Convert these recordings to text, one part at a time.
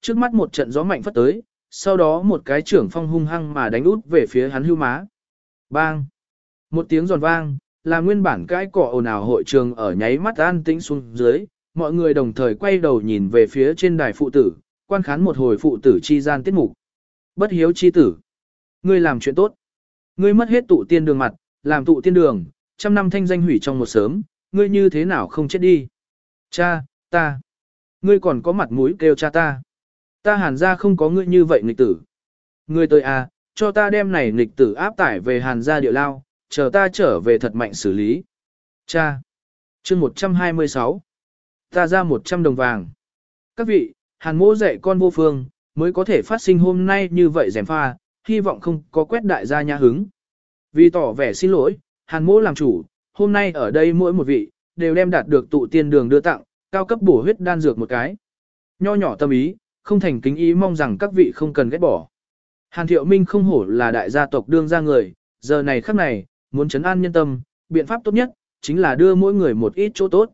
Trước mắt một trận gió mạnh phất tới, sau đó một cái trưởng phong hung hăng mà đánh út về phía hắn hưu má. Bang! Một tiếng giòn vang, là nguyên bản cái cỏ ồn ào hội trường ở nháy mắt an tĩnh xuống dưới, mọi người đồng thời quay đầu nhìn về phía trên đài phụ tử, quan khán một hồi phụ tử chi gian tiết mục. Bất hiếu chi tử. Ngươi làm chuyện tốt. Ngươi mất hết tụ tiên đường mặt, làm tụ tiên đường, trăm năm thanh danh hủy trong một sớm, ngươi như thế nào không chết đi. Cha, ta. Ngươi còn có mặt mũi kêu cha ta. Ta hàn ra không có ngươi như vậy nghịch tử. Ngươi tới à, cho ta đem này nghịch tử áp tải về hàn ra địa lao, chờ ta trở về thật mạnh xử lý. Cha. chương 126. Ta ra 100 đồng vàng. Các vị, hàn mô dạy con vô phương, mới có thể phát sinh hôm nay như vậy rèm pha, hy vọng không có quét đại gia nhà hứng. Vì tỏ vẻ xin lỗi, hàn mô làm chủ, hôm nay ở đây mỗi một vị, đều đem đạt được tụ tiên đường đưa tặng, cao cấp bổ huyết đan dược một cái. Nho nhỏ tâm ý, không thành kính ý mong rằng các vị không cần ghét bỏ. Hàn Thiệu Minh không hổ là đại gia tộc đương gia người, giờ này khắc này, muốn chấn an nhân tâm, biện pháp tốt nhất, chính là đưa mỗi người một ít chỗ tốt.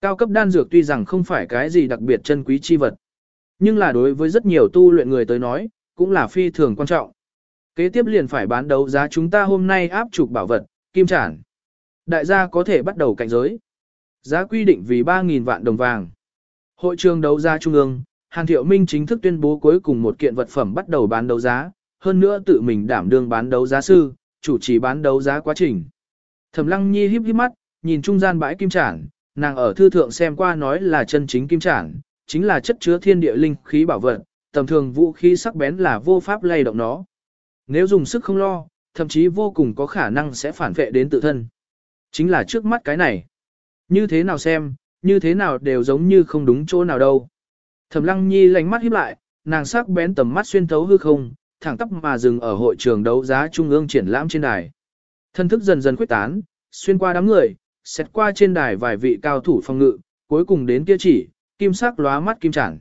Cao cấp đan dược tuy rằng không phải cái gì đặc biệt chân quý chi vật, nhưng là đối với rất nhiều tu luyện người tới nói, cũng là phi thường quan trọng. Kế tiếp liền phải bán đấu giá chúng ta hôm nay áp trục bảo vật, kim trản. Đại gia có thể bắt đầu cạnh giới. Giá quy định vì 3.000 vạn đồng vàng. Hội trường đấu giá trung ương, Hàn Thiệu Minh chính thức tuyên bố cuối cùng một kiện vật phẩm bắt đầu bán đấu giá, hơn nữa tự mình đảm đương bán đấu giá sư, chủ trì bán đấu giá quá trình. Thẩm Lăng Nhi híp híp mắt, nhìn trung gian bãi kim trản, nàng ở thư thượng xem qua nói là chân chính kim trản, chính là chất chứa thiên địa linh khí bảo vật, tầm thường vũ khí sắc bén là vô pháp lay động nó. Nếu dùng sức không lo, thậm chí vô cùng có khả năng sẽ phản vệ đến tự thân. Chính là trước mắt cái này. Như thế nào xem, như thế nào đều giống như không đúng chỗ nào đâu. Thẩm Lăng Nhi lánh mắt híp lại, nàng sắc bén tầm mắt xuyên thấu hư không, thẳng tắp mà dừng ở hội trường đấu giá trung ương triển lãm trên đài. Thân thức dần dần khuếch tán, xuyên qua đám người, xét qua trên đài vài vị cao thủ phong ngự, cuối cùng đến kia chỉ, kim sắc lóa mắt kim chản.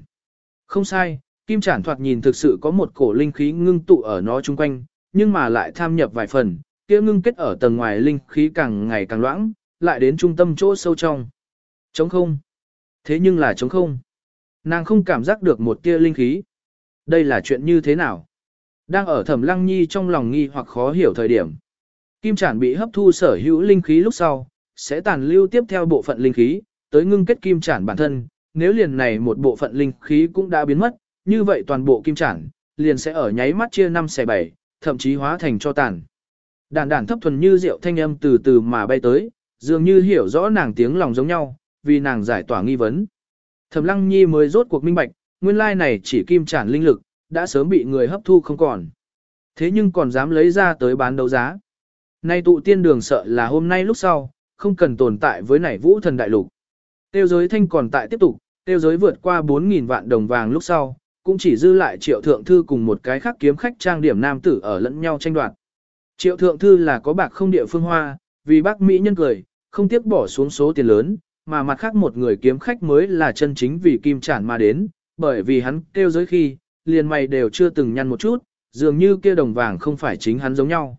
Không sai, kim chản thoạt nhìn thực sự có một cổ linh khí ngưng tụ ở nó chung quanh, nhưng mà lại tham nhập vài phần, kia ngưng kết ở tầng ngoài linh khí càng ngày càng loãng, lại đến trung tâm chỗ sâu trong. Trống không. Thế nhưng là trống không. Nàng không cảm giác được một tia linh khí. Đây là chuyện như thế nào? Đang ở thẩm lăng nhi trong lòng nghi hoặc khó hiểu thời điểm. Kim chản bị hấp thu sở hữu linh khí lúc sau, sẽ tàn lưu tiếp theo bộ phận linh khí, tới ngưng kết kim chản bản thân. Nếu liền này một bộ phận linh khí cũng đã biến mất, như vậy toàn bộ kim chản, liền sẽ ở nháy mắt chia 5 xẻ 7, thậm chí hóa thành cho tàn. Đàn đàn thấp thuần như rượu thanh âm từ từ mà bay tới, dường như hiểu rõ nàng tiếng lòng giống nhau, vì nàng giải tỏa nghi vấn. Thẩm Lăng Nhi mới rốt cuộc minh bạch, nguyên lai này chỉ kim trản linh lực, đã sớm bị người hấp thu không còn. Thế nhưng còn dám lấy ra tới bán đấu giá. Nay tụ tiên đường sợ là hôm nay lúc sau, không cần tồn tại với nảy vũ thần đại lục. Tiêu giới thanh còn tại tiếp tục, tiêu giới vượt qua 4.000 vạn đồng vàng lúc sau, cũng chỉ dư lại triệu thượng thư cùng một cái khác kiếm khách trang điểm nam tử ở lẫn nhau tranh đoạt. Triệu thượng thư là có bạc không địa phương hoa, vì bác Mỹ nhân cười, không tiếc bỏ xuống số tiền lớn, mà mặt khác một người kiếm khách mới là chân chính vì kim chản mà đến, bởi vì hắn kêu giới khi, liền mày đều chưa từng nhăn một chút, dường như kia đồng vàng không phải chính hắn giống nhau.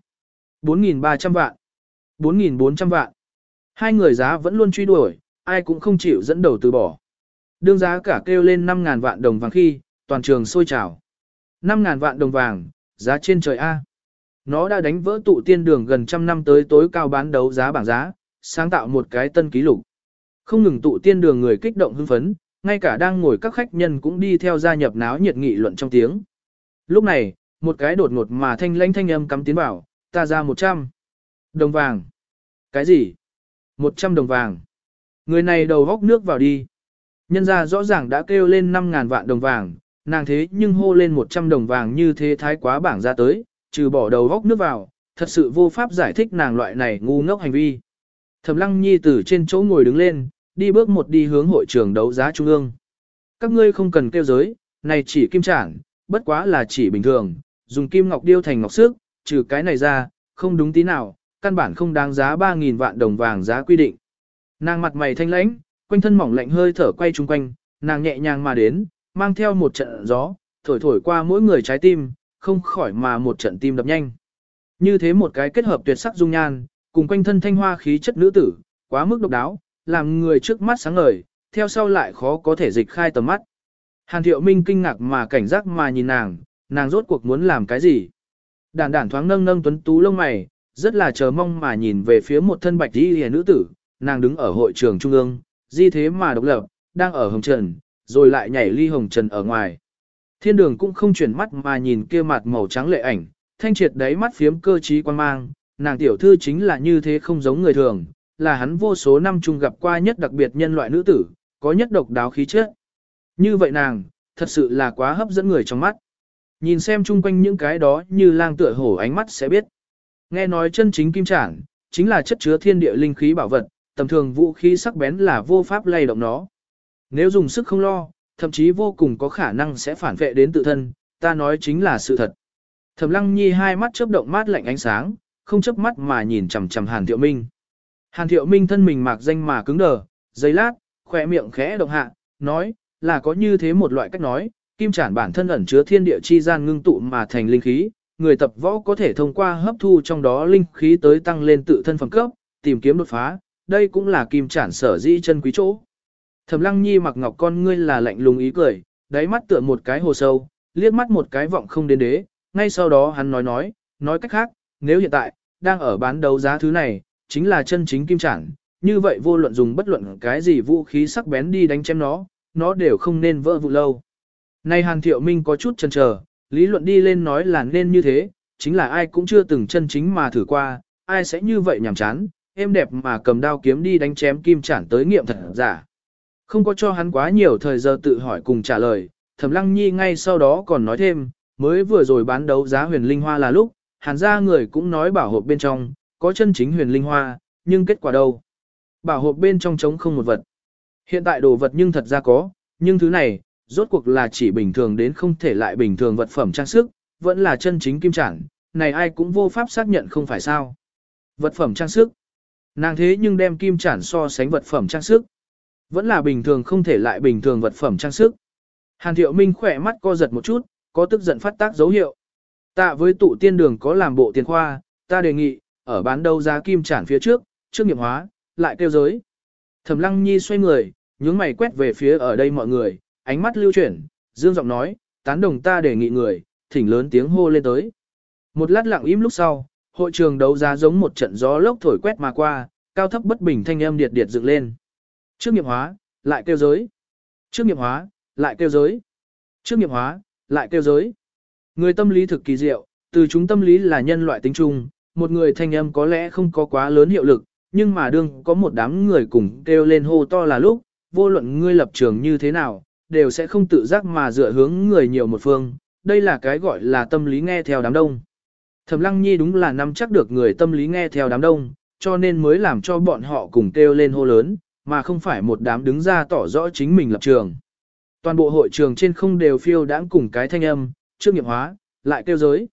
4.300 vạn, 4.400 vạn. Hai người giá vẫn luôn truy đuổi, ai cũng không chịu dẫn đầu từ bỏ. Đương giá cả kêu lên 5.000 vạn đồng vàng khi, toàn trường sôi trào. 5.000 vạn đồng vàng, giá trên trời A. Nó đã đánh vỡ tụ tiên đường gần trăm năm tới tối cao bán đấu giá bảng giá, sáng tạo một cái tân ký lục. Không ngừng tụ tiên đường người kích động hưng phấn, ngay cả đang ngồi các khách nhân cũng đi theo gia nhập náo nhiệt nghị luận trong tiếng. Lúc này, một cái đột ngột mà thanh lãnh thanh âm cắm tiến vào, ta ra 100. Đồng vàng. Cái gì? 100 đồng vàng. Người này đầu góc nước vào đi. Nhân ra rõ ràng đã kêu lên 5.000 vạn đồng vàng, nàng thế nhưng hô lên 100 đồng vàng như thế thái quá bảng ra tới, trừ bỏ đầu góc nước vào, thật sự vô pháp giải thích nàng loại này ngu ngốc hành vi. Thẩm Lăng Nhi từ trên chỗ ngồi đứng lên, đi bước một đi hướng hội trường đấu giá trung ương. Các ngươi không cần kêu giới, này chỉ kim trảng, bất quá là chỉ bình thường, dùng kim ngọc điêu thành ngọc sức, trừ cái này ra, không đúng tí nào, căn bản không đáng giá 3.000 vạn đồng vàng giá quy định. Nàng mặt mày thanh lãnh, quanh thân mỏng lạnh hơi thở quay chung quanh, nàng nhẹ nhàng mà đến, mang theo một trận gió, thổi thổi qua mỗi người trái tim, không khỏi mà một trận tim đập nhanh. Như thế một cái kết hợp tuyệt sắc dung nhan, cùng quanh thân thanh hoa khí chất nữ tử, quá mức độc đáo, làm người trước mắt sáng ngời, theo sau lại khó có thể dịch khai tầm mắt. Hàn Thiệu Minh kinh ngạc mà cảnh giác mà nhìn nàng, nàng rốt cuộc muốn làm cái gì? Đản đản thoáng nâng nâng tuấn tú lông mày, rất là chờ mong mà nhìn về phía một thân bạch y hề nữ tử, nàng đứng ở hội trường trung ương, di thế mà độc lập, đang ở hồng trần, rồi lại nhảy ly hồng trần ở ngoài. Thiên đường cũng không chuyển mắt mà nhìn kia mặt màu trắng lệ ảnh, thanh triệt đáy mắt phiếm cơ trí quan mang, nàng tiểu thư chính là như thế không giống người thường, là hắn vô số năm chung gặp qua nhất đặc biệt nhân loại nữ tử, có nhất độc đáo khí chất. Như vậy nàng, thật sự là quá hấp dẫn người trong mắt. Nhìn xem chung quanh những cái đó như lang tựa hổ ánh mắt sẽ biết. Nghe nói chân chính kim trảng, chính là chất chứa thiên địa linh khí bảo vật, tầm thường vũ khí sắc bén là vô pháp lay động nó. Nếu dùng sức không lo, thậm chí vô cùng có khả năng sẽ phản vệ đến tự thân, ta nói chính là sự thật. Thẩm Lăng Nhi hai mắt chớp động mát lạnh ánh sáng, không chớp mắt mà nhìn chằm chằm Hàn Thiệu Minh. Hàn Thiệu Minh thân mình mạc danh mà cứng đờ, giấy lát, khỏe miệng khẽ động hạ, nói, là có như thế một loại cách nói, kim chản bản thân ẩn chứa thiên địa chi gian ngưng tụ mà thành linh khí, người tập võ có thể thông qua hấp thu trong đó linh khí tới tăng lên tự thân phẩm cấp, tìm kiếm đột phá, đây cũng là kim chản sở dĩ chân quý chỗ. Thẩm Lăng Nhi mặc ngọc con ngươi là lạnh lùng ý cười, đáy mắt tựa một cái hồ sâu, liếc mắt một cái vọng không đến đế, ngay sau đó hắn nói nói, nói cách khác, nếu hiện tại, đang ở bán đấu giá thứ này, chính là chân chính kim chản, như vậy vô luận dùng bất luận cái gì vũ khí sắc bén đi đánh chém nó, nó đều không nên vỡ vụ lâu. Nay Hàn Thiệu Minh có chút chần chờ, lý luận đi lên nói là nên như thế, chính là ai cũng chưa từng chân chính mà thử qua, ai sẽ như vậy nhảm chán, em đẹp mà cầm đao kiếm đi đánh chém kim chản tới nghiệm thật giả. Không có cho hắn quá nhiều thời giờ tự hỏi cùng trả lời, Thẩm Lăng Nhi ngay sau đó còn nói thêm, mới vừa rồi bán đấu giá huyền linh hoa là lúc, hàn gia người cũng nói bảo hộp bên trong, có chân chính huyền linh hoa, nhưng kết quả đâu? Bảo hộp bên trong trống không một vật. Hiện tại đồ vật nhưng thật ra có, nhưng thứ này, rốt cuộc là chỉ bình thường đến không thể lại bình thường vật phẩm trang sức, vẫn là chân chính kim trản, này ai cũng vô pháp xác nhận không phải sao. Vật phẩm trang sức. Nàng thế nhưng đem kim trản so sánh vật phẩm trang sức. Vẫn là bình thường không thể lại bình thường vật phẩm trang sức. Hàn thiệu minh khỏe mắt co giật một chút, có tức giận phát tác dấu hiệu. Tạ với tụ tiên đường có làm bộ tiền khoa, ta đề nghị, ở bán đấu giá kim trản phía trước, trước nghiệp hóa, lại kêu giới. Thẩm lăng nhi xoay người, nhướng mày quét về phía ở đây mọi người, ánh mắt lưu chuyển, dương giọng nói, tán đồng ta đề nghị người, thỉnh lớn tiếng hô lên tới. Một lát lặng im lúc sau, hội trường đấu giá giống một trận gió lốc thổi quét mà qua, cao thấp bất bình thanh âm điệt điệt dựng lên. Trước nghiệp hóa, lại kêu giới. Trước nghiệp hóa, lại kêu giới. Trước nghiệp hóa, lại kêu giới. Người tâm lý thực kỳ diệu, từ chúng tâm lý là nhân loại tính chung, một người thanh âm có lẽ không có quá lớn hiệu lực, nhưng mà đương có một đám người cùng kêu lên hô to là lúc, vô luận ngươi lập trường như thế nào, đều sẽ không tự giác mà dựa hướng người nhiều một phương, đây là cái gọi là tâm lý nghe theo đám đông. Thẩm Lăng Nhi đúng là nắm chắc được người tâm lý nghe theo đám đông, cho nên mới làm cho bọn họ cùng kêu lên hô lớn, mà không phải một đám đứng ra tỏ rõ chính mình lập trường. Toàn bộ hội trường trên không đều phiêu đãng cùng cái thanh âm, trước nghiệp hóa, lại kêu giới.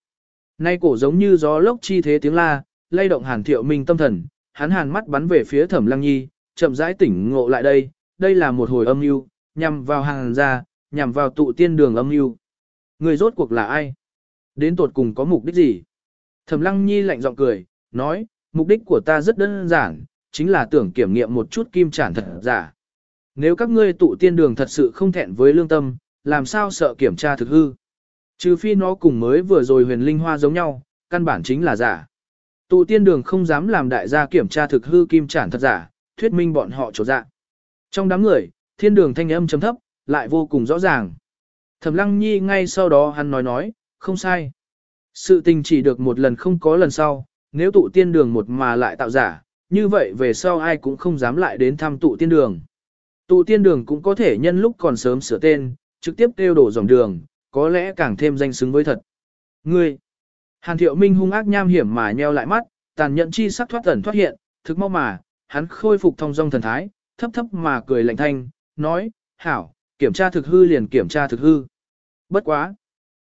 Nay cổ giống như gió lốc chi thế tiếng la, lay động hàn thiệu minh tâm thần, hắn hàn mắt bắn về phía thẩm lăng nhi, chậm rãi tỉnh ngộ lại đây, đây là một hồi âm mưu nhằm vào hàng gia, nhằm vào tụ tiên đường âm mưu Người rốt cuộc là ai? Đến tột cùng có mục đích gì? Thẩm lăng nhi lạnh giọng cười, nói, mục đích của ta rất đơn giản, chính là tưởng kiểm nghiệm một chút kim trản thật giả. Nếu các ngươi tụ tiên đường thật sự không thẹn với lương tâm, làm sao sợ kiểm tra thực hư? Trừ phi nó cùng mới vừa rồi huyền linh hoa giống nhau, căn bản chính là giả. Tụ tiên đường không dám làm đại gia kiểm tra thực hư kim trản thật giả, thuyết minh bọn họ trột dạ. Trong đám người, thiên đường thanh âm chấm thấp, lại vô cùng rõ ràng. Thẩm lăng nhi ngay sau đó hắn nói nói, không sai. Sự tình chỉ được một lần không có lần sau, nếu tụ tiên đường một mà lại tạo giả, như vậy về sau ai cũng không dám lại đến thăm tụ tiên đường. Tụ tiên đường cũng có thể nhân lúc còn sớm sửa tên, trực tiếp kêu đổ dòng đường, có lẽ càng thêm danh xứng với thật. Ngươi! Hàn thiệu minh hung ác nham hiểm mà nheo lại mắt, tàn nhẫn chi sắc thoát ẩn thoát hiện, thực mau mà, hắn khôi phục thông dong thần thái, thấp thấp mà cười lạnh thanh, nói, hảo, kiểm tra thực hư liền kiểm tra thực hư. Bất quá.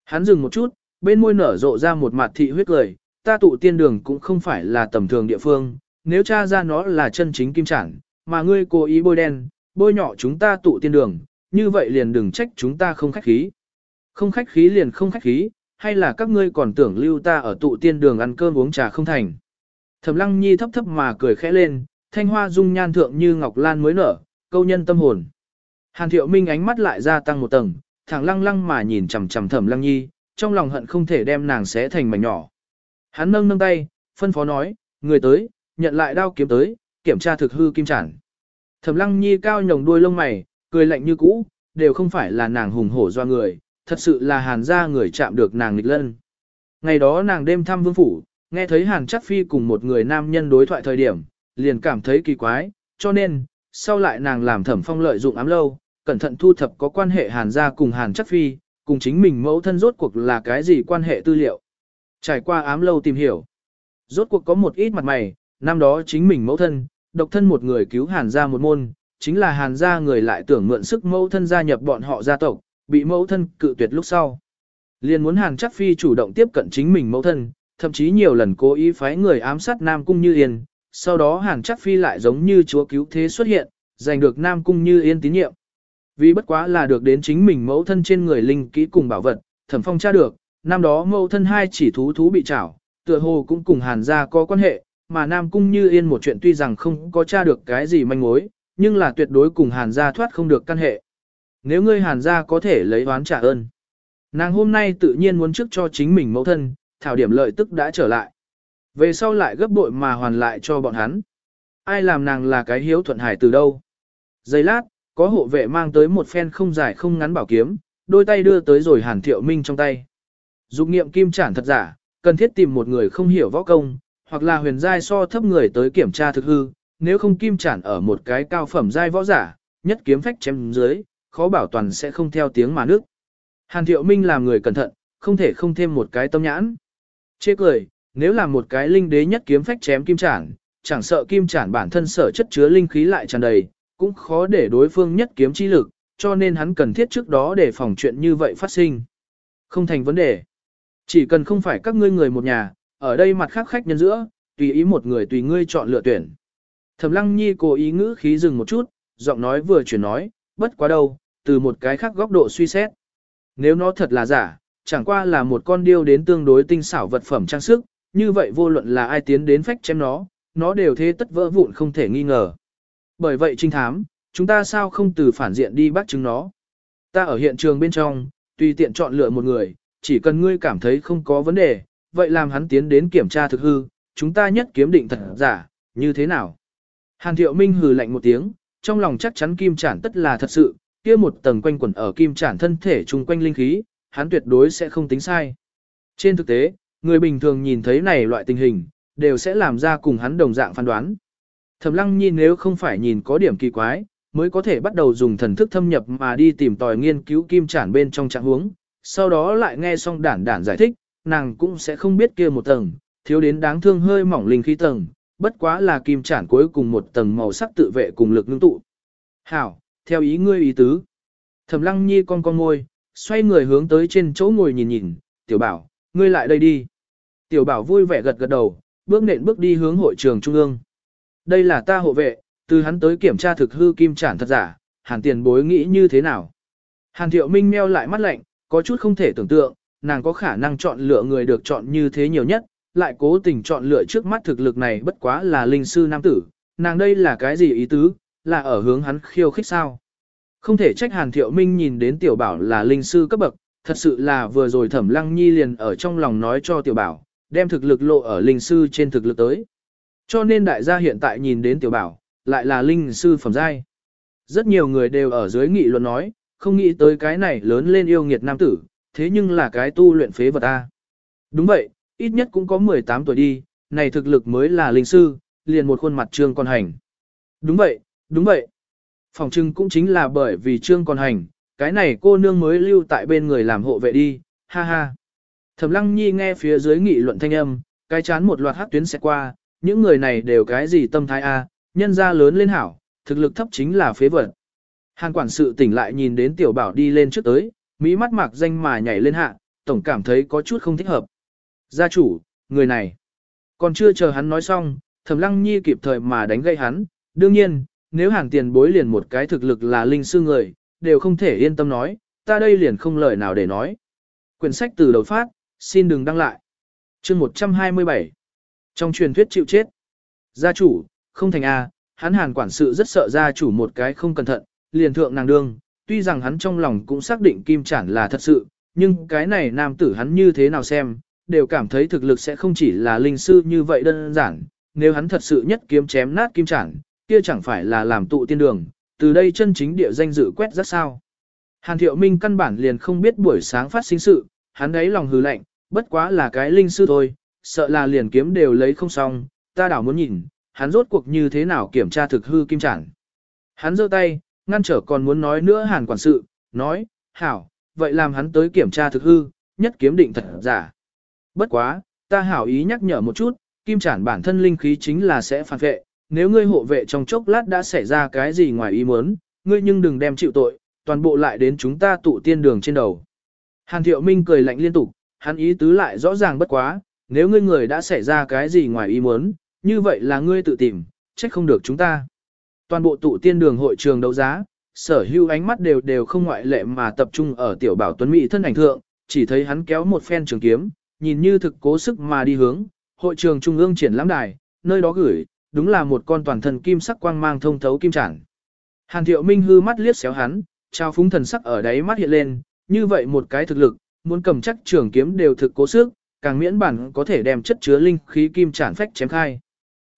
Hắn dừng một chút, bên môi nở rộ ra một mặt thị huyết cười, ta tụ tiên đường cũng không phải là tầm thường địa phương, nếu tra ra nó là chân chính kim chẳng, mà ngươi cố ý bôi đen, bôi nhỏ chúng ta tụ tiên đường, như vậy liền đừng trách chúng ta không khách khí. Không khách khí liền không khách khí, hay là các ngươi còn tưởng lưu ta ở tụ tiên đường ăn cơm uống trà không thành. Thẩm lăng nhi thấp thấp mà cười khẽ lên, thanh hoa dung nhan thượng như ngọc lan mới nở, câu nhân tâm hồn. Hàn thiệu minh ánh mắt lại gia tăng một tầng, thẳng lăng lăng mà nhìn chằm chằm thẩm lăng nhi, trong lòng hận không thể đem nàng xé thành mảnh nhỏ. Hắn nâng nâng tay, phân phó nói, người tới, nhận lại đao kiếm tới, kiểm tra thực hư kim chản. Thẩm lăng nhi cao nhồng đuôi lông mày, cười lạnh như cũ, đều không phải là nàng hùng hổ do người, thật sự là hàn ra người chạm được nàng nghịch lân. Ngày đó nàng đêm thăm vương phủ, nghe thấy hàn chắc phi cùng một người nam nhân đối thoại thời điểm, liền cảm thấy kỳ quái, cho nên, sau lại nàng làm thẩm phong lợi dụng ám lâu, cẩn thận thu thập có quan hệ hàn ra cùng hàn chắc phi, cùng chính mình mẫu thân rốt cuộc là cái gì quan hệ tư liệu. Trải qua ám lâu tìm hiểu, rốt cuộc có một ít mặt mày, năm đó chính mình mẫu thân, độc thân một người cứu hàn ra một môn, chính là hàn gia người lại tưởng mượn sức mẫu thân gia nhập bọn họ gia tộc, bị mẫu thân cự tuyệt lúc sau. Liền muốn hàn chắc phi chủ động tiếp cận chính mình mẫu thân, thậm chí nhiều lần cố ý phái người ám sát Nam Cung Như Yên, sau đó hàn chắc phi lại giống như chúa cứu thế xuất hiện, giành được Nam Cung Như Yên tín nhiệm. Vì bất quá là được đến chính mình mẫu thân trên người linh kỹ cùng bảo vật, thẩm phong tra được, năm đó mẫu thân hai chỉ thú thú bị trảo, tựa hồ cũng cùng hàn gia có quan hệ, mà Nam Cung Như Yên một chuyện tuy rằng không có tra được cái gì manh mối, nhưng là tuyệt đối cùng hàn gia thoát không được căn hệ. Nếu ngươi hàn gia có thể lấy oán trả ơn. Nàng hôm nay tự nhiên muốn trước cho chính mình mẫu thân, thảo điểm lợi tức đã trở lại. Về sau lại gấp bội mà hoàn lại cho bọn hắn. Ai làm nàng là cái hiếu thuận hải từ đâu. Giây lát, có hộ vệ mang tới một phen không dài không ngắn bảo kiếm, đôi tay đưa tới rồi hàn thiệu minh trong tay. Dục nghiệm kim chản thật giả, cần thiết tìm một người không hiểu võ công, hoặc là huyền giai so thấp người tới kiểm tra thực hư, nếu không kim chản ở một cái cao phẩm giai võ giả, nhất kiếm phách chém dưới, khó bảo toàn sẽ không theo tiếng mà nước. Hàn thiệu minh làm người cẩn thận, không thể không thêm một cái tâm nhãn. Chê cười, nếu là một cái linh đế nhất kiếm phách chém kim chản, chẳng sợ kim chản bản thân sở chất chứa linh khí lại tràn đầy, cũng khó để đối phương nhất kiếm chi lực, cho nên hắn cần thiết trước đó để phòng chuyện như vậy phát sinh. Không thành vấn đề. Chỉ cần không phải các ngươi người một nhà, ở đây mặt khác khách nhân giữa, tùy ý một người tùy ngươi chọn lựa tuyển. Thẩm Lăng Nhi cố ý ngữ khí dừng một chút, giọng nói vừa chuyển nói, bất quá đâu, từ một cái khác góc độ suy xét. Nếu nó thật là giả, chẳng qua là một con điêu đến tương đối tinh xảo vật phẩm trang sức, như vậy vô luận là ai tiến đến phách chém nó, nó đều thế tất vỡ vụn không thể nghi ngờ. Bởi vậy trinh thám, chúng ta sao không từ phản diện đi bắt chứng nó. Ta ở hiện trường bên trong, tùy tiện chọn lựa một người, chỉ cần ngươi cảm thấy không có vấn đề, vậy làm hắn tiến đến kiểm tra thực hư, chúng ta nhất kiếm định thật giả, như thế nào? Hàn thiệu minh hừ lạnh một tiếng, trong lòng chắc chắn kim chản tất là thật sự, kia một tầng quanh quẩn ở kim chản thân thể chung quanh linh khí, hắn tuyệt đối sẽ không tính sai. Trên thực tế, người bình thường nhìn thấy này loại tình hình, đều sẽ làm ra cùng hắn đồng dạng phán đoán. Thẩm lăng nhi nếu không phải nhìn có điểm kỳ quái, mới có thể bắt đầu dùng thần thức thâm nhập mà đi tìm tòi nghiên cứu kim chản bên trong trạng huống, sau đó lại nghe xong đản đản giải thích, nàng cũng sẽ không biết kia một tầng, thiếu đến đáng thương hơi mỏng linh khí tầng, bất quá là kim chản cuối cùng một tầng màu sắc tự vệ cùng lực ngưng tụ. Hảo, theo ý ngươi ý tứ. Thẩm lăng nhi con con ngôi, xoay người hướng tới trên chỗ ngồi nhìn nhìn, tiểu bảo, ngươi lại đây đi. Tiểu bảo vui vẻ gật gật đầu, bước nện bước đi hướng hội trường trung ương. Đây là ta hộ vệ, từ hắn tới kiểm tra thực hư kim Trản thật giả, hàn tiền bối nghĩ như thế nào. Hàn thiệu minh meo lại mắt lạnh, có chút không thể tưởng tượng, nàng có khả năng chọn lựa người được chọn như thế nhiều nhất, lại cố tình chọn lựa trước mắt thực lực này bất quá là linh sư nam tử, nàng đây là cái gì ý tứ, là ở hướng hắn khiêu khích sao. Không thể trách Hàn Thiệu Minh nhìn đến tiểu bảo là linh sư cấp bậc, thật sự là vừa rồi Thẩm Lăng Nhi liền ở trong lòng nói cho tiểu bảo, đem thực lực lộ ở linh sư trên thực lực tới. Cho nên đại gia hiện tại nhìn đến tiểu bảo, lại là linh sư phẩm giai. Rất nhiều người đều ở dưới nghị luận nói, không nghĩ tới cái này lớn lên yêu nghiệt nam tử, thế nhưng là cái tu luyện phế vật A. Đúng vậy, ít nhất cũng có 18 tuổi đi, này thực lực mới là linh sư, liền một khuôn mặt trương con hành. Đúng vậy, đúng vậy. Phòng trưng cũng chính là bởi vì trương còn hành, cái này cô nương mới lưu tại bên người làm hộ vệ đi, ha ha. Thẩm lăng nhi nghe phía dưới nghị luận thanh âm, cái chán một loạt hát tuyến sẽ qua, những người này đều cái gì tâm thái A, nhân ra lớn lên hảo, thực lực thấp chính là phế vật. Hàn quản sự tỉnh lại nhìn đến tiểu bảo đi lên trước tới, mỹ mắt mạc danh mà nhảy lên hạ, tổng cảm thấy có chút không thích hợp. Gia chủ, người này. Còn chưa chờ hắn nói xong, thẩm lăng nhi kịp thời mà đánh gây hắn. Đương nhiên, nếu hàng tiền bối liền một cái thực lực là linh sư người, đều không thể yên tâm nói, ta đây liền không lời nào để nói. Quyển sách từ đầu phát, xin đừng đăng lại. chương 127. Trong truyền thuyết chịu chết. Gia chủ, không thành A, hắn hàn quản sự rất sợ gia chủ một cái không cẩn thận, liền thượng nàng đương, tuy rằng hắn trong lòng cũng xác định kim chản là thật sự, nhưng cái này nam tử hắn như thế nào xem, đều cảm thấy thực lực sẽ không chỉ là linh sư như vậy đơn giản, nếu hắn thật sự nhất kiếm chém nát kim chản, kia chẳng phải là làm tụ tiên đường, từ đây chân chính địa danh dự quét rất sao. Hàn Thiệu Minh căn bản liền không biết buổi sáng phát sinh sự, hắn ấy lòng hừ lạnh, bất quá là cái linh sư thôi, sợ là liền kiếm đều lấy không xong, ta đảo muốn nhìn, hắn rốt cuộc như thế nào kiểm tra thực hư kim trản Hắn giơ tay, ngăn trở còn muốn nói nữa hàn quản sự, nói, hảo, vậy làm hắn tới kiểm tra thực hư, nhất kiếm định thật giả. Bất quá, ta hảo ý nhắc nhở một chút, kim chản bản thân linh khí chính là sẽ phản vệ, nếu ngươi hộ vệ trong chốc lát đã xảy ra cái gì ngoài ý muốn, ngươi nhưng đừng đem chịu tội, toàn bộ lại đến chúng ta tụ tiên đường trên đầu. Hàn thiệu minh cười lạnh liên tục, hắn ý tứ lại rõ ràng bất quá, nếu ngươi người đã xảy ra cái gì ngoài ý muốn, như vậy là ngươi tự tìm, trách không được chúng ta. Toàn bộ tụ tiên đường hội trường đấu giá, sở hữu ánh mắt đều đều không ngoại lệ mà tập trung ở tiểu bảo tuấn mỹ thân ảnh thượng, chỉ thấy hắn kéo một phen trường kiếm, nhìn như thực cố sức mà đi hướng, hội trường trung ương triển lãm đài, nơi đó gửi, đúng là một con toàn thân kim sắc quang mang thông thấu kim trản. Hàn thiệu minh hư mắt liếc xéo hắn, trao phúng thần sắc ở đáy mắt hiện lên, như vậy một cái thực lực, muốn cầm chắc trường kiếm đều thực cố sức, càng miễn bản có thể đem chất chứa linh khí kim trản phách chém khai.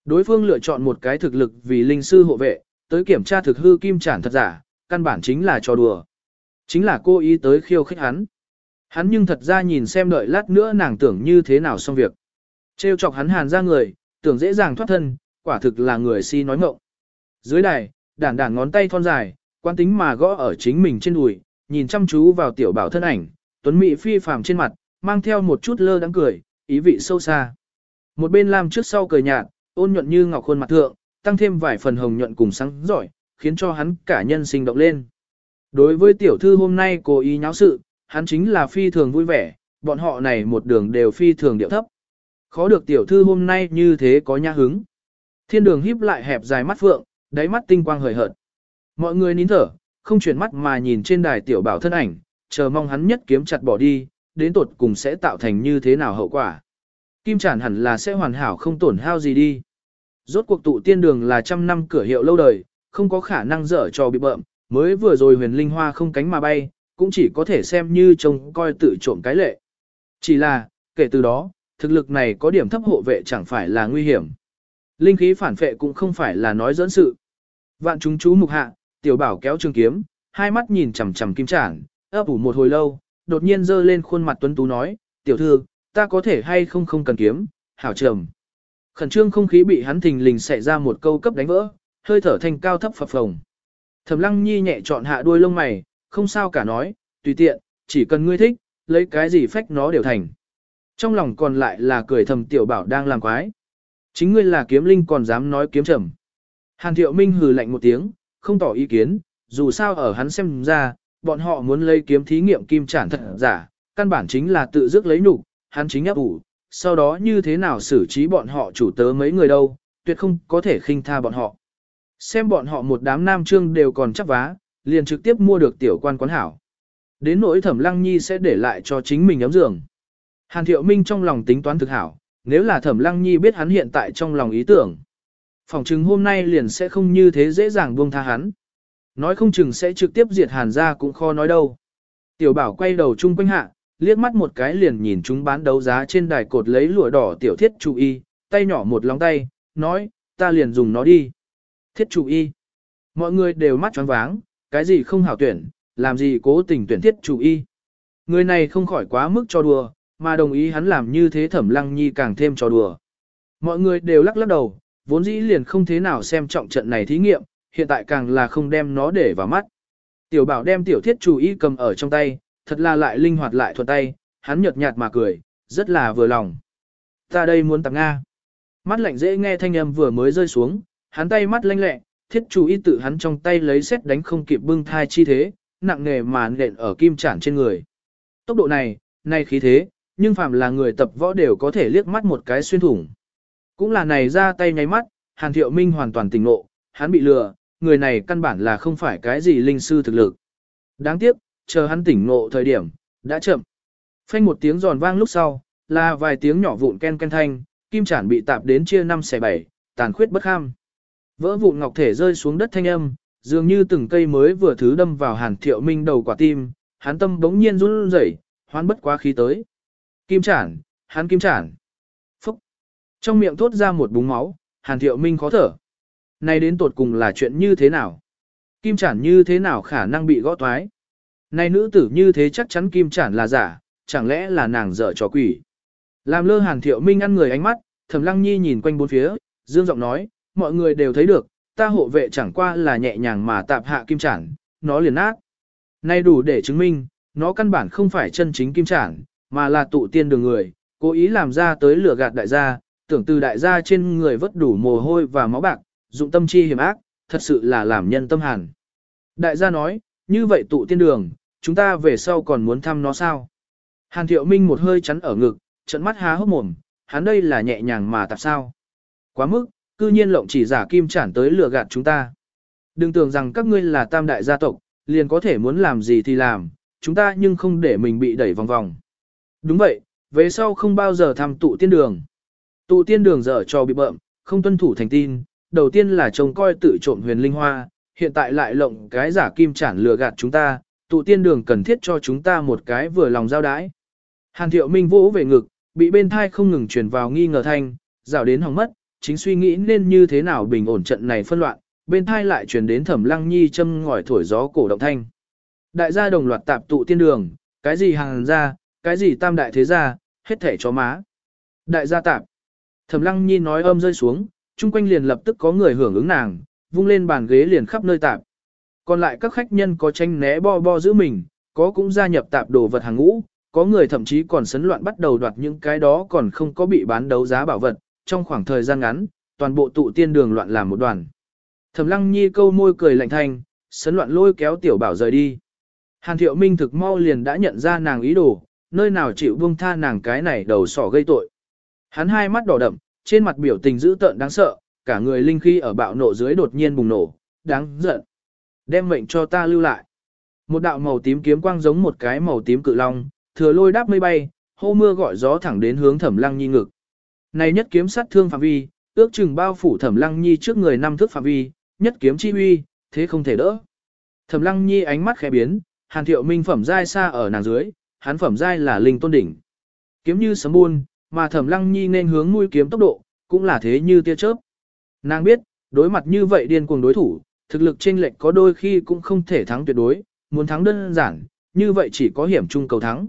Đối phương lựa chọn một cái thực lực vì linh sư hộ vệ, tới kiểm tra thực hư kim trản thật giả, căn bản chính là trò đùa. Chính là cô ý tới khiêu khích hắn. Hắn nhưng thật ra nhìn xem đợi lát nữa nàng tưởng như thế nào xong việc. Trêu chọc hắn hàn ra người, tưởng dễ dàng thoát thân, quả thực là người si nói ngộng. Dưới đài, đản đản ngón tay thon dài, quan tính mà gõ ở chính mình trên đùi, nhìn chăm chú vào tiểu bảo thân ảnh, tuấn mỹ phi phàm trên mặt, mang theo một chút lơ đắng cười, ý vị sâu xa. Một bên làm trước sau cười nhạt, ôn nhuận như ngọc khuôn mặt thượng, tăng thêm vài phần hồng nhuận cùng sáng giỏi, khiến cho hắn cả nhân sinh động lên. Đối với tiểu thư hôm nay cố ý nháo sự, hắn chính là phi thường vui vẻ, bọn họ này một đường đều phi thường điệu thấp. Khó được tiểu thư hôm nay như thế có nha hứng. Thiên đường híp lại hẹp dài mắt phượng, đáy mắt tinh quang hời hợt. Mọi người nín thở, không chuyển mắt mà nhìn trên đài tiểu bảo thân ảnh, chờ mong hắn nhất kiếm chặt bỏ đi, đến tột cùng sẽ tạo thành như thế nào hậu quả. Kim chản hẳn là sẽ hoàn hảo không tổn hao gì đi. Rốt cuộc tụ tiên đường là trăm năm cửa hiệu lâu đời, không có khả năng dở cho bị bợm, mới vừa rồi huyền linh hoa không cánh mà bay, cũng chỉ có thể xem như trông coi tự trộm cái lệ. Chỉ là, kể từ đó, thực lực này có điểm thấp hộ vệ chẳng phải là nguy hiểm. Linh khí phản phệ cũng không phải là nói dẫn sự. Vạn chúng chú mục hạ, tiểu bảo kéo trường kiếm, hai mắt nhìn chằm chằm kim trản, ấp ủ một hồi lâu, đột nhiên giơ lên khuôn mặt tuấn tú nói, tiểu thư, ta có thể hay không không cần kiếm, hảo trầm. Khẩn trương không khí bị hắn thình lình xảy ra một câu cấp đánh vỡ, hơi thở thanh cao thấp phập phồng. Thẩm Lăng Nhi nhẹ chọn hạ đuôi lông mày, không sao cả nói, tùy tiện, chỉ cần ngươi thích, lấy cái gì phách nó đều thành. Trong lòng còn lại là cười thầm tiểu bảo đang làm quái. Chính ngươi là kiếm linh còn dám nói kiếm trầm. Hàn Thiệu Minh hừ lạnh một tiếng, không tỏ ý kiến, dù sao ở hắn xem ra, bọn họ muốn lấy kiếm thí nghiệm kim trản thật giả, căn bản chính là tự dứt lấy nhục, hắn chính áp ủ, sau đó như thế nào xử trí bọn họ chủ tớ mấy người đâu, tuyệt không có thể khinh tha bọn họ. Xem bọn họ một đám nam trương đều còn chắc vá, liền trực tiếp mua được tiểu quan quán hảo. Đến nỗi thẩm lăng nhi sẽ để lại cho chính mình ấm giường. Hàn thiệu minh trong lòng tính toán thực hảo, nếu là thẩm lăng nhi biết hắn hiện tại trong lòng ý tưởng. Phòng chừng hôm nay liền sẽ không như thế dễ dàng buông tha hắn. Nói không chừng sẽ trực tiếp diệt hàn ra cũng khó nói đâu. Tiểu bảo quay đầu chung quanh hạ, liếc mắt một cái liền nhìn chúng bán đấu giá trên đài cột lấy lụa đỏ tiểu thiết chủ y, tay nhỏ một lòng tay, nói, ta liền dùng nó đi. Thiết chủ y. Mọi người đều mắt choáng váng, cái gì không hảo tuyển, làm gì cố tình tuyển thiết chủ y. Người này không khỏi quá mức cho đùa, mà đồng ý hắn làm như thế thẩm lăng nhi càng thêm trò đùa. Mọi người đều lắc lắc đầu, vốn dĩ liền không thế nào xem trọng trận này thí nghiệm, hiện tại càng là không đem nó để vào mắt. Tiểu bảo đem tiểu thiết chủ y cầm ở trong tay, thật là lại linh hoạt lại thuận tay, hắn nhợt nhạt mà cười, rất là vừa lòng. Ta đây muốn tặng Nga. Mắt lạnh dễ nghe thanh âm vừa mới rơi xuống, hắn tay mắt lanh lẹ, thiết chủ y tự hắn trong tay lấy xét đánh không kịp bưng thai chi thế, nặng nề mà nện ở kim chản trên người. Tốc độ này, này khí thế, nhưng phàm là người tập võ đều có thể liếc mắt một cái xuyên thủng. Cũng là này ra tay nháy mắt, Hàn Thiệu Minh hoàn toàn tỉnh ngộ, hắn bị lừa, người này căn bản là không phải cái gì linh sư thực lực. Đáng tiếc, chờ hắn tỉnh ngộ thời điểm, đã chậm. Phanh một tiếng giòn vang lúc sau, là vài tiếng nhỏ vụn ken ken thanh, kim chản bị tạp đến chia năm xẻ bảy, tàn khuyết bất kham. Vỡ vụn ngọc thể rơi xuống đất thanh âm, Dường như từng cây mới vừa thứ đâm vào Hàn Thiệu Minh đầu quả tim, hắn tâm bỗng nhiên run rẩy, hoán bất quá khí tới. Kim chản, hắn kim chản. Phúc. Trong miệng thốt ra một búng máu, Hàn Thiệu Minh khó thở. Này đến tột cùng là chuyện như thế nào? Kim chản như thế nào khả năng bị gõ toái? Này nữ tử như thế chắc chắn kim chản là giả, chẳng lẽ là nàng dở trò quỷ? Làm lơ Hàn Thiệu Minh ăn người ánh mắt, Thẩm Lăng Nhi nhìn quanh bốn phía, dương giọng nói, mọi người đều thấy được, ta hộ vệ chẳng qua là nhẹ nhàng mà tạp hạ kim chản, nó liền nát. Nay đủ để chứng minh, nó căn bản không phải chân chính kim chản, mà là tụ tiên đường người, cố ý làm ra tới lửa gạt đại gia, tưởng từ đại gia trên người vất đủ mồ hôi và máu bạc, dụng tâm chi hiểm ác, thật sự là làm nhân tâm hàn. Đại gia nói, như vậy tụ tiên đường, chúng ta về sau còn muốn thăm nó sao? Hàn thiệu minh một hơi chắn ở ngực, trận mắt há hốc mồm, hắn đây là nhẹ nhàng mà tạp sao. Quá mức, cư nhiên lộng chỉ giả kim chản tới lừa gạt chúng ta. Đừng tưởng rằng các ngươi là tam đại gia tộc, liền có thể muốn làm gì thì làm, chúng ta nhưng không để mình bị đẩy vòng vòng. Đúng vậy, về sau không bao giờ thăm tụ tiên đường. Tụ tiên đường dở cho bị bợm, không tuân thủ thành tin, đầu tiên là trông coi tự trộm huyền linh hoa, hiện tại lại lộng cái giả kim chản lừa gạt chúng ta, tụ tiên đường cần thiết cho chúng ta một cái vừa lòng giao đái. Hàn thiệu minh vỗ về ngực, bị bên thai không ngừng truyền vào nghi ngờ thanh, rào đến hỏng mất, chính suy nghĩ nên như thế nào bình ổn trận này phân loạn, bên thai lại truyền đến thẩm lăng nhi châm ngòi thổi gió cổ động thanh. Đại gia đồng loạt tạp tụ tiên đường, cái gì hàng ra, cái gì tam đại thế gia, hết thể chó má. Đại gia tạp. Thẩm lăng nhi nói âm rơi xuống, chung quanh liền lập tức có người hưởng ứng nàng, vung lên bàn ghế liền khắp nơi tạp. Còn lại các khách nhân có tranh né bo bo giữ mình, có cũng gia nhập tạp đồ vật hàng ngũ, có người thậm chí còn sấn loạn bắt đầu đoạt những cái đó còn không có bị bán đấu giá bảo vật, trong khoảng thời gian ngắn, toàn bộ tụ tiên đường loạn làm một đoàn. Thẩm Lăng Nhi câu môi cười lạnh thanh, sấn loạn lôi kéo tiểu bảo rời đi. Hàn Thiệu Minh thực mau liền đã nhận ra nàng ý đồ, nơi nào chịu buông tha nàng cái này đầu sỏ gây tội. Hắn hai mắt đỏ đậm, trên mặt biểu tình dữ tợn đáng sợ, cả người linh khí ở bạo nộ dưới đột nhiên bùng nổ, đáng giận. Đem mệnh cho ta lưu lại. Một đạo màu tím kiếm quang giống một cái màu tím cự long, thừa lôi đáp mây bay, hô mưa gọi gió thẳng đến hướng Thẩm Lăng Nhi ngực. Này nhất kiếm sát thương phạm vi, ước chừng bao phủ Thẩm Lăng Nhi trước người năm thước phạm vi, nhất kiếm chi uy, thế không thể đỡ. Thẩm Lăng Nhi ánh mắt khẽ biến, Hàn Thiệu Minh phẩm giai xa ở nàng dưới, hắn phẩm giai là linh tôn đỉnh. Kiếm như sấm buôn, mà Thẩm Lăng Nhi nên hướng mũi kiếm tốc độ, cũng là thế như tia chớp. Nàng biết, đối mặt như vậy điên cuồng đối thủ, thực lực chênh lệch có đôi khi cũng không thể thắng tuyệt đối, muốn thắng đơn giản, như vậy chỉ có hiểm chung cầu thắng.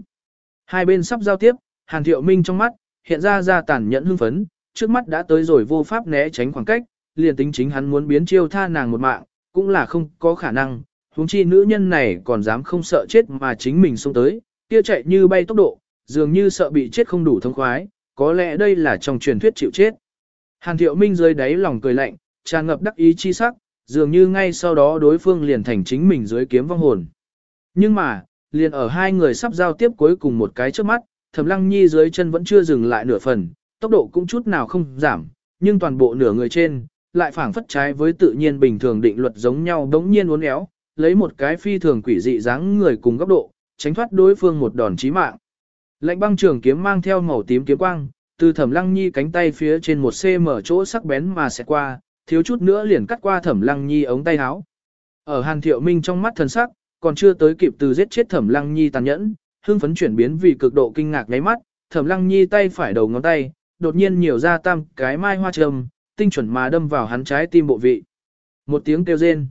Hai bên sắp giao tiếp, Hàn Thiệu Minh trong mắt, hiện ra ra tàn nhẫn hưng phấn, trước mắt đã tới rồi vô pháp né tránh khoảng cách, liền tính chính hắn muốn biến chiêu tha nàng một mạng, cũng là không có khả năng, huống chi nữ nhân này còn dám không sợ chết mà chính mình xông tới, kia chạy như bay tốc độ, dường như sợ bị chết không đủ thông khoái, có lẽ đây là trong truyền thuyết chịu chết. Hàn Thiệu Minh dưới đáy lòng cười lạnh, tràn ngập đắc ý chi sắc, dường như ngay sau đó đối phương liền thành chính mình dưới kiếm vong hồn. Nhưng mà, liền ở hai người sắp giao tiếp cuối cùng một cái trước mắt, Thẩm Lăng Nhi dưới chân vẫn chưa dừng lại nửa phần, tốc độ cũng chút nào không giảm, nhưng toàn bộ nửa người trên, lại phảng phất trái với tự nhiên bình thường định luật giống nhau đống nhiên uốn éo, lấy một cái phi thường quỷ dị dáng người cùng góc độ, tránh thoát đối phương một đòn chí mạng. Lạnh băng trường kiếm mang theo màu tím kiếm quang, từ Thẩm Lăng Nhi cánh tay phía trên một cm chỗ sắc bén mà sẽ qua, thiếu chút nữa liền cắt qua Thẩm Lăng Nhi ống tay áo. Ở Hàn Thiệu Minh trong mắt thần sắc, còn chưa tới kịp từ giết chết Thẩm Lăng Nhi tàn nhẫn, hưng phấn chuyển biến vì cực độ kinh ngạc nháy mắt, Thẩm Lăng Nhi tay phải đầu ngón tay, đột nhiên nhiều ra tam cái mai hoa trầm, tinh chuẩn mà đâm vào hắn trái tim bộ vị. Một tiếng kêu rên.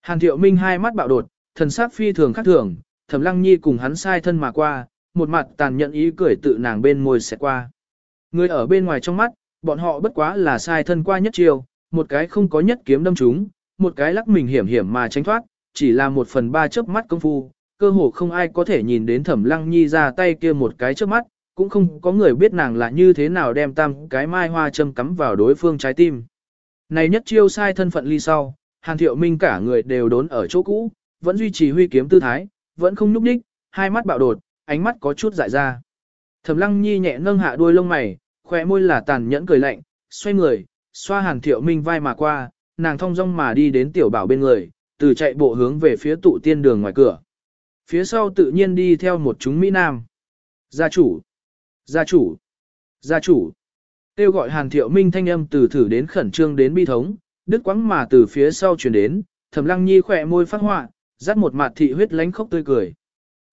Hàn Thiệu Minh hai mắt bạo đột, thần sắc phi thường khác thường, Thẩm Lăng Nhi cùng hắn sai thân mà qua, một mặt tàn nhẫn ý cười tự nàng bên môi sẽ qua. Người ở bên ngoài trong mắt, bọn họ bất quá là sai thân qua nhất chiều, một cái không có nhất kiếm đâm chúng, một cái lắc mình hiểm hiểm mà tránh thoát, chỉ là một phần ba chớp mắt công phu, cơ hồ không ai có thể nhìn đến Thẩm Lăng Nhi ra tay kia một cái chớp mắt, cũng không có người biết nàng là như thế nào đem tam cái mai hoa châm cắm vào đối phương trái tim. Này nhất chiêu sai thân phận ly sau, Hàn Thiệu Minh cả người đều đốn ở chỗ cũ, vẫn duy trì huy kiếm tư thái, vẫn không nhúc đích, hai mắt bạo đột, ánh mắt có chút dại ra. Thẩm Lăng Nhi nhẹ nâng hạ đuôi lông mày, khóe môi là tàn nhẫn cười lạnh, xoay người, xoa Hàn Thiệu Minh vai mà qua, nàng thong dong mà đi đến tiểu bảo bên người, từ chạy bộ hướng về phía tụ tiên đường ngoài cửa. Phía sau tự nhiên đi theo một chúng Mỹ Nam. Gia chủ! Gia chủ! Gia chủ! Tiêu gọi Hàn Thiệu Minh thanh âm từ thử đến khẩn trương đến bi thống, đứt quãng mà từ phía sau truyền đến, Thẩm Lăng Nhi khỏe môi phát họa, dắt một mặt thị huyết lánh khốc tươi cười.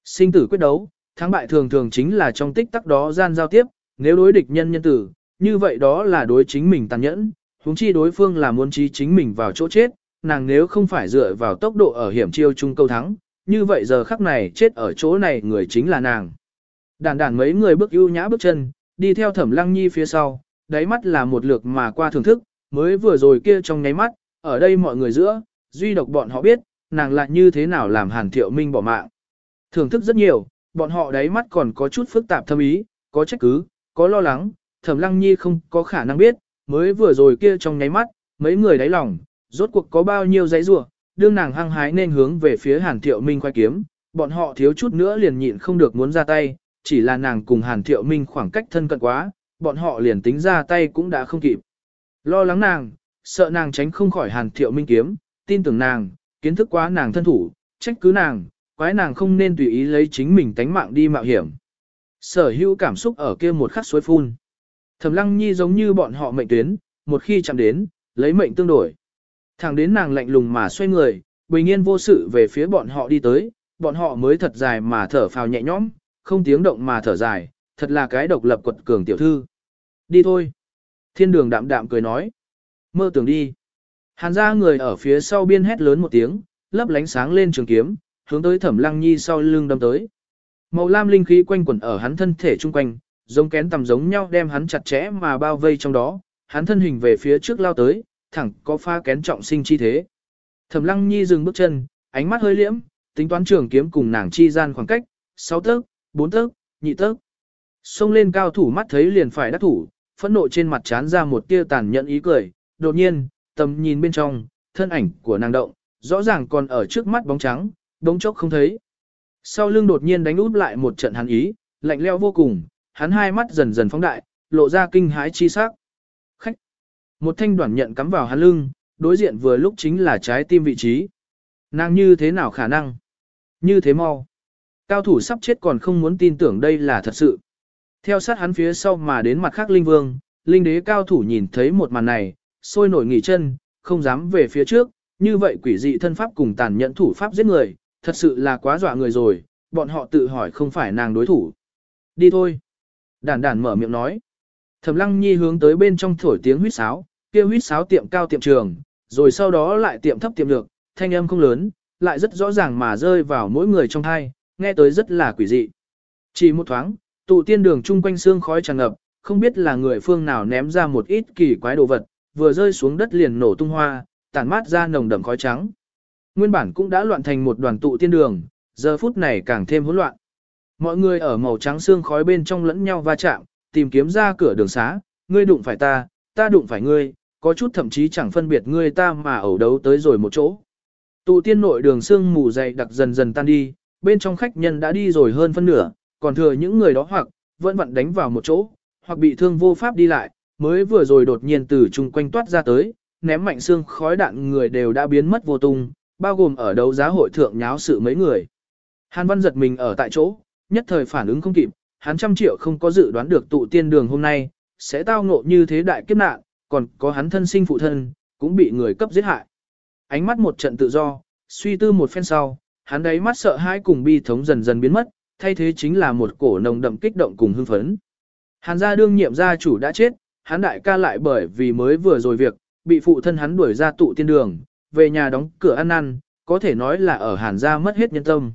Sinh tử quyết đấu, thắng bại thường thường chính là trong tích tắc đó gian giao tiếp, nếu đối địch nhân nhân tử, như vậy đó là đối chính mình tàn nhẫn, huống chi đối phương là muốn trí chính mình vào chỗ chết, nàng nếu không phải dựa vào tốc độ ở hiểm chiêu chung câu thắng, như vậy giờ khắc này chết ở chỗ này người chính là nàng. Đàn đàn mấy người bước ưu nhã bước chân, đi theo thẩm lăng nhi phía sau, đáy mắt là một lượt mà qua thưởng thức, mới vừa rồi kia trong nháy mắt, ở đây mọi người giữa, duy độc bọn họ biết, nàng lại như thế nào làm hàn thiệu minh bỏ mạng. Thưởng thức rất nhiều, bọn họ đáy mắt còn có chút phức tạp thâm ý, có trách cứ, có lo lắng, thẩm lăng nhi không có khả năng biết, mới vừa rồi kia trong nháy mắt, mấy người đáy lòng, rốt cuộc có bao nhiêu giấy rủa đương nàng hăng hái nên hướng về phía hàn thiệu minh khoai kiếm, bọn họ thiếu chút nữa liền nhịn không được muốn ra tay, chỉ là nàng cùng hàn thiệu minh khoảng cách thân cận quá, bọn họ liền tính ra tay cũng đã không kịp. Lo lắng nàng, sợ nàng tránh không khỏi hàn thiệu minh kiếm, tin tưởng nàng, kiến thức quá nàng thân thủ, trách cứ nàng, quái nàng không nên tùy ý lấy chính mình tánh mạng đi mạo hiểm. Sở hữu cảm xúc ở kia một khắc suối phun. Thẩm lăng nhi giống như bọn họ mệnh tuyến, một khi chạm đến, lấy mệnh tương đổi. Thẳng đến nàng lạnh lùng mà xoay người, bình yên vô sự về phía bọn họ đi tới, bọn họ mới thật dài mà thở phào nhẹ nhõm, không tiếng động mà thở dài, thật là cái độc lập quật cường tiểu thư. Đi thôi. Thiên đường đạm đạm cười nói. Mơ tưởng đi. Hàn ra người ở phía sau biên hét lớn một tiếng, lấp lánh sáng lên trường kiếm, hướng tới thẩm lăng nhi sau lưng đâm tới. Màu lam linh khí quanh quẩn ở hắn thân thể chung quanh, giống kén tầm giống nhau đem hắn chặt chẽ mà bao vây trong đó, hắn thân hình về phía trước lao tới, thẳng có pha kén trọng sinh chi thế. Thẩm lăng nhi dừng bước chân, ánh mắt hơi liễm, tính toán trường kiếm cùng nàng chi gian khoảng cách, 6 tấc, 4 tấc, nhị tấc. Xông lên cao thủ mắt thấy liền phải đắc thủ, phẫn nộ trên mặt chán ra một tia tàn nhẫn ý cười, đột nhiên, tầm nhìn bên trong, thân ảnh của nàng động, rõ ràng còn ở trước mắt bóng trắng, đống chốc không thấy. Sau lưng đột nhiên đánh út lại một trận hắn ý, lạnh leo vô cùng, hắn hai mắt dần dần phóng đại, lộ ra kinh hãi chi sắc. Khách. Một thanh đoạn nhận cắm vào hắn lưng, đối diện vừa lúc chính là trái tim vị trí. Nàng như thế nào khả năng? Như thế mau. Cao thủ sắp chết còn không muốn tin tưởng đây là thật sự. Theo sát hắn phía sau mà đến mặt khác linh vương, linh đế cao thủ nhìn thấy một màn này, sôi nổi nghỉ chân, không dám về phía trước, như vậy quỷ dị thân pháp cùng tàn nhẫn thủ pháp giết người, thật sự là quá dọa người rồi, bọn họ tự hỏi không phải nàng đối thủ. Đi thôi. Đản đản mở miệng nói. Thẩm lăng nhi hướng tới bên trong thổi tiếng huýt sáo, kia huýt sáo tiệm cao tiệm trường, rồi sau đó lại tiệm thấp tiệm được, thanh âm không lớn, lại rất rõ ràng mà rơi vào mỗi người trong thai, nghe tới rất là quỷ dị. Chỉ một thoáng, tụ tiên đường chung quanh xương khói tràn ngập, không biết là người phương nào ném ra một ít kỳ quái đồ vật, vừa rơi xuống đất liền nổ tung hoa, tản mát ra nồng đậm khói trắng. Nguyên bản cũng đã loạn thành một đoàn tụ tiên đường, giờ phút này càng thêm hỗn loạn. Mọi người ở màu trắng xương khói bên trong lẫn nhau va chạm, tìm kiếm ra cửa đường xá, ngươi đụng phải ta, ta đụng phải ngươi, có chút thậm chí chẳng phân biệt ngươi ta mà ẩu đấu tới rồi một chỗ. Tụ tiên nội đường xương mù dày đặc dần dần tan đi, bên trong khách nhân đã đi rồi hơn phân nửa, còn thừa những người đó hoặc vẫn vặn đánh vào một chỗ, hoặc bị thương vô pháp đi lại, mới vừa rồi đột nhiên từ chung quanh toát ra tới, ném mạnh xương khói đạn người đều đã biến mất vô tung, bao gồm ở đấu giá hội thượng nháo sự mấy người. Hàn Văn giật mình ở tại chỗ, nhất thời phản ứng không kịp, hắn trăm triệu không có dự đoán được tụ tiên đường hôm nay, sẽ tao ngộ như thế đại kiếp nạn, còn có hắn thân sinh phụ thân, cũng bị người cấp giết hại. Ánh mắt một trận tự do, suy tư một phen sau, hắn đấy mắt sợ hãi cùng bi thống dần dần biến mất, thay thế chính là một cổ nồng đậm kích động cùng hưng phấn. Hàn gia đương nhiệm gia chủ đã chết, hắn đại ca lại bởi vì mới vừa rồi việc, bị phụ thân hắn đuổi ra tụ tiên đường, về nhà đóng cửa ăn ăn, có thể nói là ở Hàn gia mất hết nhân tâm.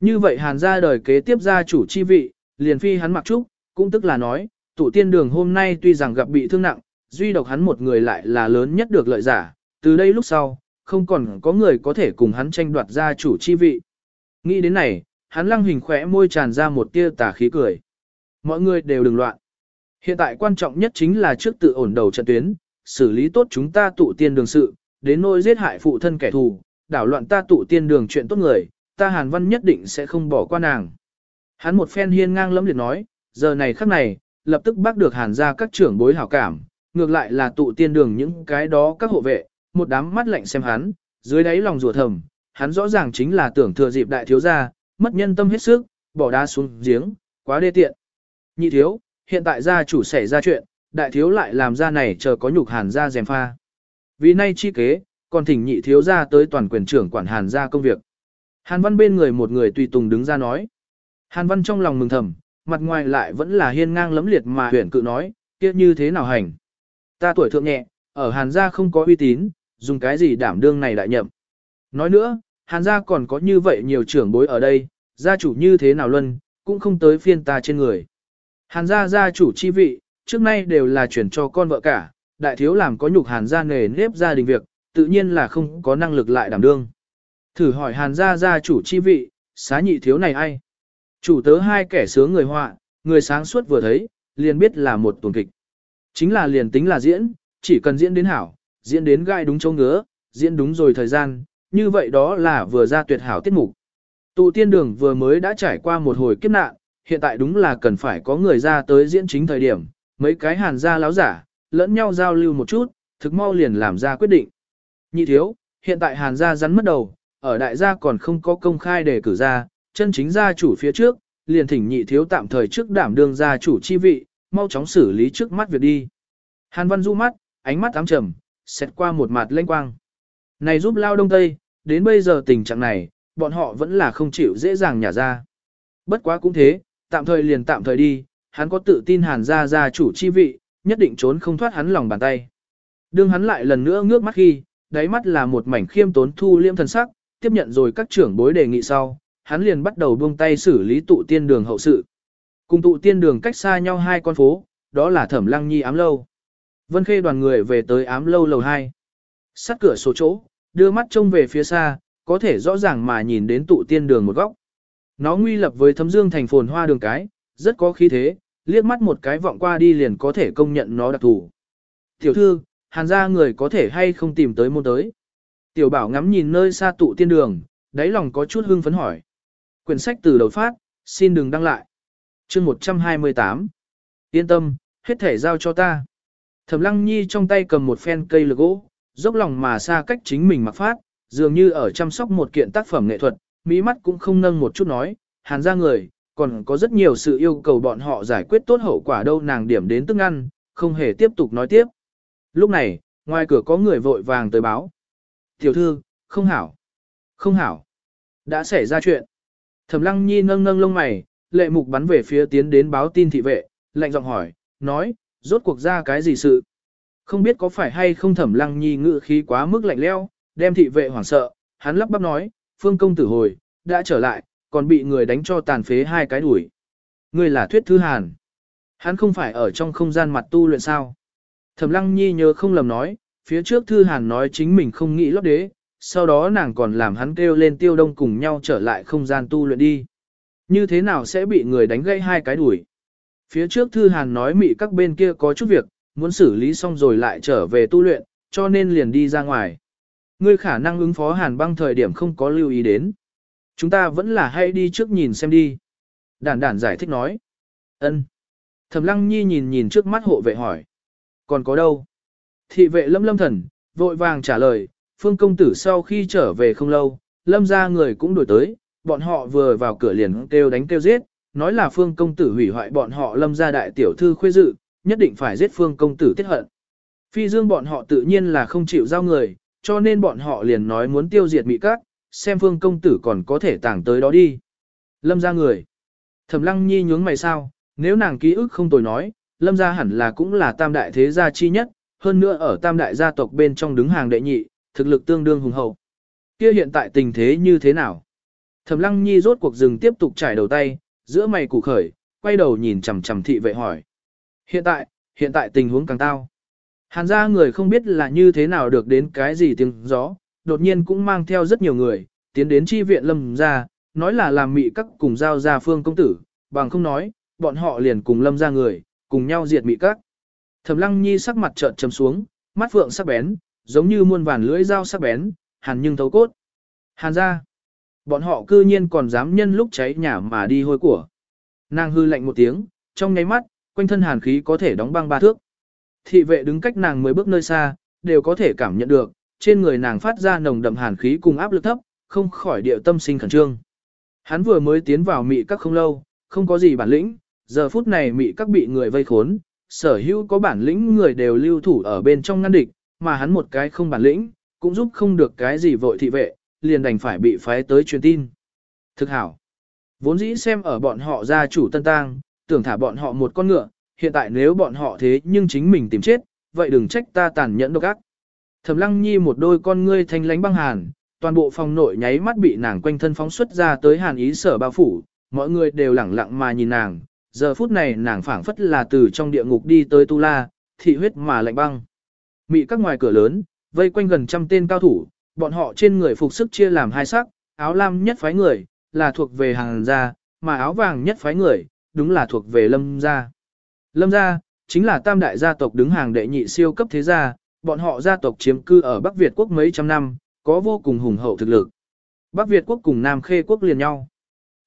Như vậy Hàn gia đời kế tiếp gia chủ chi vị, liền phi hắn mặc trúc, cũng tức là nói, tụ tiên đường hôm nay tuy rằng gặp bị thương nặng, duy độc hắn một người lại là lớn nhất được lợi giả, từ đây lúc sau, không còn có người có thể cùng hắn tranh đoạt gia chủ chi vị. Nghĩ đến này, hắn lăng hình khỏe môi tràn ra một tia tà khí cười. Mọi người đều đừng loạn. Hiện tại quan trọng nhất chính là trước tự ổn đầu trận tuyến, xử lý tốt chúng ta tụ tiên đường sự, đến nỗi giết hại phụ thân kẻ thù, đảo loạn ta tụ tiên đường chuyện tốt người, ta Hàn Văn nhất định sẽ không bỏ qua nàng. Hắn một phen hiên ngang lẫm liệt nói, giờ này khắc này, lập tức bắt được Hàn ra các trưởng bối hảo cảm, ngược lại là tụ tiên đường những cái đó các hộ vệ, một đám mắt lạnh xem hắn, dưới đáy lòng rủa thầm, hắn rõ ràng chính là tưởng thừa dịp đại thiếu gia, mất nhân tâm hết sức, bỏ đá xuống giếng, quá đê tiện. Nhị thiếu, hiện tại gia chủ xảy ra chuyện, đại thiếu lại làm ra này chờ có nhục hàn gia dèm pha. Vì nay chi kế, còn thỉnh nhị thiếu gia tới toàn quyền trưởng quản Hàn gia công việc. Hàn Văn bên người một người tùy tùng đứng ra nói. Hàn Văn trong lòng mừng thầm, mặt ngoài lại vẫn là hiên ngang lấm liệt mà huyền cự nói, kia như thế nào hành. Ta tuổi thượng nhẹ, ở Hàn gia không có uy tín, dùng cái gì đảm đương này đại nhậm. Nói nữa, Hàn gia còn có như vậy nhiều trưởng bối ở đây, gia chủ như thế nào luân, cũng không tới phiên ta trên người. Hàn gia gia chủ chi vị, trước nay đều là chuyển cho con vợ cả, đại thiếu làm có nhục Hàn gia nghề nếp gia đình việc, tự nhiên là không có năng lực lại đảm đương. Thử hỏi Hàn gia gia chủ chi vị, xá nhị thiếu này ai? Chủ tớ hai kẻ sướng người họa, người sáng suốt vừa thấy, liền biết là một tuần kịch. Chính là liền tính là diễn, chỉ cần diễn đến hảo, diễn đến gai đúng chỗ ngứa, diễn đúng rồi thời gian, như vậy đó là vừa ra tuyệt hảo tiết mục. Tụ tiên đường vừa mới đã trải qua một hồi kiếp nạn, hiện tại đúng là cần phải có người ra tới diễn chính thời điểm, mấy cái hàn gia láo giả, lẫn nhau giao lưu một chút, thực mau liền làm ra quyết định. Nhị thiếu, hiện tại hàn gia rắn mất đầu, ở đại gia còn không có công khai để cử ra, chân chính gia chủ phía trước, liền thỉnh nhị thiếu tạm thời trước đảm đương gia chủ chi vị, mau chóng xử lý trước mắt việc đi. Hàn Văn du mắt, ánh mắt ám trầm, xét qua một mặt lênh quang. Này giúp lao đông tây, đến bây giờ tình trạng này, bọn họ vẫn là không chịu dễ dàng nhả ra. Bất quá cũng thế, tạm thời liền tạm thời đi, hắn có tự tin hàn ra gia chủ chi vị, nhất định trốn không thoát hắn lòng bàn tay. Đương hắn lại lần nữa ngước mắt khi, đáy mắt là một mảnh khiêm tốn thu liêm thần sắc, tiếp nhận rồi các trưởng bối đề nghị sau, hắn liền bắt đầu buông tay xử lý tụ tiên đường hậu sự. Cùng tụ tiên đường cách xa nhau hai con phố, đó là Thẩm Lăng Nhi ám lâu. Vân Khê đoàn người về tới ám lâu lầu 2. Sắt cửa sổ chỗ, đưa mắt trông về phía xa, có thể rõ ràng mà nhìn đến tụ tiên đường một góc. Nó nguy lập với thấm dương thành phồn hoa đường cái, rất có khí thế, liếc mắt một cái vọng qua đi liền có thể công nhận nó đặc thù. Tiểu thư, hàn gia người có thể hay không tìm tới môn tới. Tiểu bảo ngắm nhìn nơi xa tụ tiên đường, đáy lòng có chút hưng phấn hỏi. Quyển sách từ đầu phát, xin đừng đăng lại. chương 128. Yên tâm, hết thể giao cho ta. Thẩm lăng nhi trong tay cầm một phen cây lược gỗ, dốc lòng mà xa cách chính mình mặc phát, dường như ở chăm sóc một kiện tác phẩm nghệ thuật, mỹ mắt cũng không nâng một chút nói, hàn ra người, còn có rất nhiều sự yêu cầu bọn họ giải quyết tốt hậu quả đâu nàng điểm đến tức ăn, không hề tiếp tục nói tiếp. Lúc này, ngoài cửa có người vội vàng tới báo. Tiểu thư, không hảo, không hảo, đã xảy ra chuyện. Thẩm lăng nhi nâng nâng lông mày, lệ mục bắn về phía tiến đến báo tin thị vệ, lạnh giọng hỏi, nói, rốt cuộc ra cái gì sự. Không biết có phải hay không thẩm lăng nhi ngự khí quá mức lạnh leo, đem thị vệ hoảng sợ, hắn lắp bắp nói, phương công tử hồi, đã trở lại, còn bị người đánh cho tàn phế hai cái đuổi. Người là thuyết thư hàn. Hắn không phải ở trong không gian mặt tu luyện sao. Thẩm lăng nhi nhớ không lầm nói, phía trước thư hàn nói chính mình không nghĩ lót đế, sau đó nàng còn làm hắn kêu lên tiêu đông cùng nhau trở lại không gian tu luyện đi. Như thế nào sẽ bị người đánh gãy hai cái đuổi? Phía trước thư hàn nói mị các bên kia có chút việc, muốn xử lý xong rồi lại trở về tu luyện, cho nên liền đi ra ngoài. Ngươi khả năng ứng phó hàn băng thời điểm không có lưu ý đến. Chúng ta vẫn là hãy đi trước nhìn xem đi. Đản đản giải thích nói. ân. Thẩm lăng nhi nhìn nhìn trước mắt hộ vệ hỏi. Còn có đâu? Thị vệ lâm lâm thần, vội vàng trả lời, phương công tử sau khi trở về không lâu, lâm ra người cũng đổi tới, bọn họ vừa vào cửa liền kêu đánh kêu giết, nói là phương công tử hủy hoại bọn họ lâm ra đại tiểu thư khuê dự, nhất định phải giết phương công tử tiết hận. Phi dương bọn họ tự nhiên là không chịu giao người, cho nên bọn họ liền nói muốn tiêu diệt mỹ các, xem phương công tử còn có thể tàng tới đó đi. Lâm ra người. Thẩm lăng nhi nhướng mày sao, nếu nàng ký ức không tồi nói, lâm ra hẳn là cũng là tam đại thế gia chi nhất, hơn nữa ở tam đại gia tộc bên trong đứng hàng đệ nhị, thực lực tương đương hùng hậu. Kia hiện tại tình thế như thế nào? Thẩm lăng nhi rốt cuộc dừng tiếp tục trải đầu tay, giữa mày củ khởi, quay đầu nhìn chằm chằm thị vệ hỏi. Hiện tại, hiện tại tình huống càng tao. Hàn gia người không biết là như thế nào được đến cái gì tiếng gió, đột nhiên cũng mang theo rất nhiều người, tiến đến chi viện lâm gia, nói là làm mị các cùng giao ra phương công tử, bằng không nói, bọn họ liền cùng lâm ra người, cùng nhau diệt mị các. Thẩm lăng nhi sắc mặt trợn trầm xuống, mắt phượng sắc bén, giống như muôn vàn lưỡi dao sắc bén, hàn nhưng thấu cốt. Hàn ra, bọn họ cư nhiên còn dám nhân lúc cháy nhà mà đi hôi của. Nàng hư lạnh một tiếng, trong nháy mắt, quanh thân hàn khí có thể đóng băng ba thước. Thị vệ đứng cách nàng mười bước nơi xa, đều có thể cảm nhận được, trên người nàng phát ra nồng đậm hàn khí cùng áp lực thấp, không khỏi điệu tâm sinh khẩn trương. Hắn vừa mới tiến vào mị các không lâu, không có gì bản lĩnh, giờ phút này mị các bị người vây khốn, sở hữu có bản lĩnh người đều lưu thủ ở bên trong ngăn địch, mà hắn một cái không bản lĩnh, cũng giúp không được cái gì vội thị vệ, liền đành phải bị phái tới truyền tin. Thực hảo. Vốn dĩ xem ở bọn họ gia chủ tân tang, tưởng thả bọn họ một con ngựa, hiện tại nếu bọn họ thế nhưng chính mình tìm chết, vậy đừng trách ta tàn nhẫn độc ác. Thẩm Lăng Nhi một đôi con ngươi thanh lánh băng hàn, toàn bộ phòng nội nháy mắt bị nàng quanh thân phóng xuất ra tới hàn ý sở bao phủ, mọi người đều lẳng lặng mà nhìn nàng, giờ phút này nàng phảng phất là từ trong địa ngục đi tới Tu La, thị huyết mà lạnh băng. Mị các ngoài cửa lớn, vây quanh gần trăm tên cao thủ, bọn họ trên người phục sức chia làm hai sắc, áo lam nhất phái người, là thuộc về hàng gia, mà áo vàng nhất phái người, đúng là thuộc về lâm gia. Lâm gia, chính là tam đại gia tộc đứng hàng đệ nhị siêu cấp thế gia, bọn họ gia tộc chiếm cư ở Bắc Việt quốc mấy trăm năm, có vô cùng hùng hậu thực lực. Bắc Việt quốc cùng Nam Khê quốc liền nhau.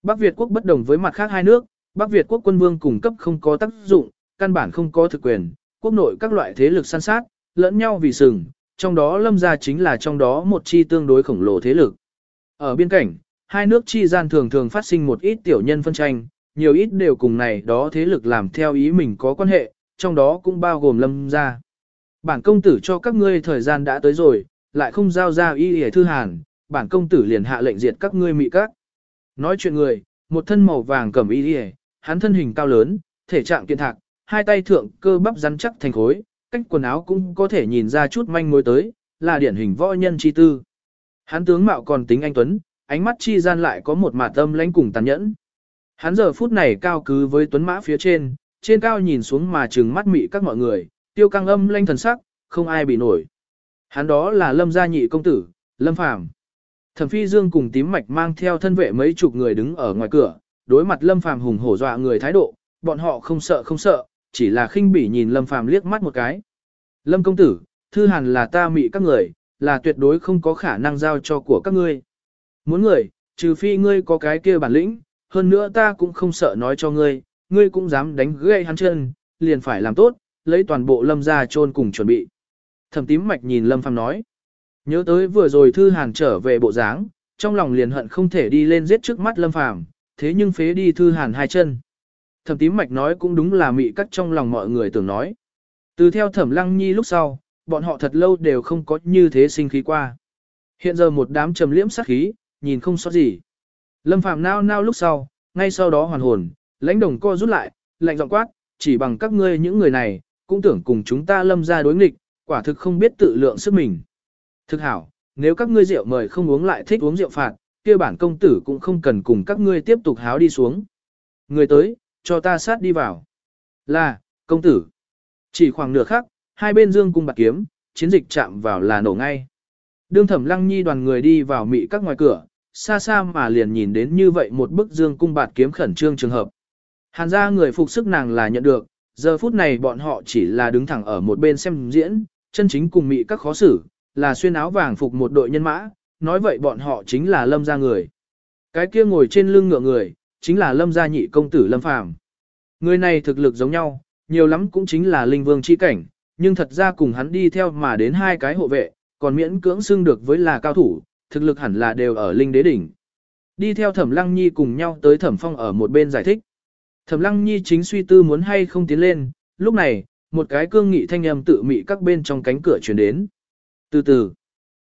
Bắc Việt quốc bất đồng với mặt khác hai nước, Bắc Việt quốc quân vương cùng cấp không có tác dụng, căn bản không có thực quyền, quốc nội các loại thế lực săn sát, lẫn nhau vì sừng, trong đó lâm gia chính là trong đó một chi tương đối khổng lồ thế lực. Ở biên cảnh, hai nước chi gian thường thường phát sinh một ít tiểu nhân phân tranh, nhiều ít đều cùng này đó thế lực làm theo ý mình có quan hệ, trong đó cũng bao gồm lâm gia. Bản công tử cho các ngươi thời gian đã tới rồi, lại không giao ra y hề thư hàn, bản công tử liền hạ lệnh diệt các ngươi mị các. Nói chuyện người, một thân màu vàng cầm y hề, hắn thân hình cao lớn, thể trạng kiện thạc, hai tay thượng cơ bắp rắn chắc thành khối, cách quần áo cũng có thể nhìn ra chút manh mối tới, là điển hình võ nhân chi tư. Hắn tướng mạo còn tính anh tuấn, ánh mắt chi gian lại có một mạt tâm lãnh cùng tàn nhẫn. Hắn giờ phút này cao cứ với tuấn mã phía trên, trên cao nhìn xuống mà trừng mắt mị các mọi người, tiêu căng âm lanh thần sắc, không ai bị nổi. Hắn đó là lâm gia nhị công tử, lâm phàm. Thẩm phi dương cùng tím mạch mang theo thân vệ mấy chục người đứng ở ngoài cửa, đối mặt lâm phàm hùng hổ dọa người thái độ, bọn họ không sợ không sợ, chỉ là khinh bỉ nhìn lâm phàm liếc mắt một cái. Lâm công tử, thư hàn là ta mị các người, là tuyệt đối không có khả năng giao cho của các ngươi. Muốn người, trừ phi ngươi có cái kia bản lĩnh, hơn nữa ta cũng không sợ nói cho ngươi, ngươi cũng dám đánh gãy hắn chân, liền phải làm tốt, lấy toàn bộ lâm ra chôn cùng chuẩn bị. Thẩm tím mạch nhìn lâm phàm nói. Nhớ tới vừa rồi thư hàn trở về bộ dáng, trong lòng liền hận không thể đi lên giết trước mắt lâm phàm, thế nhưng phế đi thư hàn hai chân. Thẩm tím mạch nói cũng đúng là mị cắt trong lòng mọi người tưởng nói. Từ theo thẩm lăng nhi lúc sau, bọn họ thật lâu đều không có như thế sinh khí qua. Hiện giờ một đám trầm liễm sát khí, nhìn không sót gì. Lâm phàm nao nao lúc sau, ngay sau đó hoàn hồn, lãnh đồng co rút lại, lạnh giọng quát, chỉ bằng các ngươi những người này, cũng tưởng cùng chúng ta lâm ra đối nghịch, quả thực không biết tự lượng sức mình. Thực hảo, nếu các ngươi rượu mời không uống lại thích uống rượu phạt, kia bản công tử cũng không cần cùng các ngươi tiếp tục háo đi xuống. Người tới, cho ta sát đi vào. Là, công tử. Chỉ khoảng nửa khắc, hai bên dương cung bạc kiếm, chiến dịch chạm vào là nổ ngay. Đương thẩm lăng nhi đoàn người đi vào mị các ngoài cửa, xa xa mà liền nhìn đến như vậy một bức dương cung bạt kiếm khẩn trương trường hợp. Hàn ra người phục sức nàng là nhận được, giờ phút này bọn họ chỉ là đứng thẳng ở một bên xem diễn, chân chính cùng mị các khó xử, là xuyên áo vàng phục một đội nhân mã, nói vậy bọn họ chính là lâm gia người. Cái kia ngồi trên lưng ngựa người, chính là lâm gia nhị công tử lâm phàm. Người này thực lực giống nhau, nhiều lắm cũng chính là linh vương chi cảnh, nhưng thật ra cùng hắn đi theo mà đến hai cái hộ vệ, còn miễn cưỡng xưng được với là cao thủ, thực lực hẳn là đều ở linh đế đỉnh. Đi theo thẩm lăng nhi cùng nhau tới thẩm phong ở một bên giải thích. Thẩm lăng nhi chính suy tư muốn hay không tiến lên, lúc này, một cái cương nghị thanh âm tự mị các bên trong cánh cửa chuyển đến. Từ từ,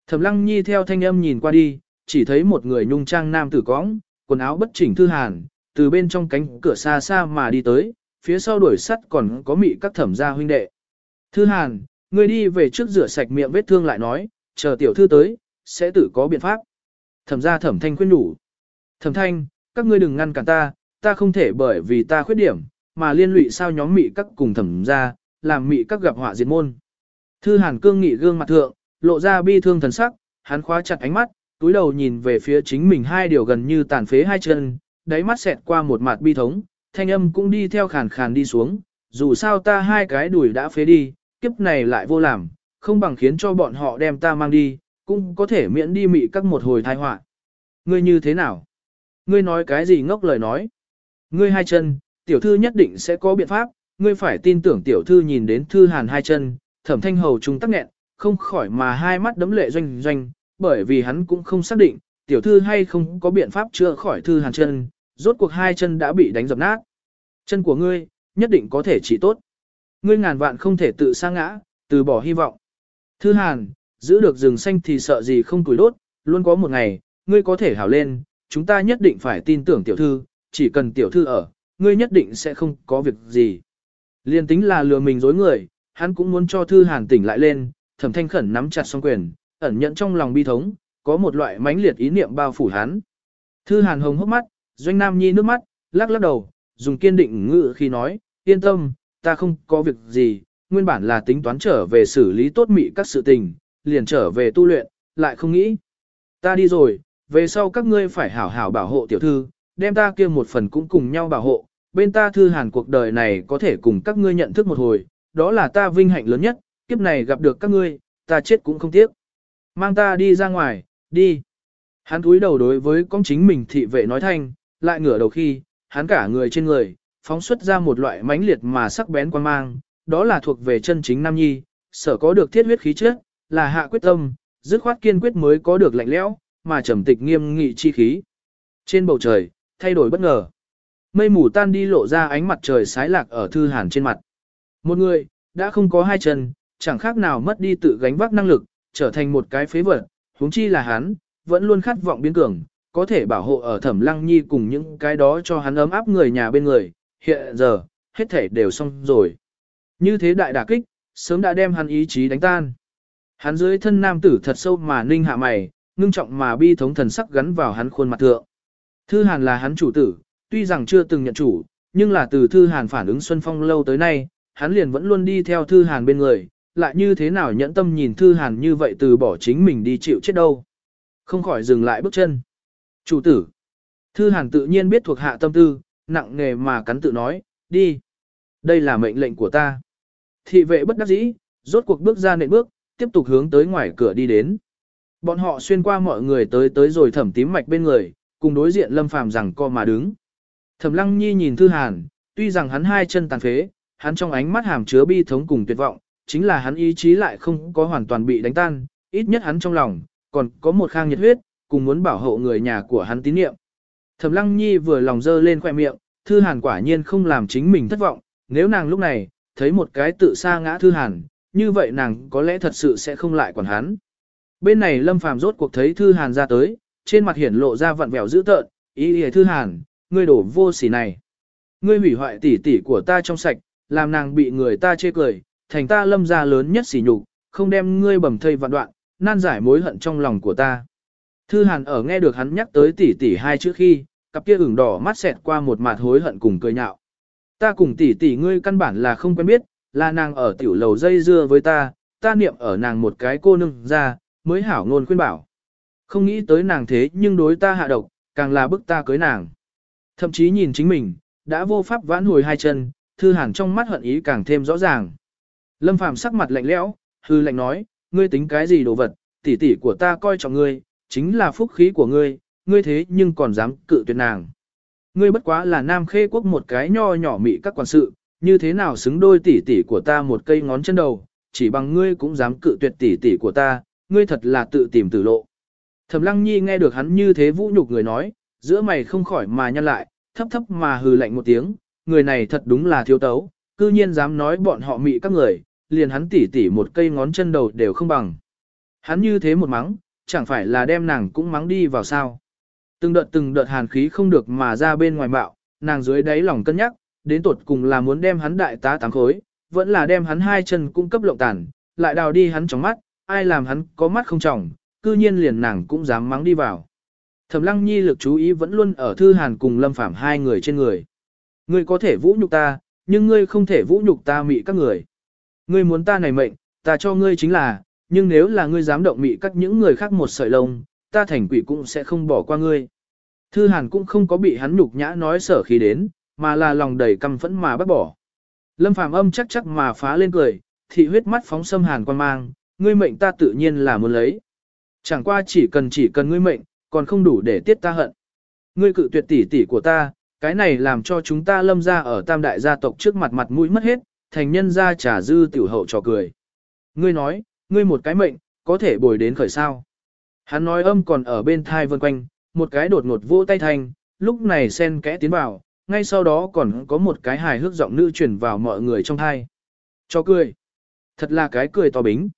thẩm lăng nhi theo thanh âm nhìn qua đi, chỉ thấy một người nhung trang nam tử cõng, quần áo bất chỉnh thư hàn, từ bên trong cánh cửa xa xa mà đi tới, phía sau đuổi sắt còn có mị các thẩm gia huynh đệ. Thư hàn, người đi về trước rửa sạch miệng vết thương lại nói, chờ tiểu thư tới, sẽ tự có biện pháp. Thẩm gia thẩm thanh khuyên đủ. Thẩm thanh, các ngươi đừng ngăn cản ta, ta không thể bởi vì ta khuyết điểm, mà liên lụy sao nhóm mị các cùng thẩm gia, làm mị các gặp họa diệt môn. Thư hàn cương nghị gương mặt thượng, lộ ra bi thương thần sắc, hắn khóa chặt ánh mắt, túi đầu nhìn về phía chính mình hai điều gần như tàn phế hai chân, đáy mắt xẹt qua một mặt bi thống, thanh âm cũng đi theo khàn khàn đi xuống, dù sao ta hai cái đùi đã phế đi, kiếp này lại vô làm, không bằng khiến cho bọn họ đem ta mang đi, cũng có thể miễn đi mị các một hồi thai họa. Ngươi như thế nào? Ngươi nói cái gì ngốc lời nói? Ngươi hai chân, tiểu thư nhất định sẽ có biện pháp, ngươi phải tin tưởng tiểu thư nhìn đến thư hàn hai chân, thẩm thanh hầu trung tắc nghẹn, không khỏi mà hai mắt đấm lệ doanh doanh, bởi vì hắn cũng không xác định, tiểu thư hay không có biện pháp chữa khỏi thư hàn chân, rốt cuộc hai chân đã bị đánh dập nát. Chân của ngươi, nhất định có thể trị tốt. Ngươi ngàn vạn không thể tự sa ngã, từ bỏ hy vọng. Thư hàn, giữ được rừng xanh thì sợ gì không tuổi đốt, luôn có một ngày, ngươi có thể hảo lên, chúng ta nhất định phải tin tưởng tiểu thư, chỉ cần tiểu thư ở, ngươi nhất định sẽ không có việc gì. Liên tính là lừa mình dối người, hắn cũng muốn cho thư hàn tỉnh lại lên, thẩm thanh khẩn nắm chặt song quyền, ẩn nhận trong lòng bi thống, có một loại mãnh liệt ý niệm bao phủ hắn. Thư hàn hồng hốc mắt, doanh nam nhi nước mắt, lắc lắc đầu, dùng kiên định ngữ khi nói, yên tâm, ta không có việc gì, nguyên bản là tính toán trở về xử lý tốt mị các sự tình, liền trở về tu luyện, lại không nghĩ. Ta đi rồi, về sau các ngươi phải hảo hảo bảo hộ tiểu thư, đem ta kia một phần cũng cùng nhau bảo hộ, bên ta thư hàn cuộc đời này có thể cùng các ngươi nhận thức một hồi, đó là ta vinh hạnh lớn nhất, kiếp này gặp được các ngươi, ta chết cũng không tiếc. Mang ta đi ra ngoài, đi. Hắn cúi đầu đối với con chính mình thị vệ nói thanh, lại ngửa đầu khi, hắn cả người trên người, phóng xuất ra một loại mãnh liệt mà sắc bén quan mang, đó là thuộc về chân chính nam nhi, sở có được thiết huyết khí chất, là hạ quyết tâm, dứt khoát kiên quyết mới có được lạnh lẽo, mà trầm tịch nghiêm nghị chi khí. Trên bầu trời, thay đổi bất ngờ. Mây mù tan đi lộ ra ánh mặt trời sái lạc ở thư hàn trên mặt. Một người, đã không có hai chân, chẳng khác nào mất đi tự gánh vác năng lực, trở thành một cái phế vật, huống chi là hắn, vẫn luôn khát vọng biến cường, có thể bảo hộ ở thẩm lăng nhi cùng những cái đó cho hắn ấm áp người nhà bên người, hiện giờ, hết thể đều xong rồi. Như thế đại đả kích, sớm đã đem hắn ý chí đánh tan. Hắn dưới thân nam tử thật sâu mà ninh hạ mày, ngưng trọng mà bi thống thần sắc gắn vào hắn khuôn mặt thượng. Thư Hàn là hắn chủ tử, tuy rằng chưa từng nhận chủ, nhưng là từ Thư Hàn phản ứng Xuân Phong lâu tới nay, hắn liền vẫn luôn đi theo Thư Hàn bên người, lại như thế nào nhẫn tâm nhìn Thư Hàn như vậy từ bỏ chính mình đi chịu chết đâu. Không khỏi dừng lại bước chân. Chủ tử. Thư Hàn tự nhiên biết thuộc hạ tâm tư, nặng nề mà cắn tự nói, đi. Đây là mệnh lệnh của ta. Thị vệ bất đắc dĩ, rốt cuộc bước ra nệm bước, tiếp tục hướng tới ngoài cửa đi đến. Bọn họ xuyên qua mọi người tới tới rồi thẩm tím mạch bên người, cùng đối diện lâm phàm rằng co mà đứng. Thẩm lăng nhi nhìn thư hàn, tuy rằng hắn hai chân tàn phế, hắn trong ánh mắt hàm chứa bi thống cùng tuyệt vọng, chính là hắn ý chí lại không có hoàn toàn bị đánh tan, ít nhất hắn trong lòng, còn có một khang nhiệt huyết, cùng muốn bảo hộ người nhà của hắn tín niệm. Thẩm lăng nhi vừa lòng dơ lên khoẻ miệng, thư hàn quả nhiên không làm chính mình thất vọng, nếu nàng lúc này, thấy một cái tự sa ngã thư hàn, như vậy nàng có lẽ thật sự sẽ không lại quản hắn. Bên này lâm phàm rốt cuộc thấy thư hàn ra tới, trên mặt hiển lộ ra vặn vẹo dữ tợn, ý ý thư hàn, ngươi đổ vô sỉ này. Ngươi hủy hoại tỷ tỷ của ta trong sạch, làm nàng bị người ta chê cười, thành ta lâm gia lớn nhất sỉ nhục, không đem ngươi bầm thây vạn đoạn, nan giải mối hận trong lòng của ta. Thư hàn ở nghe được hắn nhắc tới tỷ tỷ hai chữ khi, cặp kia ửng đỏ mắt xẹt qua một mặt hối hận cùng cười nhạo. Ta cùng tỷ tỷ ngươi căn bản là không quen biết, là nàng ở tiểu lầu dây dưa với ta, ta niệm ở nàng một cái cô nương ra, mới hảo ngôn khuyên bảo. Không nghĩ tới nàng thế nhưng đối ta hạ độc, càng là bức ta cưới nàng. Thậm chí nhìn chính mình, đã vô pháp vãn hồi hai chân, thư hàn trong mắt hận ý càng thêm rõ ràng. Lâm Phàm sắc mặt lạnh lẽo, hư lạnh nói, ngươi tính cái gì đồ vật, tỷ tỷ của ta coi trọng ngươi, chính là phúc khí của ngươi, ngươi thế nhưng còn dám cự tuyệt nàng. Ngươi bất quá là nam khê quốc một cái nho nhỏ mị các quan sự, như thế nào xứng đôi tỷ tỷ của ta một cây ngón chân đầu, chỉ bằng ngươi cũng dám cự tuyệt tỷ tỷ của ta, ngươi thật là tự tìm tử lộ. Thẩm Lăng Nhi nghe được hắn như thế vũ nhục người nói, giữa mày không khỏi mà nhăn lại, thấp thấp mà hừ lạnh một tiếng, người này thật đúng là thiếu tấu, cư nhiên dám nói bọn họ mị các người, liền hắn tỉ tỉ một cây ngón chân đầu đều không bằng. Hắn như thế một mắng, chẳng phải là đem nàng cũng mắng đi vào sao. Từng đợt từng đợt hàn khí không được mà ra bên ngoài bạo, nàng dưới đáy lòng cân nhắc, đến tột cùng là muốn đem hắn đại tá tám khối, vẫn là đem hắn hai chân cung cấp lộng tàn, lại đào đi hắn trong mắt, ai làm hắn có mắt không trọng, cư nhiên liền nàng cũng dám mắng đi vào. Thẩm Lăng Nhi lực chú ý vẫn luôn ở Thư Hàn cùng Lâm Phàm hai người trên người. Ngươi có thể vũ nhục ta, nhưng ngươi không thể vũ nhục ta mị các người. Ngươi muốn ta này mệnh, ta cho ngươi chính là, nhưng nếu là ngươi dám động mị các những người khác một sợi lông, ta thành quỷ cũng sẽ không bỏ qua ngươi. Thư Hàn cũng không có bị hắn nhục nhã nói sở khí đến, mà là lòng đầy căm phẫn mà bắt bỏ. Lâm Phàm âm chắc chắc mà phá lên cười, thị huyết mắt phóng xâm hàn quan mang, ngươi mệnh ta tự nhiên là muốn lấy. Chẳng qua chỉ cần chỉ cần ngươi mệnh, còn không đủ để tiết ta hận. Ngươi cự tuyệt tỷ tỷ của ta, cái này làm cho chúng ta lâm ra ở tam đại gia tộc trước mặt mặt mũi mất hết, thành nhân gia trả dư tiểu hậu trò cười. Ngươi nói, ngươi một cái mệnh, có thể bồi đến khởi sao. Hắn nói âm còn ở bên thai vân quanh, một cái đột ngột vỗ tay thành, lúc này sen kẽ tiến vào, ngay sau đó còn có một cái hài hước giọng nữ truyền vào mọi người trong thai. Cho cười. Thật là cái cười to bính.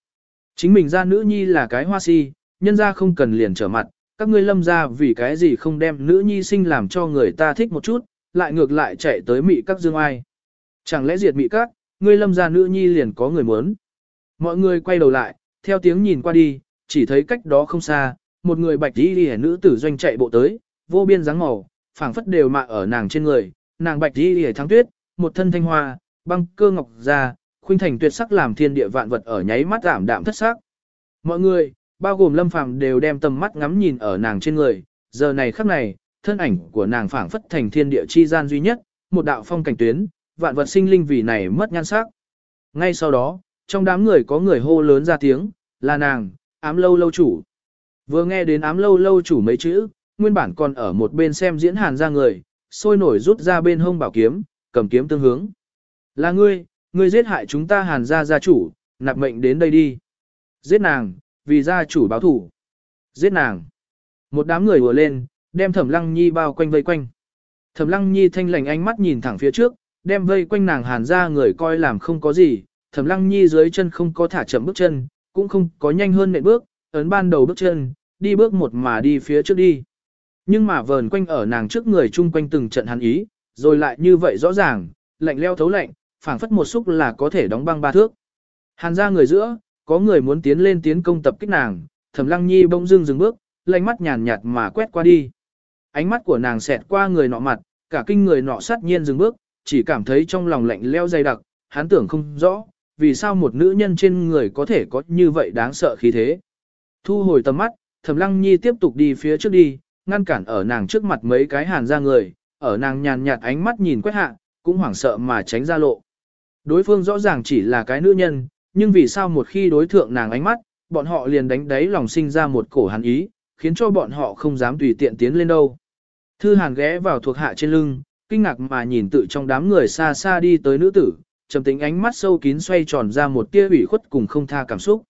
Chính mình ra nữ nhi là cái hoa si, nhân ra không cần liền trở mặt, các ngươi lâm ra vì cái gì không đem nữ nhi sinh làm cho người ta thích một chút, lại ngược lại chạy tới mị các dương ai. Chẳng lẽ diệt mị các, ngươi lâm ra nữ nhi liền có người muốn. Mọi người quay đầu lại, theo tiếng nhìn qua đi, chỉ thấy cách đó không xa, một người bạch đi đi nữ tử doanh chạy bộ tới, vô biên dáng màu, phảng phất đều mạ ở nàng trên người, nàng bạch đi hề thắng tuyết, một thân thanh hoa, băng cơ ngọc ra, khuynh thành tuyệt sắc làm thiên địa vạn vật ở nháy mắt giảm đạm thất sắc. Mọi người, bao gồm lâm phàm đều đem tầm mắt ngắm nhìn ở nàng trên người, giờ này khắc này, thân ảnh của nàng phảng phất thành thiên địa chi gian duy nhất, một đạo phong cảnh tuyến, vạn vật sinh linh vì này mất nhan sắc. Ngay sau đó, trong đám người có người hô lớn ra tiếng, là nàng, ám lâu lâu chủ. Vừa nghe đến ám lâu lâu chủ mấy chữ, nguyên bản còn ở một bên xem diễn hàn ra người, sôi nổi rút ra bên hông bảo kiếm, cầm kiếm tương hướng. Là ngươi, ngươi giết hại chúng ta hàn gia gia chủ, nạp mệnh đến đây đi. Giết nàng, vì gia chủ báo thủ. Giết nàng. Một đám người vừa lên, đem thẩm lăng nhi bao quanh vây quanh. Thẩm lăng nhi thanh lành ánh mắt nhìn thẳng phía trước, đem vây quanh nàng hàn ra người coi làm không có gì. Thẩm lăng nhi dưới chân không có thả chậm bước chân, cũng không có nhanh hơn nệm bước, ấn ban đầu bước chân, đi bước một mà đi phía trước đi. Nhưng mà vờn quanh ở nàng trước người chung quanh từng trận hắn ý, rồi lại như vậy rõ ràng, lạnh leo thấu lạnh, phảng phất một xúc là có thể đóng băng ba thước. Hàn ra người giữa, có người muốn tiến lên tiến công tập kích nàng, Thẩm Lăng Nhi bỗng dưng dừng bước, lạnh mắt nhàn nhạt mà quét qua đi. Ánh mắt của nàng xẹt qua người nọ mặt, cả kinh người nọ sát nhiên dừng bước, chỉ cảm thấy trong lòng lạnh leo dày đặc, hắn tưởng không rõ, vì sao một nữ nhân trên người có thể có như vậy đáng sợ khí thế. Thu hồi tầm mắt, Thẩm Lăng Nhi tiếp tục đi phía trước đi, ngăn cản ở nàng trước mặt mấy cái hàn ra người, ở nàng nhàn nhạt ánh mắt nhìn quét hạ, cũng hoảng sợ mà tránh ra lộ. Đối phương rõ ràng chỉ là cái nữ nhân, nhưng vì sao một khi đối thượng nàng ánh mắt, bọn họ liền đánh đáy lòng sinh ra một cổ hàn ý, khiến cho bọn họ không dám tùy tiện tiến lên đâu. Thư hàn ghé vào thuộc hạ trên lưng, kinh ngạc mà nhìn tự trong đám người xa xa đi tới nữ tử, trầm tính ánh mắt sâu kín xoay tròn ra một tia ủy khuất cùng không tha cảm xúc.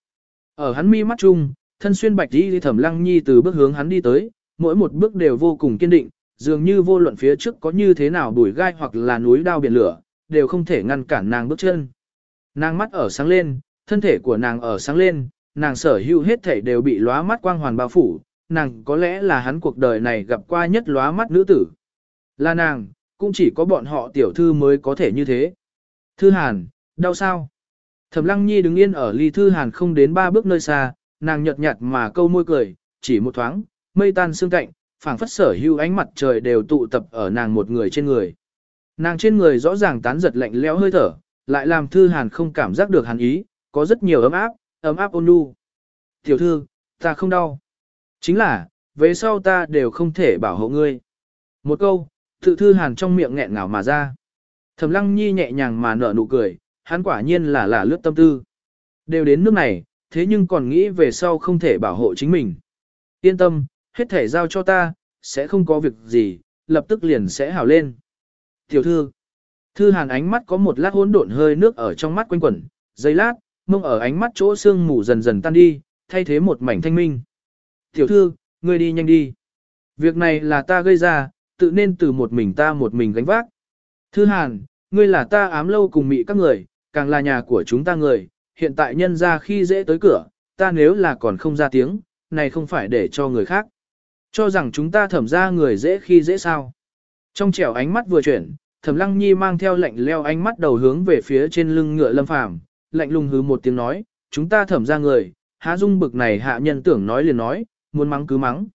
Ở hắn mi mắt chung, thân xuyên bạch đi thẩm lăng nhi từ bước hướng hắn đi tới, mỗi một bước đều vô cùng kiên định, dường như vô luận phía trước có như thế nào bùi gai hoặc là núi đao biển lửa, đều không thể ngăn cản nàng bước chân. Nàng mắt ở sáng lên, thân thể của nàng ở sáng lên, nàng sở hữu hết thể đều bị lóa mắt quang hoàn bao phủ, nàng có lẽ là hắn cuộc đời này gặp qua nhất lóa mắt nữ tử. Là nàng, cũng chỉ có bọn họ tiểu thư mới có thể như thế. Thư Hàn, đau sao? Thẩm Lăng Nhi đứng yên ở ly Thư Hàn không đến ba bước nơi xa, nàng nhợt nhạt mà câu môi cười, chỉ một thoáng, mây tan sương cạnh, phảng phất sở hưu ánh mặt trời đều tụ tập ở nàng một người trên người. Nàng trên người rõ ràng tán giật lạnh lẽo hơi thở, lại làm thư hàn không cảm giác được hàn ý, có rất nhiều ấm áp, ấm áp ôn nhu. Tiểu thư, ta không đau. Chính là, về sau ta đều không thể bảo hộ ngươi. Một câu, tự thư hàn trong miệng nghẹn ngào mà ra. Thẩm lăng nhi nhẹ nhàng mà nở nụ cười, hắn quả nhiên là là lướt tâm tư. Đều đến nước này, thế nhưng còn nghĩ về sau không thể bảo hộ chính mình. Yên tâm, hết thể giao cho ta, sẽ không có việc gì, lập tức liền sẽ hảo lên. Tiểu thư, thư hàn ánh mắt có một lát hỗn độn hơi nước ở trong mắt quanh quẩn, giây lát, mông ở ánh mắt chỗ sương mù dần dần tan đi, thay thế một mảnh thanh minh. Tiểu thư, ngươi đi nhanh đi. Việc này là ta gây ra, tự nên từ một mình ta một mình gánh vác. Thư hàn, ngươi là ta ám lâu cùng mị các người, càng là nhà của chúng ta người, hiện tại nhân ra khi dễ tới cửa, ta nếu là còn không ra tiếng, này không phải để cho người khác. Cho rằng chúng ta thẩm ra người dễ khi dễ sao. Trong trẻo ánh mắt vừa chuyển, thẩm lăng nhi mang theo lạnh leo ánh mắt đầu hướng về phía trên lưng ngựa lâm phàm, lạnh lùng hứ một tiếng nói, chúng ta thẩm ra người, há dung bực này hạ nhân tưởng nói liền nói, muốn mắng cứ mắng.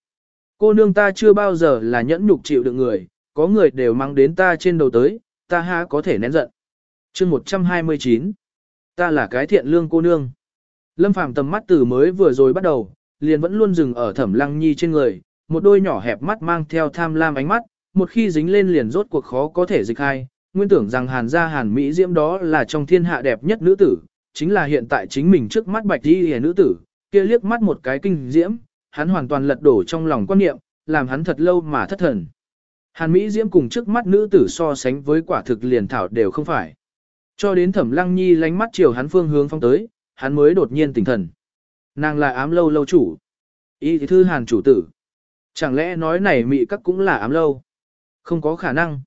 Cô nương ta chưa bao giờ là nhẫn nhục chịu được người, có người đều mắng đến ta trên đầu tới, ta há có thể nén giận. chương 129 Ta là cái thiện lương cô nương. Lâm Phàm tầm mắt từ mới vừa rồi bắt đầu, liền vẫn luôn dừng ở thẩm lăng nhi trên người, một đôi nhỏ hẹp mắt mang theo tham lam ánh mắt, một khi dính lên liền rốt cuộc khó có thể dịch hai, nguyên tưởng rằng hàn gia hàn Mỹ diễm đó là trong thiên hạ đẹp nhất nữ tử, chính là hiện tại chính mình trước mắt bạch đi hề nữ tử, kia liếc mắt một cái kinh diễm, hắn hoàn toàn lật đổ trong lòng quan niệm, làm hắn thật lâu mà thất thần. Hàn Mỹ diễm cùng trước mắt nữ tử so sánh với quả thực liền thảo đều không phải. Cho đến thẩm lăng nhi lánh mắt chiều hắn phương hướng phong tới, hắn mới đột nhiên tỉnh thần. Nàng là ám lâu lâu chủ. Y thư hàn chủ tử. Chẳng lẽ nói này mị các cũng là ám lâu? Không có khả năng.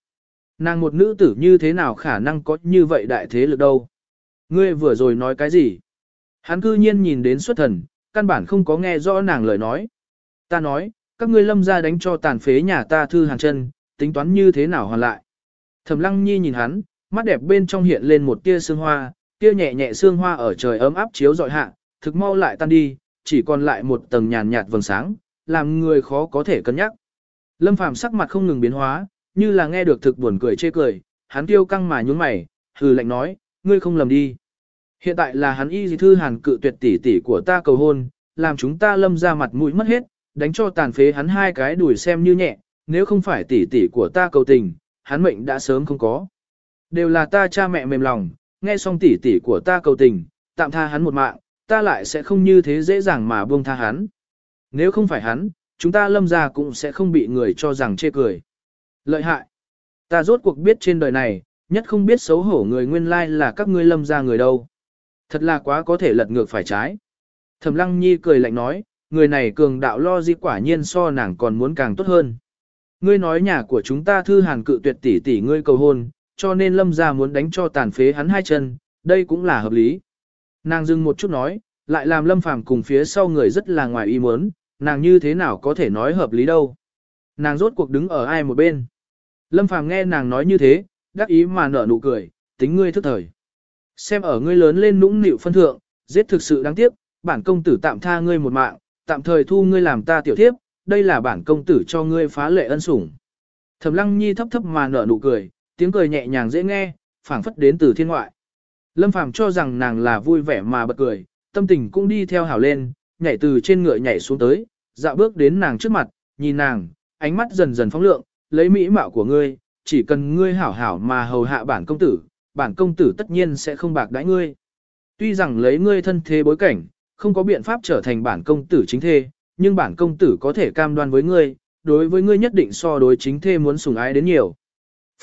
Nàng một nữ tử như thế nào khả năng có như vậy đại thế lực đâu? Ngươi vừa rồi nói cái gì? Hắn cư nhiên nhìn đến xuất thần, căn bản không có nghe rõ nàng lời nói. Ta nói, các ngươi lâm ra đánh cho tàn phế nhà ta thư hàng chân, tính toán như thế nào hoàn lại. Thẩm lăng nhi nhìn hắn, mắt đẹp bên trong hiện lên một tia sương hoa, tia nhẹ nhẹ sương hoa ở trời ấm áp chiếu dọi hạ, thực mau lại tan đi, chỉ còn lại một tầng nhàn nhạt vầng sáng, làm người khó có thể cân nhắc. Lâm Phàm sắc mặt không ngừng biến hóa, như là nghe được thực buồn cười chê cười, hắn tiêu căng mà nhún mày, hừ lạnh nói, ngươi không lầm đi. Hiện tại là hắn y dì thư hàn cự tuyệt tỷ tỷ của ta cầu hôn, làm chúng ta lâm ra mặt mũi mất hết, đánh cho tàn phế hắn hai cái đuổi xem như nhẹ, nếu không phải tỷ tỷ của ta cầu tình, hắn mệnh đã sớm không có. Đều là ta cha mẹ mềm lòng, nghe xong tỷ tỷ của ta cầu tình, tạm tha hắn một mạng, ta lại sẽ không như thế dễ dàng mà buông tha hắn. Nếu không phải hắn, chúng ta lâm ra cũng sẽ không bị người cho rằng chê cười. Lợi hại. Ta rốt cuộc biết trên đời này, nhất không biết xấu hổ người nguyên lai là các ngươi lâm ra người đâu. Thật là quá có thể lật ngược phải trái. Thẩm lăng nhi cười lạnh nói, người này cường đạo lo di quả nhiên so nàng còn muốn càng tốt hơn. Ngươi nói nhà của chúng ta thư hàn cự tuyệt tỷ tỷ ngươi cầu hôn, cho nên lâm ra muốn đánh cho tàn phế hắn hai chân, đây cũng là hợp lý. Nàng dừng một chút nói, lại làm lâm phàm cùng phía sau người rất là ngoài ý muốn, nàng như thế nào có thể nói hợp lý đâu. Nàng rốt cuộc đứng ở ai một bên. Lâm phàm nghe nàng nói như thế, đắc ý mà nở nụ cười, tính ngươi thức thời. Xem ở ngươi lớn lên nũng nịu phân thượng, giết thực sự đáng tiếc, bản công tử tạm tha ngươi một mạng, tạm thời thu ngươi làm ta tiểu thiếp, đây là bản công tử cho ngươi phá lệ ân sủng. Thẩm Lăng Nhi thấp thấp mà nở nụ cười, tiếng cười nhẹ nhàng dễ nghe, phảng phất đến từ thiên ngoại. Lâm Phàm cho rằng nàng là vui vẻ mà bật cười, tâm tình cũng đi theo hảo lên, nhảy từ trên ngựa nhảy xuống tới, dạo bước đến nàng trước mặt, nhìn nàng, ánh mắt dần dần phóng lượng, lấy mỹ mạo của ngươi, chỉ cần ngươi hảo hảo mà hầu hạ bản công tử, bản công tử tất nhiên sẽ không bạc đãi ngươi. Tuy rằng lấy ngươi thân thế bối cảnh, không có biện pháp trở thành bản công tử chính thê, nhưng bản công tử có thể cam đoan với ngươi, đối với ngươi nhất định so đối chính thê muốn sủng ái đến nhiều.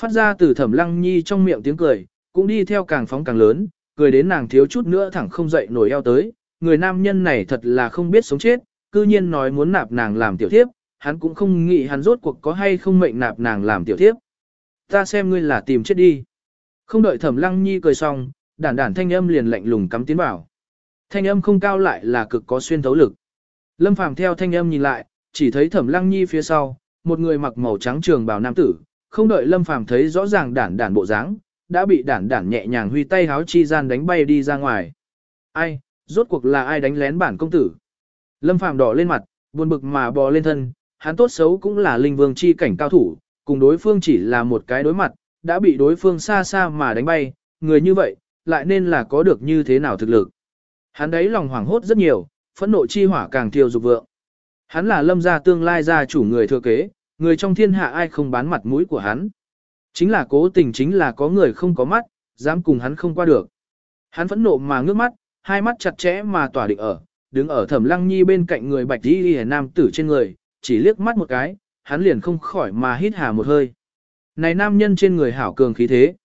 Phát ra từ thẩm lăng nhi trong miệng tiếng cười, cũng đi theo càng phóng càng lớn, cười đến nàng thiếu chút nữa thẳng không dậy nổi eo tới, người nam nhân này thật là không biết sống chết, cư nhiên nói muốn nạp nàng làm tiểu thiếp, hắn cũng không nghĩ hắn rốt cuộc có hay không mệnh nạp nàng làm tiểu thiếp. Ta xem ngươi là tìm chết đi. Không đợi thẩm lăng nhi cười xong, đản đản thanh âm liền lạnh lùng cắm tiến bảo. Thanh âm không cao lại là cực có xuyên thấu lực. Lâm Phàm theo thanh âm nhìn lại, chỉ thấy Thẩm Lăng Nhi phía sau, một người mặc màu trắng trường bào nam tử, không đợi Lâm Phàm thấy rõ ràng đản đản bộ dáng, đã bị đản đản nhẹ nhàng huy tay háo chi gian đánh bay đi ra ngoài. Ai, rốt cuộc là ai đánh lén bản công tử? Lâm Phàm đỏ lên mặt, buồn bực mà bò lên thân, hắn tốt xấu cũng là linh vương chi cảnh cao thủ, cùng đối phương chỉ là một cái đối mặt, đã bị đối phương xa xa mà đánh bay, người như vậy, lại nên là có được như thế nào thực lực. Hắn đấy lòng hoảng hốt rất nhiều, phẫn nộ chi hỏa càng thiêu dục vượng. Hắn là lâm gia tương lai gia chủ người thừa kế, người trong thiên hạ ai không bán mặt mũi của hắn. Chính là cố tình chính là có người không có mắt, dám cùng hắn không qua được. Hắn phẫn nộ mà ngước mắt, hai mắt chặt chẽ mà tỏa định ở, đứng ở thẩm lăng nhi bên cạnh người bạch đi đi nam tử trên người, chỉ liếc mắt một cái, hắn liền không khỏi mà hít hà một hơi. Này nam nhân trên người hảo cường khí thế.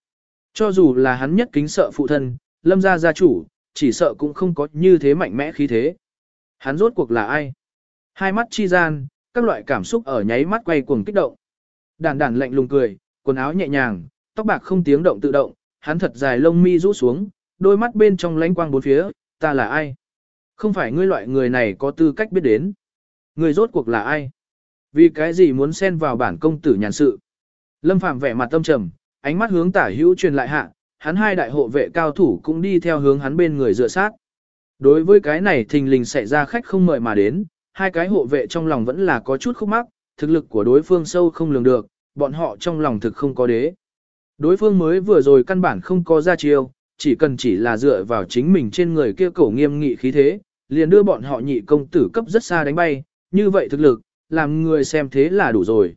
Cho dù là hắn nhất kính sợ phụ thân, lâm gia gia chủ, chỉ sợ cũng không có như thế mạnh mẽ khí thế. Hắn rốt cuộc là ai? Hai mắt chi gian, các loại cảm xúc ở nháy mắt quay cuồng kích động. Đàn đàn lạnh lùng cười, quần áo nhẹ nhàng, tóc bạc không tiếng động tự động, hắn thật dài lông mi rũ xuống, đôi mắt bên trong lánh quang bốn phía, ta là ai? Không phải ngươi loại người này có tư cách biết đến. Ngươi rốt cuộc là ai? Vì cái gì muốn xen vào bản công tử nhàn sự? Lâm Phạm vẻ mặt tâm trầm, ánh mắt hướng tả hữu truyền lại hạ, hắn hai đại hộ vệ cao thủ cũng đi theo hướng hắn bên người dựa sát. Đối với cái này thình lình xảy ra khách không mời mà đến, hai cái hộ vệ trong lòng vẫn là có chút khúc mắc, thực lực của đối phương sâu không lường được, bọn họ trong lòng thực không có đế. Đối phương mới vừa rồi căn bản không có ra chiêu, chỉ cần chỉ là dựa vào chính mình trên người kia cổ nghiêm nghị khí thế, liền đưa bọn họ nhị công tử cấp rất xa đánh bay, như vậy thực lực, làm người xem thế là đủ rồi.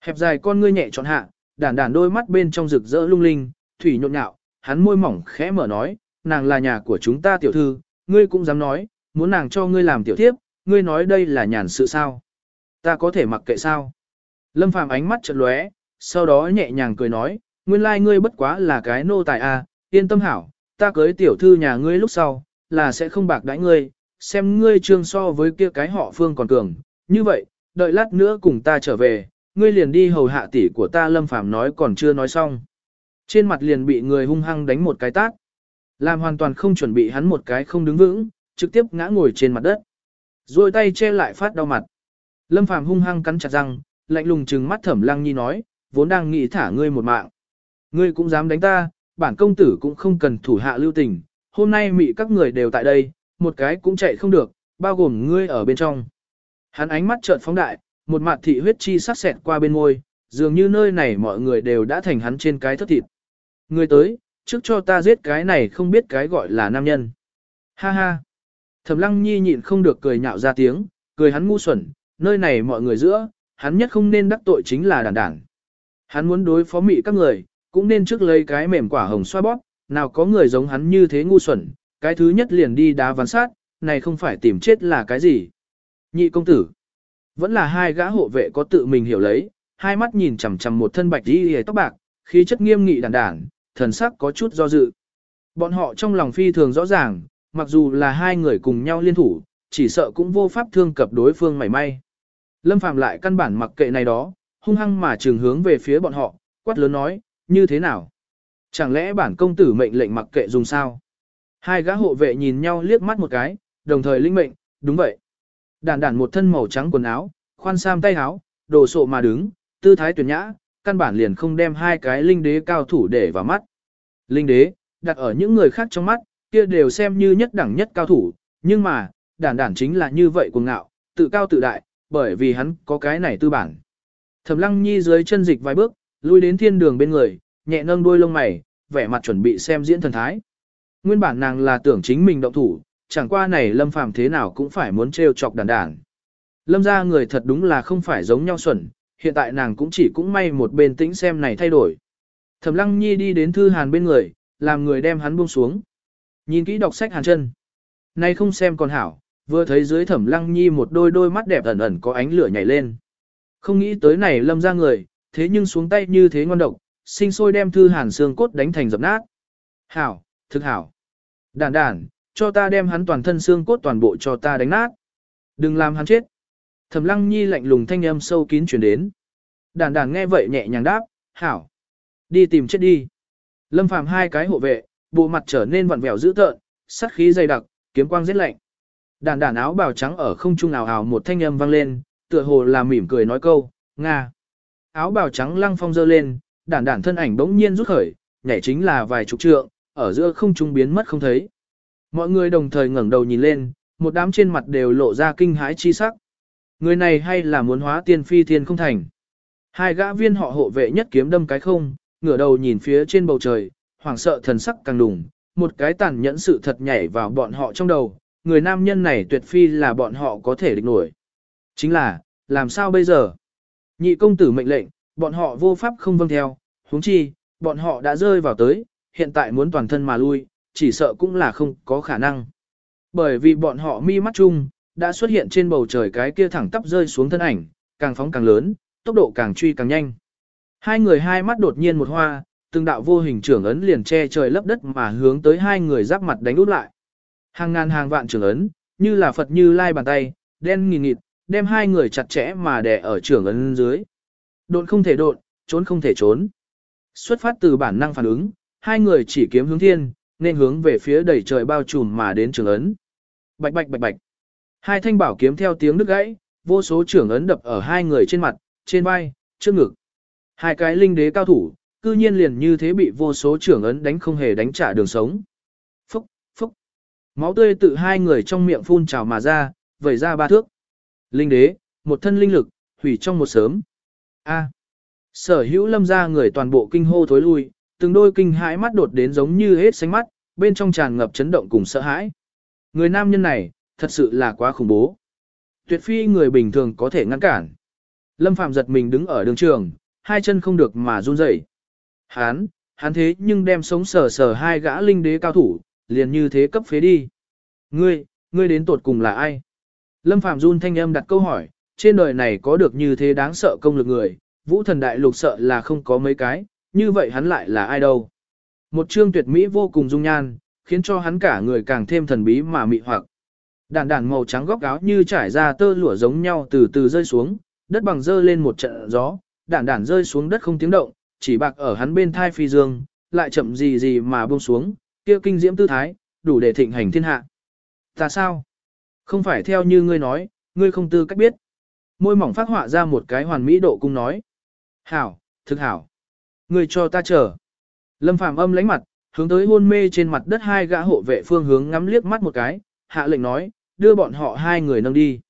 Hẹp dài con ngươi nhẹ trọn hạ, đản đản đôi mắt bên trong rực rỡ lung linh, thủy nhộn nhạo, hắn môi mỏng khẽ mở nói, nàng là nhà của chúng ta tiểu thư, ngươi cũng dám nói, muốn nàng cho ngươi làm tiểu thiếp, ngươi nói đây là nhàn sự sao. Ta có thể mặc kệ sao. Lâm Phàm ánh mắt chợt lóe, sau đó nhẹ nhàng cười nói, nguyên lai like ngươi bất quá là cái nô tài a, à, yên tâm hảo, ta cưới tiểu thư nhà ngươi lúc sau, là sẽ không bạc đãi ngươi, xem ngươi trương so với kia cái họ phương còn cường, như vậy, đợi lát nữa cùng ta trở về, ngươi liền đi hầu hạ tỷ của ta Lâm Phàm nói còn chưa nói xong. Trên mặt liền bị người hung hăng đánh một cái tát. Làm hoàn toàn không chuẩn bị hắn một cái không đứng vững, trực tiếp ngã ngồi trên mặt đất. Rồi tay che lại phát đau mặt. Lâm Phàm hung hăng cắn chặt răng, lạnh lùng trừng mắt Thẩm Lăng Nhi nói, vốn đang nghĩ thả ngươi một mạng. Ngươi cũng dám đánh ta, bản công tử cũng không cần thủ hạ lưu tình, hôm nay mị các người đều tại đây, một cái cũng chạy không được, bao gồm ngươi ở bên trong. Hắn ánh mắt trợn phóng đại, một mặt thị huyết chi sắc xẹt qua bên môi, dường như nơi này mọi người đều đã thành hắn trên cái thất thịt. Ngươi tới, trước cho ta giết cái này không biết cái gọi là nam nhân. Ha ha. Thẩm lăng nhi nhịn không được cười nhạo ra tiếng, cười hắn ngu xuẩn, nơi này mọi người giữa, hắn nhất không nên đắc tội chính là đàn đảng. Hắn muốn đối phó mị các người, cũng nên trước lấy cái mềm quả hồng xoa bóp, nào có người giống hắn như thế ngu xuẩn, cái thứ nhất liền đi đá ván sát, này không phải tìm chết là cái gì. Nhị công tử, vẫn là hai gã hộ vệ có tự mình hiểu lấy, hai mắt nhìn chằm chằm một thân bạch đi hề tóc bạc, khí chất nghiêm nghị đàn đản, thần sắc có chút do dự. Bọn họ trong lòng phi thường rõ ràng, mặc dù là hai người cùng nhau liên thủ, chỉ sợ cũng vô pháp thương cập đối phương mảy may. Lâm Phàm lại căn bản mặc kệ này đó, hung hăng mà trường hướng về phía bọn họ, quát lớn nói, như thế nào? Chẳng lẽ bản công tử mệnh lệnh mặc kệ dùng sao? Hai gã hộ vệ nhìn nhau liếc mắt một cái, đồng thời linh mệnh, đúng vậy. Đản đản một thân màu trắng quần áo, khoan sam tay áo, đồ sộ mà đứng, tư thái tuyển nhã, căn bản liền không đem hai cái linh đế cao thủ để vào mắt. Linh đế, đặt ở những người khác trong mắt, kia đều xem như nhất đẳng nhất cao thủ, nhưng mà, đản đản chính là như vậy cuồng ngạo, tự cao tự đại, bởi vì hắn có cái này tư bản. Thẩm Lăng Nhi dưới chân dịch vài bước, lui đến thiên đường bên người, nhẹ nâng đuôi lông mày, vẻ mặt chuẩn bị xem diễn thần thái. Nguyên bản nàng là tưởng chính mình động thủ, chẳng qua này Lâm Phàm thế nào cũng phải muốn trêu chọc đàn đàn. Lâm ra người thật đúng là không phải giống nhau xuẩn, hiện tại nàng cũng chỉ cũng may một bên tĩnh xem này thay đổi. Thẩm Lăng Nhi đi đến Thư Hàn bên người, làm người đem hắn buông xuống. Nhìn kỹ đọc sách Hàn chân. Nay không xem còn hảo, vừa thấy dưới Thẩm Lăng Nhi một đôi đôi mắt đẹp ẩn ẩn có ánh lửa nhảy lên. Không nghĩ tới này Lâm ra người, thế nhưng xuống tay như thế ngon độc, sinh sôi đem Thư Hàn xương cốt đánh thành dập nát. Hảo, thực hảo. Đàn đàn, cho ta đem hắn toàn thân xương cốt toàn bộ cho ta đánh nát. Đừng làm hắn chết. Thẩm lăng nhi lạnh lùng thanh âm sâu kín chuyển đến. Đàn đàn nghe vậy nhẹ nhàng đáp, hảo. Đi tìm chết đi. Lâm phàm hai cái hộ vệ, bộ mặt trở nên vặn vẹo dữ tợn, sát khí dày đặc, kiếm quang giết lạnh. Đàn đàn áo bào trắng ở không trung ảo ảo một thanh âm vang lên, tựa hồ là mỉm cười nói câu, Nga. Áo bào trắng lăng phong dơ lên, đản đản thân ảnh bỗng nhiên rút khởi, nhảy chính là vài chục trượng, ở giữa không trung biến mất không thấy. Mọi người đồng thời ngẩng đầu nhìn lên, một đám trên mặt đều lộ ra kinh hãi chi sắc. Người này hay là muốn hóa tiên phi thiên không thành. Hai gã viên họ hộ vệ nhất kiếm đâm cái không, ngửa đầu nhìn phía trên bầu trời, hoảng sợ thần sắc càng đùng, một cái tàn nhẫn sự thật nhảy vào bọn họ trong đầu, người nam nhân này tuyệt phi là bọn họ có thể địch nổi. Chính là, làm sao bây giờ? Nhị công tử mệnh lệnh, bọn họ vô pháp không vâng theo, huống chi, bọn họ đã rơi vào tới, hiện tại muốn toàn thân mà lui, chỉ sợ cũng là không có khả năng. Bởi vì bọn họ mi mắt chung, đã xuất hiện trên bầu trời cái kia thẳng tắp rơi xuống thân ảnh, càng phóng càng lớn, tốc độ càng truy càng nhanh. Hai người hai mắt đột nhiên một hoa, từng đạo vô hình trưởng ấn liền che trời lấp đất mà hướng tới hai người giáp mặt đánh út lại. Hàng ngàn hàng vạn trưởng ấn, như là Phật như lai bàn tay, đen nghìn nghịt, đem hai người chặt chẽ mà đè ở trưởng ấn dưới. Độn không thể độn, trốn không thể trốn. Xuất phát từ bản năng phản ứng, hai người chỉ kiếm hướng thiên, nên hướng về phía đầy trời bao trùm mà đến trường ấn. Bạch bạch bạch bạch. Hai thanh bảo kiếm theo tiếng đứt gãy, vô số trưởng ấn đập ở hai người trên mặt, trên vai, trước ngực. Hai cái linh đế cao thủ, cư nhiên liền như thế bị vô số trưởng ấn đánh không hề đánh trả đường sống. Phúc, phúc. Máu tươi tự hai người trong miệng phun trào mà ra, vẩy ra ba thước. Linh đế, một thân linh lực, hủy trong một sớm. A. Sở hữu lâm ra người toàn bộ kinh hô thối lui, từng đôi kinh hãi mắt đột đến giống như hết sánh mắt, bên trong tràn ngập chấn động cùng sợ hãi. Người nam nhân này, thật sự là quá khủng bố. Tuyệt phi người bình thường có thể ngăn cản. Lâm Phạm giật mình đứng ở đường trường, hai chân không được mà run rẩy. Hán, hán thế nhưng đem sống sờ sờ hai gã linh đế cao thủ, liền như thế cấp phế đi. Ngươi, ngươi đến tột cùng là ai? Lâm Phạm run thanh âm đặt câu hỏi, trên đời này có được như thế đáng sợ công lực người, vũ thần đại lục sợ là không có mấy cái, như vậy hắn lại là ai đâu. Một trương tuyệt mỹ vô cùng dung nhan, khiến cho hắn cả người càng thêm thần bí mà mị hoặc. Đàn đàn màu trắng góc áo như trải ra tơ lụa giống nhau từ từ rơi xuống, đất bằng rơi lên một trận gió, đàn đàn rơi xuống đất không tiếng động, chỉ bạc ở hắn bên thai phi dương, lại chậm gì gì mà buông xuống, kia kinh diễm tư thái, đủ để thịnh hành thiên hạ. Ta sao? Không phải theo như ngươi nói, ngươi không tư cách biết. Môi mỏng phát họa ra một cái hoàn mỹ độ cung nói. Hảo, thực hảo. người cho ta chờ. Lâm Phàm âm lánh mặt, hướng tới hôn mê trên mặt đất hai gã hộ vệ phương hướng ngắm liếc mắt một cái, hạ lệnh nói, đưa bọn họ hai người nâng đi.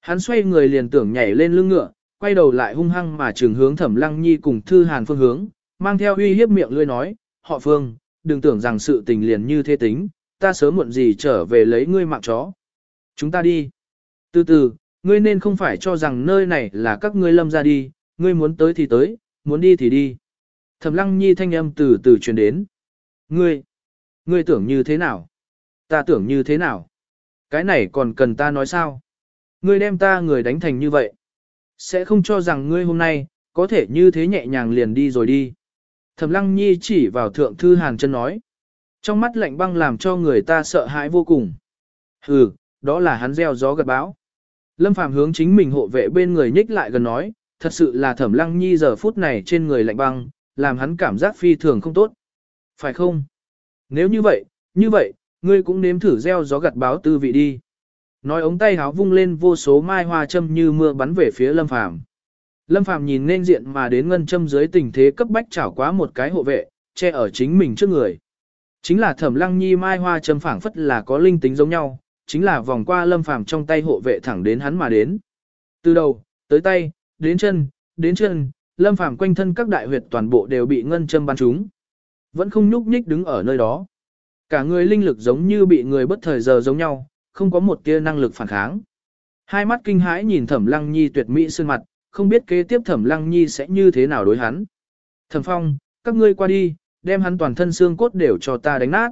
Hắn xoay người liền tưởng nhảy lên lưng ngựa, quay đầu lại hung hăng mà trường hướng Thẩm Lăng Nhi cùng Thư Hàn phương hướng, mang theo uy hiếp miệng lươi nói, họ Phương, đừng tưởng rằng sự tình liền như thế tính, ta sớm muộn gì trở về lấy ngươi mạng chó. Chúng ta đi. Từ từ, ngươi nên không phải cho rằng nơi này là các ngươi lâm ra đi, ngươi muốn tới thì tới, muốn đi thì đi. Thẩm Lăng Nhi thanh âm từ từ truyền đến. Ngươi, ngươi tưởng như thế nào? Ta tưởng như thế nào? Cái này còn cần ta nói sao? Ngươi đem ta người đánh thành như vậy. Sẽ không cho rằng ngươi hôm nay, có thể như thế nhẹ nhàng liền đi rồi đi. Thẩm lăng nhi chỉ vào thượng thư hàn chân nói. Trong mắt lạnh băng làm cho người ta sợ hãi vô cùng. Hừ, đó là hắn gieo gió gật báo. Lâm Phàm hướng chính mình hộ vệ bên người nhích lại gần nói, thật sự là thẩm lăng nhi giờ phút này trên người lạnh băng, làm hắn cảm giác phi thường không tốt. Phải không? Nếu như vậy, như vậy, ngươi cũng nếm thử gieo gió gặt báo tư vị đi. Nói ống tay háo vung lên vô số mai hoa châm như mưa bắn về phía Lâm Phàm. Lâm Phàm nhìn nên diện mà đến ngân châm dưới tình thế cấp bách chảo quá một cái hộ vệ, che ở chính mình trước người. Chính là Thẩm Lăng Nhi mai hoa châm phảng phất là có linh tính giống nhau, chính là vòng qua Lâm Phàm trong tay hộ vệ thẳng đến hắn mà đến. Từ đầu, tới tay, đến chân, đến chân, Lâm Phàm quanh thân các đại huyệt toàn bộ đều bị ngân châm bắn trúng. Vẫn không nhúc nhích đứng ở nơi đó. Cả người linh lực giống như bị người bất thời giờ giống nhau, không có một tia năng lực phản kháng. Hai mắt kinh hãi nhìn Thẩm Lăng Nhi tuyệt mỹ sơn mặt, không biết kế tiếp Thẩm Lăng Nhi sẽ như thế nào đối hắn. Thẩm Phong, các ngươi qua đi, đem hắn toàn thân xương cốt đều cho ta đánh nát.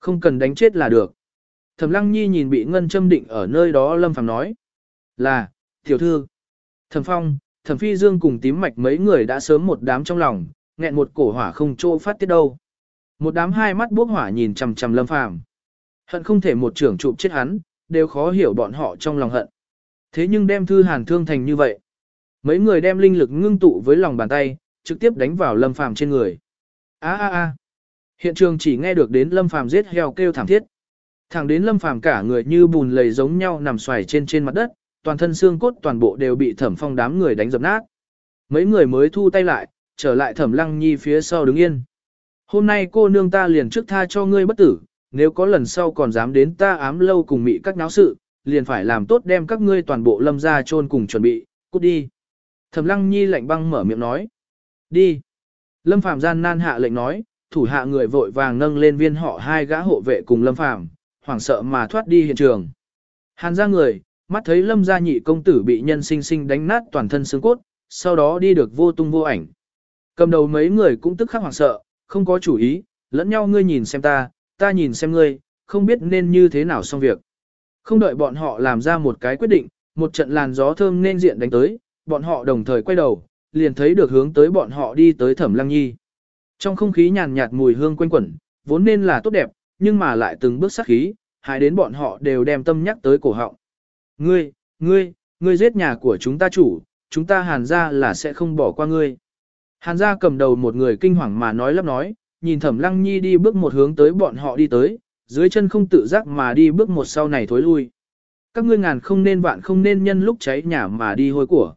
Không cần đánh chết là được. Thẩm Lăng Nhi nhìn bị ngân châm định ở nơi đó Lâm Phàm nói. Là, tiểu thư. Thẩm Phong, Thẩm Phi Dương cùng tím mạch mấy người đã sớm một đám trong lòng, nghẹn một cổ hỏa không chỗ phát tiết đâu. Một đám hai mắt bốc hỏa nhìn chằm chằm Lâm Phàm. Hận không thể một trưởng trụ chết hắn, đều khó hiểu bọn họ trong lòng hận. Thế nhưng đem thư hàn thương thành như vậy. Mấy người đem linh lực ngưng tụ với lòng bàn tay, trực tiếp đánh vào Lâm Phàm trên người. A a a. Hiện trường chỉ nghe được đến Lâm Phàm giết heo kêu thảm thiết. Thẳng đến Lâm Phàm cả người như bùn lầy giống nhau nằm xoài trên trên mặt đất, toàn thân xương cốt toàn bộ đều bị Thẩm Phong đám người đánh dập nát. Mấy người mới thu tay lại, trở lại Thẩm Lăng Nhi phía sau đứng yên. Hôm nay cô nương ta liền trước tha cho ngươi bất tử, nếu có lần sau còn dám đến ta ám lâu cùng mị các náo sự, liền phải làm tốt đem các ngươi toàn bộ lâm ra chôn cùng chuẩn bị, cút đi. Thẩm lăng nhi lạnh băng mở miệng nói. Đi. Lâm Phàm gian nan hạ lệnh nói, thủ hạ người vội vàng nâng lên viên họ hai gã hộ vệ cùng Lâm Phàm hoảng sợ mà thoát đi hiện trường. Hàn ra người, mắt thấy Lâm gia nhị công tử bị nhân sinh sinh đánh nát toàn thân xương cốt, sau đó đi được vô tung vô ảnh. Cầm đầu mấy người cũng tức khắc hoảng sợ, không có chủ ý, lẫn nhau ngươi nhìn xem ta, ta nhìn xem ngươi, không biết nên như thế nào xong việc. Không đợi bọn họ làm ra một cái quyết định, một trận làn gió thơm nên diện đánh tới, bọn họ đồng thời quay đầu, liền thấy được hướng tới bọn họ đi tới Thẩm Lăng Nhi. Trong không khí nhàn nhạt mùi hương quanh quẩn, vốn nên là tốt đẹp, nhưng mà lại từng bước sát khí, hại đến bọn họ đều đem tâm nhắc tới cổ họng. Ngươi, ngươi, ngươi giết nhà của chúng ta chủ, chúng ta hàn ra là sẽ không bỏ qua ngươi. Hàn gia cầm đầu một người kinh hoàng mà nói lắp nói, nhìn thẩm lăng nhi đi bước một hướng tới bọn họ đi tới, dưới chân không tự giác mà đi bước một sau này thối lui. Các ngươi ngàn không nên vạn không nên nhân lúc cháy nhà mà đi hôi của.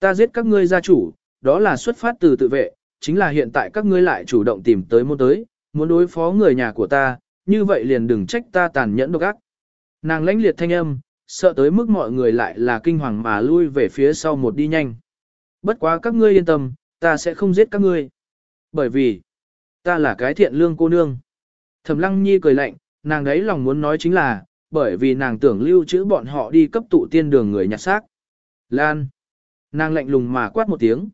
Ta giết các ngươi gia chủ, đó là xuất phát từ tự vệ, chính là hiện tại các ngươi lại chủ động tìm tới môn tới, muốn đối phó người nhà của ta, như vậy liền đừng trách ta tàn nhẫn độc ác. Nàng lãnh liệt thanh âm, sợ tới mức mọi người lại là kinh hoàng mà lui về phía sau một đi nhanh. Bất quá các ngươi yên tâm, ta sẽ không giết các ngươi. Bởi vì, ta là cái thiện lương cô nương. Thẩm lăng nhi cười lạnh, nàng đấy lòng muốn nói chính là, bởi vì nàng tưởng lưu trữ bọn họ đi cấp tụ tiên đường người nhặt xác. Lan. Nàng lạnh lùng mà quát một tiếng.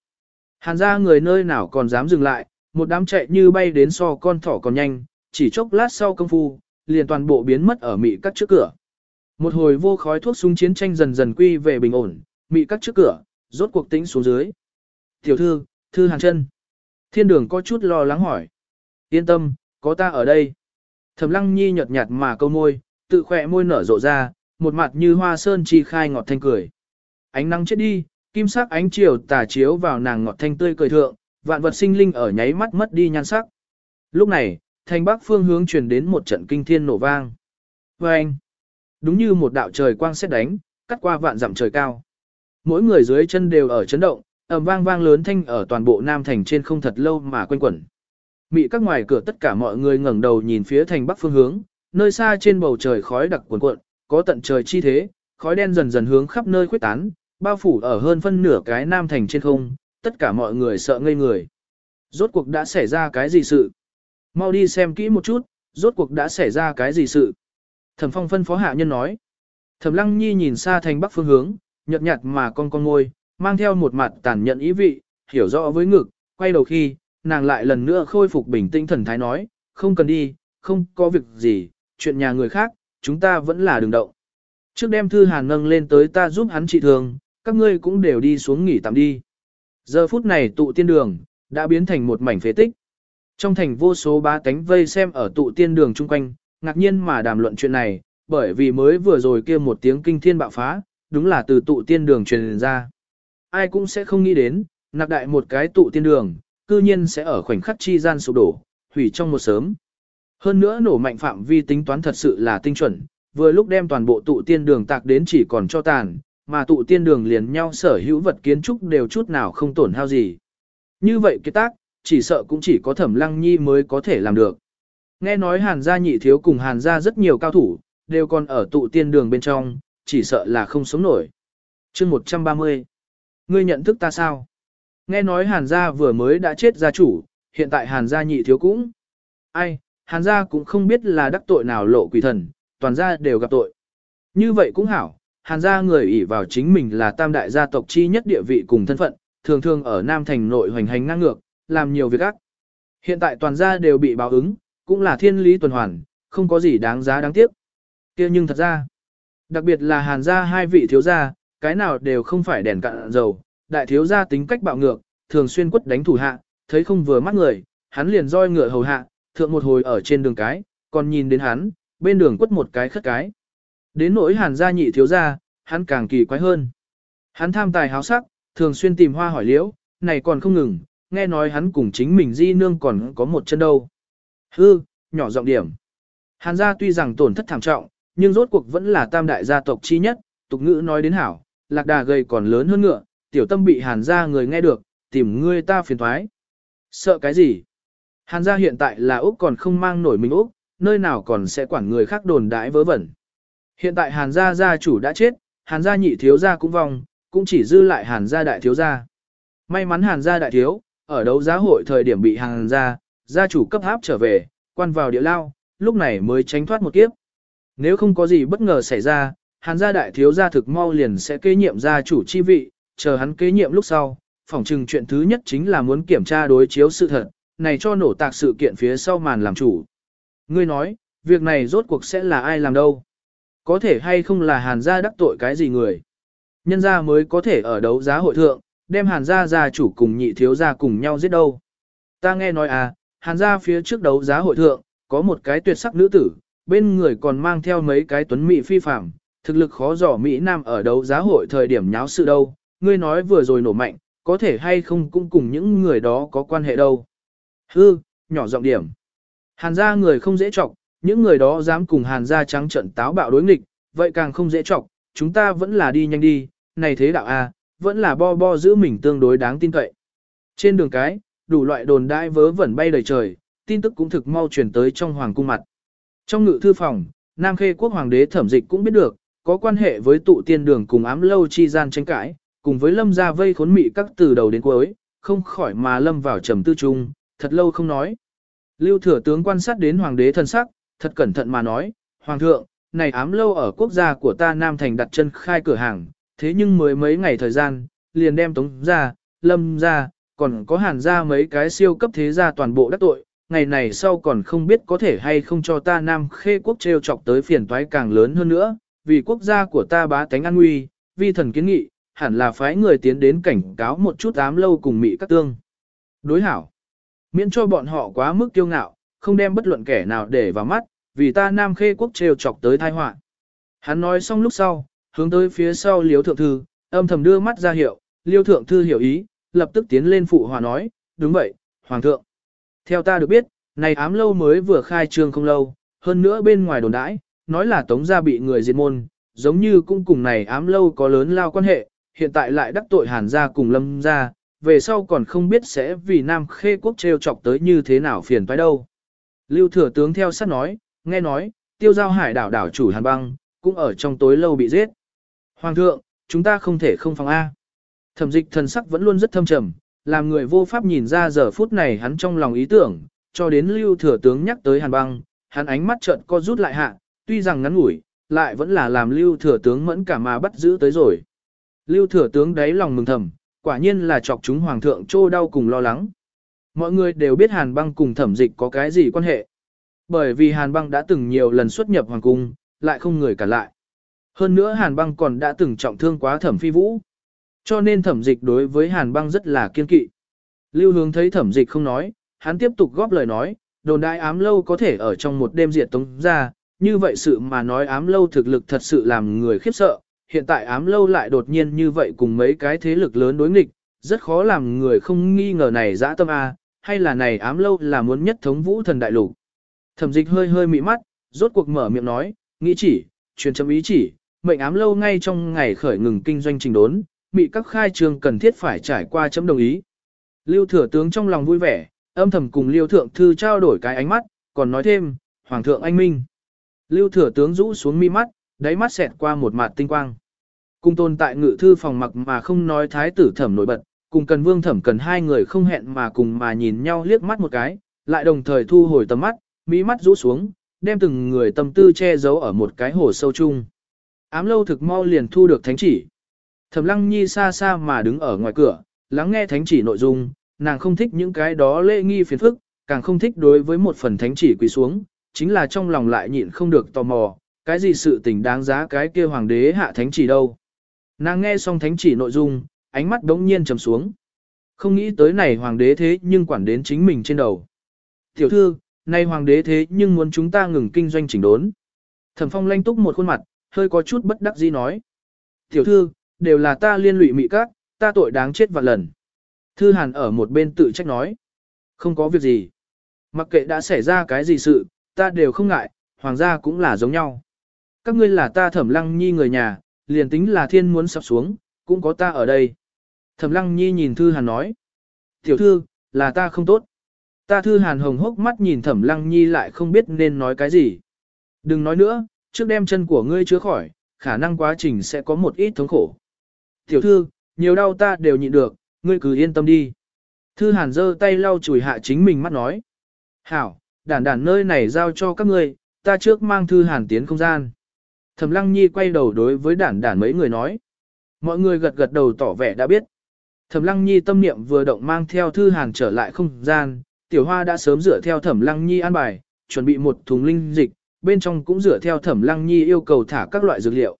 Hàn ra người nơi nào còn dám dừng lại, một đám chạy như bay đến so con thỏ còn nhanh, chỉ chốc lát sau công phu, liền toàn bộ biến mất ở mị cắt trước cửa. Một hồi vô khói thuốc súng chiến tranh dần dần quy về bình ổn, mị cắt trước cửa, rốt cuộc tĩnh xuống dưới. Tiểu thư, thư hàng chân. Thiên đường có chút lo lắng hỏi. Yên tâm, có ta ở đây. Thẩm lăng nhi nhợt nhạt mà câu môi, tự khỏe môi nở rộ ra, một mặt như hoa sơn chi khai ngọt thanh cười. Ánh nắng chết đi, kim sắc ánh chiều tà chiếu vào nàng ngọt thanh tươi cười thượng, vạn vật sinh linh ở nháy mắt mất đi nhan sắc. Lúc này, thành bắc phương hướng truyền đến một trận kinh thiên nổ vang. Và anh, đúng như một đạo trời quang xét đánh, cắt qua vạn dặm trời cao. Mỗi người dưới chân đều ở chấn động, ầm vang vang lớn thanh ở toàn bộ Nam Thành trên không thật lâu mà quanh quẩn. Mị các ngoài cửa tất cả mọi người ngẩng đầu nhìn phía thành bắc phương hướng, nơi xa trên bầu trời khói đặc cuồn cuộn, có tận trời chi thế, khói đen dần dần hướng khắp nơi khuếch tán, bao phủ ở hơn phân nửa cái Nam Thành trên không, tất cả mọi người sợ ngây người. Rốt cuộc đã xảy ra cái gì sự? Mau đi xem kỹ một chút, rốt cuộc đã xảy ra cái gì sự? Thẩm Phong phân phó hạ nhân nói. Thẩm Lăng Nhi nhìn xa thành bắc phương hướng, nhợt nhạt mà con con ngôi, mang theo một mặt tàn nhẫn ý vị, hiểu rõ với ngực, quay đầu khi, nàng lại lần nữa khôi phục bình tĩnh thần thái nói, không cần đi, không có việc gì, chuyện nhà người khác, chúng ta vẫn là đường động. Trước đem thư hàn nâng lên tới ta giúp hắn trị thường, các ngươi cũng đều đi xuống nghỉ tạm đi. Giờ phút này tụ tiên đường, đã biến thành một mảnh phế tích. Trong thành vô số ba cánh vây xem ở tụ tiên đường chung quanh, ngạc nhiên mà đàm luận chuyện này, bởi vì mới vừa rồi kia một tiếng kinh thiên bạo phá, đúng là từ tụ tiên đường truyền ra. Ai cũng sẽ không nghĩ đến, nạc đại một cái tụ tiên đường, cư nhiên sẽ ở khoảnh khắc chi gian sụp đổ, hủy trong một sớm. Hơn nữa nổ mạnh phạm vi tính toán thật sự là tinh chuẩn, vừa lúc đem toàn bộ tụ tiên đường tạc đến chỉ còn cho tàn, mà tụ tiên đường liền nhau sở hữu vật kiến trúc đều chút nào không tổn hao gì. Như vậy cái tác, chỉ sợ cũng chỉ có thẩm lăng nhi mới có thể làm được. Nghe nói hàn gia nhị thiếu cùng hàn gia rất nhiều cao thủ, đều còn ở tụ tiên đường bên trong, chỉ sợ là không sống nổi. chương 130. Ngươi nhận thức ta sao? Nghe nói hàn gia vừa mới đã chết gia chủ, hiện tại hàn gia nhị thiếu cũng. Ai, hàn gia cũng không biết là đắc tội nào lộ quỷ thần, toàn gia đều gặp tội. Như vậy cũng hảo, hàn gia người ỷ vào chính mình là tam đại gia tộc chi nhất địa vị cùng thân phận, thường thường ở Nam Thành nội hoành hành ngang ngược, làm nhiều việc ác. Hiện tại toàn gia đều bị báo ứng, cũng là thiên lý tuần hoàn, không có gì đáng giá đáng tiếc. kia nhưng thật ra, đặc biệt là hàn gia hai vị thiếu gia, cái nào đều không phải đèn cạn dầu, đại thiếu gia tính cách bạo ngược, thường xuyên quất đánh thủ hạ, thấy không vừa mắt người, hắn liền roi ngựa hầu hạ, thượng một hồi ở trên đường cái, còn nhìn đến hắn, bên đường quất một cái khất cái. Đến nỗi hàn gia nhị thiếu gia, hắn càng kỳ quái hơn. Hắn tham tài háo sắc, thường xuyên tìm hoa hỏi liễu, này còn không ngừng, nghe nói hắn cùng chính mình di nương còn có một chân đâu. Hư, nhỏ giọng điểm. Hàn gia tuy rằng tổn thất thảm trọng, nhưng rốt cuộc vẫn là tam đại gia tộc chi nhất, tục ngữ nói đến hảo, lạc đà gầy còn lớn hơn ngựa, tiểu tâm bị hàn gia người nghe được, tìm ngươi ta phiền thoái. Sợ cái gì? Hàn gia hiện tại là Úc còn không mang nổi mình Úc, nơi nào còn sẽ quản người khác đồn đãi vớ vẩn. Hiện tại Hàn gia gia chủ đã chết, Hàn gia nhị thiếu gia cũng vong, cũng chỉ dư lại Hàn gia đại thiếu gia. May mắn Hàn gia đại thiếu, ở đấu giá hội thời điểm bị Hàn gia, gia chủ cấp háp trở về, quan vào địa lao, lúc này mới tránh thoát một kiếp. Nếu không có gì bất ngờ xảy ra, Hàn gia đại thiếu gia thực mau liền sẽ kế nhiệm gia chủ chi vị, chờ hắn kế nhiệm lúc sau, phỏng chừng chuyện thứ nhất chính là muốn kiểm tra đối chiếu sự thật, này cho nổ tạc sự kiện phía sau màn làm chủ. Ngươi nói, việc này rốt cuộc sẽ là ai làm đâu? Có thể hay không là hàn gia đắc tội cái gì người? Nhân gia mới có thể ở đấu giá hội thượng, đem hàn gia gia chủ cùng nhị thiếu gia cùng nhau giết đâu. Ta nghe nói à, hàn gia phía trước đấu giá hội thượng, có một cái tuyệt sắc nữ tử, bên người còn mang theo mấy cái tuấn mỹ phi phạm, thực lực khó dò Mỹ Nam ở đấu giá hội thời điểm nháo sự đâu, ngươi nói vừa rồi nổ mạnh, có thể hay không cũng cùng những người đó có quan hệ đâu. Hư, nhỏ giọng điểm. Hàn gia người không dễ trọng, những người đó dám cùng hàn gia trắng trận táo bạo đối nghịch, vậy càng không dễ trọng, chúng ta vẫn là đi nhanh đi, này thế đạo A, vẫn là bo bo giữ mình tương đối đáng tin cậy. Trên đường cái, đủ loại đồn đại vớ vẩn bay đầy trời, tin tức cũng thực mau truyền tới trong hoàng cung mặt. Trong ngự thư phòng, Nam Khê quốc hoàng đế thẩm dịch cũng biết được, có quan hệ với tụ tiên đường cùng ám lâu chi gian tranh cãi, cùng với lâm gia vây khốn mị các từ đầu đến cuối, không khỏi mà lâm vào trầm tư trung, thật lâu không nói. Lưu thừa tướng quan sát đến hoàng đế thân sắc, thật cẩn thận mà nói, hoàng thượng, này ám lâu ở quốc gia của ta Nam Thành đặt chân khai cửa hàng, thế nhưng mới mấy ngày thời gian, liền đem tống ra, lâm ra, còn có hàn ra mấy cái siêu cấp thế gia toàn bộ đắc tội, ngày này sau còn không biết có thể hay không cho ta Nam khê quốc treo chọc tới phiền toái càng lớn hơn nữa, vì quốc gia của ta bá tánh an nguy, vi thần kiến nghị, hẳn là phái người tiến đến cảnh cáo một chút ám lâu cùng Mỹ các tương. Đối hảo, miễn cho bọn họ quá mức kiêu ngạo, không đem bất luận kẻ nào để vào mắt, vì ta Nam Khê quốc trêu chọc tới tai họa. Hắn nói xong lúc sau, hướng tới phía sau Liêu Thượng Thư, âm thầm đưa mắt ra hiệu, Liêu Thượng Thư hiểu ý, lập tức tiến lên phụ hòa nói, đúng vậy, Hoàng thượng. Theo ta được biết, Này ám lâu mới vừa khai trương không lâu, hơn nữa bên ngoài đồn đãi, nói là tống gia bị người diệt môn, giống như cũng cùng này ám lâu có lớn lao quan hệ, hiện tại lại đắc tội hàn gia cùng lâm gia, về sau còn không biết sẽ vì Nam Khê quốc treo chọc tới như thế nào phiền toái đâu. Lưu thừa tướng theo sát nói, nghe nói, tiêu giao hải đảo đảo chủ hàn băng, cũng ở trong tối lâu bị giết. Hoàng thượng, chúng ta không thể không phòng A. Thẩm dịch thần sắc vẫn luôn rất thâm trầm, làm người vô pháp nhìn ra giờ phút này hắn trong lòng ý tưởng, cho đến lưu thừa tướng nhắc tới hàn băng, hắn ánh mắt trợn co rút lại hạ, tuy rằng ngắn ngủi, lại vẫn là làm lưu thừa tướng mẫn cả mà bắt giữ tới rồi. Lưu thừa tướng đáy lòng mừng thầm, quả nhiên là chọc chúng hoàng thượng trô đau cùng lo lắng. Mọi người đều biết hàn băng cùng thẩm dịch có cái gì quan hệ. Bởi vì hàn băng đã từng nhiều lần xuất nhập hoàng cung, lại không người cả lại. Hơn nữa hàn băng còn đã từng trọng thương quá thẩm phi vũ. Cho nên thẩm dịch đối với hàn băng rất là kiên kỵ. Lưu hướng thấy thẩm dịch không nói, hắn tiếp tục góp lời nói, đồn đại ám lâu có thể ở trong một đêm diệt tống ra, như vậy sự mà nói ám lâu thực lực thật sự làm người khiếp sợ, hiện tại ám lâu lại đột nhiên như vậy cùng mấy cái thế lực lớn đối nghịch, rất khó làm người không nghi ngờ này dã tâm A, hay là này ám lâu là muốn nhất thống vũ thần đại lục. Thẩm dịch hơi hơi mị mắt, rốt cuộc mở miệng nói, nghĩ chỉ, truyền chấm ý chỉ, mệnh ám lâu ngay trong ngày khởi ngừng kinh doanh trình đốn, bị các khai trường cần thiết phải trải qua chấm đồng ý. Lưu thừa tướng trong lòng vui vẻ, âm thầm cùng Lưu thượng thư trao đổi cái ánh mắt, còn nói thêm, Hoàng thượng anh minh. Lưu thừa tướng rũ xuống mi mắt, đáy mắt xẹt qua một mặt tinh quang. Cung tồn tại ngự thư phòng mặc mà không nói thái tử thẩm nổi bật, cùng cần vương thẩm cần hai người không hẹn mà cùng mà nhìn nhau liếc mắt một cái, lại đồng thời thu hồi tầm mắt, mỹ mắt rũ xuống, đem từng người tâm tư che giấu ở một cái hồ sâu chung. Ám lâu thực mau liền thu được thánh chỉ. Thẩm lăng nhi xa xa mà đứng ở ngoài cửa, lắng nghe thánh chỉ nội dung, nàng không thích những cái đó lễ nghi phiền phức, càng không thích đối với một phần thánh chỉ quỳ xuống, chính là trong lòng lại nhịn không được tò mò, cái gì sự tình đáng giá cái kia hoàng đế hạ thánh chỉ đâu. Nàng nghe xong thánh chỉ nội dung, ánh mắt đống nhiên trầm xuống. Không nghĩ tới này hoàng đế thế nhưng quản đến chính mình trên đầu. Tiểu thư, nay hoàng đế thế nhưng muốn chúng ta ngừng kinh doanh chỉnh đốn. Thẩm phong lanh túc một khuôn mặt, hơi có chút bất đắc dĩ nói. Tiểu thư, đều là ta liên lụy mị các, ta tội đáng chết vạn lần. Thư hàn ở một bên tự trách nói. Không có việc gì. Mặc kệ đã xảy ra cái gì sự, ta đều không ngại, hoàng gia cũng là giống nhau. Các ngươi là ta thẩm lăng nhi người nhà, liền tính là thiên muốn sập xuống, cũng có ta ở đây. Thẩm lăng nhi nhìn thư hàn nói. Tiểu thư, là ta không tốt. Ta thư hàn hồng hốc mắt nhìn thẩm lăng nhi lại không biết nên nói cái gì. Đừng nói nữa, trước đem chân của ngươi chữa khỏi, khả năng quá trình sẽ có một ít thống khổ. Tiểu thư, nhiều đau ta đều nhịn được, ngươi cứ yên tâm đi. Thư hàn giơ tay lau chùi hạ chính mình mắt nói. Hảo, đản đản nơi này giao cho các ngươi, ta trước mang thư hàn tiến không gian. Thẩm lăng nhi quay đầu đối với đản đản mấy người nói. Mọi người gật gật đầu tỏ vẻ đã biết. Thẩm lăng nhi tâm niệm vừa động mang theo thư hàn trở lại không gian, tiểu hoa đã sớm dựa theo thẩm lăng nhi an bài, chuẩn bị một thùng linh dịch, bên trong cũng dựa theo thẩm lăng nhi yêu cầu thả các loại dược liệu.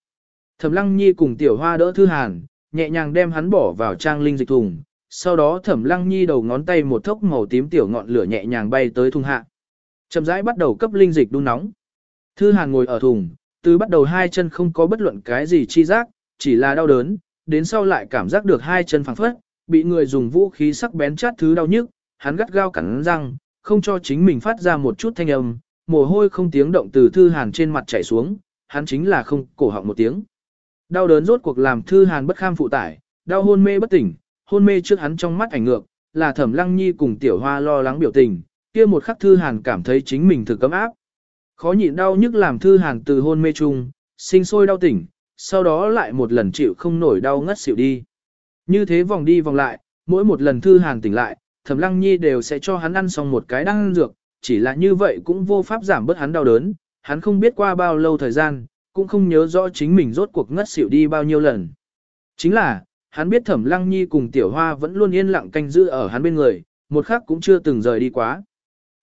Thẩm lăng nhi cùng tiểu hoa đỡ thư hàn, nhẹ nhàng đem hắn bỏ vào trang linh dịch thùng, sau đó thẩm lăng nhi đầu ngón tay một thốc màu tím tiểu ngọn lửa nhẹ nhàng bay tới thùng hạ. Chậm rãi bắt đầu cấp linh dịch đun nóng. Thư hàn ngồi ở thùng, từ bắt đầu hai chân không có bất luận cái gì chi giác, chỉ là đau đớn, đến sau lại cảm giác được hai chân phẳng phất, bị người dùng vũ khí sắc bén chát thứ đau nhức, hắn gắt gao cắn răng, không cho chính mình phát ra một chút thanh âm, mồ hôi không tiếng động từ thư hàn trên mặt chảy xuống, hắn chính là không cổ họng một tiếng. Đau đớn rốt cuộc làm thư hàn bất kham phụ tải, đau hôn mê bất tỉnh, hôn mê trước hắn trong mắt ảnh ngược, là thẩm lăng nhi cùng tiểu hoa lo lắng biểu tình, kia một khắc thư hàn cảm thấy chính mình thực cấm áp. Khó nhịn đau nhức làm thư hàn từ hôn mê chung, sinh sôi đau tỉnh, sau đó lại một lần chịu không nổi đau ngất xỉu đi. Như thế vòng đi vòng lại, mỗi một lần thư hàn tỉnh lại, thẩm lăng nhi đều sẽ cho hắn ăn xong một cái đan dược, chỉ là như vậy cũng vô pháp giảm bớt hắn đau đớn, hắn không biết qua bao lâu thời gian, cũng không nhớ rõ chính mình rốt cuộc ngất xỉu đi bao nhiêu lần. Chính là, hắn biết thẩm lăng nhi cùng tiểu hoa vẫn luôn yên lặng canh giữ ở hắn bên người, một khắc cũng chưa từng rời đi quá.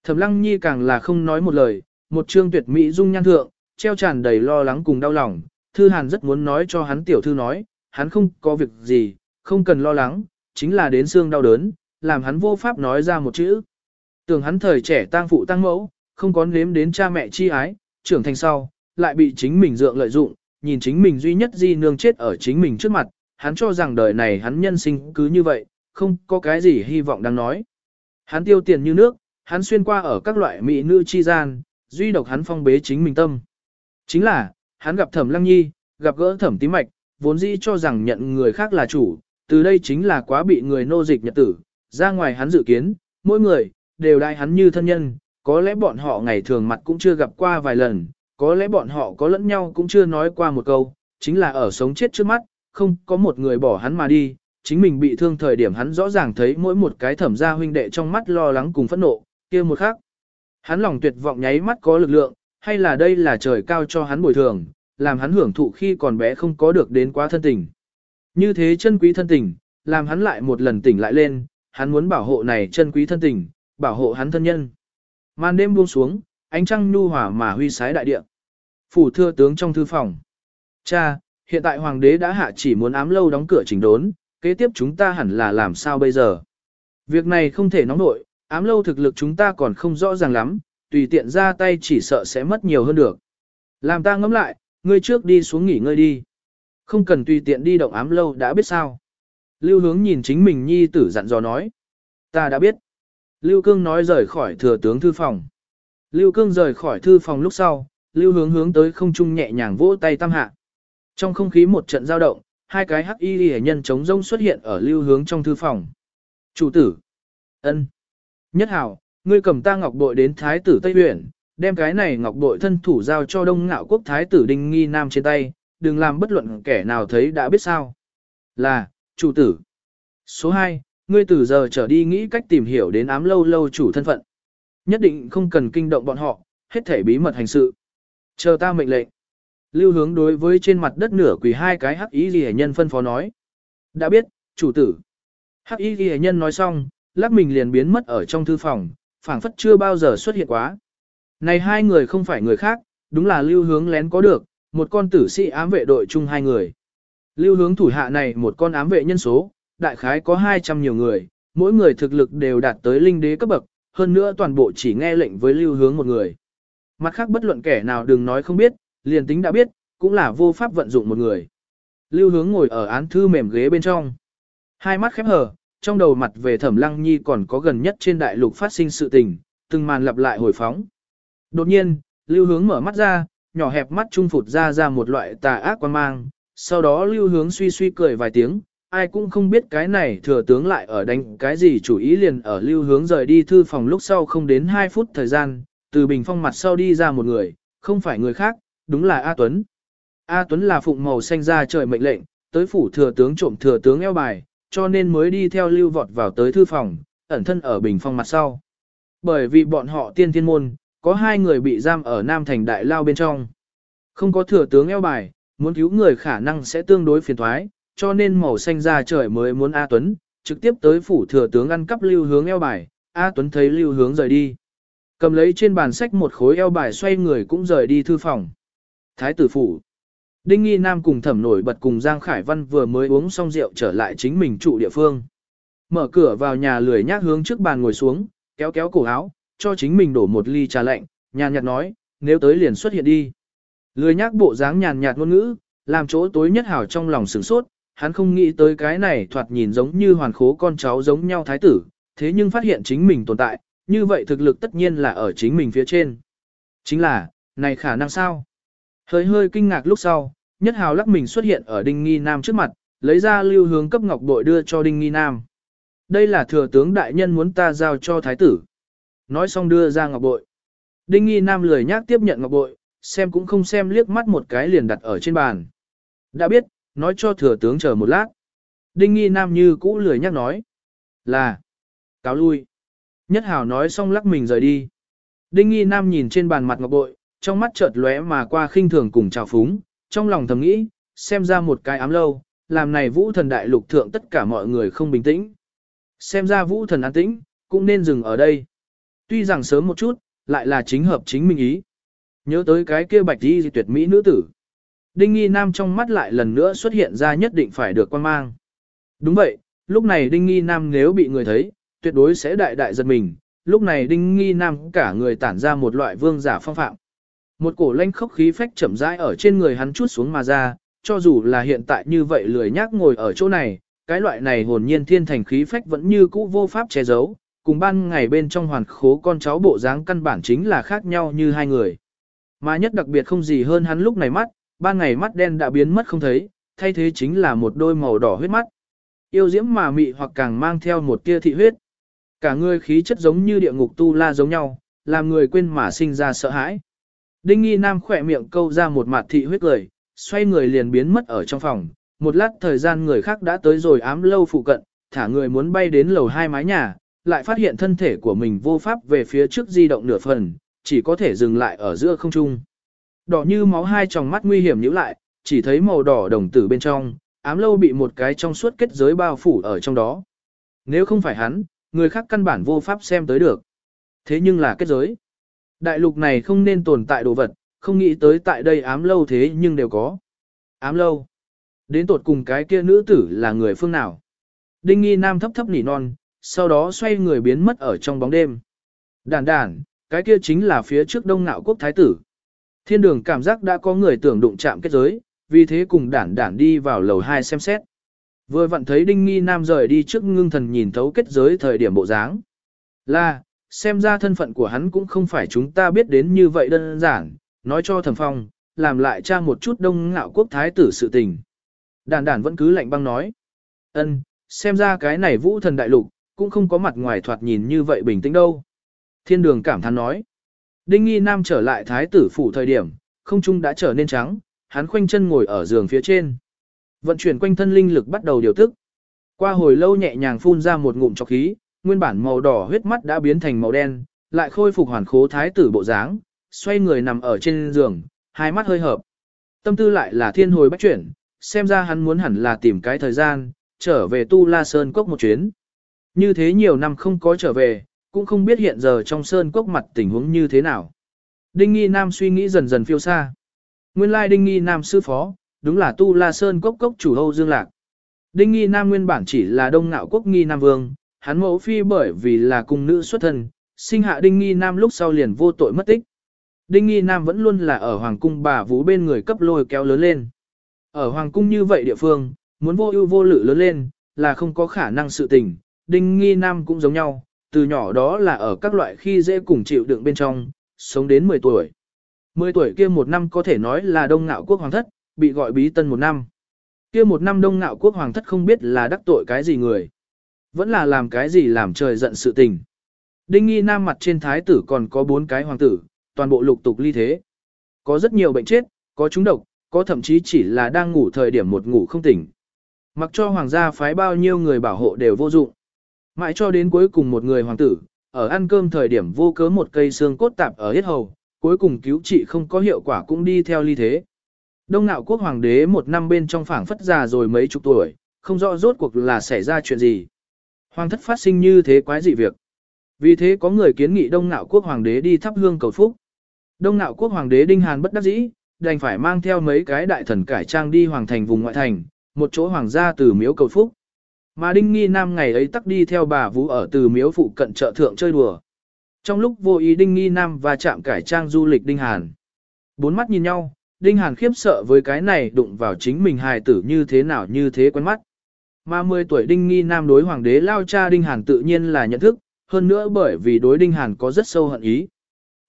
Thẩm lăng nhi càng là không nói một lời, một trương tuyệt mỹ dung nhan thượng, treo tràn đầy lo lắng cùng đau lòng, thư hàn rất muốn nói cho hắn tiểu thư nói, hắn không có việc gì, không cần lo lắng, chính là đến xương đau đớn, làm hắn vô pháp nói ra một chữ. Tưởng hắn thời trẻ tang phụ tang mẫu, không có nếm đến cha mẹ chi ái, trưởng thành sau, lại bị chính mình dượng lợi dụng, nhìn chính mình duy nhất di nương chết ở chính mình trước mặt, hắn cho rằng đời này hắn nhân sinh cứ như vậy, không có cái gì hy vọng đang nói. Hắn tiêu tiền như nước, hắn xuyên qua ở các loại mỹ nữ chi gian, duy độc hắn phong bế chính mình tâm. Chính là, hắn gặp thẩm lăng nhi, gặp gỡ thẩm tí mạch, vốn dĩ cho rằng nhận người khác là chủ, từ đây chính là quá bị người nô dịch nhật tử, ra ngoài hắn dự kiến, mỗi người, đều đại hắn như thân nhân, có lẽ bọn họ ngày thường mặt cũng chưa gặp qua vài lần, có lẽ bọn họ có lẫn nhau cũng chưa nói qua một câu, chính là ở sống chết trước mắt, không có một người bỏ hắn mà đi, chính mình bị thương thời điểm hắn rõ ràng thấy mỗi một cái thẩm gia huynh đệ trong mắt lo lắng cùng phẫn nộ, kia một khắc. Hắn lòng tuyệt vọng nháy mắt có lực lượng, hay là đây là trời cao cho hắn bồi thường, làm hắn hưởng thụ khi còn bé không có được đến quá thân tình. Như thế chân quý thân tình, làm hắn lại một lần tỉnh lại lên, hắn muốn bảo hộ này chân quý thân tình, bảo hộ hắn thân nhân. Màn đêm buông xuống, ánh trăng nhu hòa mà huy sái đại địa. Phủ thưa tướng trong thư phòng. Cha, hiện tại hoàng đế đã hạ chỉ muốn ám lâu đóng cửa chỉnh đốn, kế tiếp chúng ta hẳn là làm sao bây giờ? Việc này không thể nóng nội, ám lâu thực lực chúng ta còn không rõ ràng lắm, tùy tiện ra tay chỉ sợ sẽ mất nhiều hơn được. Làm ta ngẫm lại, ngươi trước đi xuống nghỉ ngơi đi. Không cần tùy tiện đi động ám lâu đã biết sao. Lưu hướng nhìn chính mình nhi tử dặn dò nói. Ta đã biết. Lưu cương nói rời khỏi thừa tướng thư phòng. Lưu cương rời khỏi thư phòng lúc sau, lưu hướng hướng tới không trung nhẹ nhàng vỗ tay tam hạ. Trong không khí một trận dao động, hai cái hắc y hệ nhân chống rông xuất hiện ở lưu hướng trong thư phòng. Chủ tử. ân, Nhất hảo, ngươi cầm ta ngọc bội đến thái tử Tây Huyền, đem cái này ngọc bội thân thủ giao cho đông ngạo quốc thái tử Đinh Nghi Nam trên tay, đừng làm bất luận kẻ nào thấy đã biết sao. Là, chủ tử. Số 2, ngươi từ giờ trở đi nghĩ cách tìm hiểu đến ám lâu lâu chủ thân phận. Nhất định không cần kinh động bọn họ, hết thể bí mật hành sự. Chờ ta mệnh lệnh. Lưu hướng đối với trên mặt đất nửa quỳ hai cái hắc y ghi nhân phân phó nói. Đã biết, chủ tử. Hắc y ghi nhân nói xong, lắc mình liền biến mất ở trong thư phòng, phảng phất chưa bao giờ xuất hiện quá. Này hai người không phải người khác, đúng là lưu hướng lén có được, một con tử sĩ ám vệ đội chung hai người. Lưu hướng thủ hạ này một con ám vệ nhân số, đại khái có 200 nhiều người, mỗi người thực lực đều đạt tới linh đế cấp bậc, hơn nữa toàn bộ chỉ nghe lệnh với lưu hướng một người. Mặt khác bất luận kẻ nào đừng nói không biết, liền tính đã biết, cũng là vô pháp vận dụng một người. Lưu hướng ngồi ở án thư mềm ghế bên trong. Hai mắt khép hờ, trong đầu mặt về thẩm lăng nhi còn có gần nhất trên đại lục phát sinh sự tình, từng màn lặp lại hồi phóng. Đột nhiên, lưu hướng mở mắt ra, nhỏ hẹp mắt trung phụt ra ra một loại tà ác quan mang, sau đó lưu hướng suy suy cười vài tiếng, ai cũng không biết cái này thừa tướng lại ở đánh cái gì chủ ý liền ở lưu hướng rời đi thư phòng lúc sau không đến 2 phút thời gian, từ bình phong mặt sau đi ra một người, không phải người khác, đúng là A Tuấn. A Tuấn là phụng màu xanh ra trời mệnh lệnh, tới phủ thừa tướng trộm thừa tướng eo bài, cho nên mới đi theo lưu vọt vào tới thư phòng, ẩn thân ở bình phong mặt sau. Bởi vì bọn họ tiên thiên môn, có hai người bị giam ở Nam Thành Đại Lao bên trong. Không có thừa tướng eo bài, muốn cứu người khả năng sẽ tương đối phiền thoái, cho nên màu xanh ra trời mới muốn A Tuấn, trực tiếp tới phủ thừa tướng ăn cắp lưu hướng eo bài, A Tuấn thấy lưu hướng rời đi. Cầm lấy trên bàn sách một khối eo bài xoay người cũng rời đi thư phòng. Thái tử phủ. Đinh Nghi Nam cùng thẩm nổi bật cùng Giang Khải Văn vừa mới uống xong rượu trở lại chính mình trụ địa phương. Mở cửa vào nhà lười nhác hướng trước bàn ngồi xuống, kéo kéo cổ áo, cho chính mình đổ một ly trà lạnh, nhàn nhạt nói, nếu tới liền xuất hiện đi. Lười nhác bộ dáng nhàn nhạt ngôn ngữ, làm chỗ tối nhất hảo trong lòng sửng sốt, hắn không nghĩ tới cái này thoạt nhìn giống như hoàn khố con cháu giống nhau thái tử, thế nhưng phát hiện chính mình tồn tại, như vậy thực lực tất nhiên là ở chính mình phía trên. Chính là, này khả năng sao? Hơi hơi kinh ngạc lúc sau, nhất hào lắc mình xuất hiện ở Đinh Nghi Nam trước mặt, lấy ra lưu hướng cấp ngọc bội đưa cho Đinh Nghi Nam. Đây là thừa tướng đại nhân muốn ta giao cho thái tử. Nói xong đưa ra ngọc bội. Đinh Nghi Nam lười nhác tiếp nhận ngọc bội, xem cũng không xem liếc mắt một cái liền đặt ở trên bàn. Đã biết, nói cho thừa tướng chờ một lát. Đinh Nghi Nam như cũ lười nhắc nói. Là. Cáo lui. Nhất hào nói xong lắc mình rời đi. Đinh Nghi Nam nhìn trên bàn mặt ngọc bội, trong mắt chợt lóe mà qua khinh thường cùng trào phúng, trong lòng thầm nghĩ, xem ra một cái ám lâu, làm này vũ thần đại lục thượng tất cả mọi người không bình tĩnh. Xem ra vũ thần an tĩnh, cũng nên dừng ở đây. Tuy rằng sớm một chút, lại là chính hợp chính mình ý. Nhớ tới cái kia bạch đi tuyệt mỹ nữ tử. Đinh Nghi Nam trong mắt lại lần nữa xuất hiện ra nhất định phải được quan mang. Đúng vậy, lúc này Đinh Nghi Nam nếu bị người thấy, tuyệt đối sẽ đại đại giật mình. Lúc này Đinh Nghi Nam cả người tản ra một loại vương giả phong phạm. Một cổ lanh khốc khí phách chậm rãi ở trên người hắn chút xuống mà ra, cho dù là hiện tại như vậy lười nhác ngồi ở chỗ này, cái loại này hồn nhiên thiên thành khí phách vẫn như cũ vô pháp che giấu, cùng ban ngày bên trong hoàn khố con cháu bộ dáng căn bản chính là khác nhau như hai người. Mà nhất đặc biệt không gì hơn hắn lúc này mắt, ban ngày mắt đen đã biến mất không thấy, thay thế chính là một đôi màu đỏ huyết mắt. Yêu diễm mà mị hoặc càng mang theo một tia thị huyết. Cả người khí chất giống như địa ngục tu la giống nhau, làm người quên mà sinh ra sợ hãi. Đinh nghi nam khỏe miệng câu ra một mặt thị huyết cười, xoay người liền biến mất ở trong phòng. Một lát thời gian người khác đã tới rồi ám lâu phụ cận, thả người muốn bay đến lầu hai mái nhà, lại phát hiện thân thể của mình vô pháp về phía trước di động nửa phần, chỉ có thể dừng lại ở giữa không trung. Đỏ như máu hai tròng mắt nguy hiểm nhíu lại, chỉ thấy màu đỏ đồng tử bên trong, ám lâu bị một cái trong suốt kết giới bao phủ ở trong đó. Nếu không phải hắn, người khác căn bản vô pháp xem tới được. Thế nhưng là kết giới. Đại lục này không nên tồn tại đồ vật, không nghĩ tới tại đây ám lâu thế nhưng đều có. Ám lâu. Đến tột cùng cái kia nữ tử là người phương nào. Đinh nghi nam thấp thấp nỉ non, sau đó xoay người biến mất ở trong bóng đêm. Đàn đàn, cái kia chính là phía trước đông ngạo quốc thái tử. Thiên đường cảm giác đã có người tưởng đụng chạm kết giới, vì thế cùng đản đản đi vào lầu 2 xem xét. Vừa vặn thấy Đinh Nghi Nam rời đi trước ngưng thần nhìn thấu kết giới thời điểm bộ dáng. Là, xem ra thân phận của hắn cũng không phải chúng ta biết đến như vậy đơn giản, nói cho thẩm phong, làm lại cha một chút đông ngạo quốc thái tử sự tình. Đản đản vẫn cứ lạnh băng nói. ân, xem ra cái này vũ thần đại lục, cũng không có mặt ngoài thoạt nhìn như vậy bình tĩnh đâu. Thiên đường cảm thán nói. Đinh Nghi Nam trở lại thái tử phủ thời điểm, không trung đã trở nên trắng, hắn khoanh chân ngồi ở giường phía trên. Vận chuyển quanh thân linh lực bắt đầu điều tức. Qua hồi lâu nhẹ nhàng phun ra một ngụm trọc khí, nguyên bản màu đỏ huyết mắt đã biến thành màu đen, lại khôi phục hoàn khố thái tử bộ dáng, xoay người nằm ở trên giường, hai mắt hơi hợp. Tâm tư lại là thiên hồi bách chuyển, xem ra hắn muốn hẳn là tìm cái thời gian, trở về Tu La Sơn Cốc một chuyến. Như thế nhiều năm không có trở về, cũng không biết hiện giờ trong Sơn Cốc mặt tình huống như thế nào. Đinh Nghi Nam suy nghĩ dần dần phiêu xa. Nguyên lai Đinh Nghi Nam sư phó, đúng là Tu La Sơn Cốc Cốc chủ Âu Dương Lạc. Đinh Nghi Nam nguyên bản chỉ là đông ngạo quốc Nghi Nam Vương, hắn mẫu phi bởi vì là cung nữ xuất thân, sinh hạ Đinh Nghi Nam lúc sau liền vô tội mất tích. Đinh Nghi Nam vẫn luôn là ở Hoàng cung bà vũ bên người cấp lôi kéo lớn lên. Ở Hoàng cung như vậy địa phương, muốn vô ưu vô lự lớn lên, là không có khả năng sự tình. Đinh Nghi Nam cũng giống nhau, từ nhỏ đó là ở các loại khi dễ cùng chịu đựng bên trong, sống đến 10 tuổi. 10 tuổi kia một năm có thể nói là đông ngạo quốc hoàng thất, bị gọi bí tân một năm. Kia một năm đông ngạo quốc hoàng thất không biết là đắc tội cái gì người. Vẫn là làm cái gì làm trời giận sự tình. Đinh nghi nam mặt trên thái tử còn có bốn cái hoàng tử, toàn bộ lục tục ly thế. Có rất nhiều bệnh chết, có trúng độc, có thậm chí chỉ là đang ngủ thời điểm một ngủ không tỉnh. Mặc cho hoàng gia phái bao nhiêu người bảo hộ đều vô dụng. Mãi cho đến cuối cùng một người hoàng tử, ở ăn cơm thời điểm vô cớ một cây xương cốt tạp ở hết hầu, cuối cùng cứu trị không có hiệu quả cũng đi theo ly thế. Đông nạo quốc hoàng đế một năm bên trong phảng phất già rồi mấy chục tuổi, không rõ rốt cuộc là xảy ra chuyện gì. Hoàng thất phát sinh như thế quái dị việc. Vì thế có người kiến nghị Đông nạo quốc hoàng đế đi thắp hương cầu phúc. Đông nạo quốc hoàng đế Đinh Hàn bất đắc dĩ, đành phải mang theo mấy cái đại thần cải trang đi hoàng thành vùng ngoại thành, một chỗ hoàng gia từ miếu cầu phúc. Mà Đinh Nghi Nam ngày ấy tắc đi theo bà Vũ ở từ miếu phụ cận chợ thượng chơi đùa. Trong lúc vô ý Đinh Nghi Nam và chạm cải trang du lịch Đinh Hàn. Bốn mắt nhìn nhau, Đinh Hàn khiếp sợ với cái này đụng vào chính mình hài tử như thế nào như thế quen mắt. Mà 10 tuổi Đinh Nghi Nam đối hoàng đế lao cha Đinh Hàn tự nhiên là nhận thức, hơn nữa bởi vì đối Đinh Hàn có rất sâu hận ý.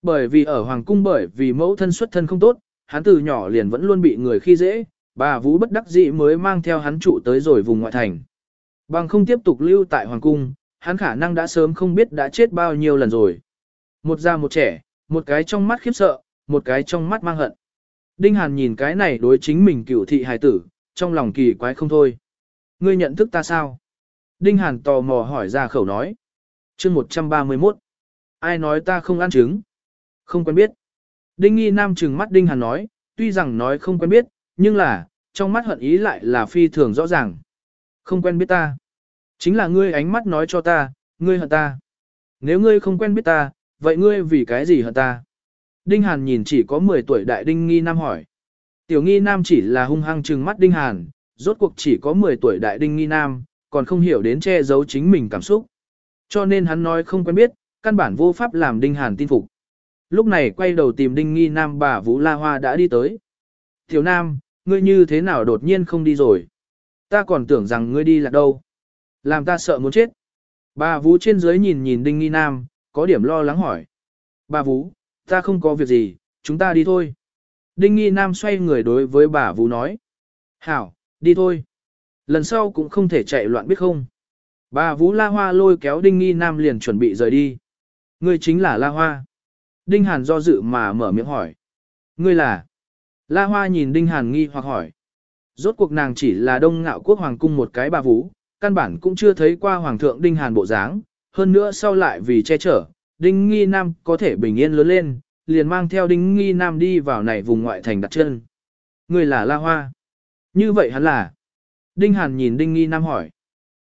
Bởi vì ở hoàng cung bởi vì mẫu thân xuất thân không tốt, hắn từ nhỏ liền vẫn luôn bị người khi dễ, bà Vũ bất đắc dĩ mới mang theo hắn trụ tới rồi vùng ngoại thành. Bằng không tiếp tục lưu tại hoàng cung, hắn khả năng đã sớm không biết đã chết bao nhiêu lần rồi. Một già một trẻ, một cái trong mắt khiếp sợ, một cái trong mắt mang hận. Đinh Hàn nhìn cái này đối chính mình cựu thị hài tử, trong lòng kỳ quái không thôi. Ngươi nhận thức ta sao? Đinh Hàn tò mò hỏi ra khẩu nói. chương 131. Ai nói ta không ăn trứng? Không quen biết. Đinh Nghi Nam trừng mắt Đinh Hàn nói, tuy rằng nói không quen biết, nhưng là, trong mắt hận ý lại là phi thường rõ ràng. Không quen biết ta. Chính là ngươi ánh mắt nói cho ta, ngươi hận ta. Nếu ngươi không quen biết ta, vậy ngươi vì cái gì hận ta? Đinh Hàn nhìn chỉ có 10 tuổi đại Đinh Nghi Nam hỏi. Tiểu Nghi Nam chỉ là hung hăng trừng mắt Đinh Hàn, rốt cuộc chỉ có 10 tuổi đại Đinh Nghi Nam, còn không hiểu đến che giấu chính mình cảm xúc. Cho nên hắn nói không quen biết, căn bản vô pháp làm Đinh Hàn tin phục. Lúc này quay đầu tìm Đinh Nghi Nam bà Vũ La Hoa đã đi tới. Tiểu Nam, ngươi như thế nào đột nhiên không đi rồi? Ta còn tưởng rằng ngươi đi là đâu? Làm ta sợ muốn chết. Bà Vũ trên dưới nhìn nhìn Đinh Nghi Nam, có điểm lo lắng hỏi. Bà Vũ, ta không có việc gì, chúng ta đi thôi. Đinh Nghi Nam xoay người đối với bà Vũ nói. Hảo, đi thôi. Lần sau cũng không thể chạy loạn biết không. Bà Vũ La Hoa lôi kéo Đinh Nghi Nam liền chuẩn bị rời đi. Ngươi chính là La Hoa. Đinh Hàn do dự mà mở miệng hỏi. Ngươi là? La Hoa nhìn Đinh Hàn nghi hoặc hỏi. Rốt cuộc nàng chỉ là đông ngạo quốc hoàng cung một cái bà Vũ, căn bản cũng chưa thấy qua hoàng thượng Đinh Hàn bộ dáng. Hơn nữa sau lại vì che chở, Đinh Nghi Nam có thể bình yên lớn lên, liền mang theo Đinh Nghi Nam đi vào này vùng ngoại thành đặt chân. Người là La Hoa. Như vậy hắn là? Đinh Hàn nhìn Đinh Nghi Nam hỏi.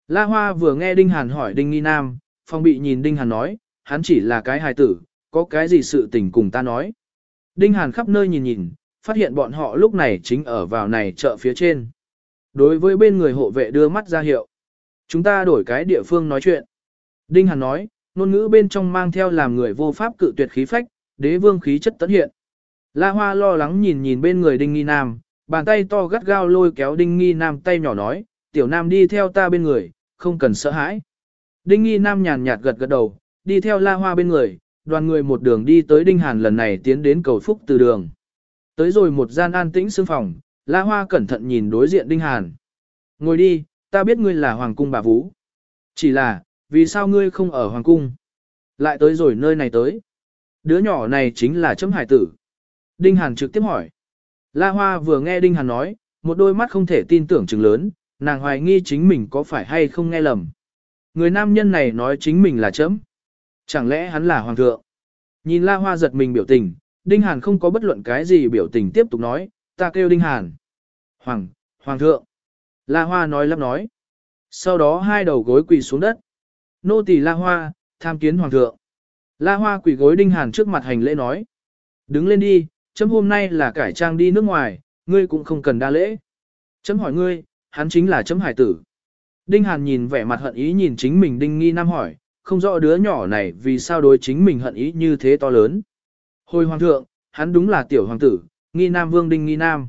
La Hoa vừa nghe Đinh Hàn hỏi Đinh Nghi Nam, phong bị nhìn Đinh Hàn nói, hắn chỉ là cái hài tử, có cái gì sự tình cùng ta nói. Đinh Hàn khắp nơi nhìn nhìn, phát hiện bọn họ lúc này chính ở vào này chợ phía trên. Đối với bên người hộ vệ đưa mắt ra hiệu. Chúng ta đổi cái địa phương nói chuyện. Đinh Hàn nói, ngôn ngữ bên trong mang theo làm người vô pháp cự tuyệt khí phách, đế vương khí chất tấn hiện. La Hoa lo lắng nhìn nhìn bên người Đinh Nghi Nam, bàn tay to gắt gao lôi kéo Đinh Nghi Nam tay nhỏ nói, tiểu Nam đi theo ta bên người, không cần sợ hãi. Đinh Nghi Nam nhàn nhạt gật gật đầu, đi theo La Hoa bên người, đoàn người một đường đi tới Đinh Hàn lần này tiến đến cầu phúc từ đường. Tới rồi một gian an tĩnh xương phòng, La Hoa cẩn thận nhìn đối diện Đinh Hàn. Ngồi đi, ta biết ngươi là Hoàng cung bà Vũ. Chỉ là, vì sao ngươi không ở Hoàng cung? Lại tới rồi nơi này tới. Đứa nhỏ này chính là chấm hải tử. Đinh Hàn trực tiếp hỏi. La Hoa vừa nghe Đinh Hàn nói, một đôi mắt không thể tin tưởng chừng lớn, nàng hoài nghi chính mình có phải hay không nghe lầm. Người nam nhân này nói chính mình là chấm. Chẳng lẽ hắn là hoàng thượng? Nhìn La Hoa giật mình biểu tình, Đinh Hàn không có bất luận cái gì biểu tình tiếp tục nói, ta kêu Đinh Hàn. Hoàng, Hoàng thượng. La Hoa nói lắp nói. Sau đó hai đầu gối quỳ xuống đất. Nô tỳ La Hoa, tham kiến Hoàng thượng. La Hoa quỳ gối Đinh Hàn trước mặt hành lễ nói. Đứng lên đi, chấm hôm nay là cải trang đi nước ngoài, ngươi cũng không cần đa lễ. Chấm hỏi ngươi, hắn chính là chấm hải tử. Đinh Hàn nhìn vẻ mặt hận ý nhìn chính mình Đinh Nghi Nam hỏi, không rõ đứa nhỏ này vì sao đối chính mình hận ý như thế to lớn. Hồi hoàng thượng, hắn đúng là tiểu hoàng tử, Nghi Nam Vương Đinh Nghi Nam.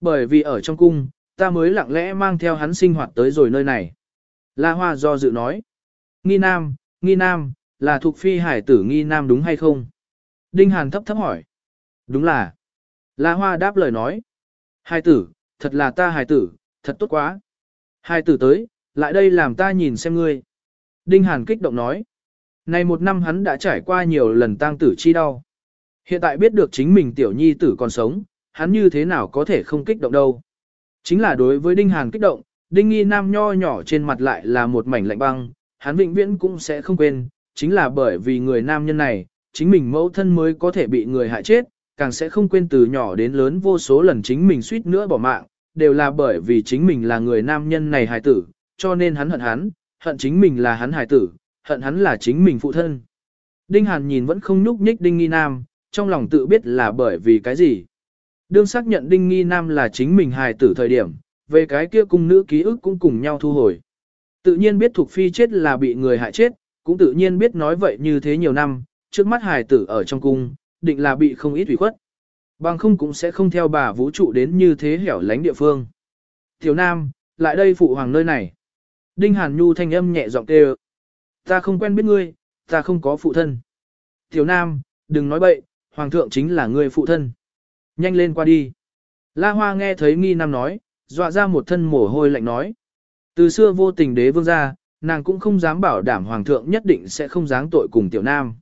Bởi vì ở trong cung, ta mới lặng lẽ mang theo hắn sinh hoạt tới rồi nơi này. La Hoa do dự nói. Nghi Nam, Nghi Nam, là thuộc phi hải tử Nghi Nam đúng hay không? Đinh Hàn thấp thấp hỏi. Đúng là. La Hoa đáp lời nói. Hải tử, thật là ta hải tử, thật tốt quá. Hải tử tới, lại đây làm ta nhìn xem ngươi. Đinh Hàn kích động nói. Này một năm hắn đã trải qua nhiều lần tang tử chi đau. Hiện tại biết được chính mình tiểu nhi tử còn sống, hắn như thế nào có thể không kích động đâu. Chính là đối với Đinh Hàn kích động, Đinh Nghi Nam nho nhỏ trên mặt lại là một mảnh lạnh băng, hắn vĩnh viễn cũng sẽ không quên, chính là bởi vì người nam nhân này, chính mình mẫu thân mới có thể bị người hại chết, càng sẽ không quên từ nhỏ đến lớn vô số lần chính mình suýt nữa bỏ mạng, đều là bởi vì chính mình là người nam nhân này hài tử, cho nên hắn hận hắn, hận chính mình là hắn hài tử, hận hắn là chính mình phụ thân. Đinh Hàn nhìn vẫn không nhúc nhích Đinh Nghi Nam, trong lòng tự biết là bởi vì cái gì. Đương xác nhận Đinh Nghi Nam là chính mình hài tử thời điểm, về cái kia cung nữ ký ức cũng cùng nhau thu hồi. Tự nhiên biết thuộc phi chết là bị người hại chết, cũng tự nhiên biết nói vậy như thế nhiều năm, trước mắt hài tử ở trong cung, định là bị không ít ủy khuất. Bằng không cũng sẽ không theo bà vũ trụ đến như thế hẻo lánh địa phương. Tiểu Nam, lại đây phụ hoàng nơi này. Đinh Hàn Nhu thanh âm nhẹ giọng kêu. Ta không quen biết ngươi, ta không có phụ thân. Tiểu Nam, đừng nói bậy, hoàng thượng chính là người phụ thân. Nhanh lên qua đi. La Hoa nghe thấy nghi nam nói, dọa ra một thân mồ hôi lạnh nói. Từ xưa vô tình đế vương ra, nàng cũng không dám bảo đảm hoàng thượng nhất định sẽ không giáng tội cùng tiểu nam.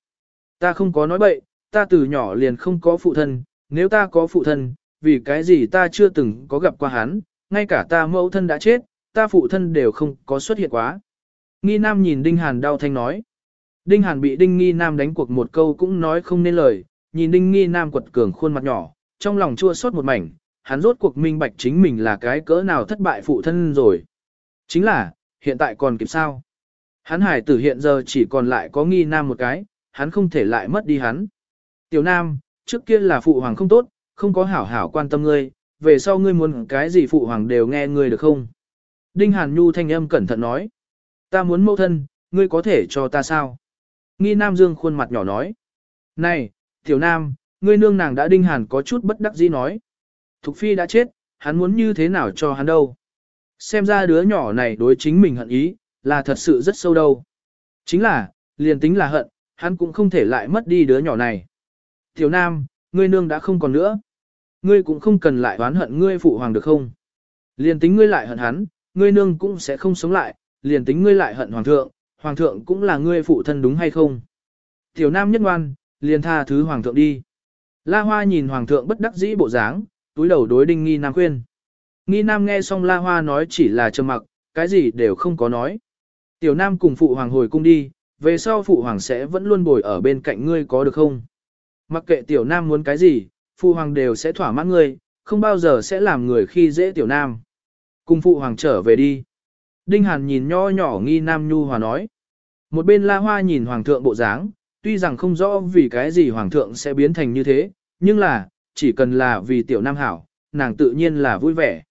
Ta không có nói bậy, ta từ nhỏ liền không có phụ thân, nếu ta có phụ thân, vì cái gì ta chưa từng có gặp qua hắn, ngay cả ta mẫu thân đã chết, ta phụ thân đều không có xuất hiện quá. Nghi Nam nhìn Đinh Hàn đau thanh nói. Đinh Hàn bị Đinh Nghi Nam đánh cuộc một câu cũng nói không nên lời, nhìn Đinh Nghi Nam quật cường khuôn mặt nhỏ, trong lòng chua xót một mảnh, hắn rốt cuộc minh bạch chính mình là cái cỡ nào thất bại phụ thân rồi. Chính là, hiện tại còn kịp sao? Hắn hải tử hiện giờ chỉ còn lại có Nghi Nam một cái, hắn không thể lại mất đi hắn. Tiểu Nam, trước kia là phụ hoàng không tốt, không có hảo hảo quan tâm ngươi, về sau ngươi muốn cái gì phụ hoàng đều nghe ngươi được không? Đinh Hàn Nhu thanh âm cẩn thận nói. Ta muốn mẫu thân, ngươi có thể cho ta sao? Nghi Nam Dương khuôn mặt nhỏ nói. Này, Tiểu Nam, ngươi nương nàng đã Đinh Hàn có chút bất đắc dĩ nói. Thục Phi đã chết, hắn muốn như thế nào cho hắn đâu? Xem ra đứa nhỏ này đối chính mình hận ý, là thật sự rất sâu đâu. Chính là, liền tính là hận, hắn cũng không thể lại mất đi đứa nhỏ này. Tiểu Nam, ngươi nương đã không còn nữa. Ngươi cũng không cần lại oán hận ngươi phụ hoàng được không? Liền tính ngươi lại hận hắn, ngươi nương cũng sẽ không sống lại, liền tính ngươi lại hận hoàng thượng, hoàng thượng cũng là ngươi phụ thân đúng hay không? Tiểu Nam nhất ngoan, liền tha thứ hoàng thượng đi. La Hoa nhìn hoàng thượng bất đắc dĩ bộ dáng, túi đầu đối đinh nghi nam khuyên. Nghi nam nghe xong La Hoa nói chỉ là trầm mặc, cái gì đều không có nói. Tiểu Nam cùng phụ hoàng hồi cung đi, về sau phụ hoàng sẽ vẫn luôn bồi ở bên cạnh ngươi có được không? Mặc kệ tiểu Nam muốn cái gì, phụ hoàng đều sẽ thỏa mãn ngươi, không bao giờ sẽ làm người khi dễ tiểu Nam. Cùng phụ hoàng trở về đi. Đinh Hàn nhìn nho nhỏ nghi Nam Nhu Hòa nói. Một bên La Hoa nhìn hoàng thượng bộ dáng, tuy rằng không rõ vì cái gì hoàng thượng sẽ biến thành như thế, nhưng là, chỉ cần là vì tiểu Nam hảo, nàng tự nhiên là vui vẻ.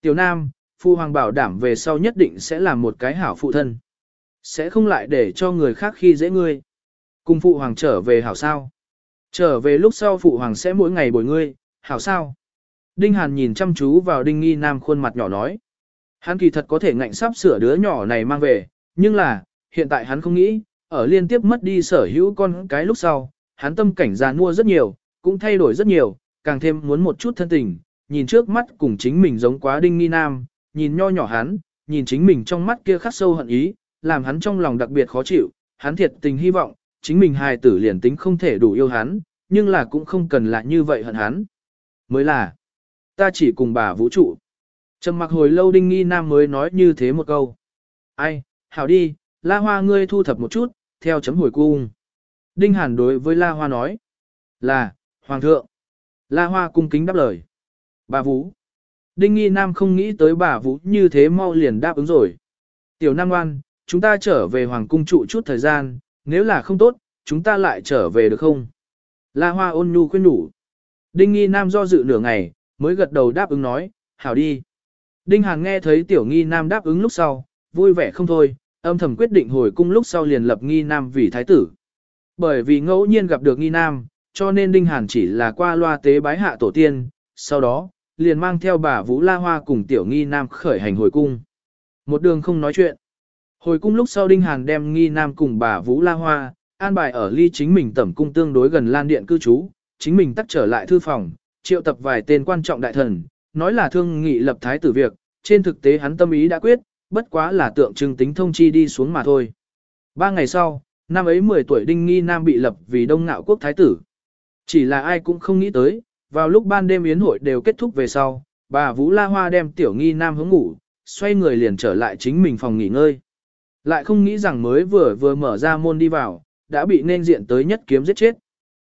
Tiểu Nam, Phu Hoàng bảo đảm về sau nhất định sẽ làm một cái hảo phụ thân. Sẽ không lại để cho người khác khi dễ ngươi. Cùng Phụ Hoàng trở về hảo sao. Trở về lúc sau Phụ Hoàng sẽ mỗi ngày bồi ngươi, hảo sao. Đinh Hàn nhìn chăm chú vào Đinh Nghi Nam khuôn mặt nhỏ nói. Hắn kỳ thật có thể ngạnh sắp sửa đứa nhỏ này mang về, nhưng là, hiện tại hắn không nghĩ, ở liên tiếp mất đi sở hữu con cái lúc sau, hắn tâm cảnh già mua rất nhiều, cũng thay đổi rất nhiều, càng thêm muốn một chút thân tình, nhìn trước mắt cùng chính mình giống quá Đinh Nghi Nam, nhìn nho nhỏ hắn, nhìn chính mình trong mắt kia khắc sâu hận ý, làm hắn trong lòng đặc biệt khó chịu, hắn thiệt tình hy vọng, chính mình hài tử liền tính không thể đủ yêu hắn, nhưng là cũng không cần lại như vậy hận hắn. Mới là, ta chỉ cùng bà vũ trụ. Trầm mặc hồi lâu đinh nghi nam mới nói như thế một câu. Ai, hảo đi, la hoa ngươi thu thập một chút, theo chấm hồi cung. Đinh hàn đối với la hoa nói. Là, hoàng thượng. La hoa cung kính đáp lời. Bà vũ. Đinh Nghi Nam không nghĩ tới bà Vũ như thế mau liền đáp ứng rồi. Tiểu Nam Ngoan, chúng ta trở về Hoàng Cung trụ chút thời gian, nếu là không tốt, chúng ta lại trở về được không? La Hoa ôn nhu khuyên nhủ. Đinh Nghi Nam do dự nửa ngày, mới gật đầu đáp ứng nói, hảo đi. Đinh Hàn nghe thấy Tiểu Nghi Nam đáp ứng lúc sau, vui vẻ không thôi, âm thầm quyết định hồi cung lúc sau liền lập Nghi Nam vì thái tử. Bởi vì ngẫu nhiên gặp được Nghi Nam, cho nên Đinh Hàn chỉ là qua loa tế bái hạ tổ tiên, sau đó, liền mang theo bà Vũ La Hoa cùng tiểu nghi nam khởi hành hồi cung. Một đường không nói chuyện. Hồi cung lúc sau Đinh Hàn đem nghi nam cùng bà Vũ La Hoa, an bài ở ly chính mình tẩm cung tương đối gần lan điện cư trú, chính mình tắt trở lại thư phòng, triệu tập vài tên quan trọng đại thần, nói là thương nghị lập thái tử việc, trên thực tế hắn tâm ý đã quyết, bất quá là tượng trưng tính thông chi đi xuống mà thôi. Ba ngày sau, năm ấy 10 tuổi Đinh Nghi Nam bị lập vì đông ngạo quốc thái tử. Chỉ là ai cũng không nghĩ tới, vào lúc ban đêm yến hội đều kết thúc về sau, bà Vũ La Hoa đem tiểu nghi nam hướng ngủ, xoay người liền trở lại chính mình phòng nghỉ ngơi. Lại không nghĩ rằng mới vừa vừa mở ra môn đi vào, đã bị nên diện tới nhất kiếm giết chết.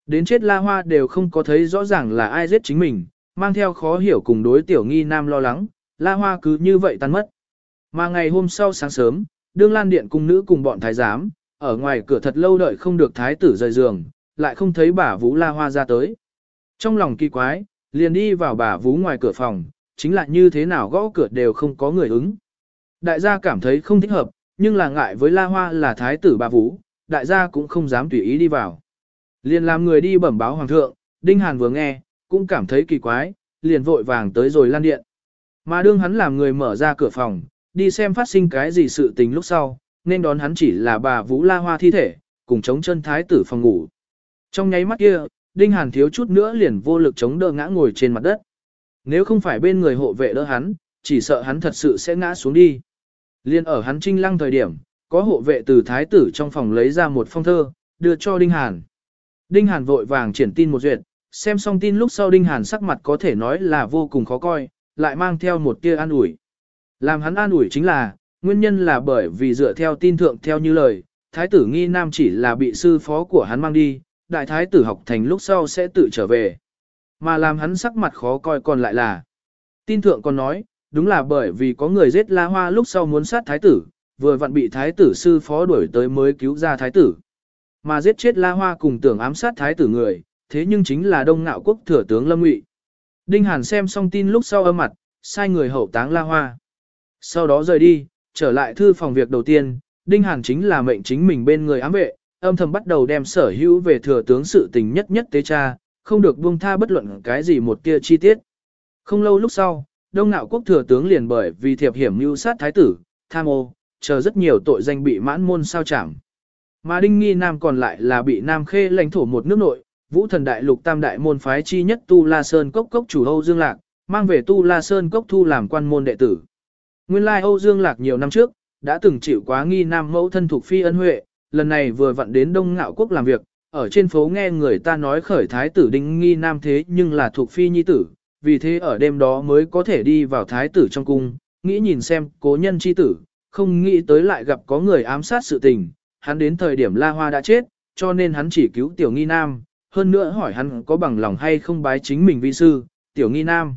Đến chết La Hoa đều không có thấy rõ ràng là ai giết chính mình, mang theo khó hiểu cùng đối tiểu nghi nam lo lắng, La Hoa cứ như vậy tan mất. Mà ngày hôm sau sáng sớm, đương lan điện cung nữ cùng bọn thái giám, ở ngoài cửa thật lâu đợi không được thái tử rời giường, lại không thấy bà Vũ La Hoa ra tới. Trong lòng kỳ quái, liền đi vào bà vũ ngoài cửa phòng, chính là như thế nào gõ cửa đều không có người ứng. Đại gia cảm thấy không thích hợp, nhưng là ngại với La Hoa là thái tử bà vũ, đại gia cũng không dám tùy ý đi vào. Liền làm người đi bẩm báo hoàng thượng, Đinh Hàn vừa nghe, cũng cảm thấy kỳ quái, liền vội vàng tới rồi lan điện. Mà đương hắn làm người mở ra cửa phòng, đi xem phát sinh cái gì sự tình lúc sau, nên đón hắn chỉ là bà Vũ La Hoa thi thể, cùng chống chân thái tử phòng ngủ. Trong nháy mắt kia, Đinh Hàn thiếu chút nữa liền vô lực chống đỡ ngã ngồi trên mặt đất. Nếu không phải bên người hộ vệ đỡ hắn, chỉ sợ hắn thật sự sẽ ngã xuống đi. Liên ở hắn trinh lăng thời điểm, có hộ vệ từ thái tử trong phòng lấy ra một phong thơ, đưa cho Đinh Hàn. Đinh Hàn vội vàng triển tin một duyệt, xem xong tin lúc sau Đinh Hàn sắc mặt có thể nói là vô cùng khó coi, lại mang theo một tia an ủi. Làm hắn an ủi chính là, nguyên nhân là bởi vì dựa theo tin thượng theo như lời, thái tử nghi nam chỉ là bị sư phó của hắn mang đi, đại thái tử học thành lúc sau sẽ tự trở về. Mà làm hắn sắc mặt khó coi còn lại là. Tin thượng còn nói, đúng là bởi vì có người giết La Hoa lúc sau muốn sát thái tử, vừa vặn bị thái tử sư phó đuổi tới mới cứu ra thái tử. Mà giết chết La Hoa cùng tưởng ám sát thái tử người, thế nhưng chính là đông ngạo quốc thừa tướng Lâm Ngụy. Đinh Hàn xem xong tin lúc sau âm mặt, sai người hậu táng La Hoa. Sau đó rời đi, trở lại thư phòng việc đầu tiên, Đinh Hàn chính là mệnh chính mình bên người ám vệ, âm thầm bắt đầu đem sở hữu về thừa tướng sự tình nhất nhất tế cha, không được buông tha bất luận cái gì một tia chi tiết. Không lâu lúc sau, Đông Nạo quốc thừa tướng liền bởi vì thiệp hiểm mưu sát thái tử, tham ô, chờ rất nhiều tội danh bị mãn môn sao chẳng. Mà Đinh Nghi Nam còn lại là bị Nam Khê lãnh thổ một nước nội, Vũ Thần Đại Lục Tam Đại môn phái chi nhất Tu La Sơn Cốc Cốc chủ Âu Dương Lạc, mang về Tu La Sơn Cốc thu làm quan môn đệ tử. Nguyên lai Âu Dương Lạc nhiều năm trước, đã từng chịu quá nghi nam mẫu thân thuộc phi ân huệ, lần này vừa vặn đến Đông Ngạo Quốc làm việc, ở trên phố nghe người ta nói khởi thái tử đinh nghi nam thế nhưng là thuộc phi nhi tử, vì thế ở đêm đó mới có thể đi vào thái tử trong cung, nghĩ nhìn xem cố nhân chi tử, không nghĩ tới lại gặp có người ám sát sự tình, hắn đến thời điểm La Hoa đã chết, cho nên hắn chỉ cứu tiểu nghi nam, hơn nữa hỏi hắn có bằng lòng hay không bái chính mình vi sư, tiểu nghi nam.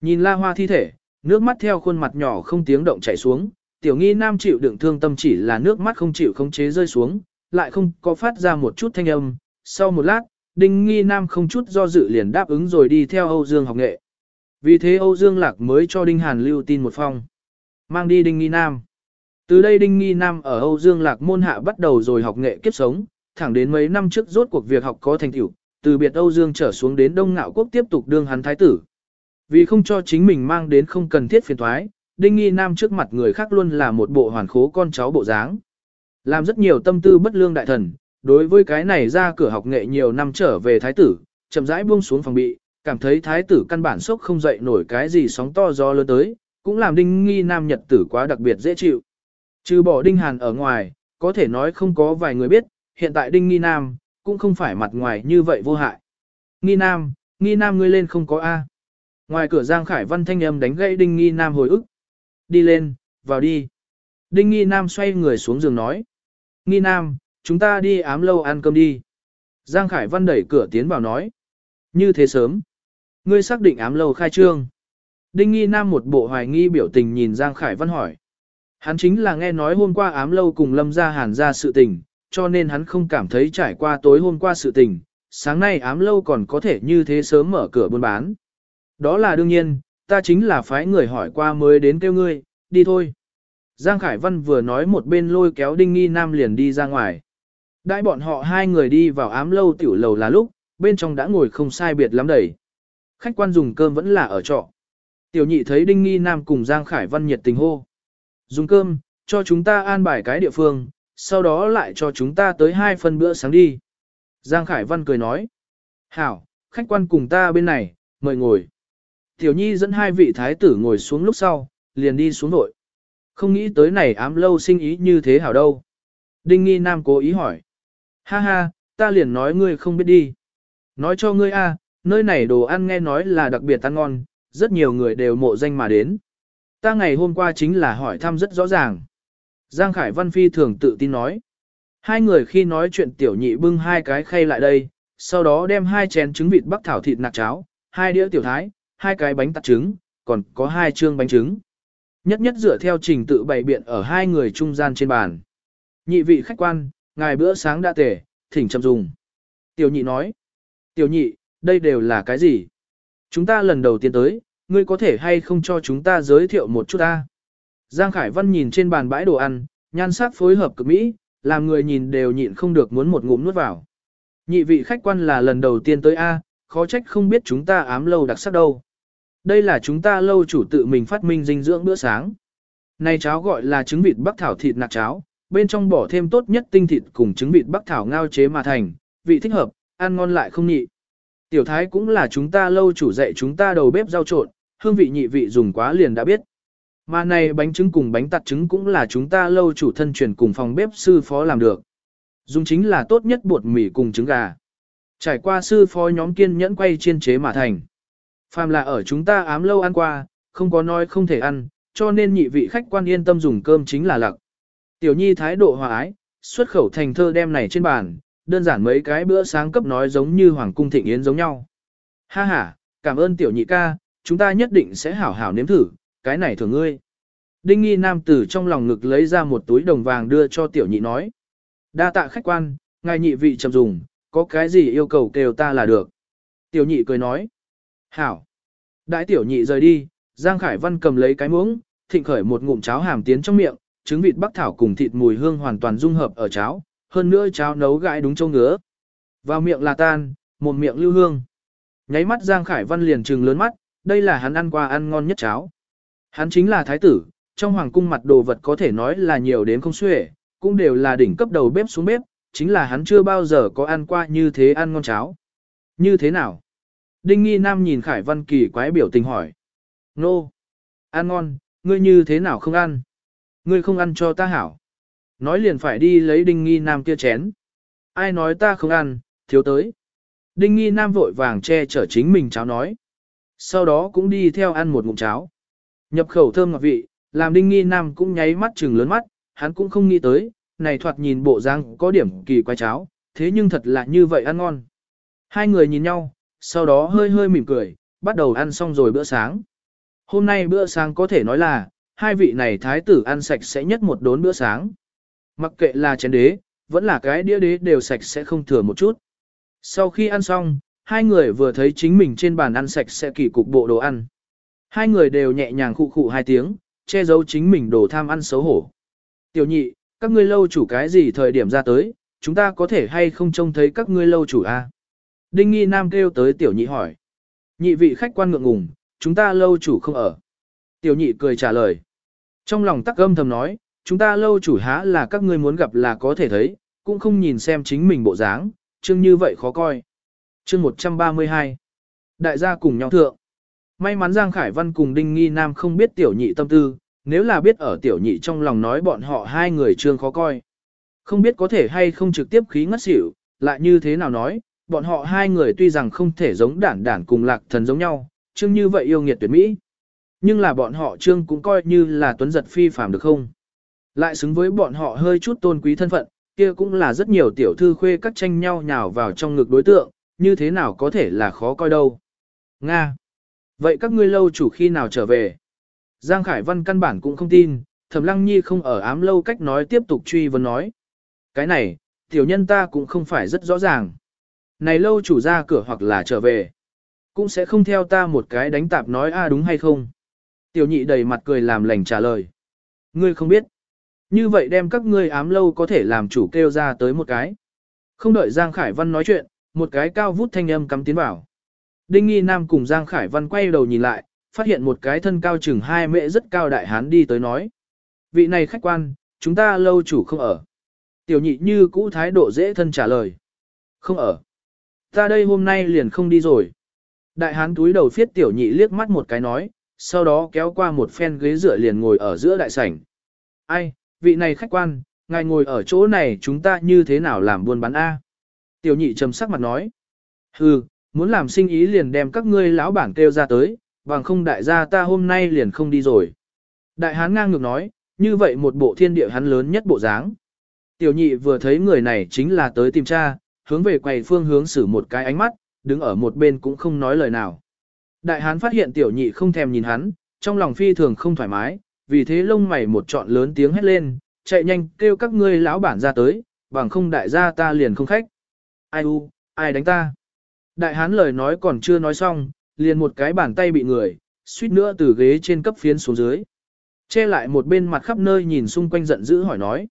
Nhìn La Hoa thi thể, nước mắt theo khuôn mặt nhỏ không tiếng động chảy xuống, tiểu nghi nam chịu đựng thương tâm chỉ là nước mắt không chịu khống chế rơi xuống, lại không có phát ra một chút thanh âm. Sau một lát, đinh nghi nam không chút do dự liền đáp ứng rồi đi theo Âu Dương học nghệ. Vì thế Âu Dương Lạc mới cho Đinh Hàn lưu tin một phong. Mang đi Đinh Nghi Nam. Từ đây Đinh Nghi Nam ở Âu Dương Lạc môn hạ bắt đầu rồi học nghệ kiếp sống, thẳng đến mấy năm trước rốt cuộc việc học có thành tựu, từ biệt Âu Dương trở xuống đến Đông Ngạo Quốc tiếp tục đương hắn thái tử. Vì không cho chính mình mang đến không cần thiết phiền thoái, Đinh Nghi Nam trước mặt người khác luôn là một bộ hoàn khố con cháu bộ dáng. Làm rất nhiều tâm tư bất lương đại thần, đối với cái này ra cửa học nghệ nhiều năm trở về thái tử, chậm rãi buông xuống phòng bị, cảm thấy thái tử căn bản sốc không dậy nổi cái gì sóng to gió lớn tới, cũng làm Đinh Nghi Nam nhật tử quá đặc biệt dễ chịu. Trừ bỏ Đinh Hàn ở ngoài, có thể nói không có vài người biết, hiện tại Đinh Nghi Nam, cũng không phải mặt ngoài như vậy vô hại. Nghi Nam, Nghi Nam ngươi lên không có A. Ngoài cửa Giang Khải Văn thanh âm đánh gãy Đinh Nghi Nam hồi ức. Đi lên, vào đi. Đinh Nghi Nam xoay người xuống giường nói. Nghi Nam, chúng ta đi ám lâu ăn cơm đi. Giang Khải Văn đẩy cửa tiến vào nói. Như thế sớm. Ngươi xác định ám lâu khai trương. Đinh Nghi Nam một bộ hoài nghi biểu tình nhìn Giang Khải Văn hỏi. Hắn chính là nghe nói hôm qua ám lâu cùng lâm gia hàn ra sự tình, cho nên hắn không cảm thấy trải qua tối hôm qua sự tình, sáng nay ám lâu còn có thể như thế sớm mở cửa buôn bán. Đó là đương nhiên, ta chính là phái người hỏi qua mới đến kêu ngươi, đi thôi. Giang Khải Văn vừa nói một bên lôi kéo Đinh Nghi Nam liền đi ra ngoài. Đại bọn họ hai người đi vào ám lâu tiểu lầu là lúc, bên trong đã ngồi không sai biệt lắm đầy. Khách quan dùng cơm vẫn là ở trọ. Tiểu nhị thấy Đinh Nghi Nam cùng Giang Khải Văn nhiệt tình hô. Dùng cơm, cho chúng ta an bài cái địa phương, sau đó lại cho chúng ta tới hai phần bữa sáng đi. Giang Khải Văn cười nói. Hảo, khách quan cùng ta bên này, mời ngồi. Tiểu nhi dẫn hai vị thái tử ngồi xuống lúc sau, liền đi xuống nội. Không nghĩ tới này ám lâu sinh ý như thế hảo đâu. Đinh nghi nam cố ý hỏi. Ha ha, ta liền nói ngươi không biết đi. Nói cho ngươi a, nơi này đồ ăn nghe nói là đặc biệt ăn ngon, rất nhiều người đều mộ danh mà đến. Ta ngày hôm qua chính là hỏi thăm rất rõ ràng. Giang Khải Văn Phi thường tự tin nói. Hai người khi nói chuyện tiểu nhị bưng hai cái khay lại đây, sau đó đem hai chén trứng vịt bắc thảo thịt nạc cháo, hai đĩa tiểu thái, hai cái bánh tạt trứng, còn có hai chương bánh trứng. Nhất nhất dựa theo trình tự bày biện ở hai người trung gian trên bàn. Nhị vị khách quan, ngài bữa sáng đã tể, thỉnh chậm dùng. Tiểu nhị nói. Tiểu nhị, đây đều là cái gì? Chúng ta lần đầu tiên tới, ngươi có thể hay không cho chúng ta giới thiệu một chút ta? Giang Khải Văn nhìn trên bàn bãi đồ ăn, nhan sắc phối hợp cực mỹ, làm người nhìn đều nhịn không được muốn một ngụm nuốt vào. Nhị vị khách quan là lần đầu tiên tới A, khó trách không biết chúng ta ám lâu đặc sắc đâu. Đây là chúng ta lâu chủ tự mình phát minh dinh dưỡng bữa sáng. Này cháo gọi là trứng vịt bắc thảo thịt nạc cháo, bên trong bỏ thêm tốt nhất tinh thịt cùng trứng vịt bắc thảo ngao chế mà thành, vị thích hợp, ăn ngon lại không nhị. Tiểu thái cũng là chúng ta lâu chủ dạy chúng ta đầu bếp rau trộn, hương vị nhị vị dùng quá liền đã biết. Mà này bánh trứng cùng bánh tạt trứng cũng là chúng ta lâu chủ thân truyền cùng phòng bếp sư phó làm được. Dùng chính là tốt nhất bột mì cùng trứng gà. Trải qua sư phó nhóm kiên nhẫn quay chiên chế mà thành. Phàm là ở chúng ta ám lâu ăn qua, không có nói không thể ăn, cho nên nhị vị khách quan yên tâm dùng cơm chính là lặc. Tiểu nhi thái độ hòa ái, xuất khẩu thành thơ đem này trên bàn, đơn giản mấy cái bữa sáng cấp nói giống như hoàng cung thịnh yến giống nhau. Ha ha, cảm ơn tiểu nhị ca, chúng ta nhất định sẽ hảo hảo nếm thử, cái này thường ngươi. Đinh nghi nam tử trong lòng ngực lấy ra một túi đồng vàng đưa cho tiểu nhị nói. Đa tạ khách quan, ngài nhị vị chậm dùng, có cái gì yêu cầu kêu ta là được. Tiểu nhị cười nói. Hảo. đại tiểu nhị rời đi, Giang Khải Văn cầm lấy cái muỗng, thịnh khởi một ngụm cháo hàm tiến trong miệng, trứng vịt bắc thảo cùng thịt mùi hương hoàn toàn dung hợp ở cháo, hơn nữa cháo nấu gãi đúng châu ngứa. Vào miệng là tan, một miệng lưu hương. Nháy mắt Giang Khải Văn liền trừng lớn mắt, đây là hắn ăn qua ăn ngon nhất cháo. Hắn chính là thái tử, trong hoàng cung mặt đồ vật có thể nói là nhiều đến không xuể, cũng đều là đỉnh cấp đầu bếp xuống bếp, chính là hắn chưa bao giờ có ăn qua như thế ăn ngon cháo. Như thế nào? Đinh Nghi Nam nhìn Khải Văn kỳ quái biểu tình hỏi. Nô! Ăn ngon, ngươi như thế nào không ăn? Ngươi không ăn cho ta hảo. Nói liền phải đi lấy Đinh Nghi Nam kia chén. Ai nói ta không ăn, thiếu tới. Đinh Nghi Nam vội vàng che chở chính mình cháo nói. Sau đó cũng đi theo ăn một ngụm cháo. Nhập khẩu thơm ngọt vị, làm Đinh Nghi Nam cũng nháy mắt trừng lớn mắt, hắn cũng không nghĩ tới, này thoạt nhìn bộ răng có điểm kỳ quái cháo, thế nhưng thật là như vậy ăn ngon. Hai người nhìn nhau, sau đó hơi hơi mỉm cười, bắt đầu ăn xong rồi bữa sáng. Hôm nay bữa sáng có thể nói là, hai vị này thái tử ăn sạch sẽ nhất một đốn bữa sáng. Mặc kệ là chén đế, vẫn là cái đĩa đế đều sạch sẽ không thừa một chút. Sau khi ăn xong, hai người vừa thấy chính mình trên bàn ăn sạch sẽ kỳ cục bộ đồ ăn. Hai người đều nhẹ nhàng khụ khụ hai tiếng, che giấu chính mình đồ tham ăn xấu hổ. Tiểu nhị, các ngươi lâu chủ cái gì thời điểm ra tới, chúng ta có thể hay không trông thấy các ngươi lâu chủ a? À? Đinh Nghi Nam kêu tới tiểu nhị hỏi. Nhị vị khách quan ngượng ngùng, chúng ta lâu chủ không ở. Tiểu nhị cười trả lời. Trong lòng tắc âm thầm nói, chúng ta lâu chủ há là các ngươi muốn gặp là có thể thấy, cũng không nhìn xem chính mình bộ dáng, chương như vậy khó coi. Chương 132 Đại gia cùng nhau thượng. May mắn Giang Khải Văn cùng Đinh Nghi Nam không biết tiểu nhị tâm tư, nếu là biết ở tiểu nhị trong lòng nói bọn họ hai người trương khó coi. Không biết có thể hay không trực tiếp khí ngất xỉu, lại như thế nào nói, bọn họ hai người tuy rằng không thể giống đản đản cùng lạc thần giống nhau, trương như vậy yêu nghiệt tuyệt mỹ. Nhưng là bọn họ trương cũng coi như là tuấn giật phi phàm được không? Lại xứng với bọn họ hơi chút tôn quý thân phận, kia cũng là rất nhiều tiểu thư khuê các tranh nhau nhào vào trong ngực đối tượng, như thế nào có thể là khó coi đâu. Nga. Vậy các ngươi lâu chủ khi nào trở về? Giang Khải Văn căn bản cũng không tin, Thẩm Lăng Nhi không ở ám lâu cách nói tiếp tục truy vấn nói. Cái này, tiểu nhân ta cũng không phải rất rõ ràng. Này lâu chủ ra cửa hoặc là trở về. Cũng sẽ không theo ta một cái đánh tạp nói a à đúng hay không. Tiểu nhị đầy mặt cười làm lành trả lời. Ngươi không biết. Như vậy đem các ngươi ám lâu có thể làm chủ kêu ra tới một cái. Không đợi Giang Khải Văn nói chuyện, một cái cao vút thanh âm cắm tiến vào. Đinh Nghi Nam cùng Giang Khải Văn quay đầu nhìn lại, phát hiện một cái thân cao chừng hai mễ rất cao đại hán đi tới nói. Vị này khách quan, chúng ta lâu chủ không ở. Tiểu nhị như cũ thái độ dễ thân trả lời. Không ở. Ta đây hôm nay liền không đi rồi. Đại hán túi đầu phiết tiểu nhị liếc mắt một cái nói, sau đó kéo qua một phen ghế dựa liền ngồi ở giữa đại sảnh. Ai, vị này khách quan, ngài ngồi ở chỗ này chúng ta như thế nào làm buôn bán A? Tiểu nhị trầm sắc mặt nói. Hừ, muốn làm sinh ý liền đem các ngươi lão bản kêu ra tới, bằng không đại gia ta hôm nay liền không đi rồi. Đại hán ngang ngược nói, như vậy một bộ thiên địa hắn lớn nhất bộ dáng. Tiểu nhị vừa thấy người này chính là tới tìm cha, hướng về quầy phương hướng xử một cái ánh mắt, đứng ở một bên cũng không nói lời nào. Đại hán phát hiện tiểu nhị không thèm nhìn hắn, trong lòng phi thường không thoải mái, vì thế lông mày một trọn lớn tiếng hét lên, chạy nhanh kêu các ngươi lão bản ra tới, bằng không đại gia ta liền không khách. Ai u, ai đánh ta? Đại hán lời nói còn chưa nói xong, liền một cái bàn tay bị người, suýt nữa từ ghế trên cấp phiến xuống dưới. Che lại một bên mặt khắp nơi nhìn xung quanh giận dữ hỏi nói.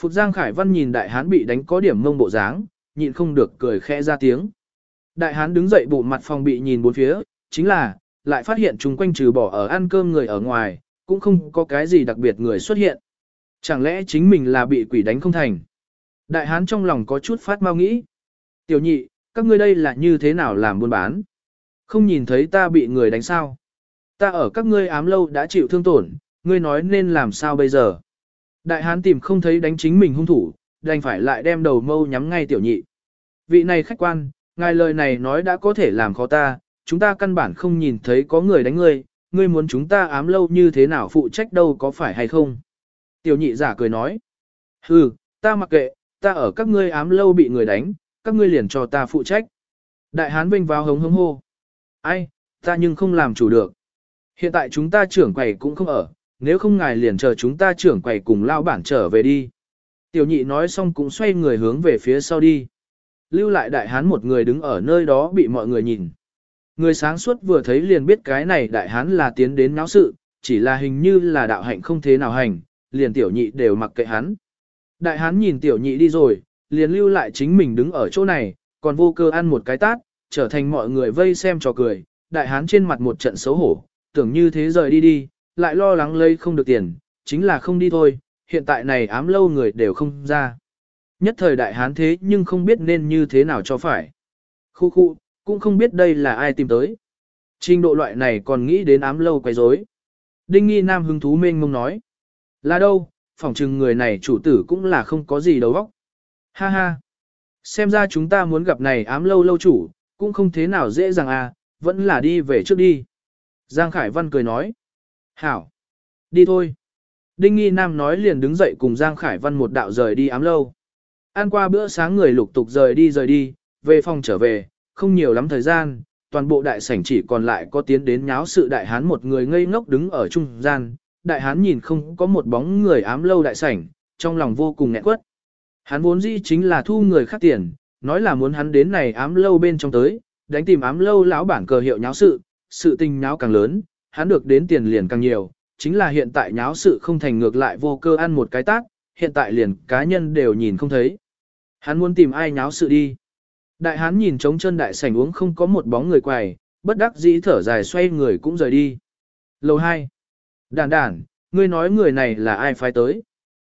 Phục Giang Khải Văn nhìn đại hán bị đánh có điểm mông bộ dáng, nhịn không được cười khẽ ra tiếng. Đại hán đứng dậy bụng mặt phòng bị nhìn bốn phía, chính là, lại phát hiện chung quanh trừ bỏ ở ăn cơm người ở ngoài, cũng không có cái gì đặc biệt người xuất hiện. Chẳng lẽ chính mình là bị quỷ đánh không thành? Đại hán trong lòng có chút phát mau nghĩ. Tiểu nhị, các ngươi đây là như thế nào làm buôn bán? Không nhìn thấy ta bị người đánh sao? Ta ở các ngươi ám lâu đã chịu thương tổn, ngươi nói nên làm sao bây giờ? Đại hán tìm không thấy đánh chính mình hung thủ, đành phải lại đem đầu mâu nhắm ngay tiểu nhị. Vị này khách quan, ngài lời này nói đã có thể làm khó ta, chúng ta căn bản không nhìn thấy có người đánh ngươi, ngươi muốn chúng ta ám lâu như thế nào phụ trách đâu có phải hay không? Tiểu nhị giả cười nói. Hừ, ta mặc kệ, ta ở các ngươi ám lâu bị người đánh, các ngươi liền cho ta phụ trách. Đại hán vinh vào hống hống hô. Ai, ta nhưng không làm chủ được. Hiện tại chúng ta trưởng quầy cũng không ở, nếu không ngài liền chờ chúng ta trưởng quầy cùng lao bản trở về đi. Tiểu nhị nói xong cũng xoay người hướng về phía sau đi. Lưu lại đại hán một người đứng ở nơi đó bị mọi người nhìn. Người sáng suốt vừa thấy liền biết cái này đại hán là tiến đến náo sự, chỉ là hình như là đạo hạnh không thế nào hành, liền tiểu nhị đều mặc kệ hắn. Đại hán nhìn tiểu nhị đi rồi, liền lưu lại chính mình đứng ở chỗ này, còn vô cơ ăn một cái tát, trở thành mọi người vây xem trò cười, đại hán trên mặt một trận xấu hổ, tưởng như thế rời đi đi, lại lo lắng lấy không được tiền, chính là không đi thôi, hiện tại này ám lâu người đều không ra. Nhất thời đại hán thế nhưng không biết nên như thế nào cho phải. Khu khu, cũng không biết đây là ai tìm tới. Trình độ loại này còn nghĩ đến ám lâu quấy rối. Đinh nghi nam hứng thú mênh mông nói. Là đâu, phỏng chừng người này chủ tử cũng là không có gì đầu óc. Ha ha. Xem ra chúng ta muốn gặp này ám lâu lâu chủ, cũng không thế nào dễ dàng à, vẫn là đi về trước đi. Giang Khải Văn cười nói. Hảo. Đi thôi. Đinh Nghi Nam nói liền đứng dậy cùng Giang Khải Văn một đạo rời đi ám lâu. Ăn qua bữa sáng người lục tục rời đi rời đi, về phòng trở về, không nhiều lắm thời gian, toàn bộ đại sảnh chỉ còn lại có tiến đến nháo sự đại hán một người ngây ngốc đứng ở trung gian, đại hán nhìn không có một bóng người ám lâu đại sảnh, trong lòng vô cùng nghẹn quất. Hắn vốn dĩ chính là thu người khác tiền, nói là muốn hắn đến này ám lâu bên trong tới, đánh tìm ám lâu lão bản cờ hiệu nháo sự, sự tình nháo càng lớn, hắn được đến tiền liền càng nhiều, chính là hiện tại nháo sự không thành ngược lại vô cơ ăn một cái tác, hiện tại liền cá nhân đều nhìn không thấy. Hắn muốn tìm ai nháo sự đi. Đại hán nhìn trống chân đại sảnh uống không có một bóng người quài, bất đắc dĩ thở dài xoay người cũng rời đi. Lầu 2. Đản đản, ngươi nói người này là ai phái tới.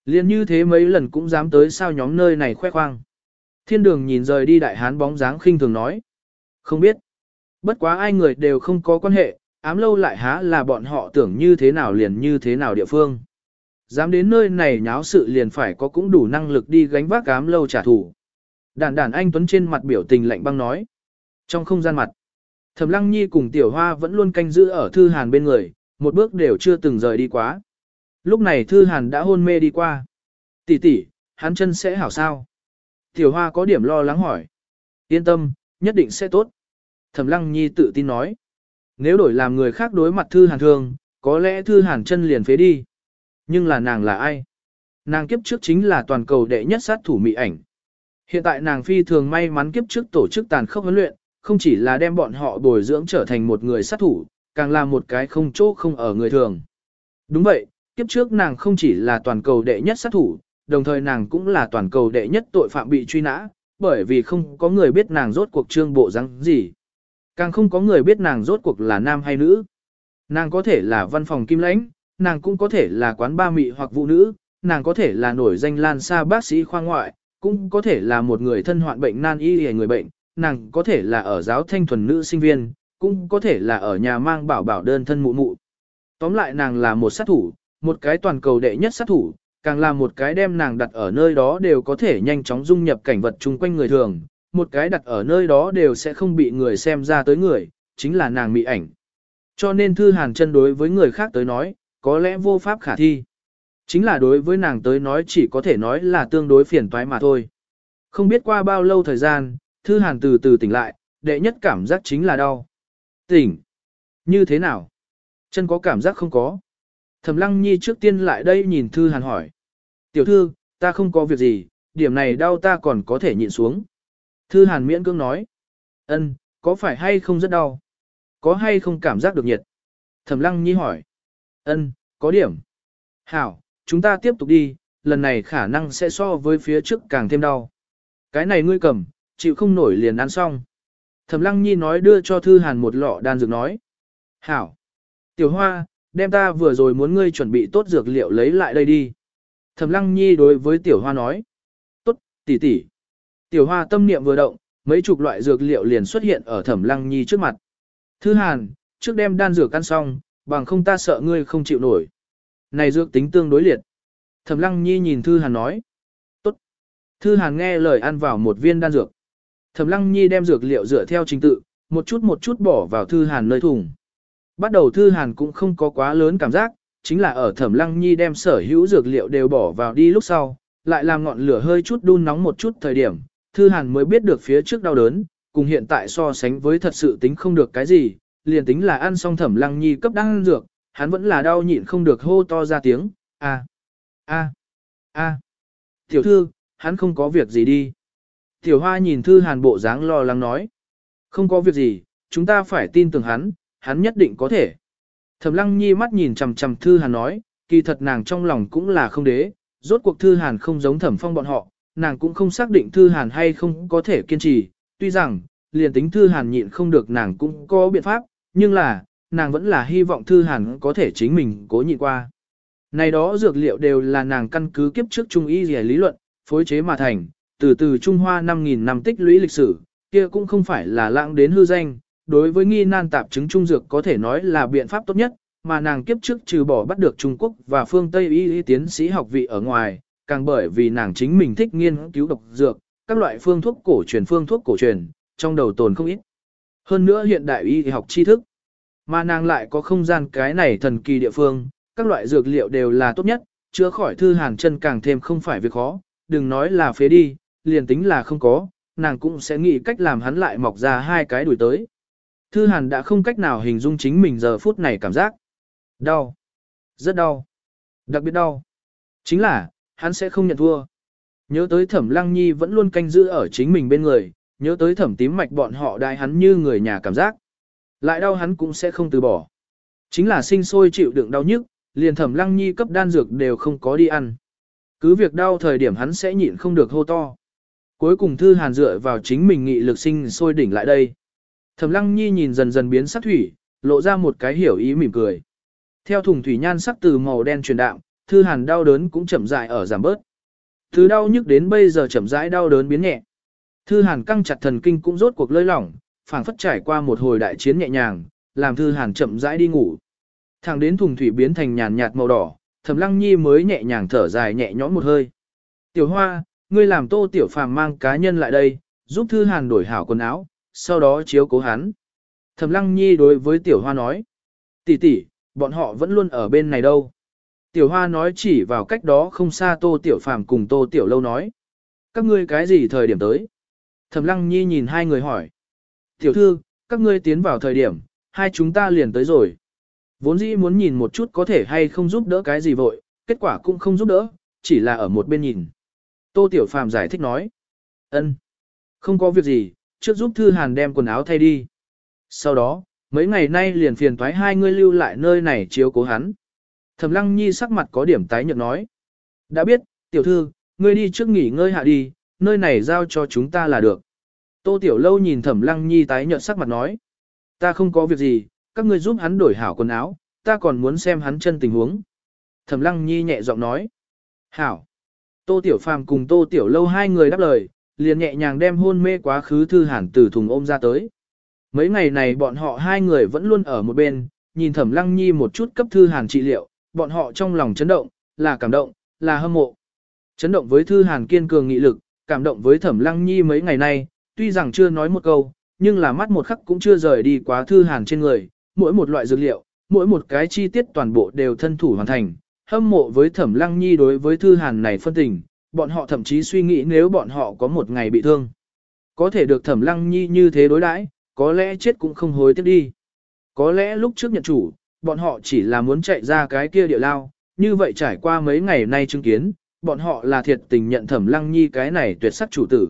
Liên như thế mấy lần cũng dám tới sao nhóm nơi này khoe khoang. Thiên đường nhìn rời đi đại hán bóng dáng khinh thường nói. Không biết. Bất quá ai người đều không có quan hệ, ám lâu lại há là bọn họ tưởng như thế nào liền như thế nào địa phương. Dám đến nơi này nháo sự liền phải có cũng đủ năng lực đi gánh vác ám lâu trả thù. Đàn đàn anh Tuấn trên mặt biểu tình lạnh băng nói. Trong không gian mặt, Thẩm Lăng Nhi cùng Tiểu Hoa vẫn luôn canh giữ ở Thư Hàn bên người, một bước đều chưa từng rời đi quá. Lúc này Thư Hàn đã hôn mê đi qua. Tỷ tỷ, hắn chân sẽ hảo sao? Tiểu Hoa có điểm lo lắng hỏi. Yên tâm, nhất định sẽ tốt. Thẩm Lăng Nhi tự tin nói. Nếu đổi làm người khác đối mặt Thư Hàn thường, có lẽ Thư Hàn chân liền phế đi. Nhưng là nàng là ai? Nàng kiếp trước chính là toàn cầu đệ nhất sát thủ mỹ ảnh. Hiện tại nàng phi thường may mắn kiếp trước tổ chức tàn khốc huấn luyện, không chỉ là đem bọn họ bồi dưỡng trở thành một người sát thủ, càng là một cái không chỗ không ở người thường. Đúng vậy, kiếp trước nàng không chỉ là toàn cầu đệ nhất sát thủ, đồng thời nàng cũng là toàn cầu đệ nhất tội phạm bị truy nã, bởi vì không có người biết nàng rốt cuộc trương bộ răng gì. Càng không có người biết nàng rốt cuộc là nam hay nữ. Nàng có thể là văn phòng kim lãnh, nàng cũng có thể là quán ba mị hoặc vũ nữ, nàng có thể là nổi danh lan xa bác sĩ khoa ngoại, cũng có thể là một người thân hoạn bệnh nan y hề người bệnh, nàng có thể là ở giáo thanh thuần nữ sinh viên, cũng có thể là ở nhà mang bảo bảo đơn thân mụ mụ. Tóm lại nàng là một sát thủ, một cái toàn cầu đệ nhất sát thủ, càng là một cái đem nàng đặt ở nơi đó đều có thể nhanh chóng dung nhập cảnh vật chung quanh người thường, một cái đặt ở nơi đó đều sẽ không bị người xem ra tới người, chính là nàng mị ảnh. Cho nên Thư Hàn chân đối với người khác tới nói, có lẽ vô pháp khả thi. Chính là đối với nàng tới nói chỉ có thể nói là tương đối phiền toái mà thôi. Không biết qua bao lâu thời gian, Thư Hàn từ từ tỉnh lại, đệ nhất cảm giác chính là đau. Tỉnh. Như thế nào? Chân có cảm giác không có. Thẩm Lăng Nhi trước tiên lại đây nhìn Thư Hàn hỏi. Tiểu thư, ta không có việc gì, điểm này đau ta còn có thể nhịn xuống. Thư Hàn miễn cưỡng nói. Ân, có phải hay không rất đau? Có hay không cảm giác được nhiệt? Thẩm Lăng Nhi hỏi. Ân, có điểm. Hảo, chúng ta tiếp tục đi, lần này khả năng sẽ so với phía trước càng thêm đau. Cái này ngươi cầm, chịu không nổi liền ăn xong. Thẩm Lăng Nhi nói đưa cho Thư Hàn một lọ đan dược nói. Hảo. Tiểu Hoa, đem ta vừa rồi muốn ngươi chuẩn bị tốt dược liệu lấy lại đây đi. Thẩm Lăng Nhi đối với Tiểu Hoa nói. Tốt, tỷ tỷ. Tiểu Hoa tâm niệm vừa động, mấy chục loại dược liệu liền xuất hiện ở Thẩm Lăng Nhi trước mặt. Thư Hàn, trước đem đan dược ăn xong, bằng không ta sợ ngươi không chịu nổi. Này dược tính tương đối liệt. Thẩm Lăng Nhi nhìn Thư Hàn nói. Tốt. Thư Hàn nghe lời ăn vào một viên đan dược. Thẩm Lăng Nhi đem dược liệu dựa theo trình tự, một chút một chút bỏ vào Thư Hàn nơi thùng. Bắt đầu Thư Hàn cũng không có quá lớn cảm giác, chính là ở Thẩm Lăng Nhi đem sở hữu dược liệu đều bỏ vào đi lúc sau, lại làm ngọn lửa hơi chút đun nóng một chút thời điểm, Thư Hàn mới biết được phía trước đau đớn, cùng hiện tại so sánh với thật sự tính không được cái gì, liền tính là ăn xong Thẩm Lăng Nhi cấp đan dược, hắn vẫn là đau nhịn không được hô to ra tiếng, a a a Tiểu thư, hắn không có việc gì đi. Tiểu hoa nhìn thư hàn bộ dáng lo lắng nói. Không có việc gì, chúng ta phải tin tưởng hắn, hắn nhất định có thể. Thẩm lăng nhi mắt nhìn chầm chầm thư hàn nói, kỳ thật nàng trong lòng cũng là không đế, rốt cuộc thư hàn không giống thẩm phong bọn họ, nàng cũng không xác định thư hàn hay không có thể kiên trì, tuy rằng, liền tính thư hàn nhịn không được nàng cũng có biện pháp, nhưng là, nàng vẫn là hy vọng thư hàn có thể chính mình cố nhịn qua. Này đó dược liệu đều là nàng căn cứ kiếp trước trung y rẻ lý luận, phối chế mà thành, từ từ Trung Hoa 5.000 năm tích lũy lịch sử, kia cũng không phải là lãng đến hư danh, đối với nghi nan tạp chứng trung dược có thể nói là biện pháp tốt nhất, mà nàng kiếp trước trừ bỏ bắt được Trung Quốc và phương Tây y, y tiến sĩ học vị ở ngoài, càng bởi vì nàng chính mình thích nghiên cứu độc dược, các loại phương thuốc cổ truyền phương thuốc cổ truyền, trong đầu tồn không ít. Hơn nữa hiện đại y học tri thức, mà nàng lại có không gian cái này thần kỳ địa phương, các loại dược liệu đều là tốt nhất, chữa khỏi thư hàn chân càng thêm không phải việc khó, đừng nói là phế đi, liền tính là không có, nàng cũng sẽ nghĩ cách làm hắn lại mọc ra hai cái đuổi tới. Thư hàn đã không cách nào hình dung chính mình giờ phút này cảm giác. Đau. Rất đau. Đặc biệt đau. Chính là, hắn sẽ không nhận thua. Nhớ tới thẩm lăng nhi vẫn luôn canh giữ ở chính mình bên người, nhớ tới thẩm tím mạch bọn họ đại hắn như người nhà cảm giác. Lại đau hắn cũng sẽ không từ bỏ. Chính là sinh sôi chịu đựng đau nhức, liền thẩm lăng nhi cấp đan dược đều không có đi ăn. Cứ việc đau thời điểm hắn sẽ nhịn không được hô to. Cuối cùng thư hàn dựa vào chính mình nghị lực sinh sôi đỉnh lại đây. Thẩm lăng nhi nhìn dần dần biến sắc thủy, lộ ra một cái hiểu ý mỉm cười. Theo thùng thủy nhan sắc từ màu đen truyền đạm, thư hàn đau đớn cũng chậm rãi ở giảm bớt. Từ đau nhức đến bây giờ chậm rãi đau đớn biến nhẹ. Thư hàn căng chặt thần kinh cũng rốt cuộc lơi lỏng, phảng phất trải qua một hồi đại chiến nhẹ nhàng, làm thư hàn chậm rãi đi ngủ. Thẳng đến thùng thủy biến thành nhàn nhạt màu đỏ, Thẩm Lăng Nhi mới nhẹ nhàng thở dài nhẹ nhõm một hơi. "Tiểu Hoa, ngươi làm Tô Tiểu Phàm mang cá nhân lại đây, giúp Thư Hàn đổi hảo quần áo, sau đó chiếu cố hắn." Thẩm Lăng Nhi đối với Tiểu Hoa nói. "Tỷ tỷ, bọn họ vẫn luôn ở bên này đâu?" Tiểu Hoa nói chỉ vào cách đó không xa Tô Tiểu Phàm cùng Tô Tiểu Lâu nói. "Các ngươi cái gì thời điểm tới?" Thẩm Lăng Nhi nhìn hai người hỏi. "Tiểu thư, các ngươi tiến vào thời điểm, hai chúng ta liền tới rồi." Vốn dĩ muốn nhìn một chút có thể hay không giúp đỡ cái gì vội, kết quả cũng không giúp đỡ, chỉ là ở một bên nhìn. Tô Tiểu Phàm giải thích nói. ân, Không có việc gì, trước giúp Thư Hàn đem quần áo thay đi. Sau đó, mấy ngày nay liền phiền thoái hai ngươi lưu lại nơi này chiếu cố hắn. Thẩm Lăng Nhi sắc mặt có điểm tái nhợt nói. Đã biết, tiểu thư, ngươi đi trước nghỉ ngơi hạ đi, nơi này giao cho chúng ta là được. Tô Tiểu Lâu nhìn Thẩm Lăng Nhi tái nhợt sắc mặt nói. Ta không có việc gì, các ngươi giúp hắn đổi hảo quần áo, ta còn muốn xem hắn chân tình huống. Thẩm Lăng Nhi nhẹ giọng nói. Hảo. Tô Tiểu Phàm cùng Tô Tiểu Lâu hai người đáp lời, liền nhẹ nhàng đem hôn mê quá khứ thư hàn từ thùng ôm ra tới. Mấy ngày này bọn họ hai người vẫn luôn ở một bên, nhìn Thẩm Lăng Nhi một chút cấp thư hàn trị liệu, bọn họ trong lòng chấn động, là cảm động, là hâm mộ. Chấn động với thư hàn kiên cường nghị lực, cảm động với Thẩm Lăng Nhi mấy ngày nay, tuy rằng chưa nói một câu, nhưng là mắt một khắc cũng chưa rời đi quá thư hàn trên người, mỗi một loại dược liệu, mỗi một cái chi tiết toàn bộ đều thân thủ hoàn thành. Hâm mộ với Thẩm Lăng Nhi đối với Thư Hàn này phân tình, bọn họ thậm chí suy nghĩ nếu bọn họ có một ngày bị thương. Có thể được Thẩm Lăng Nhi như thế đối đãi, có lẽ chết cũng không hối tiếc đi. Có lẽ lúc trước nhận chủ, bọn họ chỉ là muốn chạy ra cái kia địa lao, như vậy trải qua mấy ngày nay chứng kiến, bọn họ là thiệt tình nhận Thẩm Lăng Nhi cái này tuyệt sắc chủ tử.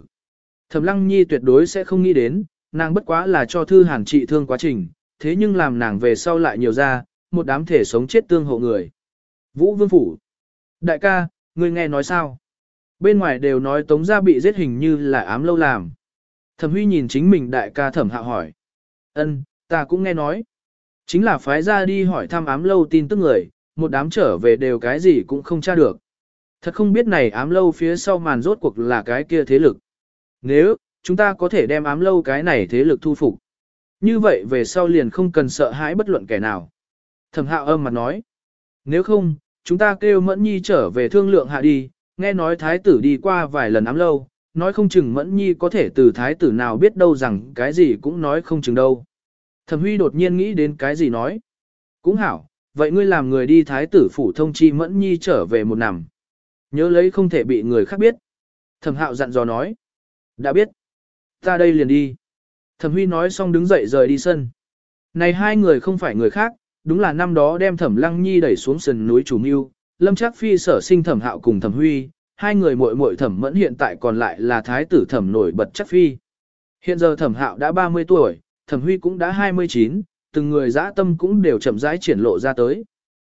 Thẩm Lăng Nhi tuyệt đối sẽ không nghĩ đến, nàng bất quá là cho Thư Hàn trị thương quá trình, thế nhưng làm nàng về sau lại nhiều ra, một đám thể sống chết tương hộ người. Vũ Vương Phủ. Đại ca, ngươi nghe nói sao? Bên ngoài đều nói Tống Gia bị giết hình như là ám lâu làm. Thẩm Huy nhìn chính mình đại ca thẩm hạ hỏi. Ân, ta cũng nghe nói. Chính là phái ra đi hỏi thăm ám lâu tin tức người, một đám trở về đều cái gì cũng không tra được. Thật không biết này ám lâu phía sau màn rốt cuộc là cái kia thế lực. Nếu, chúng ta có thể đem ám lâu cái này thế lực thu phục. Như vậy về sau liền không cần sợ hãi bất luận kẻ nào. Thẩm hạo âm mặt nói. Nếu không, chúng ta kêu Mẫn Nhi trở về thương lượng hạ đi, nghe nói thái tử đi qua vài lần ám lâu, nói không chừng Mẫn Nhi có thể từ thái tử nào biết đâu rằng cái gì cũng nói không chừng đâu. Thẩm Huy đột nhiên nghĩ đến cái gì nói. Cũng hảo, vậy ngươi làm người đi thái tử phủ thông chi Mẫn Nhi trở về một nằm. Nhớ lấy không thể bị người khác biết. Thẩm hạo dặn dò nói. Đã biết. Ta đây liền đi. Thẩm Huy nói xong đứng dậy rời đi sân. Này hai người không phải người khác, đúng là năm đó đem Thẩm Lăng Nhi đẩy xuống sườn núi chủ mưu, Lâm Trác Phi sở sinh Thẩm Hạo cùng Thẩm Huy, hai người muội muội Thẩm Mẫn hiện tại còn lại là thái tử Thẩm nổi bật Trác Phi. Hiện giờ Thẩm Hạo đã 30 tuổi, Thẩm Huy cũng đã 29, từng người dã tâm cũng đều chậm rãi triển lộ ra tới.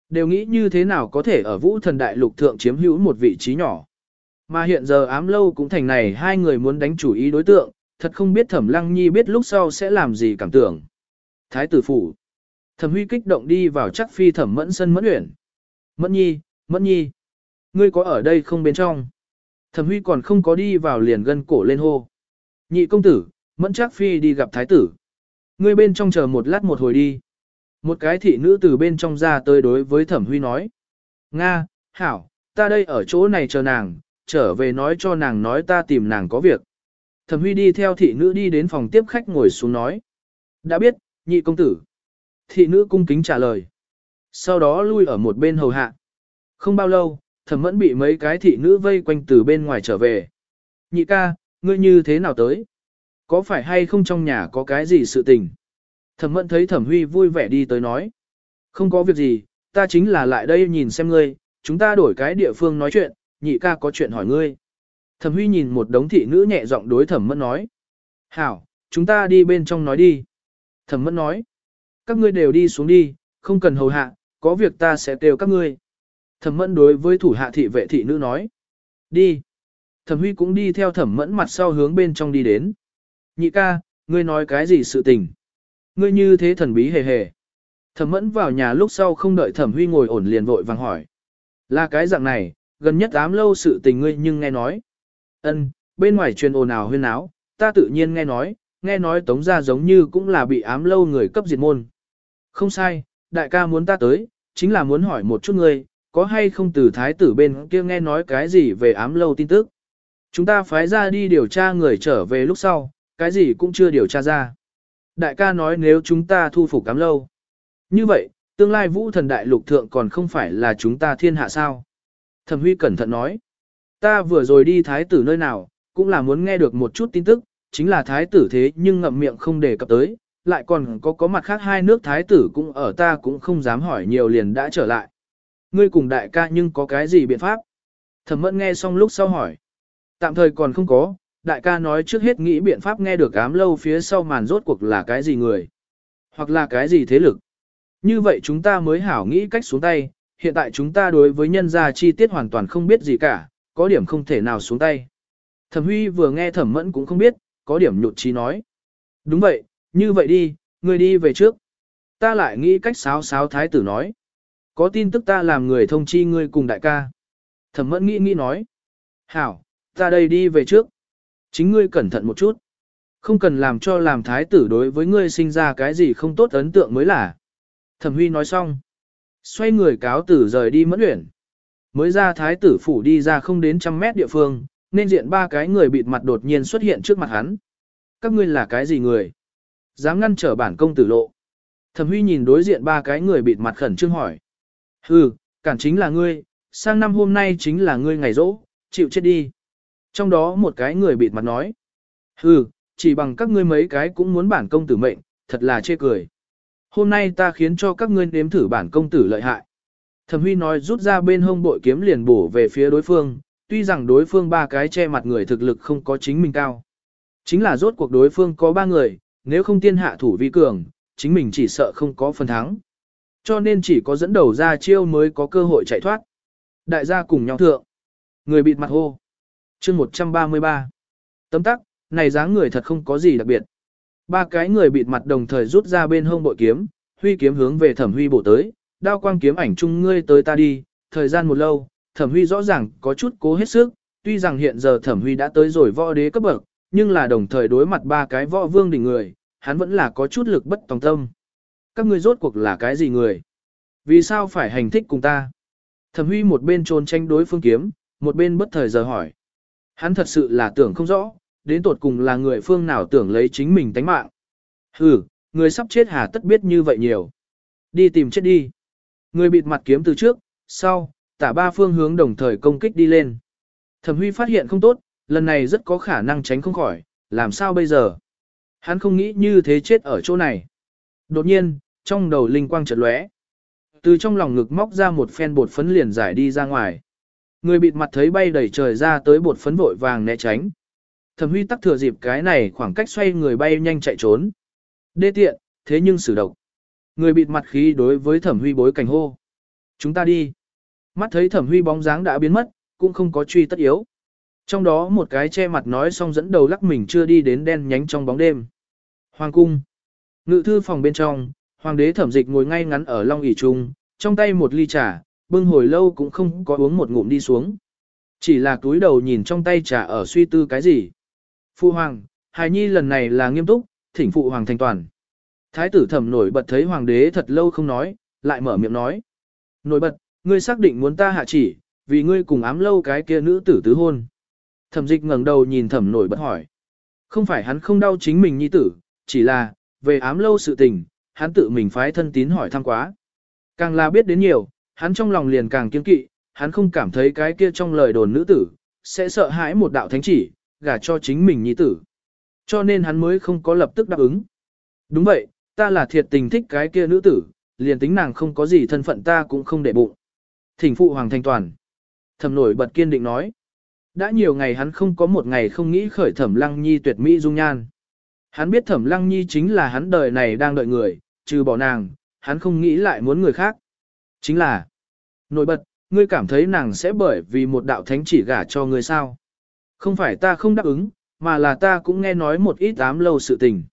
Đều nghĩ như thế nào có thể ở Vũ Thần Đại Lục thượng chiếm hữu một vị trí nhỏ. Mà hiện giờ ám lâu cũng thành này hai người muốn đánh chủ ý đối tượng, thật không biết Thẩm Lăng Nhi biết lúc sau sẽ làm gì cảm tưởng. Thái tử phủ. Thẩm Huy kích động đi vào chắc phi Thẩm Mẫn sân Mẫn Uyển. Mẫn Nhi, Mẫn Nhi, ngươi có ở đây không bên trong? Thẩm huy còn không có đi vào liền gân cổ lên hô. Nhị công tử, mẫn chắc phi đi gặp thái tử. Ngươi bên trong chờ một lát một hồi đi. Một cái thị nữ từ bên trong ra tới đối với thẩm huy nói. Nga, hảo, ta đây ở chỗ này chờ nàng, trở về nói cho nàng nói ta tìm nàng có việc. Thẩm huy đi theo thị nữ đi đến phòng tiếp khách ngồi xuống nói. Đã biết, nhị công tử. Thị nữ cung kính trả lời. Sau đó lui ở một bên hầu hạ. Không bao lâu, thẩm mẫn bị mấy cái thị nữ vây quanh từ bên ngoài trở về. Nhị ca, ngươi như thế nào tới? Có phải hay không trong nhà có cái gì sự tình? Thẩm mẫn thấy thẩm huy vui vẻ đi tới nói. Không có việc gì, ta chính là lại đây nhìn xem ngươi, chúng ta đổi cái địa phương nói chuyện, nhị ca có chuyện hỏi ngươi. Thẩm huy nhìn một đống thị nữ nhẹ giọng đối thẩm mẫn nói. Hảo, chúng ta đi bên trong nói đi. Thẩm mẫn nói. Các ngươi đều đi xuống đi, không cần hầu hạ, có việc ta sẽ kêu các ngươi. Thẩm mẫn đối với thủ hạ thị vệ thị nữ nói. Đi. Thẩm huy cũng đi theo thẩm mẫn mặt sau hướng bên trong đi đến. Nhị ca, ngươi nói cái gì sự tình? Ngươi như thế thần bí hề hề. Thẩm mẫn vào nhà lúc sau không đợi thẩm huy ngồi ổn liền vội vàng hỏi. Là cái dạng này, gần nhất ám lâu sự tình ngươi nhưng nghe nói. Ân, bên ngoài truyền ồn ào huyên áo, ta tự nhiên nghe nói, nghe nói tống gia giống như cũng là bị ám lâu người cấp diệt môn. Không sai, đại ca muốn ta tới, chính là muốn hỏi một chút ngươi, có hay không từ thái tử bên kia nghe nói cái gì về ám lâu tin tức. Chúng ta phái ra đi điều tra người trở về lúc sau, cái gì cũng chưa điều tra ra. Đại ca nói nếu chúng ta thu phục cám lâu. Như vậy, tương lai vũ thần đại lục thượng còn không phải là chúng ta thiên hạ sao. Thẩm huy cẩn thận nói. Ta vừa rồi đi thái tử nơi nào, cũng là muốn nghe được một chút tin tức, chính là thái tử thế nhưng ngậm miệng không đề cập tới, lại còn có có mặt khác hai nước thái tử cũng ở ta cũng không dám hỏi nhiều liền đã trở lại. Ngươi cùng đại ca nhưng có cái gì biện pháp? Thẩm mẫn nghe xong lúc sau hỏi. Tạm thời còn không có, đại ca nói trước hết nghĩ biện pháp nghe được ám lâu phía sau màn rốt cuộc là cái gì người. Hoặc là cái gì thế lực. Như vậy chúng ta mới hảo nghĩ cách xuống tay, hiện tại chúng ta đối với nhân gia chi tiết hoàn toàn không biết gì cả, có điểm không thể nào xuống tay. Thẩm Huy vừa nghe Thẩm Mẫn cũng không biết, có điểm nhụt chí nói. Đúng vậy, như vậy đi, người đi về trước. Ta lại nghĩ cách sáo sáo thái tử nói. Có tin tức ta làm người thông chi ngươi cùng đại ca. Thẩm Mẫn nghĩ nghĩ nói. Hảo, ta đây đi về trước. Chính ngươi cẩn thận một chút. Không cần làm cho làm thái tử đối với ngươi sinh ra cái gì không tốt ấn tượng mới là. Thẩm Huy nói xong. Xoay người cáo tử rời đi mẫn uyển. Mới ra thái tử phủ đi ra không đến trăm mét địa phương, nên diện ba cái người bịt mặt đột nhiên xuất hiện trước mặt hắn. Các ngươi là cái gì người? Dám ngăn trở bản công tử lộ. Thẩm Huy nhìn đối diện ba cái người bịt mặt khẩn trương hỏi. Hừ, cản chính là ngươi, sang năm hôm nay chính là ngươi ngày rỗ, chịu chết đi. Trong đó một cái người bịt mặt nói. Hừ, chỉ bằng các ngươi mấy cái cũng muốn bản công tử mệnh, thật là chê cười. Hôm nay ta khiến cho các ngươi nếm thử bản công tử lợi hại. Thẩm Huy nói rút ra bên hông bội kiếm liền bổ về phía đối phương, tuy rằng đối phương ba cái che mặt người thực lực không có chính mình cao. Chính là rốt cuộc đối phương có ba người, nếu không tiên hạ thủ vi cường, chính mình chỉ sợ không có phần thắng. Cho nên chỉ có dẫn đầu ra chiêu mới có cơ hội chạy thoát. Đại gia cùng nhau thượng. Người bịt mặt hô chương 133. Tấm tắc, này dáng người thật không có gì đặc biệt. Ba cái người bịt mặt đồng thời rút ra bên hông bội kiếm, huy kiếm hướng về thẩm huy bổ tới, đao quang kiếm ảnh chung ngươi tới ta đi, thời gian một lâu, thẩm huy rõ ràng có chút cố hết sức, tuy rằng hiện giờ thẩm huy đã tới rồi võ đế cấp bậc, nhưng là đồng thời đối mặt ba cái võ vương đỉnh người, hắn vẫn là có chút lực bất tòng tâm. Các ngươi rốt cuộc là cái gì người? Vì sao phải hành thích cùng ta? Thẩm huy một bên trốn tranh đối phương kiếm, một bên bất thời giờ hỏi. Hắn thật sự là tưởng không rõ, đến tột cùng là người phương nào tưởng lấy chính mình tánh mạng. Hừ, người sắp chết hà tất biết như vậy nhiều. Đi tìm chết đi. Người bịt mặt kiếm từ trước, sau, tả ba phương hướng đồng thời công kích đi lên. Thẩm Huy phát hiện không tốt, lần này rất có khả năng tránh không khỏi, làm sao bây giờ? Hắn không nghĩ như thế chết ở chỗ này. Đột nhiên, trong đầu linh quang chợt lóe. Từ trong lòng ngực móc ra một phen bột phấn liền giải đi ra ngoài. Người bịt mặt thấy bay đầy trời ra tới bột phấn vội vàng né tránh. Thẩm Huy tắc thừa dịp cái này khoảng cách xoay người bay nhanh chạy trốn. Đê tiện, thế nhưng xử độc. Người bịt mặt khí đối với Thẩm Huy bối cảnh hô. Chúng ta đi. Mắt thấy Thẩm Huy bóng dáng đã biến mất, cũng không có truy tất yếu. Trong đó một cái che mặt nói xong dẫn đầu lắc mình chưa đi đến đen nhánh trong bóng đêm. Hoàng cung. Ngự thư phòng bên trong, hoàng đế thẩm dịch ngồi ngay ngắn ở long ỷ trung, trong tay một ly trà, bưng hồi lâu cũng không có uống một ngụm đi xuống. Chỉ là túi đầu nhìn trong tay trà ở suy tư cái gì. Phụ hoàng, hài nhi lần này là nghiêm túc, thỉnh phụ hoàng thành toàn. Thái tử thẩm nổi bật thấy hoàng đế thật lâu không nói, lại mở miệng nói. Nổi bật, ngươi xác định muốn ta hạ chỉ, vì ngươi cùng ám lâu cái kia nữ tử tứ hôn. Thẩm dịch ngẩng đầu nhìn thẩm nổi bật hỏi. Không phải hắn không đau chính mình nhi tử, chỉ là, về ám lâu sự tình, hắn tự mình phái thân tín hỏi thăm quá. Càng là biết đến nhiều, hắn trong lòng liền càng kiên kỵ, hắn không cảm thấy cái kia trong lời đồn nữ tử, sẽ sợ hãi một đạo thánh chỉ, gả cho chính mình nhi tử. Cho nên hắn mới không có lập tức đáp ứng. Đúng vậy, ta là thiệt tình thích cái kia nữ tử, liền tính nàng không có gì thân phận ta cũng không để bụng. Thỉnh phụ hoàng thanh toàn. Thẩm nổi bật kiên định nói. Đã nhiều ngày hắn không có một ngày không nghĩ khởi thẩm lăng nhi tuyệt mỹ dung nhan. Hắn biết thẩm lăng nhi chính là hắn đời này đang đợi người, trừ bỏ nàng, hắn không nghĩ lại muốn người khác. Chính là, nổi bật, ngươi cảm thấy nàng sẽ bởi vì một đạo thánh chỉ gả cho ngươi sao. Không phải ta không đáp ứng, mà là ta cũng nghe nói một ít ám lâu sự tình.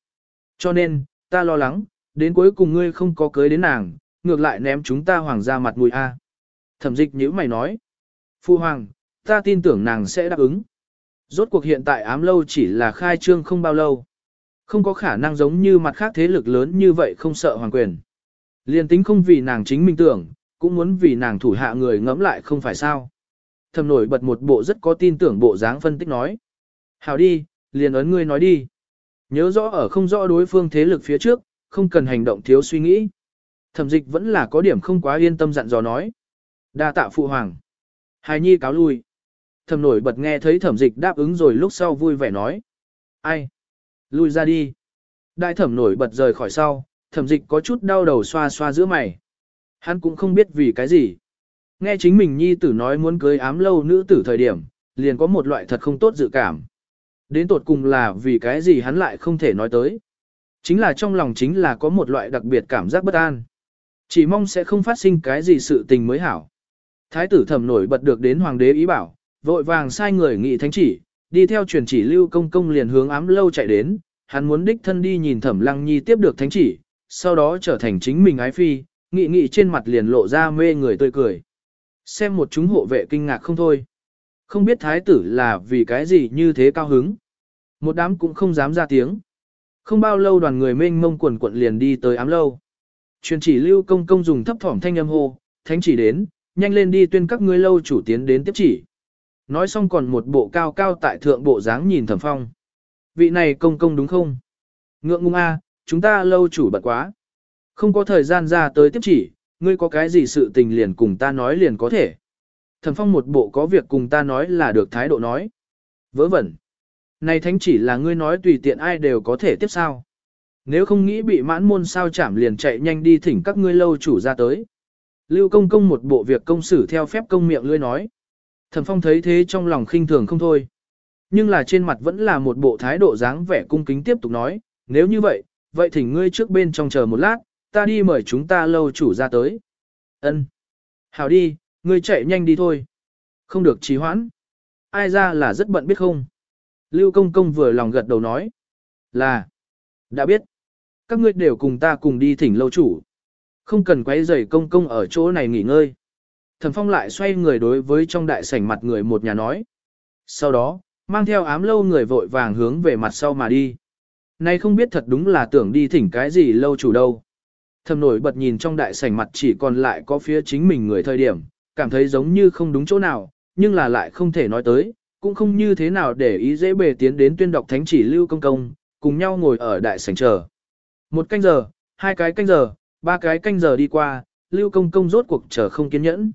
Cho nên, ta lo lắng, đến cuối cùng ngươi không có cưới đến nàng, ngược lại ném chúng ta hoàng ra mặt mũi a. Thẩm dịch nhữ mày nói. Phu hoàng, ta tin tưởng nàng sẽ đáp ứng. Rốt cuộc hiện tại ám lâu chỉ là khai trương không bao lâu. Không có khả năng giống như mặt khác thế lực lớn như vậy không sợ hoàng quyền. Liên tính không vì nàng chính mình tưởng, cũng muốn vì nàng thủ hạ người ngẫm lại không phải sao. Thầm nổi bật một bộ rất có tin tưởng bộ dáng phân tích nói. Hào đi, liền ấn ngươi nói đi. Nhớ rõ ở không rõ đối phương thế lực phía trước, không cần hành động thiếu suy nghĩ. Thẩm dịch vẫn là có điểm không quá yên tâm dặn dò nói. đa tạ phụ hoàng. Hài nhi cáo lui. Thẩm nổi bật nghe thấy thẩm dịch đáp ứng rồi lúc sau vui vẻ nói. Ai? Lui ra đi. Đại thẩm nổi bật rời khỏi sau, thẩm dịch có chút đau đầu xoa xoa giữa mày. Hắn cũng không biết vì cái gì. Nghe chính mình nhi tử nói muốn cưới ám lâu nữ tử thời điểm, liền có một loại thật không tốt dự cảm. Đến tột cùng là vì cái gì hắn lại không thể nói tới. Chính là trong lòng chính là có một loại đặc biệt cảm giác bất an. Chỉ mong sẽ không phát sinh cái gì sự tình mới hảo. Thái tử thẩm nổi bật được đến hoàng đế ý bảo, vội vàng sai người nghị thánh chỉ, đi theo truyền chỉ lưu công công liền hướng ám lâu chạy đến, hắn muốn đích thân đi nhìn thẩm lăng nhi tiếp được thánh chỉ, sau đó trở thành chính mình ái phi, nghị nghị trên mặt liền lộ ra mê người tươi cười. Xem một chúng hộ vệ kinh ngạc không thôi. Không biết thái tử là vì cái gì như thế cao hứng. Một đám cũng không dám ra tiếng. Không bao lâu đoàn người mênh mông quần quận liền đi tới ám lâu. Truyền chỉ lưu công công dùng thấp thỏm thanh âm hô, thánh chỉ đến, nhanh lên đi tuyên các ngươi lâu chủ tiến đến tiếp chỉ. Nói xong còn một bộ cao cao tại thượng bộ dáng nhìn thẩm phong. Vị này công công đúng không? Ngượng ngung a, chúng ta lâu chủ bật quá. Không có thời gian ra tới tiếp chỉ, ngươi có cái gì sự tình liền cùng ta nói liền có thể. Thẩm phong một bộ có việc cùng ta nói là được thái độ nói. Vớ vẩn. Này thánh chỉ là ngươi nói tùy tiện ai đều có thể tiếp sao. Nếu không nghĩ bị mãn môn sao chảm liền chạy nhanh đi thỉnh các ngươi lâu chủ ra tới. Lưu công công một bộ việc công xử theo phép công miệng lươi nói. Thẩm phong thấy thế trong lòng khinh thường không thôi. Nhưng là trên mặt vẫn là một bộ thái độ dáng vẻ cung kính tiếp tục nói, nếu như vậy, vậy thỉnh ngươi trước bên trong chờ một lát, ta đi mời chúng ta lâu chủ ra tới. Ân, Hảo đi, ngươi chạy nhanh đi thôi. Không được trì hoãn. Ai ra là rất bận biết không? Lưu công công vừa lòng gật đầu nói. Là. Đã biết. Các ngươi đều cùng ta cùng đi thỉnh lâu chủ. Không cần quấy rầy công công ở chỗ này nghỉ ngơi. Thẩm phong lại xoay người đối với trong đại sảnh mặt người một nhà nói. Sau đó, mang theo ám lâu người vội vàng hướng về mặt sau mà đi. Này không biết thật đúng là tưởng đi thỉnh cái gì lâu chủ đâu. Thầm nổi bật nhìn trong đại sảnh mặt chỉ còn lại có phía chính mình người thời điểm, cảm thấy giống như không đúng chỗ nào, nhưng là lại không thể nói tới, cũng không như thế nào để ý dễ bề tiến đến tuyên đọc thánh chỉ lưu công công, cùng nhau ngồi ở đại sảnh chờ. Một canh giờ, hai cái canh giờ, ba cái canh giờ đi qua, lưu công công rốt cuộc chờ không kiên nhẫn.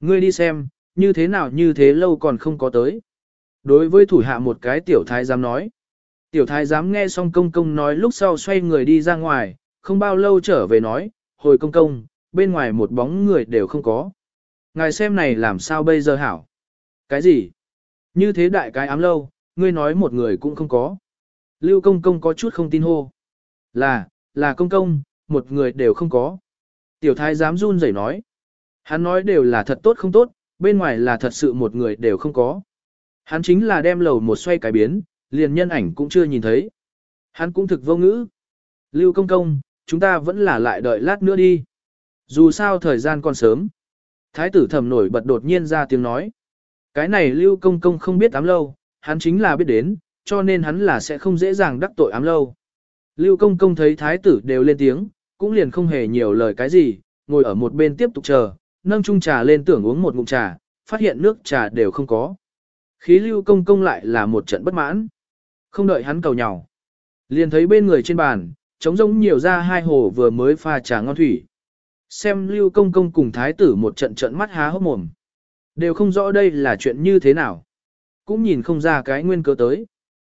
Ngươi đi xem, như thế nào như thế lâu còn không có tới. Đối với thủ hạ một cái tiểu thái giám nói. Tiểu thái giám nghe xong công công nói lúc sau xoay người đi ra ngoài, không bao lâu trở về nói, hồi công công, bên ngoài một bóng người đều không có. Ngài xem này làm sao bây giờ hảo? Cái gì? Như thế đại cái ám lâu, ngươi nói một người cũng không có. Lưu công công có chút không tin hô. Là, là công công, một người đều không có. Tiểu thái giám run rẩy nói. Hắn nói đều là thật tốt không tốt, bên ngoài là thật sự một người đều không có. Hắn chính là đem lầu một xoay cái biến, liền nhân ảnh cũng chưa nhìn thấy. Hắn cũng thực vô ngữ. Lưu công công, chúng ta vẫn là lại đợi lát nữa đi. Dù sao thời gian còn sớm. Thái tử thầm nổi bật đột nhiên ra tiếng nói. Cái này Lưu Công Công không biết ám lâu, hắn chính là biết đến, cho nên hắn là sẽ không dễ dàng đắc tội ám lâu. Lưu Công Công thấy thái tử đều lên tiếng, cũng liền không hề nhiều lời cái gì, ngồi ở một bên tiếp tục chờ, nâng chung trà lên tưởng uống một ngụm trà, phát hiện nước trà đều không có. Khí Lưu Công Công lại là một trận bất mãn. Không đợi hắn cầu nhỏ. Liền thấy bên người trên bàn, trống rỗng nhiều ra hai hồ vừa mới pha trà ngon thủy. Xem Lưu Công Công cùng thái tử một trận trận mắt há hốc mồm. Đều không rõ đây là chuyện như thế nào. Cũng nhìn không ra cái nguyên cớ tới.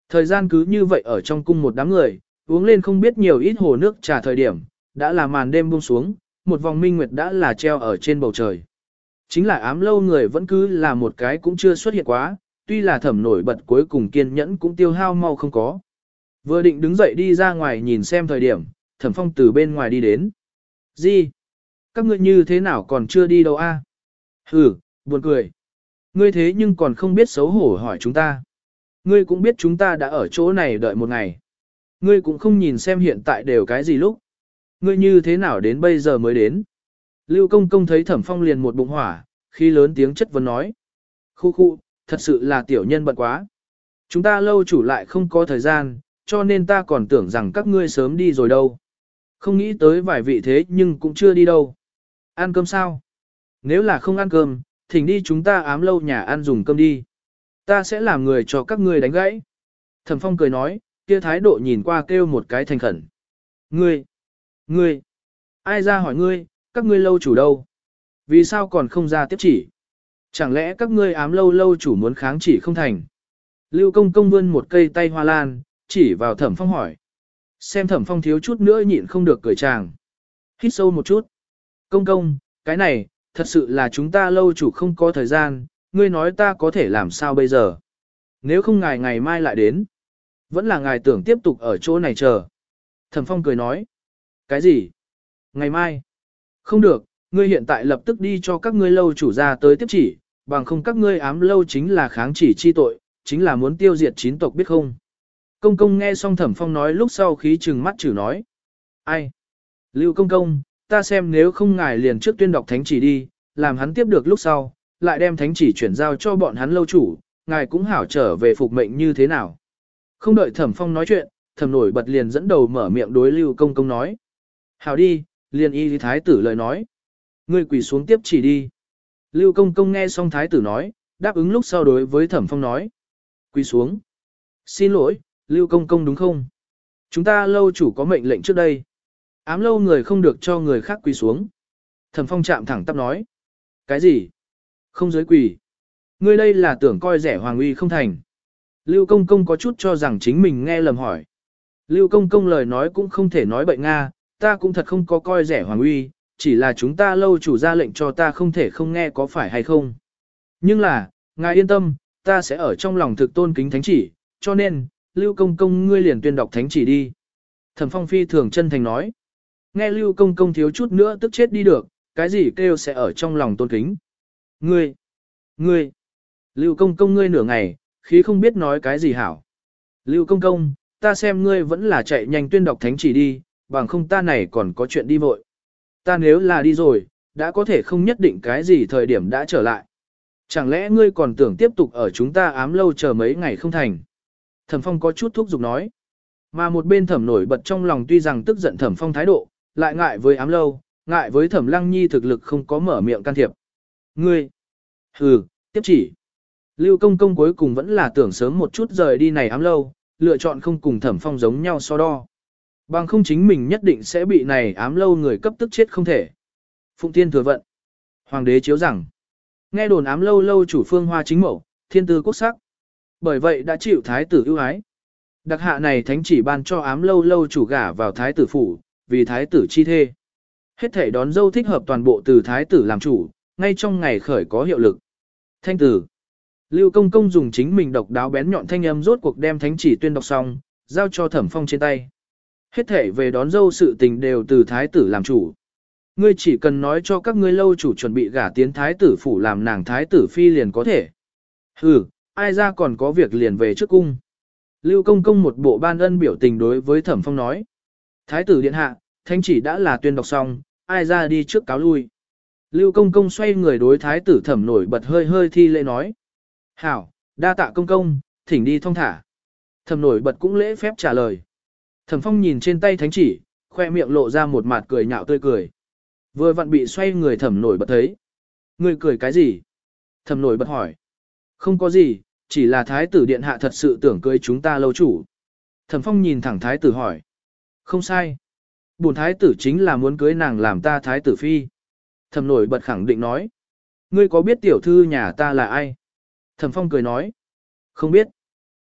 Thời gian cứ như vậy ở trong cung một đám người, uống lên không biết nhiều ít hồ nước trà thời điểm, đã là màn đêm buông xuống, một vòng minh nguyệt đã là treo ở trên bầu trời. Chính là ám lâu người vẫn cứ là một cái cũng chưa xuất hiện quá, tuy là thẩm nổi bật cuối cùng kiên nhẫn cũng tiêu hao mau không có. Vừa định đứng dậy đi ra ngoài nhìn xem thời điểm, thẩm phong từ bên ngoài đi đến. Gì? Các ngươi như thế nào còn chưa đi đâu a? À? Hừ, buồn cười. Ngươi thế nhưng còn không biết xấu hổ hỏi chúng ta. Ngươi cũng biết chúng ta đã ở chỗ này đợi một ngày. Ngươi cũng không nhìn xem hiện tại đều cái gì lúc. Ngươi như thế nào đến bây giờ mới đến. Lưu công công thấy thẩm phong liền một bụng hỏa, khi lớn tiếng chất vấn nói. Khu khu, thật sự là tiểu nhân bận quá. Chúng ta lâu chủ lại không có thời gian, cho nên ta còn tưởng rằng các ngươi sớm đi rồi đâu. Không nghĩ tới vài vị thế nhưng cũng chưa đi đâu. Ăn cơm sao? Nếu là không ăn cơm, thỉnh đi chúng ta ám lâu nhà ăn dùng cơm đi. Ta sẽ làm người cho các ngươi đánh gãy. Thẩm Phong cười nói, kia thái độ nhìn qua kêu một cái thành khẩn. Ngươi, ngươi, ai ra hỏi ngươi, các ngươi lâu chủ đâu? Vì sao còn không ra tiếp chỉ? Chẳng lẽ các ngươi ám lâu lâu chủ muốn kháng chỉ không thành? Lưu công công vươn một cây tay hoa lan, chỉ vào thẩm phong hỏi. Xem thẩm phong thiếu chút nữa nhịn không được cười chàng. Hít sâu một chút. Công công, cái này, thật sự là chúng ta lâu chủ không có thời gian, ngươi nói ta có thể làm sao bây giờ? Nếu không ngài ngày mai lại đến, vẫn là ngài tưởng tiếp tục ở chỗ này chờ. Thẩm Phong cười nói, cái gì? Ngày mai? Không được, ngươi hiện tại lập tức đi cho các ngươi lâu chủ ra tới tiếp chỉ, bằng không các ngươi ám lâu chính là kháng chỉ chi tội, chính là muốn tiêu diệt chín tộc biết không? Công công nghe xong Thẩm Phong nói lúc sau khí trừng mắt chử nói. Ai? Lưu công công, ta xem nếu không ngài liền trước tuyên đọc thánh chỉ đi, làm hắn tiếp được lúc sau, lại đem thánh chỉ chuyển giao cho bọn hắn lâu chủ, ngài cũng hảo trở về phục mệnh như thế nào. Không đợi thẩm phong nói chuyện, thẩm nổi bật liền dẫn đầu mở miệng đối lưu công công nói. Hảo đi, liền y thái tử lời nói. Ngươi quỳ xuống tiếp chỉ đi. Lưu công công nghe xong thái tử nói, đáp ứng lúc sau đối với thẩm phong nói. Quỳ xuống. Xin lỗi, lưu công công đúng không? Chúng ta lâu chủ có mệnh lệnh trước đây. Ám lâu người không được cho người khác quỳ xuống. Thẩm phong chạm thẳng tắp nói. Cái gì? Không giới quỳ. Ngươi đây là tưởng coi rẻ hoàng uy không thành. Lưu công công có chút cho rằng chính mình nghe lầm hỏi. Lưu công công lời nói cũng không thể nói bệnh Nga, ta cũng thật không có coi rẻ hoàng uy, chỉ là chúng ta lâu chủ ra lệnh cho ta không thể không nghe có phải hay không. Nhưng là, ngài yên tâm, ta sẽ ở trong lòng thực tôn kính thánh chỉ, cho nên, Lưu công công ngươi liền tuyên đọc thánh chỉ đi. Thẩm phong phi thường chân thành nói. Nghe Lưu công công thiếu chút nữa tức chết đi được, cái gì kêu sẽ ở trong lòng tôn kính. Ngươi, ngươi, Lưu công công ngươi nửa ngày, khí không biết nói cái gì hảo. Lưu công công, ta xem ngươi vẫn là chạy nhanh tuyên đọc thánh chỉ đi, bằng không ta này còn có chuyện đi vội. Ta nếu là đi rồi, đã có thể không nhất định cái gì thời điểm đã trở lại. Chẳng lẽ ngươi còn tưởng tiếp tục ở chúng ta ám lâu chờ mấy ngày không thành? Thẩm Phong có chút thúc giục nói. Mà một bên thẩm nổi bật trong lòng tuy rằng tức giận thẩm phong thái độ, lại ngại với ám lâu, ngại với thẩm lăng nhi thực lực không có mở miệng can thiệp. Ngươi! Hừ, tiếp chỉ. Lưu công công cuối cùng vẫn là tưởng sớm một chút rời đi này ám lâu, lựa chọn không cùng thẩm phong giống nhau so đo. Bằng không chính mình nhất định sẽ bị này ám lâu người cấp tức chết không thể. Phụng tiên thừa vận. Hoàng đế chiếu rằng, nghe đồn ám lâu lâu chủ phương hoa chính mẫu, thiên tư quốc sắc. Bởi vậy đã chịu thái tử ưu ái. Đặc hạ này thánh chỉ ban cho ám lâu lâu chủ gả vào thái tử phủ, vì thái tử chi thê. Hết thể đón dâu thích hợp toàn bộ từ thái tử làm chủ, ngay trong ngày khởi có hiệu lực. Thanh tử. Lưu công công dùng chính mình độc đáo bén nhọn thanh âm rốt cuộc đem thánh chỉ tuyên đọc xong, giao cho thẩm phong trên tay. Hết thể về đón dâu sự tình đều từ thái tử làm chủ. Ngươi chỉ cần nói cho các ngươi lâu chủ chuẩn bị gả tiến thái tử phủ làm nàng thái tử phi liền có thể. Hừ, ai ra còn có việc liền về trước cung. Lưu công công một bộ ban ân biểu tình đối với thẩm phong nói. Thái tử điện hạ, thanh chỉ đã là tuyên đọc xong, ai ra đi trước cáo lui. Lưu công công xoay người đối thái tử thẩm nổi bật hơi hơi thi lễ nói. Hảo, đa tạ công công, thỉnh đi thong thả. Thẩm nổi bật cũng lễ phép trả lời. Thẩm phong nhìn trên tay thánh chỉ, khoe miệng lộ ra một mặt cười nhạo tươi cười. Vừa vặn bị xoay người thẩm nổi bật thấy. Người cười cái gì? Thẩm nổi bật hỏi. Không có gì, chỉ là thái tử điện hạ thật sự tưởng cưới chúng ta lâu chủ. Thẩm phong nhìn thẳng thái tử hỏi. Không sai. Bùn thái tử chính là muốn cưới nàng làm ta thái tử phi. Thẩm nổi bật khẳng định nói. Ngươi có biết tiểu thư nhà ta là ai? Thẩm phong cười nói. Không biết.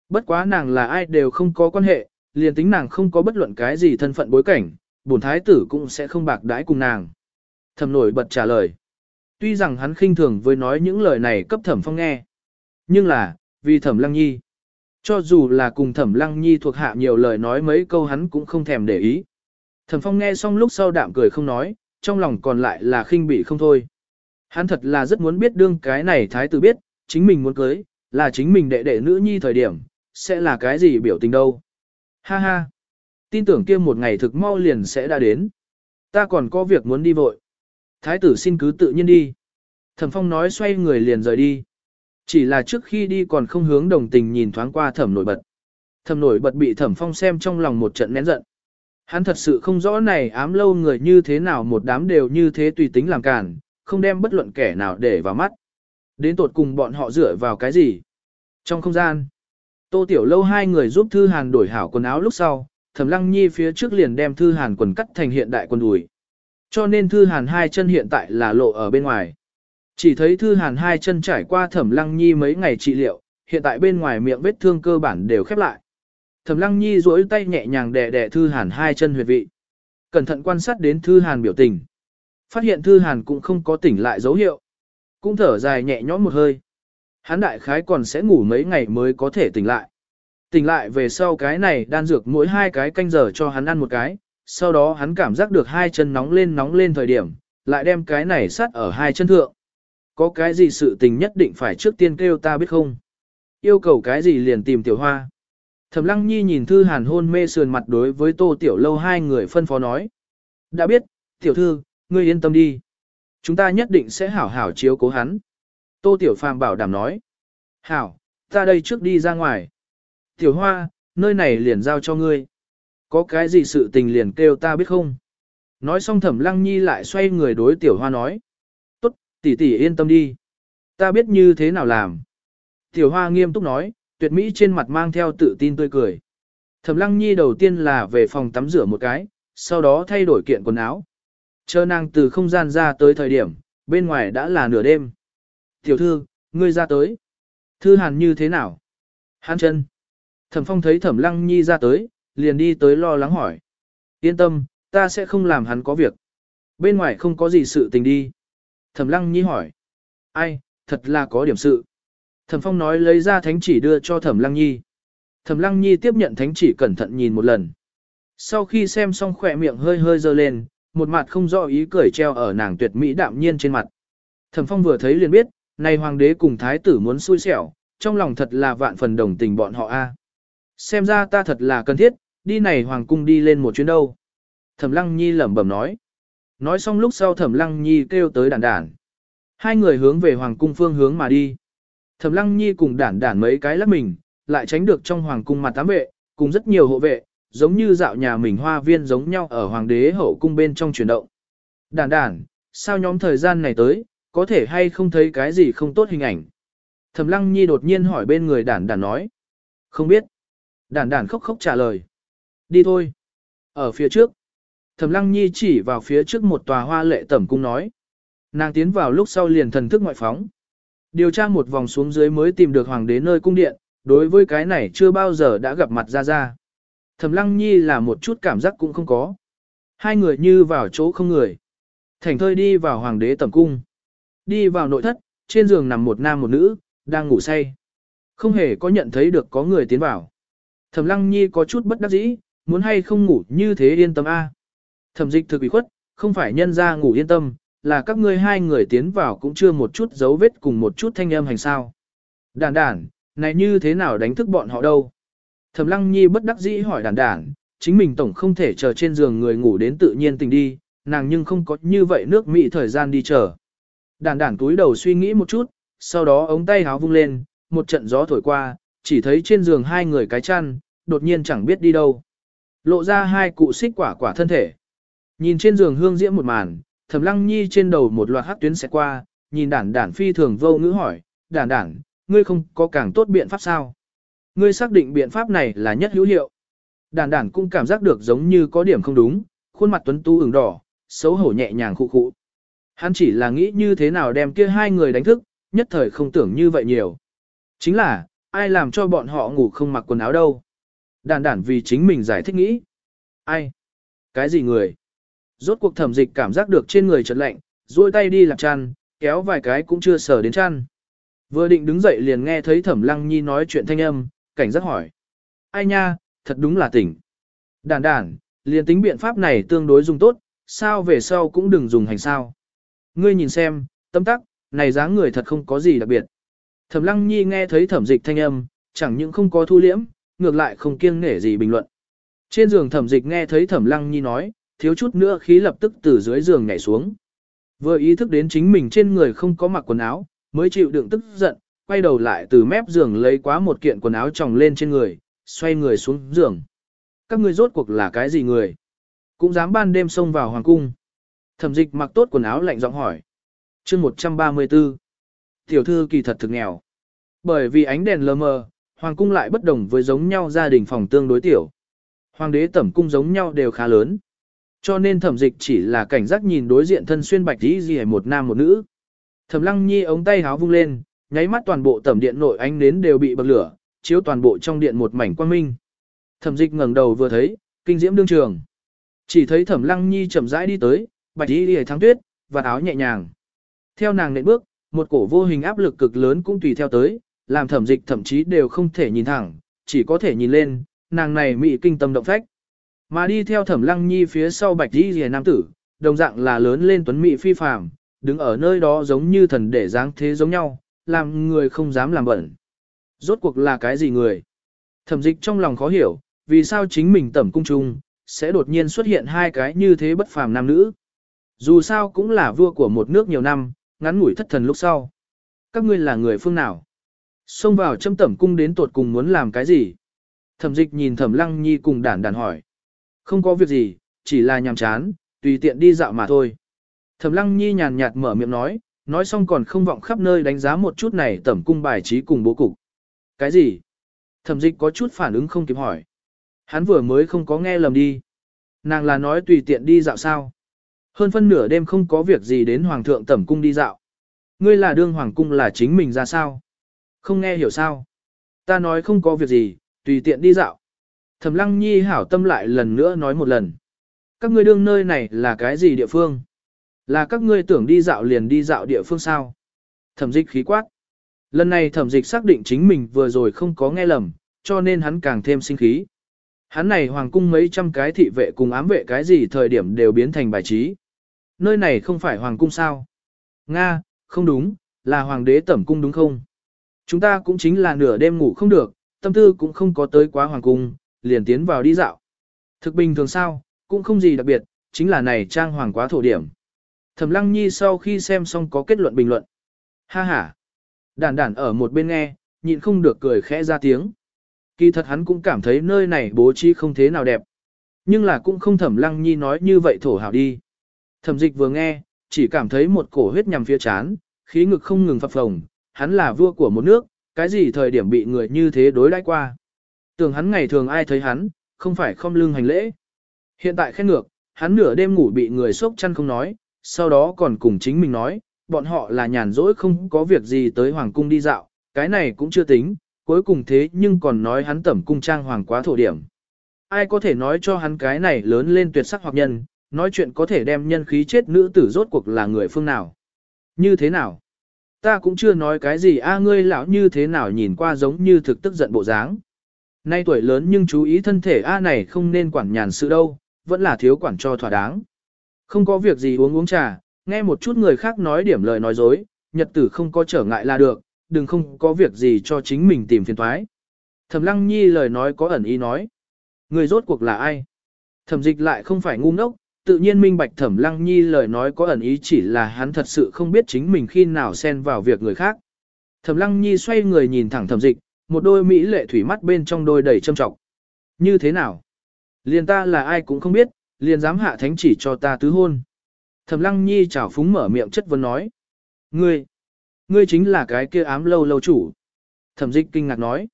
Bất quá nàng là ai đều không có quan hệ, liền tính nàng không có bất luận cái gì thân phận bối cảnh, bổn thái tử cũng sẽ không bạc đãi cùng nàng. Thẩm nổi bật trả lời. Tuy rằng hắn khinh thường với nói những lời này cấp thẩm phong nghe. Nhưng là, vì thẩm lăng nhi. Cho dù là cùng thẩm lăng nhi thuộc hạ nhiều lời nói mấy câu hắn cũng không thèm để ý. Thẩm phong nghe xong lúc sau đạm cười không nói, trong lòng còn lại là khinh bị không thôi. Hắn thật là rất muốn biết đương cái này thái tử biết, chính mình muốn cưới, là chính mình đệ đệ nữ nhi thời điểm, sẽ là cái gì biểu tình đâu. Ha ha, tin tưởng kia một ngày thực mau liền sẽ đã đến. Ta còn có việc muốn đi vội. Thái tử xin cứ tự nhiên đi. Thẩm phong nói xoay người liền rời đi. Chỉ là trước khi đi còn không hướng đồng tình nhìn thoáng qua thẩm nổi bật. Thẩm nổi bật bị thẩm phong xem trong lòng một trận nén giận. Hắn thật sự không rõ này ám lâu người như thế nào một đám đều như thế tùy tính làm cản, không đem bất luận kẻ nào để vào mắt. Đến tột cùng bọn họ dựa vào cái gì? Trong không gian, Tô Tiểu Lâu hai người giúp Thư Hàn đổi hảo quần áo lúc sau, Thẩm Lăng Nhi phía trước liền đem Thư Hàn quần cắt thành hiện đại quần đùi. Cho nên Thư Hàn hai chân hiện tại là lộ ở bên ngoài. Chỉ thấy Thư Hàn hai chân trải qua Thẩm Lăng Nhi mấy ngày trị liệu, hiện tại bên ngoài miệng vết thương cơ bản đều khép lại. Thẩm Lăng Nhi duỗi tay nhẹ nhàng đè đè Thư Hàn hai chân huyệt vị. Cẩn thận quan sát đến Thư Hàn biểu tình. Phát hiện Thư Hàn cũng không có tỉnh lại dấu hiệu. Cũng thở dài nhẹ nhõm một hơi. Hắn đại khái còn sẽ ngủ mấy ngày mới có thể tỉnh lại. Tỉnh lại về sau cái này đan dược mỗi hai cái canh giờ cho hắn ăn một cái, sau đó hắn cảm giác được hai chân nóng lên nóng lên thời điểm, lại đem cái này sát ở hai chân thượng. Có cái gì sự tình nhất định phải trước tiên kêu ta biết không? Yêu cầu cái gì liền tìm tiểu hoa. Thẩm lăng nhi nhìn thư hàn hôn mê sườn mặt đối với tô tiểu lâu hai người phân phó nói. Đã biết, tiểu thư, ngươi yên tâm đi. Chúng ta nhất định sẽ hảo hảo chiếu cố hắn. Tô tiểu phàm bảo đảm nói. Hảo, ta đây trước đi ra ngoài. Tiểu hoa, nơi này liền giao cho ngươi. Có cái gì sự tình liền kêu ta biết không? Nói xong thẩm lăng nhi lại xoay người đối tiểu hoa nói. Tỷ tỷ yên tâm đi. Ta biết như thế nào làm. Tiểu hoa nghiêm túc nói, tuyệt mỹ trên mặt mang theo tự tin tươi cười. Thẩm lăng nhi đầu tiên là về phòng tắm rửa một cái, sau đó thay đổi kiện quần áo. Chờ nàng từ không gian ra tới thời điểm, bên ngoài đã là nửa đêm. Tiểu thư, ngươi ra tới. Thư hàn như thế nào? Hàn chân. Thẩm phong thấy thẩm lăng nhi ra tới, liền đi tới lo lắng hỏi. Yên tâm, ta sẽ không làm hắn có việc. Bên ngoài không có gì sự tình đi. Thẩm lăng nhi hỏi. Ai, thật là có điểm sự. Thẩm phong nói lấy ra thánh chỉ đưa cho thẩm lăng nhi. Thẩm lăng nhi tiếp nhận thánh chỉ cẩn thận nhìn một lần. Sau khi xem xong khỏe miệng hơi hơi dơ lên, một mặt không rõ ý cười treo ở nàng tuyệt mỹ đạm nhiên trên mặt. Thẩm phong vừa thấy liền biết, này hoàng đế cùng thái tử muốn xui xẻo, trong lòng thật là vạn phần đồng tình bọn họ a. Xem ra ta thật là cần thiết, đi này hoàng cung đi lên một chuyến đâu. Thẩm lăng nhi lẩm bẩm nói. Nói xong lúc sau thẩm lăng nhi kêu tới đản đản. Hai người hướng về hoàng cung phương hướng mà đi. Thẩm lăng nhi cùng đản đản mấy cái lắc mình, lại tránh được trong hoàng cung mặt tám vệ, cùng rất nhiều hộ vệ, giống như dạo nhà mình hoa viên giống nhau ở hoàng đế hậu cung bên trong chuyển động. Đản đản, sao nhóm thời gian này tới, có thể hay không thấy cái gì không tốt hình ảnh. Thẩm lăng nhi đột nhiên hỏi bên người đản đản nói. Không biết. Đản đản khóc khóc trả lời. Đi thôi. Ở phía trước. Thẩm lăng nhi chỉ vào phía trước một tòa hoa lệ tẩm cung nói. Nàng tiến vào lúc sau liền thần thức ngoại phóng. Điều tra một vòng xuống dưới mới tìm được hoàng đế nơi cung điện, đối với cái này chưa bao giờ đã gặp mặt ra ra. Thẩm lăng nhi là một chút cảm giác cũng không có. Hai người như vào chỗ không người. Thành thơi đi vào hoàng đế tẩm cung. Đi vào nội thất, trên giường nằm một nam một nữ, đang ngủ say. Không hề có nhận thấy được có người tiến vào. Thẩm lăng nhi có chút bất đắc dĩ, muốn hay không ngủ như thế yên tâm a. Thẩm dịch thực bị khuất, không phải nhân ra ngủ yên tâm, là các ngươi hai người tiến vào cũng chưa một chút dấu vết cùng một chút thanh âm hành sao. Đàn đàn, này như thế nào đánh thức bọn họ đâu? Thẩm lăng nhi bất đắc dĩ hỏi đàn đàn, chính mình tổng không thể chờ trên giường người ngủ đến tự nhiên tình đi, nàng nhưng không có như vậy nước mỹ thời gian đi chờ. Đàn đàn túi đầu suy nghĩ một chút, sau đó ống tay háo vung lên, một trận gió thổi qua, chỉ thấy trên giường hai người cái chăn, đột nhiên chẳng biết đi đâu. Lộ ra hai cụ xích quả quả thân thể. Nhìn trên giường hương diễm một màn, thẩm lăng nhi trên đầu một loạt hắc tuyến sẽ qua, nhìn đản đản phi thường vô ngữ hỏi, đản đản, ngươi không có càng tốt biện pháp sao? Ngươi xác định biện pháp này là nhất hữu hiệu. Đản đản cũng cảm giác được giống như có điểm không đúng, khuôn mặt tuấn tu ửng đỏ, xấu hổ nhẹ nhàng khụ khụ. Hắn chỉ là nghĩ như thế nào đem kia hai người đánh thức, nhất thời không tưởng như vậy nhiều. Chính là, ai làm cho bọn họ ngủ không mặc quần áo đâu. Đản đản vì chính mình giải thích nghĩ. Ai? Cái gì người? Rốt cuộc thẩm dịch cảm giác được trên người chợt lạnh, duỗi tay đi lạc chăn, kéo vài cái cũng chưa sờ đến chăn. Vừa định đứng dậy liền nghe thấy thẩm lăng nhi nói chuyện thanh âm, cảnh giác hỏi. Ai nha, thật đúng là tỉnh. đản đản, liền tính biện pháp này tương đối dùng tốt, sao về sau cũng đừng dùng hành sao. Ngươi nhìn xem, tâm tắc, này dáng người thật không có gì đặc biệt. Thẩm lăng nhi nghe thấy thẩm dịch thanh âm, chẳng những không có thu liễm, ngược lại không kiêng nể gì bình luận. Trên giường thẩm dịch nghe thấy thẩm lăng nhi nói, thiếu chút nữa khí lập tức từ dưới giường nhảy xuống. Vừa ý thức đến chính mình trên người không có mặc quần áo, mới chịu đựng tức giận, quay đầu lại từ mép giường lấy quá một kiện quần áo tròng lên trên người, xoay người xuống giường. Các ngươi rốt cuộc là cái gì người? Cũng dám ban đêm xông vào hoàng cung. Thẩm dịch mặc tốt quần áo lạnh giọng hỏi. chương 134. Tiểu thư kỳ thật thực nghèo. Bởi vì ánh đèn lờ mờ, hoàng cung lại bất đồng với giống nhau gia đình phòng tương đối tiểu. Hoàng đế tẩm cung giống nhau đều khá lớn. Cho nên thẩm dịch chỉ là cảnh giác nhìn đối diện thân xuyên bạch tí gì một nam một nữ. Thẩm lăng nhi ống tay háo vung lên, nháy mắt toàn bộ tẩm điện nội ánh nến đều bị bật lửa, chiếu toàn bộ trong điện một mảnh quang minh. Thẩm dịch ngẩng đầu vừa thấy, kinh diễm đương trường. Chỉ thấy thẩm lăng nhi chậm rãi đi tới, bạch tí đi thắng tuyết, và áo nhẹ nhàng. Theo nàng nện bước, một cổ vô hình áp lực cực lớn cũng tùy theo tới, làm thẩm dịch thậm chí đều không thể nhìn thẳng, chỉ có thể nhìn lên, nàng này mị kinh tâm động phách. Mà đi theo thẩm lăng nhi phía sau bạch đi rìa nam tử, đồng dạng là lớn lên tuấn mỹ phi phàm, đứng ở nơi đó giống như thần để dáng thế giống nhau, làm người không dám làm bẩn. Rốt cuộc là cái gì người? Thẩm dịch trong lòng khó hiểu, vì sao chính mình tẩm cung trung, sẽ đột nhiên xuất hiện hai cái như thế bất phàm nam nữ. Dù sao cũng là vua của một nước nhiều năm, ngắn ngủi thất thần lúc sau. Các ngươi là người phương nào? Xông vào châm tẩm cung đến tột cùng muốn làm cái gì? Thẩm dịch nhìn thẩm lăng nhi cùng đản đản hỏi. Không có việc gì, chỉ là nhàm chán, tùy tiện đi dạo mà thôi. Thẩm lăng nhi nhàn nhạt mở miệng nói, nói xong còn không vọng khắp nơi đánh giá một chút này tẩm cung bài trí cùng bố cục. Cái gì? Thẩm dịch có chút phản ứng không kịp hỏi. Hắn vừa mới không có nghe lầm đi. Nàng là nói tùy tiện đi dạo sao. Hơn phân nửa đêm không có việc gì đến hoàng thượng tẩm cung đi dạo. Ngươi là đương hoàng cung là chính mình ra sao? Không nghe hiểu sao? Ta nói không có việc gì, tùy tiện đi dạo. Thẩm lăng nhi hảo tâm lại lần nữa nói một lần. Các ngươi đương nơi này là cái gì địa phương? Là các ngươi tưởng đi dạo liền đi dạo địa phương sao? Thẩm dịch khí quát. Lần này thẩm dịch xác định chính mình vừa rồi không có nghe lầm, cho nên hắn càng thêm sinh khí. Hắn này hoàng cung mấy trăm cái thị vệ cùng ám vệ cái gì thời điểm đều biến thành bài trí. Nơi này không phải hoàng cung sao? Nga, không đúng, là hoàng đế tẩm cung đúng không? Chúng ta cũng chính là nửa đêm ngủ không được, tâm tư cũng không có tới quá hoàng cung, liền tiến vào đi dạo. Thực bình thường sao, cũng không gì đặc biệt, chính là này trang hoàng quá thổ điểm. Thẩm Lăng Nhi sau khi xem xong có kết luận bình luận. Ha ha. Đản đản ở một bên nghe, nhịn không được cười khẽ ra tiếng. Kỳ thật hắn cũng cảm thấy nơi này bố trí không thế nào đẹp. Nhưng là cũng không Thẩm Lăng Nhi nói như vậy thổ hào đi. Thẩm dịch vừa nghe, chỉ cảm thấy một cổ huyết nhằm phía chán, khí ngực không ngừng phập phồng. Hắn là vua của một nước, cái gì thời điểm bị người như thế đối đãi qua. Tưởng hắn ngày thường ai thấy hắn, không phải không lưng hành lễ. Hiện tại khen ngược, hắn nửa đêm ngủ bị người sốc chăn không nói, sau đó còn cùng chính mình nói, bọn họ là nhàn rỗi không có việc gì tới hoàng cung đi dạo, cái này cũng chưa tính, cuối cùng thế nhưng còn nói hắn tẩm cung trang hoàng quá thổ điểm. Ai có thể nói cho hắn cái này lớn lên tuyệt sắc hoặc nhân, nói chuyện có thể đem nhân khí chết nữ tử rốt cuộc là người phương nào. Như thế nào? Ta cũng chưa nói cái gì a ngươi lão như thế nào nhìn qua giống như thực tức giận bộ dáng. Nay tuổi lớn nhưng chú ý thân thể A này không nên quản nhàn sự đâu, vẫn là thiếu quản cho thỏa đáng. Không có việc gì uống uống trà, nghe một chút người khác nói điểm lời nói dối, nhật tử không có trở ngại là được, đừng không có việc gì cho chính mình tìm phiền thoái. Thẩm lăng nhi lời nói có ẩn ý nói. Người rốt cuộc là ai? Thẩm dịch lại không phải ngu ngốc, tự nhiên minh bạch thẩm lăng nhi lời nói có ẩn ý chỉ là hắn thật sự không biết chính mình khi nào xen vào việc người khác. Thẩm lăng nhi xoay người nhìn thẳng thẩm dịch, một đôi mỹ lệ thủy mắt bên trong đôi đầy châm trọng. Như thế nào? Liền ta là ai cũng không biết, liền dám hạ thánh chỉ cho ta tứ hôn. Thẩm lăng nhi chảo phúng mở miệng chất vấn nói. Ngươi, ngươi chính là cái kia ám lâu lâu chủ. Thẩm dịch kinh ngạc nói.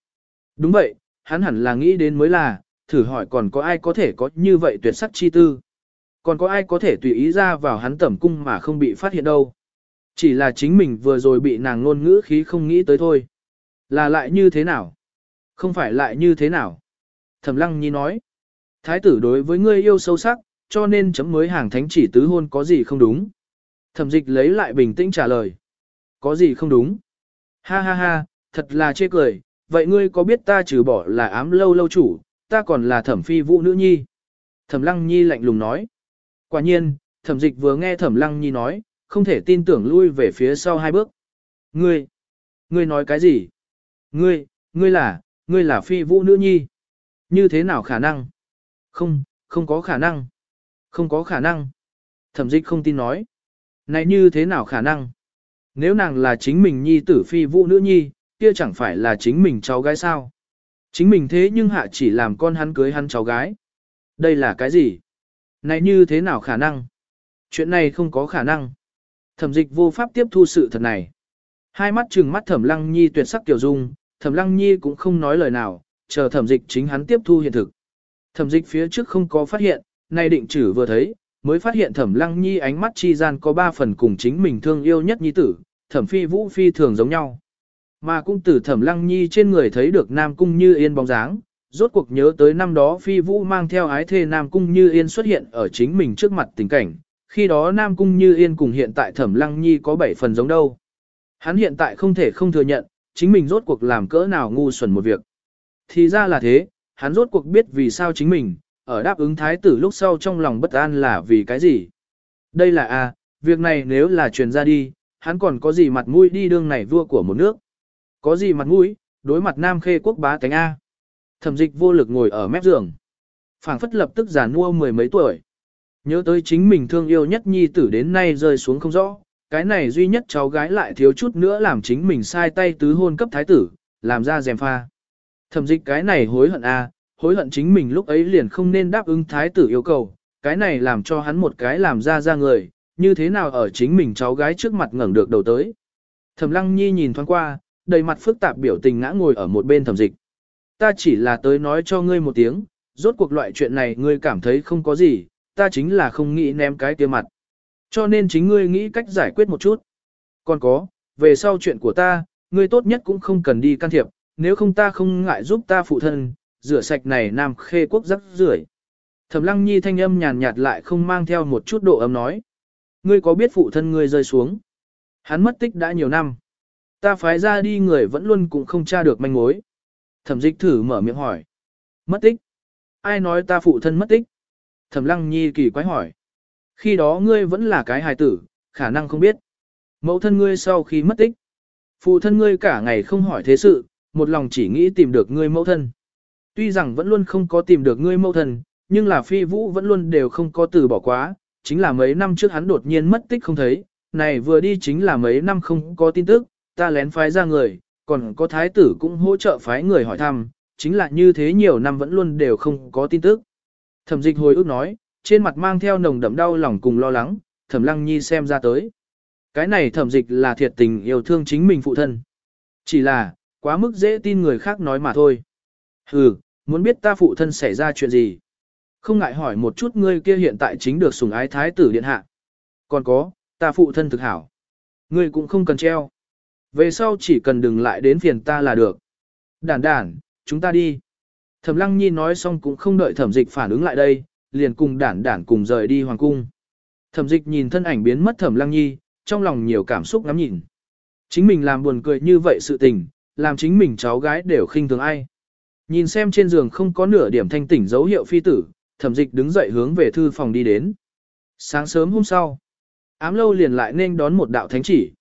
Đúng vậy, hắn hẳn là nghĩ đến mới là, thử hỏi còn có ai có thể có như vậy tuyệt sắc chi tư. Còn có ai có thể tùy ý ra vào hắn tẩm cung mà không bị phát hiện đâu. Chỉ là chính mình vừa rồi bị nàng ngôn ngữ khí không nghĩ tới thôi. Là lại như thế nào? Không phải lại như thế nào? Thẩm lăng nhi nói. Thái tử đối với ngươi yêu sâu sắc, cho nên chấm mới hàng thánh chỉ tứ hôn có gì không đúng. Thẩm dịch lấy lại bình tĩnh trả lời. Có gì không đúng? Ha ha ha, thật là chê cười, vậy ngươi có biết ta trừ bỏ là ám lâu lâu chủ, ta còn là thẩm phi vũ nữ nhi. Thẩm lăng nhi lạnh lùng nói. Quả nhiên, thẩm dịch vừa nghe thẩm lăng nhi nói, không thể tin tưởng lui về phía sau hai bước. Ngươi, ngươi nói cái gì? Ngươi, ngươi là, ngươi là phi vũ nữ nhi. Như thế nào khả năng? Không, không có khả năng. Không có khả năng. Thẩm dịch không tin nói. Này như thế nào khả năng? Nếu nàng là chính mình nhi tử phi vũ nữ nhi, kia chẳng phải là chính mình cháu gái sao? Chính mình thế nhưng hạ chỉ làm con hắn cưới hắn cháu gái. Đây là cái gì? Này như thế nào khả năng? Chuyện này không có khả năng. Thẩm dịch vô pháp tiếp thu sự thật này. Hai mắt trừng mắt thẩm lăng nhi tuyệt sắc tiểu dung, thẩm lăng nhi cũng không nói lời nào, chờ thẩm dịch chính hắn tiếp thu hiện thực. Thẩm dịch phía trước không có phát hiện, nay định chử vừa thấy, mới phát hiện thẩm lăng nhi ánh mắt chi gian có ba phần cùng chính mình thương yêu nhất nhi tử, thẩm phi vũ phi thường giống nhau. Mà cũng từ thẩm lăng nhi trên người thấy được nam cung như yên bóng dáng, rốt cuộc nhớ tới năm đó phi vũ mang theo ái thê nam cung như yên xuất hiện ở chính mình trước mặt tình cảnh, khi đó nam cung như yên cùng hiện tại thẩm lăng nhi có bảy phần giống đâu. Hắn hiện tại không thể không thừa nhận, chính mình rốt cuộc làm cỡ nào ngu xuẩn một việc. Thì ra là thế, hắn rốt cuộc biết vì sao chính mình, ở đáp ứng thái tử lúc sau trong lòng bất an là vì cái gì. Đây là a, à, việc này nếu là truyền ra đi, hắn còn có gì mặt mũi đi đương này vua của một nước. Có gì mặt mũi, đối mặt nam khê quốc bá tánh A. Thẩm dịch vô lực ngồi ở mép giường. phảng phất lập tức già nua mười mấy tuổi. Nhớ tới chính mình thương yêu nhất nhi tử đến nay rơi xuống không rõ, cái này duy nhất cháu gái lại thiếu chút nữa làm chính mình sai tay tứ hôn cấp thái tử, làm ra dèm pha. Thẩm dịch cái này hối hận a, hối hận chính mình lúc ấy liền không nên đáp ứng thái tử yêu cầu, cái này làm cho hắn một cái làm ra ra người, như thế nào ở chính mình cháu gái trước mặt ngẩng được đầu tới. Thẩm lăng nhi nhìn thoáng qua, đầy mặt phức tạp biểu tình ngã ngồi ở một bên thẩm dịch. Ta chỉ là tới nói cho ngươi một tiếng, rốt cuộc loại chuyện này ngươi cảm thấy không có gì, ta chính là không nghĩ ném cái kia mặt. Cho nên chính ngươi nghĩ cách giải quyết một chút. Còn có, về sau chuyện của ta, ngươi tốt nhất cũng không cần đi can thiệp, nếu không ta không ngại giúp ta phụ thân, rửa sạch này nam khê quốc rắc rưởi. Thẩm lăng nhi thanh âm nhàn nhạt lại không mang theo một chút độ ấm nói. Ngươi có biết phụ thân ngươi rơi xuống? Hắn mất tích đã nhiều năm. Ta phái ra đi người vẫn luôn cũng không tra được manh mối. Thẩm dịch thử mở miệng hỏi. Mất tích? Ai nói ta phụ thân mất tích? Thẩm lăng nhi kỳ quái hỏi. Khi đó ngươi vẫn là cái hài tử, khả năng không biết. Mẫu thân ngươi sau khi mất tích. Phụ thân ngươi cả ngày không hỏi thế sự, một lòng chỉ nghĩ tìm được ngươi mẫu thân. Tuy rằng vẫn luôn không có tìm được ngươi mẫu thân, nhưng là phi vũ vẫn luôn đều không có từ bỏ quá, chính là mấy năm trước hắn đột nhiên mất tích không thấy, này vừa đi chính là mấy năm không có tin tức, ta lén phái ra người, còn có thái tử cũng hỗ trợ phái người hỏi thăm, chính là như thế nhiều năm vẫn luôn đều không có tin tức. Thẩm dịch hồi ước nói, trên mặt mang theo nồng đậm đau lòng cùng lo lắng, thẩm lăng nhi xem ra tới. Cái này thẩm dịch là thiệt tình yêu thương chính mình phụ thân. Chỉ là, quá mức dễ tin người khác nói mà thôi. Hừ, muốn biết ta phụ thân xảy ra chuyện gì. Không ngại hỏi một chút ngươi kia hiện tại chính được sủng ái thái tử điện hạ. Còn có, ta phụ thân thực hảo. Ngươi cũng không cần treo. Về sau chỉ cần đừng lại đến phiền ta là được. Đản đản, chúng ta đi. Thẩm lăng nhi nói xong cũng không đợi thẩm dịch phản ứng lại đây, liền cùng đản đản cùng rời đi hoàng cung. Thẩm dịch nhìn thân ảnh biến mất thẩm lăng nhi, trong lòng nhiều cảm xúc ngắm nhìn. Chính mình làm buồn cười như vậy sự tình, làm chính mình cháu gái đều khinh thường ai. Nhìn xem trên giường không có nửa điểm thanh tỉnh dấu hiệu phi tử, thẩm dịch đứng dậy hướng về thư phòng đi đến. Sáng sớm hôm sau, ám lâu liền lại nên đón một đạo thánh chỉ.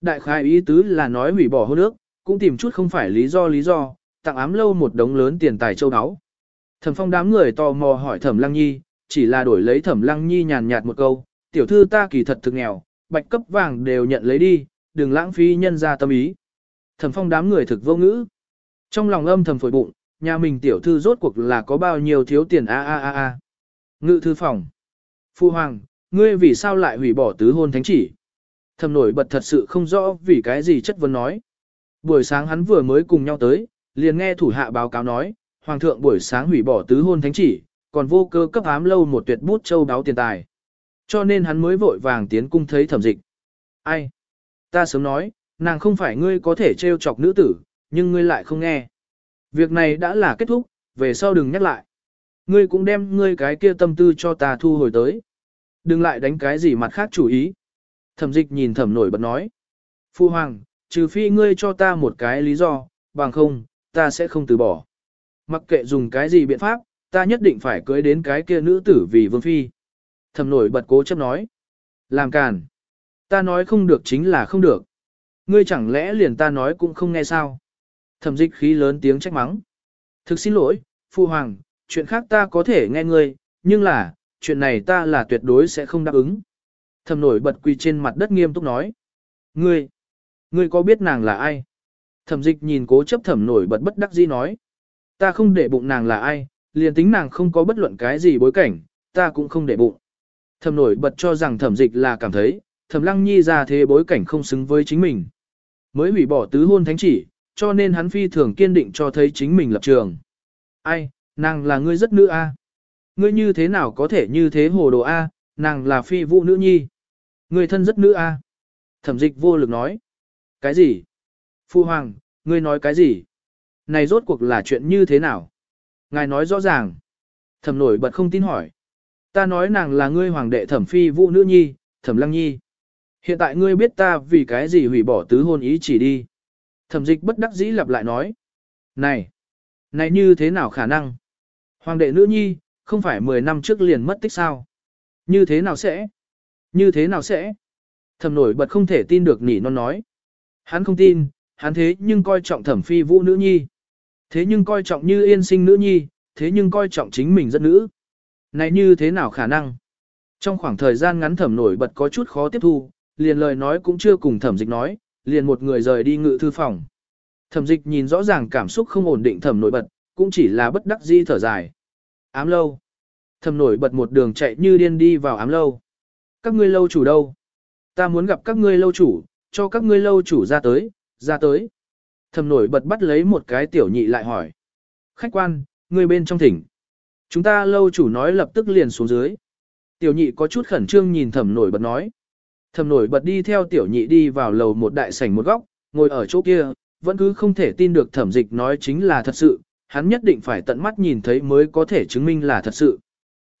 Đại khai ý tứ là nói hủy bỏ hôn ước, cũng tìm chút không phải lý do lý do, tặng ám lâu một đống lớn tiền tài châu áo. Thẩm phong đám người tò mò hỏi thẩm lăng nhi, chỉ là đổi lấy thẩm lăng nhi nhàn nhạt một câu, tiểu thư ta kỳ thật thực nghèo, bạch cấp vàng đều nhận lấy đi, đừng lãng phí nhân ra tâm ý. Thẩm phong đám người thực vô ngữ. Trong lòng âm thầm phổi bụng, nhà mình tiểu thư rốt cuộc là có bao nhiêu thiếu tiền a a a a. Ngự thư phòng. Phu hoàng, ngươi vì sao lại hủy bỏ tứ hôn thánh chỉ? Thẩm nổi bật thật sự không rõ vì cái gì chất vấn nói. Buổi sáng hắn vừa mới cùng nhau tới, liền nghe thủ hạ báo cáo nói, hoàng thượng buổi sáng hủy bỏ tứ hôn thánh chỉ, còn vô cơ cấp ám lâu một tuyệt bút châu đáo tiền tài. Cho nên hắn mới vội vàng tiến cung thấy thẩm dịch. Ai? Ta sớm nói, nàng không phải ngươi có thể trêu chọc nữ tử, nhưng ngươi lại không nghe. Việc này đã là kết thúc, về sau đừng nhắc lại. Ngươi cũng đem ngươi cái kia tâm tư cho ta thu hồi tới. Đừng lại đánh cái gì mặt khác chủ ý. Thẩm dịch nhìn thẩm nổi bật nói. Phu hoàng, trừ phi ngươi cho ta một cái lý do, bằng không, ta sẽ không từ bỏ. Mặc kệ dùng cái gì biện pháp, ta nhất định phải cưới đến cái kia nữ tử vì vương phi. Thẩm nổi bật cố chấp nói. Làm càn. Ta nói không được chính là không được. Ngươi chẳng lẽ liền ta nói cũng không nghe sao. Thẩm dịch khí lớn tiếng trách mắng. Thực xin lỗi, phu hoàng, chuyện khác ta có thể nghe ngươi, nhưng là, chuyện này ta là tuyệt đối sẽ không đáp ứng. Thẩm nổi bật quỳ trên mặt đất nghiêm túc nói. Ngươi, ngươi có biết nàng là ai? Thẩm dịch nhìn cố chấp thẩm nổi bật bất đắc dĩ nói. Ta không để bụng nàng là ai, liền tính nàng không có bất luận cái gì bối cảnh, ta cũng không để bụng. Thẩm nổi bật cho rằng thẩm dịch là cảm thấy, thẩm lăng nhi ra thế bối cảnh không xứng với chính mình. Mới hủy bỏ tứ hôn thánh chỉ, cho nên hắn phi thường kiên định cho thấy chính mình lập trường. Ai, nàng là ngươi rất nữ a. Ngươi như thế nào có thể như thế hồ đồ a, nàng là phi vụ nữ nhi. Ngươi thân rất nữ a. Thẩm dịch vô lực nói. Cái gì? Phu hoàng, ngươi nói cái gì? Này rốt cuộc là chuyện như thế nào? Ngài nói rõ ràng. Thẩm nổi bật không tin hỏi. Ta nói nàng là ngươi hoàng đệ thẩm phi vũ nữ nhi, thẩm lăng nhi. Hiện tại ngươi biết ta vì cái gì hủy bỏ tứ hôn ý chỉ đi. Thẩm dịch bất đắc dĩ lặp lại nói. Này, này như thế nào khả năng? Hoàng đệ nữ nhi, không phải 10 năm trước liền mất tích sao? Như thế nào sẽ? Như thế nào sẽ? Thẩm nổi bật không thể tin được nỉ non nói. Hắn không tin, hắn thế nhưng coi trọng thẩm phi vũ nữ nhi. Thế nhưng coi trọng như yên sinh nữ nhi, thế nhưng coi trọng chính mình rất nữ. Này như thế nào khả năng? Trong khoảng thời gian ngắn thẩm nổi bật có chút khó tiếp thu, liền lời nói cũng chưa cùng thẩm dịch nói, liền một người rời đi ngự thư phòng. Thẩm dịch nhìn rõ ràng cảm xúc không ổn định thẩm nổi bật, cũng chỉ là bất đắc di thở dài. Ám lâu. Thẩm nổi bật một đường chạy như điên đi vào ám lâu. Các ngươi lâu chủ đâu? Ta muốn gặp các ngươi lâu chủ, cho các ngươi lâu chủ ra tới, ra tới. Thẩm nổi bật bắt lấy một cái tiểu nhị lại hỏi. Khách quan, người bên trong thỉnh. Chúng ta lâu chủ nói lập tức liền xuống dưới. Tiểu nhị có chút khẩn trương nhìn thẩm nổi bật nói. Thẩm nổi bật đi theo tiểu nhị đi vào lầu một đại sảnh một góc, ngồi ở chỗ kia, vẫn cứ không thể tin được thẩm dịch nói chính là thật sự, hắn nhất định phải tận mắt nhìn thấy mới có thể chứng minh là thật sự.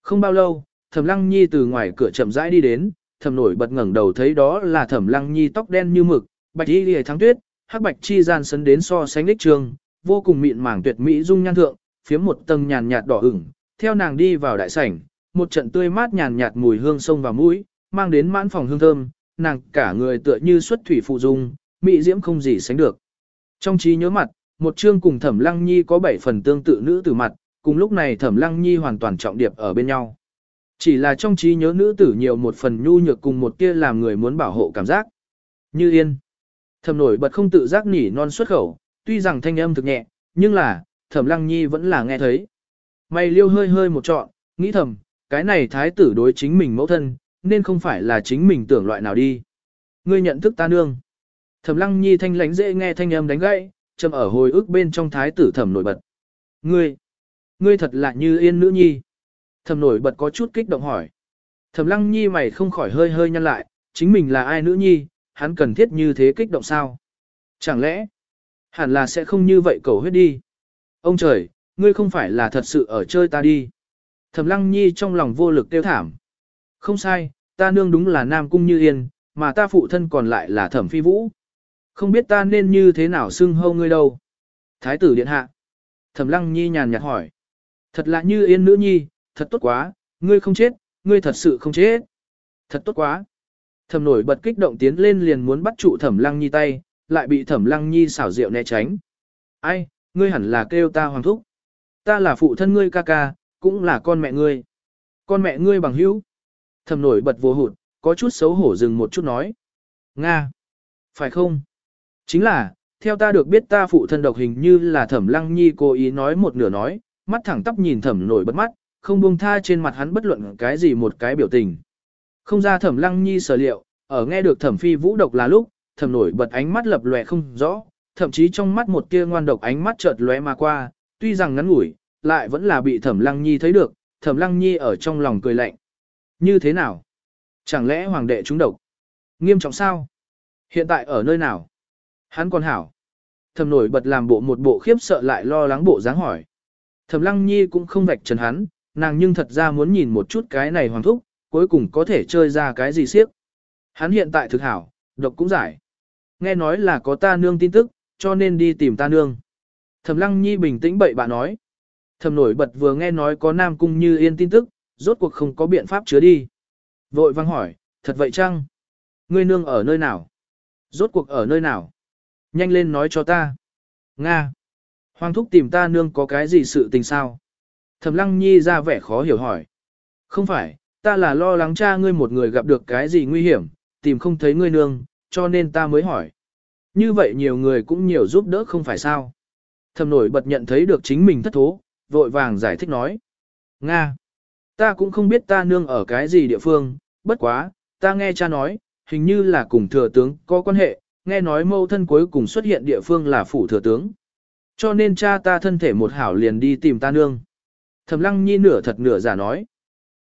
Không bao lâu, thẩm lăng nhi từ ngoài cửa chậm rãi đi đến, thẩm nổi bật ngẩng đầu thấy đó là thẩm lăng nhi tóc đen như mực, bạch y lìa thắng tuyết, hắc bạch chi gian sấn đến so sánh đích trường, vô cùng mịn màng tuyệt mỹ dung nhan thượng, phía một tầng nhàn nhạt đỏ ửng, theo nàng đi vào đại sảnh, một trận tươi mát nhàn nhạt mùi hương sông vào mũi, mang đến mãn phòng hương thơm, nàng cả người tựa như xuất thủy phụ dung, mỹ diễm không gì sánh được. Trong trí nhớ mặt, một chương cùng Thẩm Lăng Nhi có bảy phần tương tự nữ tử mặt, cùng lúc này Thẩm Lăng Nhi hoàn toàn trọng điệp ở bên nhau. Chỉ là trong trí nhớ nữ tử nhiều một phần nhu nhược cùng một kia làm người muốn bảo hộ cảm giác. Như yên. Thẩm nổi bật không tự giác nỉ non xuất khẩu, tuy rằng thanh âm thực nhẹ, nhưng là, Thẩm Lăng Nhi vẫn là nghe thấy. Mày liêu hơi hơi một trọn, nghĩ thầm, cái này thái tử đối chính mình mẫu thân, nên không phải là chính mình tưởng loại nào đi. Ngươi nhận thức ta nương. Thẩm lăng nhi thanh lãnh dễ nghe thanh âm đánh gãy, châm ở hồi ức bên trong thái tử thẩm nổi bật. Ngươi, ngươi thật là như yên nữ nhi. Thẩm nổi bật có chút kích động hỏi. Thẩm lăng nhi mày không khỏi hơi hơi nhăn lại, chính mình là ai nữ nhi, hắn cần thiết như thế kích động sao? Chẳng lẽ, hẳn là sẽ không như vậy cầu huyết đi. Ông trời, ngươi không phải là thật sự ở chơi ta đi. Thẩm lăng nhi trong lòng vô lực tiêu thảm. Không sai, ta nương đúng là nam cung như yên, mà ta phụ thân còn lại là thẩm phi vũ. Không biết ta nên như thế nào xưng hâu ngươi đâu. Thái tử điện hạ. Thẩm lăng nhi nhàn nhạt hỏi. Thật là như yên nữ nhi, thật tốt quá, ngươi không chết, ngươi thật sự không chết. Thật tốt quá. Thẩm nổi bật kích động tiến lên liền muốn bắt trụ thẩm lăng nhi tay, lại bị thẩm lăng nhi xảo diệu né tránh. Ai, ngươi hẳn là kêu ta hoàng thúc. Ta là phụ thân ngươi ca ca, cũng là con mẹ ngươi. Con mẹ ngươi bằng hữu. Thẩm nổi bật vô hụt, có chút xấu hổ dừng một chút nói. Nga. Phải không? Chính là, theo ta được biết ta phụ thân độc hình như là thẩm lăng nhi cố ý nói một nửa nói, mắt thẳng tắp nhìn thẩm nổi bất mắt, không buông tha trên mặt hắn bất luận cái gì một cái biểu tình. Không ra thẩm lăng nhi sở liệu, ở nghe được thẩm phi vũ độc là lúc, thẩm nổi bật ánh mắt lập lòe không rõ, thậm chí trong mắt một tia ngoan độc ánh mắt chợt lóe mà qua, tuy rằng ngắn ngủi, lại vẫn là bị thẩm lăng nhi thấy được, thẩm lăng nhi ở trong lòng cười lạnh. Như thế nào? Chẳng lẽ hoàng đệ trúng độc? Nghiêm trọng sao? Hiện tại ở nơi nào? Hắn còn hảo. Thẩm nổi bật làm bộ một bộ khiếp sợ lại lo lắng bộ dáng hỏi. Thẩm lăng nhi cũng không vạch trần hắn, nàng nhưng thật ra muốn nhìn một chút cái này hoàng thúc, cuối cùng có thể chơi ra cái gì siếc. Hắn hiện tại thực hảo, độc cũng giải. Nghe nói là có ta nương tin tức, cho nên đi tìm ta nương. Thẩm lăng nhi bình tĩnh bậy bạ nói. Thẩm nổi bật vừa nghe nói có nam cung như yên tin tức, rốt cuộc không có biện pháp chứa đi. Vội vang hỏi, thật vậy chăng? Ngươi nương ở nơi nào? Rốt cuộc ở nơi nào? Nhanh lên nói cho ta. Nga. Hoàng thúc tìm ta nương có cái gì sự tình sao? Thẩm lăng nhi ra vẻ khó hiểu hỏi. Không phải, ta là lo lắng cha ngươi một người gặp được cái gì nguy hiểm, tìm không thấy ngươi nương, cho nên ta mới hỏi. Như vậy nhiều người cũng nhiều giúp đỡ không phải sao? Thẩm nổi bật nhận thấy được chính mình thất thố, vội vàng giải thích nói. Nga. Ta cũng không biết ta nương ở cái gì địa phương, bất quá, ta nghe cha nói, hình như là cùng thừa tướng có quan hệ, nghe nói mâu thân cuối cùng xuất hiện địa phương là phủ thừa tướng. Cho nên cha ta thân thể một hảo liền đi tìm ta nương. Thẩm lăng nhi nửa thật nửa giả nói.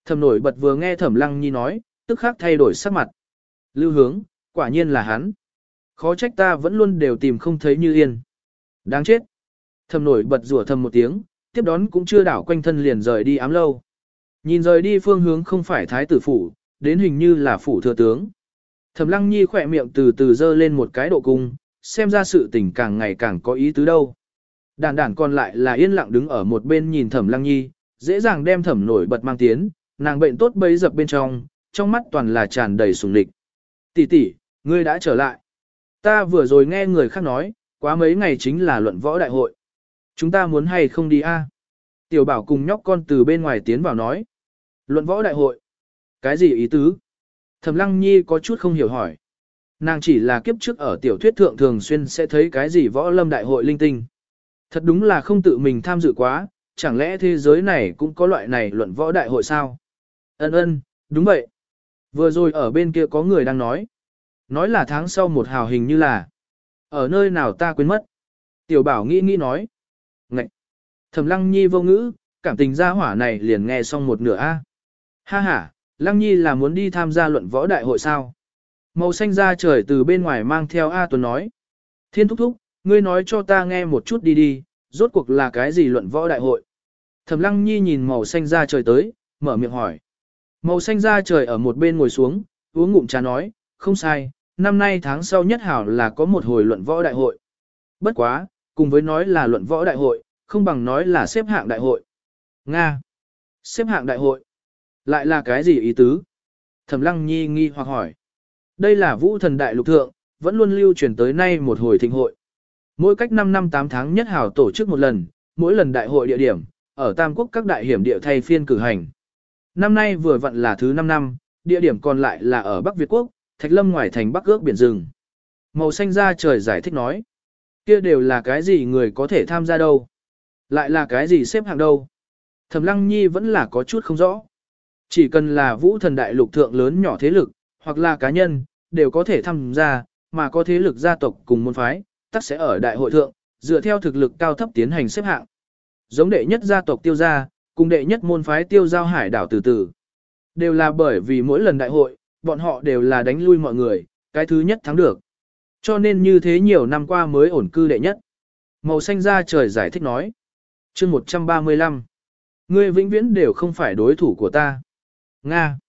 Thẩm nổi bật vừa nghe thẩm lăng nhi nói, tức khắc thay đổi sắc mặt. Lưu hướng, quả nhiên là hắn. Khó trách ta vẫn luôn đều tìm không thấy như yên. Đáng chết. Thẩm nổi bật rủa thầm một tiếng, tiếp đón cũng chưa đảo quanh thân liền rời đi ám lâu. Nhìn rời đi phương hướng không phải thái tử phủ, đến hình như là phủ thừa tướng. Thẩm lăng nhi khỏe miệng từ từ dơ lên một cái độ cung, xem ra sự tình càng ngày càng có ý tứ đâu. Đàn đàn còn lại là yên lặng đứng ở một bên nhìn thẩm lăng nhi, dễ dàng đem thẩm nổi bật mang tiến, nàng bệnh tốt bấy dập bên trong, trong mắt toàn là tràn đầy sùng địch. Tỷ tỷ, ngươi đã trở lại. Ta vừa rồi nghe người khác nói, quá mấy ngày chính là luận võ đại hội. Chúng ta muốn hay không đi a? Tiểu bảo cùng nhóc con từ bên ngoài tiến vào nói. Luận võ đại hội. Cái gì ý tứ? Thẩm lăng nhi có chút không hiểu hỏi. Nàng chỉ là kiếp trước ở tiểu thuyết thượng thường xuyên sẽ thấy cái gì võ lâm đại hội linh tinh. Thật đúng là không tự mình tham dự quá, chẳng lẽ thế giới này cũng có loại này luận võ đại hội sao? Ân ân, đúng vậy. Vừa rồi ở bên kia có người đang nói. Nói là tháng sau một hào hình như là. Ở nơi nào ta quên mất. Tiểu bảo nghĩ nghĩ nói. Ngậy. Thẩm lăng nhi vô ngữ, cảm tình gia hỏa này liền nghe xong một nửa A. Ha ha, lăng nhi là muốn đi tham gia luận võ đại hội sao? Màu xanh da trời từ bên ngoài mang theo A Tuấn nói. Thiên thúc thúc, ngươi nói cho ta nghe một chút đi đi, rốt cuộc là cái gì luận võ đại hội? Thẩm lăng nhi nhìn màu xanh da trời tới, mở miệng hỏi. Màu xanh da trời ở một bên ngồi xuống, uống ngụm trà nói, không sai, năm nay tháng sau nhất hảo là có một hồi luận võ đại hội. Bất quá, cùng với nói là luận võ đại hội, không bằng nói là xếp hạng đại hội. Nga. Xếp hạng đại hội. Lại là cái gì ý tứ? Thẩm lăng nhi nghi hoặc hỏi. Đây là vũ thần đại lục thượng, vẫn luôn lưu truyền tới nay một hồi thịnh hội. Mỗi cách 5 năm 8 tháng nhất hảo tổ chức một lần, mỗi lần đại hội địa điểm, ở Tam Quốc các đại hiểm địa thay phiên cử hành. Năm nay vừa vặn là thứ 5 năm, địa điểm còn lại là ở Bắc Việt Quốc, Thạch Lâm ngoài thành Bắc ước biển rừng. Màu xanh da trời giải thích nói. Kia đều là cái gì người có thể tham gia đâu? Lại là cái gì xếp hạng đâu? Thẩm Lăng Nhi vẫn là có chút không rõ. Chỉ cần là vũ thần đại lục thượng lớn nhỏ thế lực, hoặc là cá nhân, đều có thể tham gia, mà có thế lực gia tộc cùng môn phái, tất sẽ ở đại hội thượng, dựa theo thực lực cao thấp tiến hành xếp hạng. Giống đệ nhất gia tộc tiêu gia, cùng đệ nhất môn phái tiêu giao hải đảo từ từ. Đều là bởi vì mỗi lần đại hội, bọn họ đều là đánh lui mọi người, cái thứ nhất thắng được. Cho nên như thế nhiều năm qua mới ổn cư đệ nhất. Màu xanh da trời giải thích nói. chương 135. Ngươi vĩnh viễn đều không phải đối thủ của ta. Nga.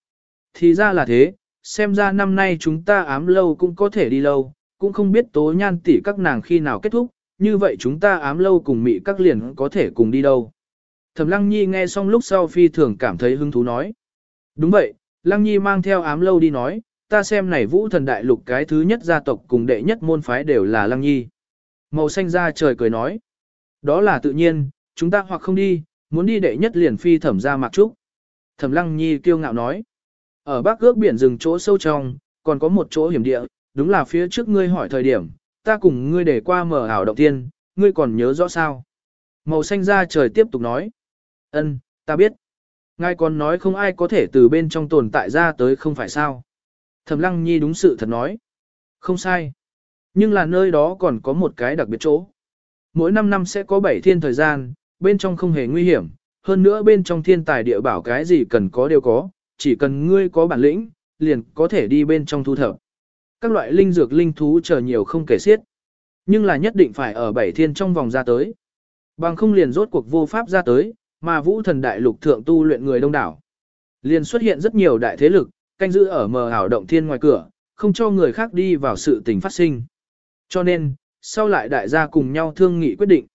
Thì ra là thế, xem ra năm nay chúng ta ám lâu cũng có thể đi lâu, cũng không biết tố nhan tỷ các nàng khi nào kết thúc, như vậy chúng ta ám lâu cùng mị các liền có thể cùng đi đâu. Thẩm Lăng Nhi nghe xong lúc sau phi thường cảm thấy hứng thú nói. Đúng vậy, Lăng Nhi mang theo ám lâu đi nói, ta xem này vũ thần đại lục cái thứ nhất gia tộc cùng đệ nhất môn phái đều là Lăng Nhi. Màu xanh ra trời cười nói. Đó là tự nhiên, chúng ta hoặc không đi, muốn đi đệ nhất liền phi thẩm ra mặc trúc. Thẩm Lăng Nhi kiêu ngạo nói. Ở bắc ước biển rừng chỗ sâu trong, còn có một chỗ hiểm địa, đúng là phía trước ngươi hỏi thời điểm, ta cùng ngươi để qua mở ảo động tiên, ngươi còn nhớ rõ sao? Màu xanh ra trời tiếp tục nói. Ân, ta biết. Ngài còn nói không ai có thể từ bên trong tồn tại ra tới không phải sao. Thẩm lăng nhi đúng sự thật nói. Không sai. Nhưng là nơi đó còn có một cái đặc biệt chỗ. Mỗi 5 năm sẽ có 7 thiên thời gian, bên trong không hề nguy hiểm, hơn nữa bên trong thiên tài địa bảo cái gì cần có đều có, chỉ cần ngươi có bản lĩnh, liền có thể đi bên trong thu thập. Các loại linh dược linh thú chờ nhiều không kể xiết. Nhưng là nhất định phải ở bảy thiên trong vòng ra tới. Bằng không liền rốt cuộc vô pháp ra tới, mà vũ thần đại lục thượng tu luyện người đông đảo. Liền xuất hiện rất nhiều đại thế lực, canh giữ ở mờ ảo động thiên ngoài cửa, không cho người khác đi vào sự tình phát sinh. Cho nên, sau lại đại gia cùng nhau thương nghị quyết định.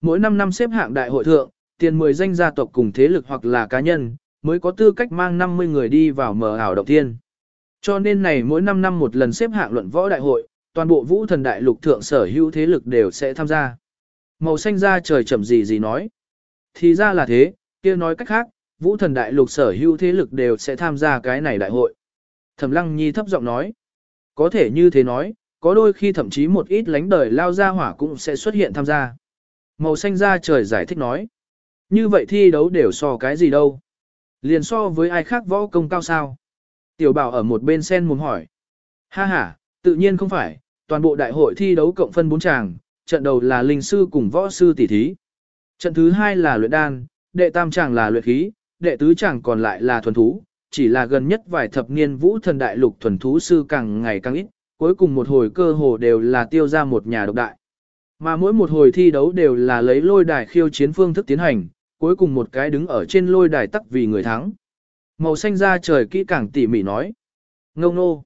Mỗi 5 năm xếp hạng đại hội thượng, tiền 10 danh gia tộc cùng thế lực hoặc là cá nhân, mới có tư cách mang 50 người đi vào mờ ảo động thiên. Cho nên này mỗi 5 năm một lần xếp hạng luận võ đại hội, toàn bộ vũ thần đại lục thượng sở hữu thế lực đều sẽ tham gia. Màu xanh ra trời chậm gì gì nói. Thì ra là thế, kia nói cách khác, vũ thần đại lục sở hữu thế lực đều sẽ tham gia cái này đại hội. Thẩm lăng nhi thấp giọng nói. Có thể như thế nói, có đôi khi thậm chí một ít lánh đời lao ra hỏa cũng sẽ xuất hiện tham gia. Màu xanh ra trời giải thích nói. Như vậy thi đấu đều so cái gì đâu. Liền so với ai khác võ công cao sao. Tiểu bảo ở một bên sen mồm hỏi. Ha ha, tự nhiên không phải, toàn bộ đại hội thi đấu cộng phân bốn tràng, trận đầu là linh sư cùng võ sư tỷ thí. Trận thứ hai là luyện đan, đệ tam chàng là luyện khí, đệ tứ chàng còn lại là thuần thú, chỉ là gần nhất vài thập niên vũ thần đại lục thuần thú sư càng ngày càng ít, cuối cùng một hồi cơ hồ đều là tiêu ra một nhà độc đại. Mà mỗi một hồi thi đấu đều là lấy lôi đài khiêu chiến phương thức tiến hành, cuối cùng một cái đứng ở trên lôi đài tắc vì người thắng. Màu xanh da trời kỹ càng tỉ mỉ nói. Ngông nô.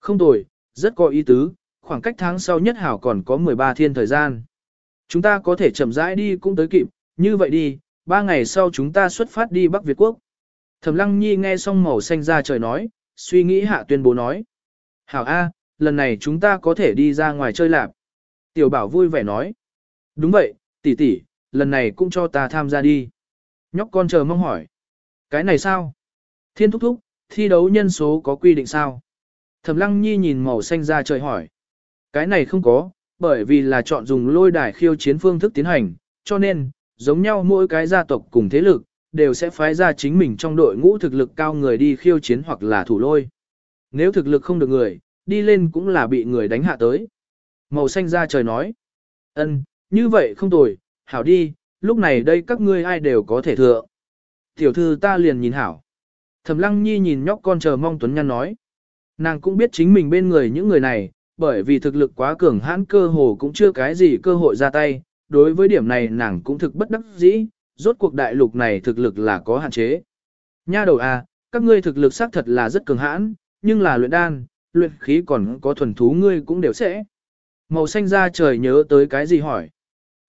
Không tồi, rất có ý tứ, khoảng cách tháng sau nhất hảo còn có 13 thiên thời gian. Chúng ta có thể chậm rãi đi cũng tới kịp, như vậy đi, ba ngày sau chúng ta xuất phát đi Bắc Việt Quốc. Thẩm Lăng Nhi nghe xong màu xanh ra trời nói, suy nghĩ hạ tuyên bố nói. Hảo A, lần này chúng ta có thể đi ra ngoài chơi lạp. Tiểu bảo vui vẻ nói. Đúng vậy, tỷ tỷ, lần này cũng cho ta tham gia đi. Nhóc con chờ mong hỏi. Cái này sao? Thiên thúc thúc, thi đấu nhân số có quy định sao? Thẩm Lăng Nhi nhìn màu xanh ra trời hỏi. Cái này không có, bởi vì là chọn dùng lôi đài khiêu chiến phương thức tiến hành, cho nên, giống nhau mỗi cái gia tộc cùng thế lực, đều sẽ phái ra chính mình trong đội ngũ thực lực cao người đi khiêu chiến hoặc là thủ lôi. Nếu thực lực không được người, đi lên cũng là bị người đánh hạ tới. Màu xanh ra trời nói. ân, như vậy không tồi, hảo đi, lúc này đây các ngươi ai đều có thể thừa. Tiểu thư ta liền nhìn hảo. Thẩm lăng nhi nhìn nhóc con chờ mong Tuấn Nhăn nói. Nàng cũng biết chính mình bên người những người này, bởi vì thực lực quá cường hãn cơ hồ cũng chưa cái gì cơ hội ra tay, đối với điểm này nàng cũng thực bất đắc dĩ, rốt cuộc đại lục này thực lực là có hạn chế. Nha đầu à, các ngươi thực lực xác thật là rất cường hãn, nhưng là luyện đan, luyện khí còn có thuần thú ngươi cũng đều sẽ. Màu xanh ra trời nhớ tới cái gì hỏi.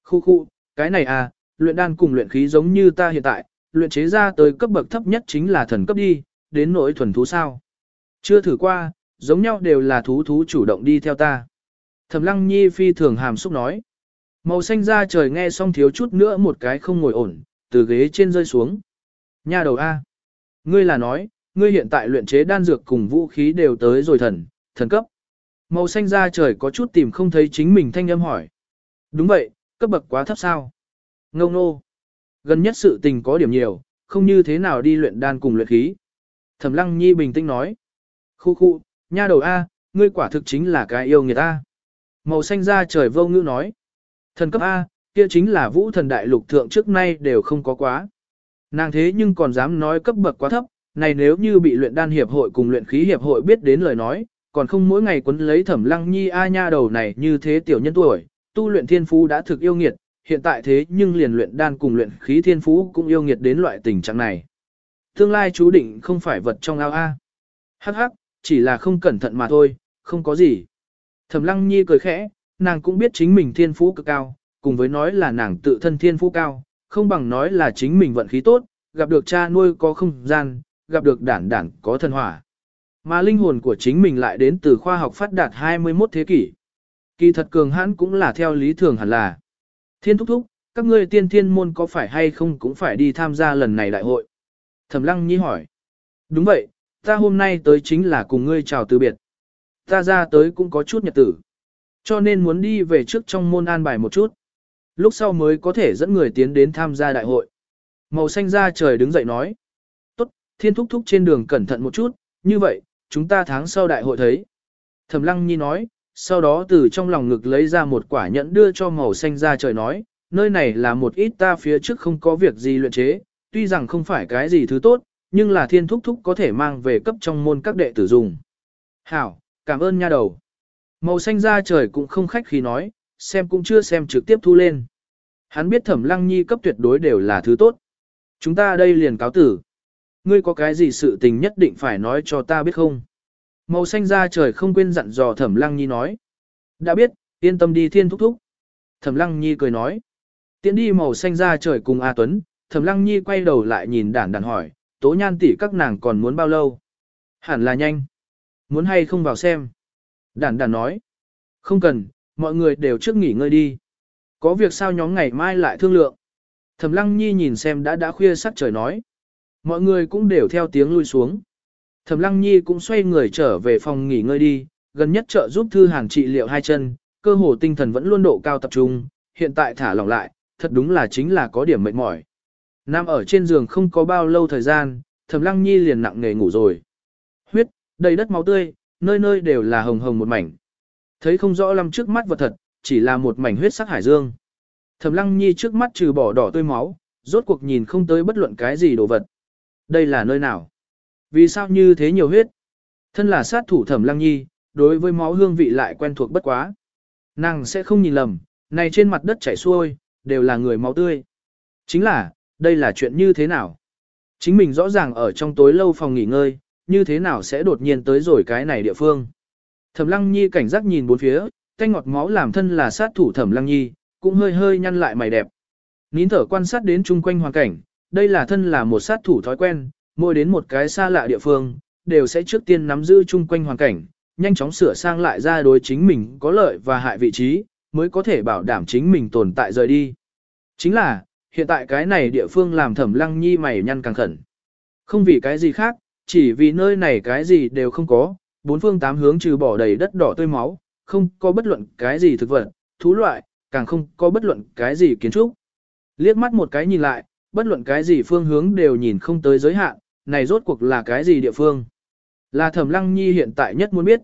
Khu khu, cái này à, luyện đan cùng luyện khí giống như ta hiện tại, luyện chế ra tới cấp bậc thấp nhất chính là thần cấp đi, đến nỗi thuần thú sao. Chưa thử qua, giống nhau đều là thú thú chủ động đi theo ta. Thẩm lăng nhi phi thường hàm xúc nói. Màu xanh ra trời nghe xong thiếu chút nữa một cái không ngồi ổn, từ ghế trên rơi xuống. Nha đầu A. Ngươi là nói, ngươi hiện tại luyện chế đan dược cùng vũ khí đều tới rồi thần, thần cấp. Màu xanh ra trời có chút tìm không thấy chính mình thanh âm hỏi. Đúng vậy, cấp bậc quá thấp sao. Ngông nô. Gần nhất sự tình có điểm nhiều, không như thế nào đi luyện đan cùng luyện khí. Thẩm lăng nhi bình tĩnh nói. Khu khu, nha đầu A, ngươi quả thực chính là cái yêu người ta. Màu xanh ra trời vô ngữ nói. Thần cấp A, kia chính là vũ thần đại lục thượng trước nay đều không có quá. Nàng thế nhưng còn dám nói cấp bậc quá thấp, này nếu như bị luyện đan hiệp hội cùng luyện khí hiệp hội biết đến lời nói, còn không mỗi ngày quấn lấy thẩm lăng nhi a nha đầu này như thế tiểu nhân tuổi, tu luyện thiên phú đã thực yêu nghiệt, hiện tại thế nhưng liền luyện đan cùng luyện khí thiên phú cũng yêu nghiệt đến loại tình trạng này. Tương lai chú định không phải vật trong ao a. Hắc hắc, chỉ là không cẩn thận mà thôi, không có gì. Thẩm lăng nhi cười khẽ, nàng cũng biết chính mình thiên phú cực cao, cùng với nói là nàng tự thân thiên phú cao, không bằng nói là chính mình vận khí tốt, gặp được cha nuôi có không gian, gặp được đản đản có thần hỏa. Mà linh hồn của chính mình lại đến từ khoa học phát đạt 21 thế kỷ. Kỳ thật cường hãn cũng là theo lý thường hẳn là. Thiên thúc thúc, các ngươi tiên thiên môn có phải hay không cũng phải đi tham gia lần này đại hội. Thẩm lăng nhi hỏi. Đúng vậy, ta hôm nay tới chính là cùng ngươi chào từ biệt. Ta ra tới cũng có chút nhật tử. Cho nên muốn đi về trước trong môn an bài một chút. Lúc sau mới có thể dẫn người tiến đến tham gia đại hội. Màu xanh ra trời đứng dậy nói. Tốt, thiên thúc thúc trên đường cẩn thận một chút, như vậy, chúng ta tháng sau đại hội thấy. Thẩm lăng nhi nói, sau đó từ trong lòng ngực lấy ra một quả nhẫn đưa cho màu xanh ra trời nói, nơi này là một ít ta phía trước không có việc gì luyện chế, tuy rằng không phải cái gì thứ tốt, nhưng là thiên thúc thúc có thể mang về cấp trong môn các đệ tử dùng. Hảo, cảm ơn nha đầu. Màu xanh da trời cũng không khách khí nói, xem cũng chưa xem trực tiếp thu lên. Hắn biết thẩm lăng nhi cấp tuyệt đối đều là thứ tốt. Chúng ta đây liền cáo tử. Ngươi có cái gì sự tình nhất định phải nói cho ta biết không? Màu xanh da trời không quên dặn dò thẩm lăng nhi nói. Đã biết, yên tâm đi thiên thúc thúc. Thẩm lăng nhi cười nói. Tiến đi màu xanh da trời cùng A Tuấn, thẩm lăng nhi quay đầu lại nhìn đản đản hỏi, tố nhan tỷ các nàng còn muốn bao lâu? Hẳn là nhanh. Muốn hay không vào xem? Đản đản nói. Không cần, mọi người đều trước nghỉ ngơi đi. Có việc sao nhóm ngày mai lại thương lượng. Thẩm lăng nhi nhìn xem đã đã khuya sắc trời nói. Mọi người cũng đều theo tiếng lui xuống. Thẩm lăng nhi cũng xoay người trở về phòng nghỉ ngơi đi, gần nhất trợ giúp thư hàng trị liệu hai chân, cơ hồ tinh thần vẫn luôn độ cao tập trung, hiện tại thả lỏng lại, thật đúng là chính là có điểm mệt mỏi. Nam ở trên giường không có bao lâu thời gian, Thẩm Lăng Nhi liền nặng nề ngủ rồi. Huyết, đầy đất máu tươi, nơi nơi đều là hồng hồng một mảnh. Thấy không rõ lắm trước mắt vật thật, chỉ là một mảnh huyết sắc hải dương. Thẩm Lăng Nhi trước mắt trừ bỏ đỏ tươi máu, rốt cuộc nhìn không tới bất luận cái gì đồ vật. Đây là nơi nào? Vì sao như thế nhiều huyết? Thân là sát thủ Thẩm Lăng Nhi, đối với máu hương vị lại quen thuộc bất quá. Nàng sẽ không nhìn lầm, này trên mặt đất chảy xuôi, đều là người máu tươi. Chính là, đây là chuyện như thế nào? Chính mình rõ ràng ở trong tối lâu phòng nghỉ ngơi, như thế nào sẽ đột nhiên tới rồi cái này địa phương? Thẩm Lăng Nhi cảnh giác nhìn bốn phía, tanh ngọt máu làm thân là sát thủ Thẩm Lăng Nhi, cũng hơi hơi nhăn lại mày đẹp. Nín thở quan sát đến chung quanh hoàn cảnh, đây là thân là một sát thủ thói quen, mỗi đến một cái xa lạ địa phương, đều sẽ trước tiên nắm giữ chung quanh hoàn cảnh, nhanh chóng sửa sang lại ra đối chính mình có lợi và hại vị trí, mới có thể bảo đảm chính mình tồn tại rời đi. Chính là, hiện tại cái này địa phương làm thẩm lăng nhi mày nhăn càng khẩn. Không vì cái gì khác, chỉ vì nơi này cái gì đều không có, bốn phương tám hướng trừ bỏ đầy đất đỏ tươi máu, không có bất luận cái gì thực vật, thú loại, càng không có bất luận cái gì kiến trúc. Liếc mắt một cái nhìn lại, bất luận cái gì phương hướng đều nhìn không tới giới hạn, này rốt cuộc là cái gì địa phương. Là Thẩm Lăng Nhi hiện tại nhất muốn biết.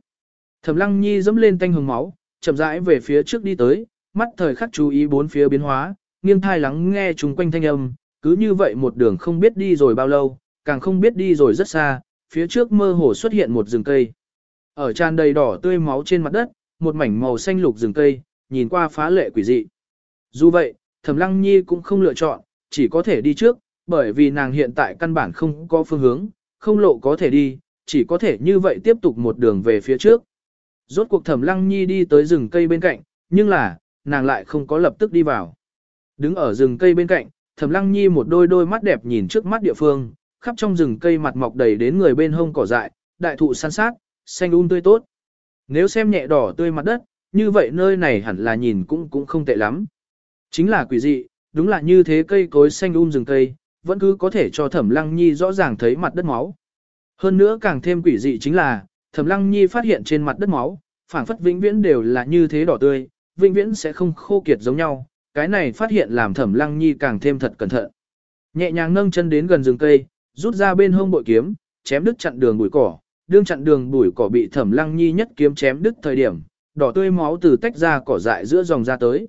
Thẩm Lăng Nhi dẫm lên tanh hồng máu, chậm rãi về phía trước đi tới, mắt thời khắc chú ý bốn phía biến hóa, nghiêng thai lắng nghe chung quanh thanh âm, cứ như vậy một đường không biết đi rồi bao lâu, càng không biết đi rồi rất xa, phía trước mơ hồ xuất hiện một rừng cây. Ở tràn đầy đỏ tươi máu trên mặt đất, một mảnh màu xanh lục rừng cây, nhìn qua phá lệ quỷ dị. Dù vậy, Thẩm Lăng Nhi cũng không lựa chọn, chỉ có thể đi trước, bởi vì nàng hiện tại căn bản không có phương hướng, không lộ có thể đi, chỉ có thể như vậy tiếp tục một đường về phía trước. Rốt cuộc Thẩm Lăng Nhi đi tới rừng cây bên cạnh, nhưng là, nàng lại không có lập tức đi vào. Đứng ở rừng cây bên cạnh, Thẩm Lăng Nhi một đôi đôi mắt đẹp nhìn trước mắt địa phương, khắp trong rừng cây mặt mọc đầy đến người bên hông cỏ dại, đại thụ san sát, xanh um tươi tốt. Nếu xem nhẹ đỏ tươi mặt đất, như vậy nơi này hẳn là nhìn cũng cũng không tệ lắm. Chính là quỷ dị, đúng là như thế cây cối xanh um rừng cây, vẫn cứ có thể cho Thẩm Lăng Nhi rõ ràng thấy mặt đất máu. Hơn nữa càng thêm quỷ dị chính là, Thẩm Lăng Nhi phát hiện trên mặt đất máu, phảng phất vĩnh viễn đều là như thế đỏ tươi, vĩnh viễn sẽ không khô kiệt giống nhau, cái này phát hiện làm thẩm lăng nhi càng thêm thật cẩn thận. Nhẹ nhàng nâng chân đến gần rừng cây, rút ra bên hông bội kiếm, chém đứt chặn đường bụi cỏ, đương chặn đường bụi cỏ bị thẩm lăng nhi nhất kiếm chém đứt thời điểm, đỏ tươi máu từ tách ra cỏ dại giữa dòng ra tới.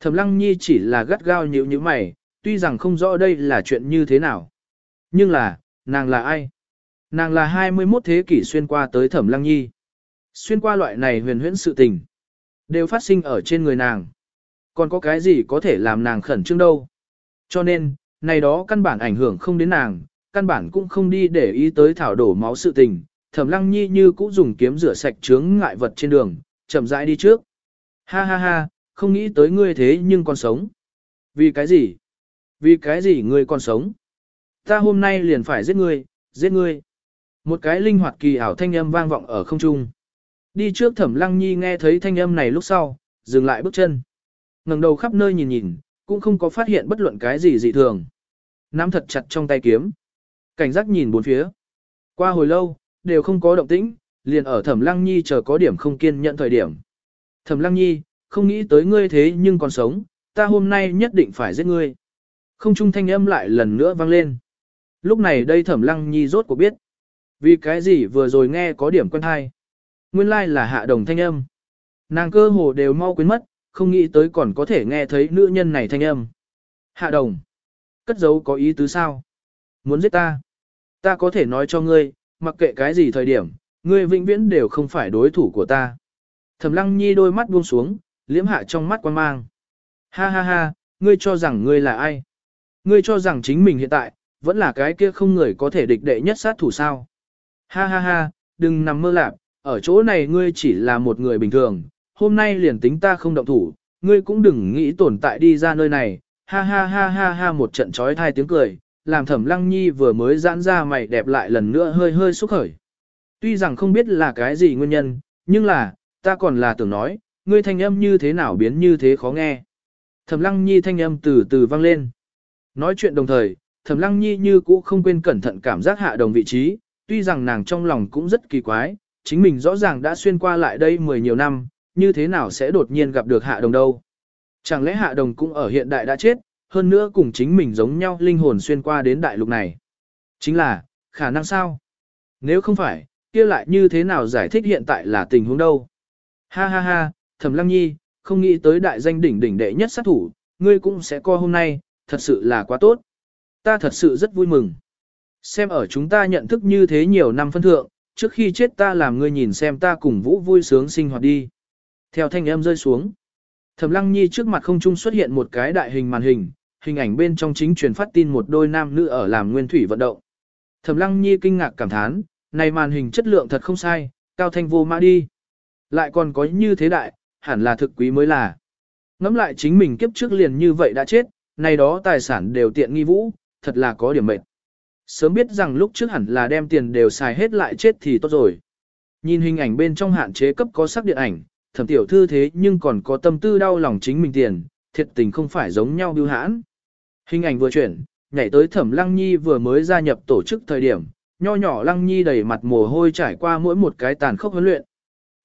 Thẩm lăng nhi chỉ là gắt gao nhíu nhíu mày, tuy rằng không rõ đây là chuyện như thế nào. Nhưng là, nàng là ai? Nàng là 21 thế kỷ xuyên qua tới thẩm lăng nhi. Xuyên qua loại này huyền huyễn sự tình. Đều phát sinh ở trên người nàng. Còn có cái gì có thể làm nàng khẩn trương đâu. Cho nên, này đó căn bản ảnh hưởng không đến nàng, căn bản cũng không đi để ý tới thảo đổ máu sự tình. Thẩm lăng nhi như cũ dùng kiếm rửa sạch chướng ngại vật trên đường, chậm rãi đi trước. Ha ha ha, không nghĩ tới ngươi thế nhưng còn sống. Vì cái gì? Vì cái gì ngươi còn sống? Ta hôm nay liền phải giết ngươi, giết ngươi. Một cái linh hoạt kỳ ảo thanh âm vang vọng ở không trung. Đi trước thẩm lăng nhi nghe thấy thanh âm này lúc sau, dừng lại bước chân ngẩng đầu khắp nơi nhìn nhìn, cũng không có phát hiện bất luận cái gì dị thường. Nắm thật chặt trong tay kiếm. Cảnh giác nhìn bốn phía. Qua hồi lâu, đều không có động tĩnh, liền ở thẩm lăng nhi chờ có điểm không kiên nhận thời điểm. Thẩm Lăng Nhi, không nghĩ tới ngươi thế nhưng còn sống, ta hôm nay nhất định phải giết ngươi. Không trung thanh âm lại lần nữa vang lên. Lúc này đây Thẩm Lăng Nhi rốt cuộc biết. Vì cái gì vừa rồi nghe có điểm quen hay. Nguyên lai like là hạ đồng thanh âm. Nàng cơ hồ đều mau quên mất, không nghĩ tới còn có thể nghe thấy nữ nhân này thanh âm. Hạ đồng. Cất giấu có ý tứ sao? Muốn giết ta? Ta có thể nói cho ngươi, mặc kệ cái gì thời điểm, ngươi vĩnh viễn đều không phải đối thủ của ta. Thẩm lăng nhi đôi mắt buông xuống, liễm hạ trong mắt quan mang. Ha ha ha, ngươi cho rằng ngươi là ai? Ngươi cho rằng chính mình hiện tại, vẫn là cái kia không người có thể địch đệ nhất sát thủ sao? Ha ha ha, đừng nằm mơ lạc, ở chỗ này ngươi chỉ là một người bình thường, hôm nay liền tính ta không động thủ, ngươi cũng đừng nghĩ tồn tại đi ra nơi này, ha ha ha ha ha một trận trói thai tiếng cười, làm thẩm lăng nhi vừa mới giãn ra mày đẹp lại lần nữa hơi hơi xúc khởi. Tuy rằng không biết là cái gì nguyên nhân, nhưng là, ta còn là tưởng nói, ngươi thanh âm như thế nào biến như thế khó nghe. Thẩm lăng nhi thanh âm từ từ vang lên. Nói chuyện đồng thời, thẩm lăng nhi như cũ không quên cẩn thận cảm giác hạ đồng vị trí, tuy rằng nàng trong lòng cũng rất kỳ quái, chính mình rõ ràng đã xuyên qua lại đây mười nhiều năm, như thế nào sẽ đột nhiên gặp được hạ đồng đâu. Chẳng lẽ hạ đồng cũng ở hiện đại đã chết, hơn nữa cùng chính mình giống nhau linh hồn xuyên qua đến đại lục này. Chính là, khả năng sao? Nếu không phải, kia lại như thế nào giải thích hiện tại là tình huống đâu? Ha ha ha, thẩm lăng nhi, không nghĩ tới đại danh đỉnh đỉnh đệ nhất sát thủ, ngươi cũng sẽ co hôm nay, thật sự là quá tốt. Ta thật sự rất vui mừng. Xem ở chúng ta nhận thức như thế nhiều năm phân thượng, trước khi chết ta làm ngươi nhìn xem ta cùng vũ vui sướng sinh hoạt đi. Theo thanh âm rơi xuống, Thẩm Lăng Nhi trước mặt không trung xuất hiện một cái đại hình màn hình, hình ảnh bên trong chính truyền phát tin một đôi nam nữ ở làm nguyên thủy vận động. Thẩm Lăng Nhi kinh ngạc cảm thán, này màn hình chất lượng thật không sai, cao thanh vô mã đi. Lại còn có như thế đại, hẳn là thực quý mới là. Ngắm lại chính mình kiếp trước liền như vậy đã chết, này đó tài sản đều tiện nghi vũ, thật là có điểm mệnh. Sớm biết rằng lúc trước hẳn là đem tiền đều xài hết lại chết thì tốt rồi. Nhìn hình ảnh bên trong hạn chế cấp có sắc điện ảnh, thẩm tiểu thư thế nhưng còn có tâm tư đau lòng chính mình tiền, thiệt tình không phải giống nhau biêu hãn. Hình ảnh vừa chuyển, nhảy tới thẩm lăng nhi vừa mới gia nhập tổ chức thời điểm, nho nhỏ lăng nhi đầy mặt mồ hôi trải qua mỗi một cái tàn khốc huấn luyện.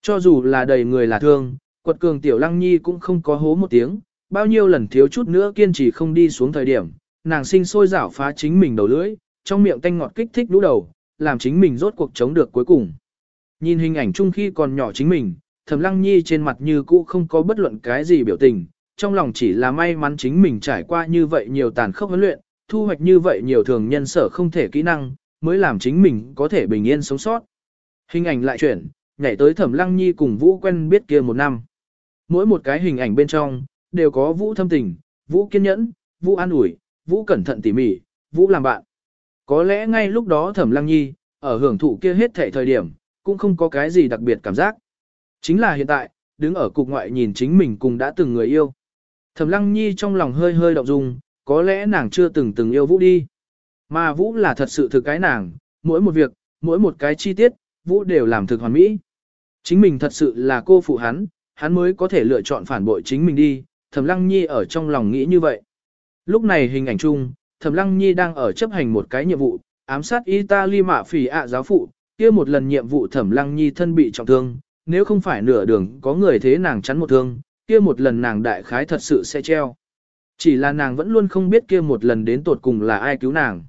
Cho dù là đầy người là thương, quật cường tiểu lăng nhi cũng không có hố một tiếng, bao nhiêu lần thiếu chút nữa kiên trì không đi xuống thời điểm, nàng sinh sôi rảo phá chính mình đầu lưỡi, trong miệng tanh ngọt kích thích đũ đầu, làm chính mình rốt cuộc chống được cuối cùng. Nhìn hình ảnh chung khi còn nhỏ chính mình, Thẩm Lăng Nhi trên mặt như cũ không có bất luận cái gì biểu tình, trong lòng chỉ là may mắn chính mình trải qua như vậy nhiều tàn khốc huấn luyện, thu hoạch như vậy nhiều thường nhân sở không thể kỹ năng, mới làm chính mình có thể bình yên sống sót. Hình ảnh lại chuyển, nhảy tới Thẩm Lăng Nhi cùng Vũ quen biết kia một năm. Mỗi một cái hình ảnh bên trong, đều có Vũ thâm tình, Vũ kiên nhẫn, Vũ an ủi, Vũ cẩn thận tỉ mỉ, Vũ làm bạn. Có lẽ ngay lúc đó Thẩm Lăng Nhi, ở hưởng thụ kia hết thể thời điểm, cũng không có cái gì đặc biệt cảm giác. Chính là hiện tại, đứng ở cục ngoại nhìn chính mình cùng đã từng người yêu. Thẩm Lăng Nhi trong lòng hơi hơi động dung, có lẽ nàng chưa từng từng yêu Vũ đi. Mà Vũ là thật sự thực cái nàng, mỗi một việc, mỗi một cái chi tiết, Vũ đều làm thực hoàn mỹ. Chính mình thật sự là cô phụ hắn, hắn mới có thể lựa chọn phản bội chính mình đi, Thẩm Lăng Nhi ở trong lòng nghĩ như vậy. Lúc này hình ảnh chung, Thẩm Lăng Nhi đang ở chấp hành một cái nhiệm vụ, ám sát Italy mạ phỉ ạ giáo phụ, kia một lần nhiệm vụ Thẩm Lăng Nhi thân bị trọng thương, nếu không phải nửa đường có người thế nàng chắn một thương, kia một lần nàng đại khái thật sự sẽ treo. Chỉ là nàng vẫn luôn không biết kia một lần đến tột cùng là ai cứu nàng.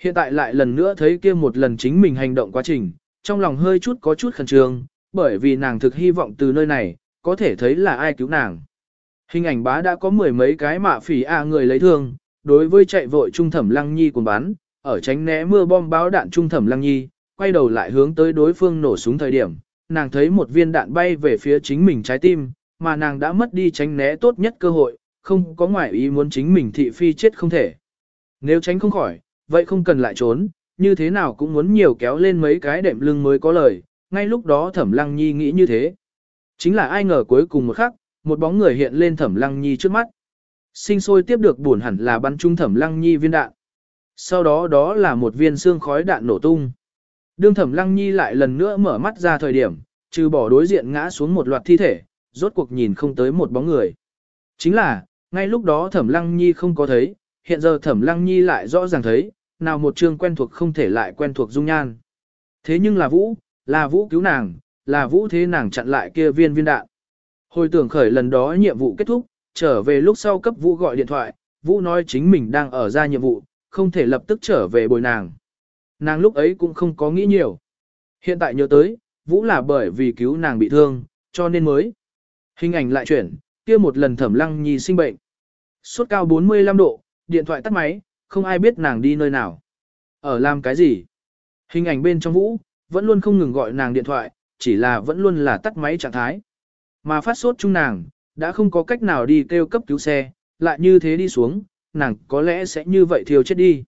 Hiện tại lại lần nữa thấy kia một lần chính mình hành động quá trình, trong lòng hơi chút có chút khẩn trương, bởi vì nàng thực hy vọng từ nơi này, có thể thấy là ai cứu nàng. Hình ảnh bá đã có mười mấy cái mạ phỉ a người lấy thương, đối với chạy vội trung thẩm lăng nhi cuốn bắn, ở tránh né mưa bom báo đạn trung thẩm lăng nhi, quay đầu lại hướng tới đối phương nổ súng thời điểm, nàng thấy một viên đạn bay về phía chính mình trái tim, mà nàng đã mất đi tránh né tốt nhất cơ hội, không có ngoại ý muốn chính mình thị phi chết không thể. Nếu tránh không khỏi, vậy không cần lại trốn, như thế nào cũng muốn nhiều kéo lên mấy cái đệm lưng mới có lời, ngay lúc đó thẩm lăng nhi nghĩ như thế. Chính là ai ngờ cuối cùng một khắc, một bóng người hiện lên thẩm lăng nhi trước mắt. Sinh sôi tiếp được buồn hẳn là bắn trúng thẩm lăng nhi viên đạn. Sau đó đó là một viên xương khói đạn nổ tung. Đương thẩm lăng nhi lại lần nữa mở mắt ra thời điểm, trừ bỏ đối diện ngã xuống một loạt thi thể, rốt cuộc nhìn không tới một bóng người. Chính là, ngay lúc đó thẩm lăng nhi không có thấy, hiện giờ thẩm lăng nhi lại rõ ràng thấy, nào một chương quen thuộc không thể lại quen thuộc dung nhan. Thế nhưng là vũ, là vũ cứu nàng, là vũ thế nàng chặn lại kia viên viên đạn. Hồi tưởng khởi lần đó nhiệm vụ kết thúc, trở về lúc sau cấp Vũ gọi điện thoại, Vũ nói chính mình đang ở ra nhiệm vụ, không thể lập tức trở về bồi nàng. Nàng lúc ấy cũng không có nghĩ nhiều. Hiện tại nhớ tới, Vũ là bởi vì cứu nàng bị thương, cho nên mới. Hình ảnh lại chuyển, kia một lần thẩm lăng nhi sinh bệnh. Sốt cao 45 độ, điện thoại tắt máy, không ai biết nàng đi nơi nào. Ở làm cái gì? Hình ảnh bên trong Vũ, vẫn luôn không ngừng gọi nàng điện thoại, chỉ là vẫn luôn là tắt máy trạng thái. Mà phát sốt chung nàng, đã không có cách nào đi kêu cấp cứu xe, lại như thế đi xuống, nàng có lẽ sẽ như vậy thiêu chết đi.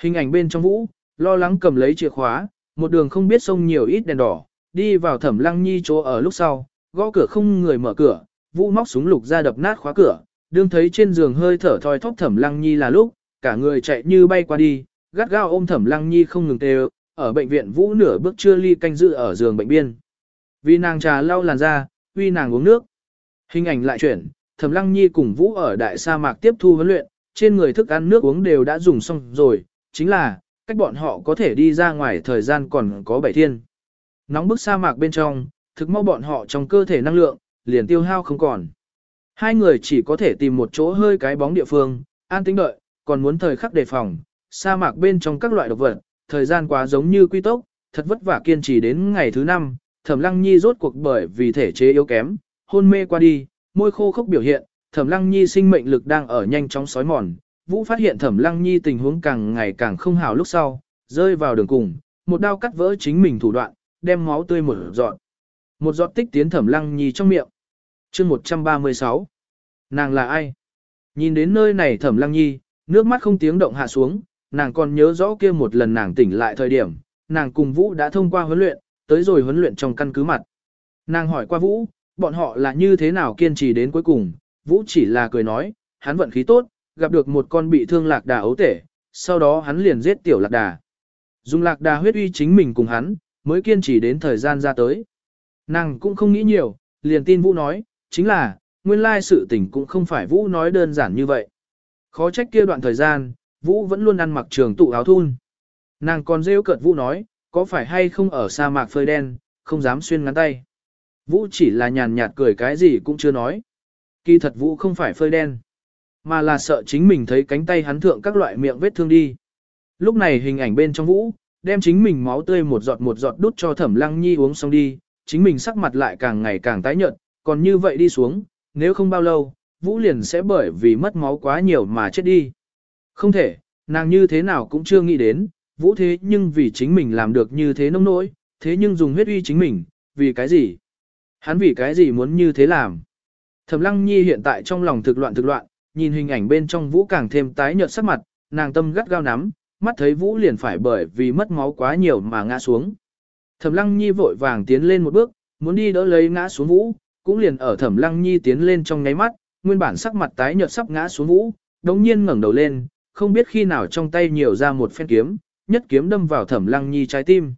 Hình ảnh bên trong Vũ, lo lắng cầm lấy chìa khóa, một đường không biết sông nhiều ít đèn đỏ, đi vào thẩm lăng nhi chỗ ở lúc sau, gõ cửa không người mở cửa, vũ móc súng lục ra đập nát khóa cửa, đương thấy trên giường hơi thở thoi thóp thẩm lăng nhi là lúc, cả người chạy như bay qua đi, gắt gao ôm thẩm lăng nhi không ngừng tê ở bệnh viện vũ nửa bước chưa ly canh dự ở giường bệnh biên. Vì nàng trà lau làn da, uy nàng uống nước. Hình ảnh lại chuyển, thẩm lăng nhi cùng vũ ở đại sa mạc tiếp thu huấn luyện, trên người thức ăn nước uống đều đã dùng xong rồi, chính là, cách bọn họ có thể đi ra ngoài thời gian còn có 7 thiên. Nóng bức sa mạc bên trong, thực mau bọn họ trong cơ thể năng lượng, liền tiêu hao không còn. Hai người chỉ có thể tìm một chỗ hơi cái bóng địa phương, an tĩnh đợi, còn muốn thời khắc đề phòng, sa mạc bên trong các loại độc vật, thời gian quá giống như quy tốc, thật vất vả kiên trì đến ngày thứ năm, Thẩm Lăng Nhi rốt cuộc bởi vì thể chế yếu kém, hôn mê qua đi, môi khô khốc biểu hiện, Thẩm Lăng Nhi sinh mệnh lực đang ở nhanh chóng sói mòn, Vũ phát hiện Thẩm Lăng Nhi tình huống càng ngày càng không hảo lúc sau, rơi vào đường cùng, một đao cắt vỡ chính mình thủ đoạn, đem máu tươi một giọt. Một giọt tích tiến Thẩm Lăng Nhi trong miệng. Chương 136. Nàng là ai? Nhìn đến nơi này Thẩm Lăng Nhi, nước mắt không tiếng động hạ xuống, nàng còn nhớ rõ kia một lần nàng tỉnh lại thời điểm, nàng cùng Vũ đã thông qua huấn luyện, tới rồi huấn luyện trong căn cứ mặt. Nàng hỏi qua Vũ, bọn họ là như thế nào kiên trì đến cuối cùng, Vũ chỉ là cười nói, hắn vận khí tốt, gặp được một con bị thương lạc đà ấu tể, sau đó hắn liền giết tiểu lạc đà. Dùng lạc đà huyết uy chính mình cùng hắn, mới kiên trì đến thời gian ra tới. Nàng cũng không nghĩ nhiều, liền tin Vũ nói, chính là, nguyên lai sự tình cũng không phải Vũ nói đơn giản như vậy. Khó trách kia đoạn thời gian, Vũ vẫn luôn ăn mặc trường tụ áo thun. Nàng còn rêu cợt Vũ nói, có phải hay không ở sa mạc phơi đen, không dám xuyên ngắn tay. Vũ chỉ là nhàn nhạt cười cái gì cũng chưa nói. Kỳ thật Vũ không phải phơi đen, mà là sợ chính mình thấy cánh tay hắn thượng các loại miệng vết thương đi. Lúc này hình ảnh bên trong Vũ, đem chính mình máu tươi một giọt một giọt đút cho Thẩm Lăng Nhi uống xong đi, chính mình sắc mặt lại càng ngày càng tái nhợt, còn như vậy đi xuống, nếu không bao lâu, Vũ liền sẽ bởi vì mất máu quá nhiều mà chết đi. Không thể, nàng như thế nào cũng chưa nghĩ đến, Vũ thế nhưng vì chính mình làm được như thế nông nỗi, thế nhưng dùng huyết uy chính mình, vì cái gì? Hắn vì cái gì muốn như thế làm? Thẩm Lăng Nhi hiện tại trong lòng thực loạn thực loạn, nhìn hình ảnh bên trong Vũ càng thêm tái nhợt sắc mặt, nàng tâm gắt gao nắm, mắt thấy Vũ liền phải bởi vì mất máu quá nhiều mà ngã xuống. Thẩm Lăng Nhi vội vàng tiến lên một bước, muốn đi đỡ lấy ngã xuống Vũ, cũng liền ở Thẩm Lăng Nhi tiến lên trong nháy mắt, nguyên bản sắc mặt tái nhợt sắp ngã xuống Vũ, đống nhiên ngẩng đầu lên, không biết khi nào trong tay nhiều ra một phen kiếm, nhất kiếm đâm vào Thẩm Lăng Nhi trái tim.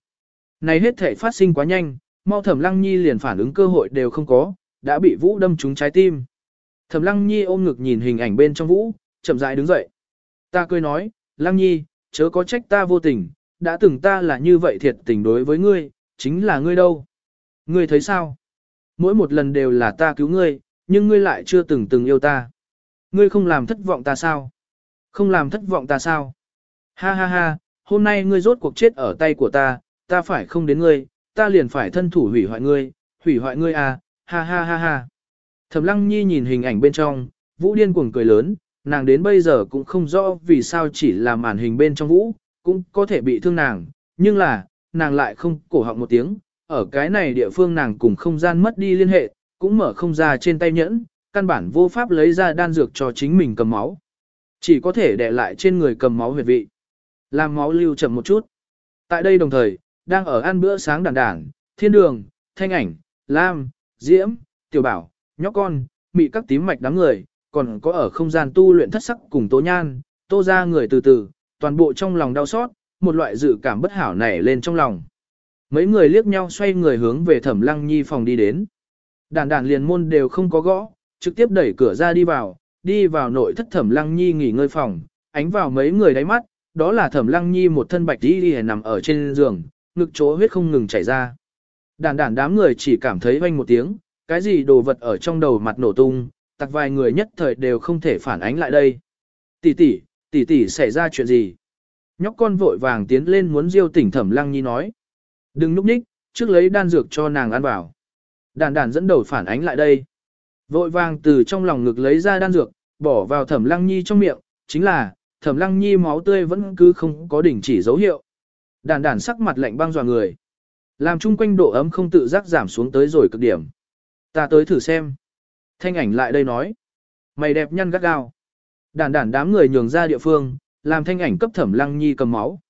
Này hết thể phát sinh quá nhanh, mau Thẩm Lăng Nhi liền phản ứng cơ hội đều không có, đã bị Vũ đâm trúng trái tim. Thẩm Lăng Nhi ôm ngực nhìn hình ảnh bên trong Vũ, chậm rãi đứng dậy. Ta cười nói, Lăng Nhi, chớ có trách ta vô tình, đã từng ta là như vậy thiệt tình đối với ngươi, chính là ngươi đâu. Ngươi thấy sao? Mỗi một lần đều là ta cứu ngươi, nhưng ngươi lại chưa từng từng yêu ta. Ngươi không làm thất vọng ta sao? Không làm thất vọng ta sao? Ha ha ha, hôm nay ngươi rốt cuộc chết ở tay của ta, ta phải không đến ngươi, ta liền phải thân thủ hủy hoại ngươi, hủy hoại ngươi à, ha ha ha ha. Thẩm Lăng Nhi nhìn hình ảnh bên trong, Vũ điên cuồng cười lớn, nàng đến bây giờ cũng không rõ vì sao chỉ là màn hình bên trong Vũ, cũng có thể bị thương nàng, nhưng là, nàng lại không cổ họng một tiếng, ở cái này địa phương nàng cùng không gian mất đi liên hệ, cũng mở không ra trên tay nhẫn, căn bản vô pháp lấy ra đan dược cho chính mình cầm máu. Chỉ có thể để lại trên người cầm máu huyệt vị. Làm máu lưu chậm một chút. Tại đây đồng thời, đang ở ăn bữa sáng đàn đàn, thiên đường, thanh ảnh, lam, diễm, tiểu bảo, nhóc con, mị các tím mạch đám người, còn có ở không gian tu luyện thất sắc cùng tố nhan, tô ra người từ từ, toàn bộ trong lòng đau xót, một loại dự cảm bất hảo nảy lên trong lòng. Mấy người liếc nhau xoay người hướng về thẩm lăng nhi phòng đi đến. Đàn đàn liền môn đều không có gõ, trực tiếp đẩy cửa ra đi vào, đi vào nội thất thẩm lăng nhi nghỉ ngơi phòng, ánh vào mấy người đáy mắt, đó là thẩm lăng nhi một thân bạch đi đi nằm ở trên giường, ngực chỗ huyết không ngừng chảy ra. Đàn đàn đám người chỉ cảm thấy vanh một tiếng, cái gì đồ vật ở trong đầu mặt nổ tung, tặc vài người nhất thời đều không thể phản ánh lại đây. Tỷ tỷ, tỷ tỷ xảy ra chuyện gì? Nhóc con vội vàng tiến lên muốn diêu tỉnh thẩm lăng nhi nói. Đừng núp ních, trước lấy đan dược cho nàng ăn vào. Đàn đàn dẫn đầu phản ánh lại đây. Vội vàng từ trong lòng ngực lấy ra đan dược, bỏ vào thẩm lăng nhi trong miệng, chính là, thẩm lăng nhi máu tươi vẫn cứ không có đỉnh chỉ dấu hiệu. Đàn đàn sắc mặt lạnh băng dò người. Làm chung quanh độ ấm không tự giác giảm xuống tới rồi cực điểm. Ta tới thử xem. Thanh ảnh lại đây nói. Mày đẹp nhăn gắt gao. đản đản đám người nhường ra địa phương, làm thanh ảnh cấp thẩm lăng nhi cầm máu.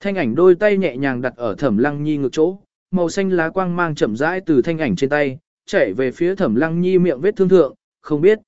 Thanh ảnh đôi tay nhẹ nhàng đặt ở thẩm lăng nhi ngực chỗ, màu xanh lá quang mang chậm rãi từ thanh ảnh trên tay, chảy về phía thẩm lăng nhi miệng vết thương thượng, không biết.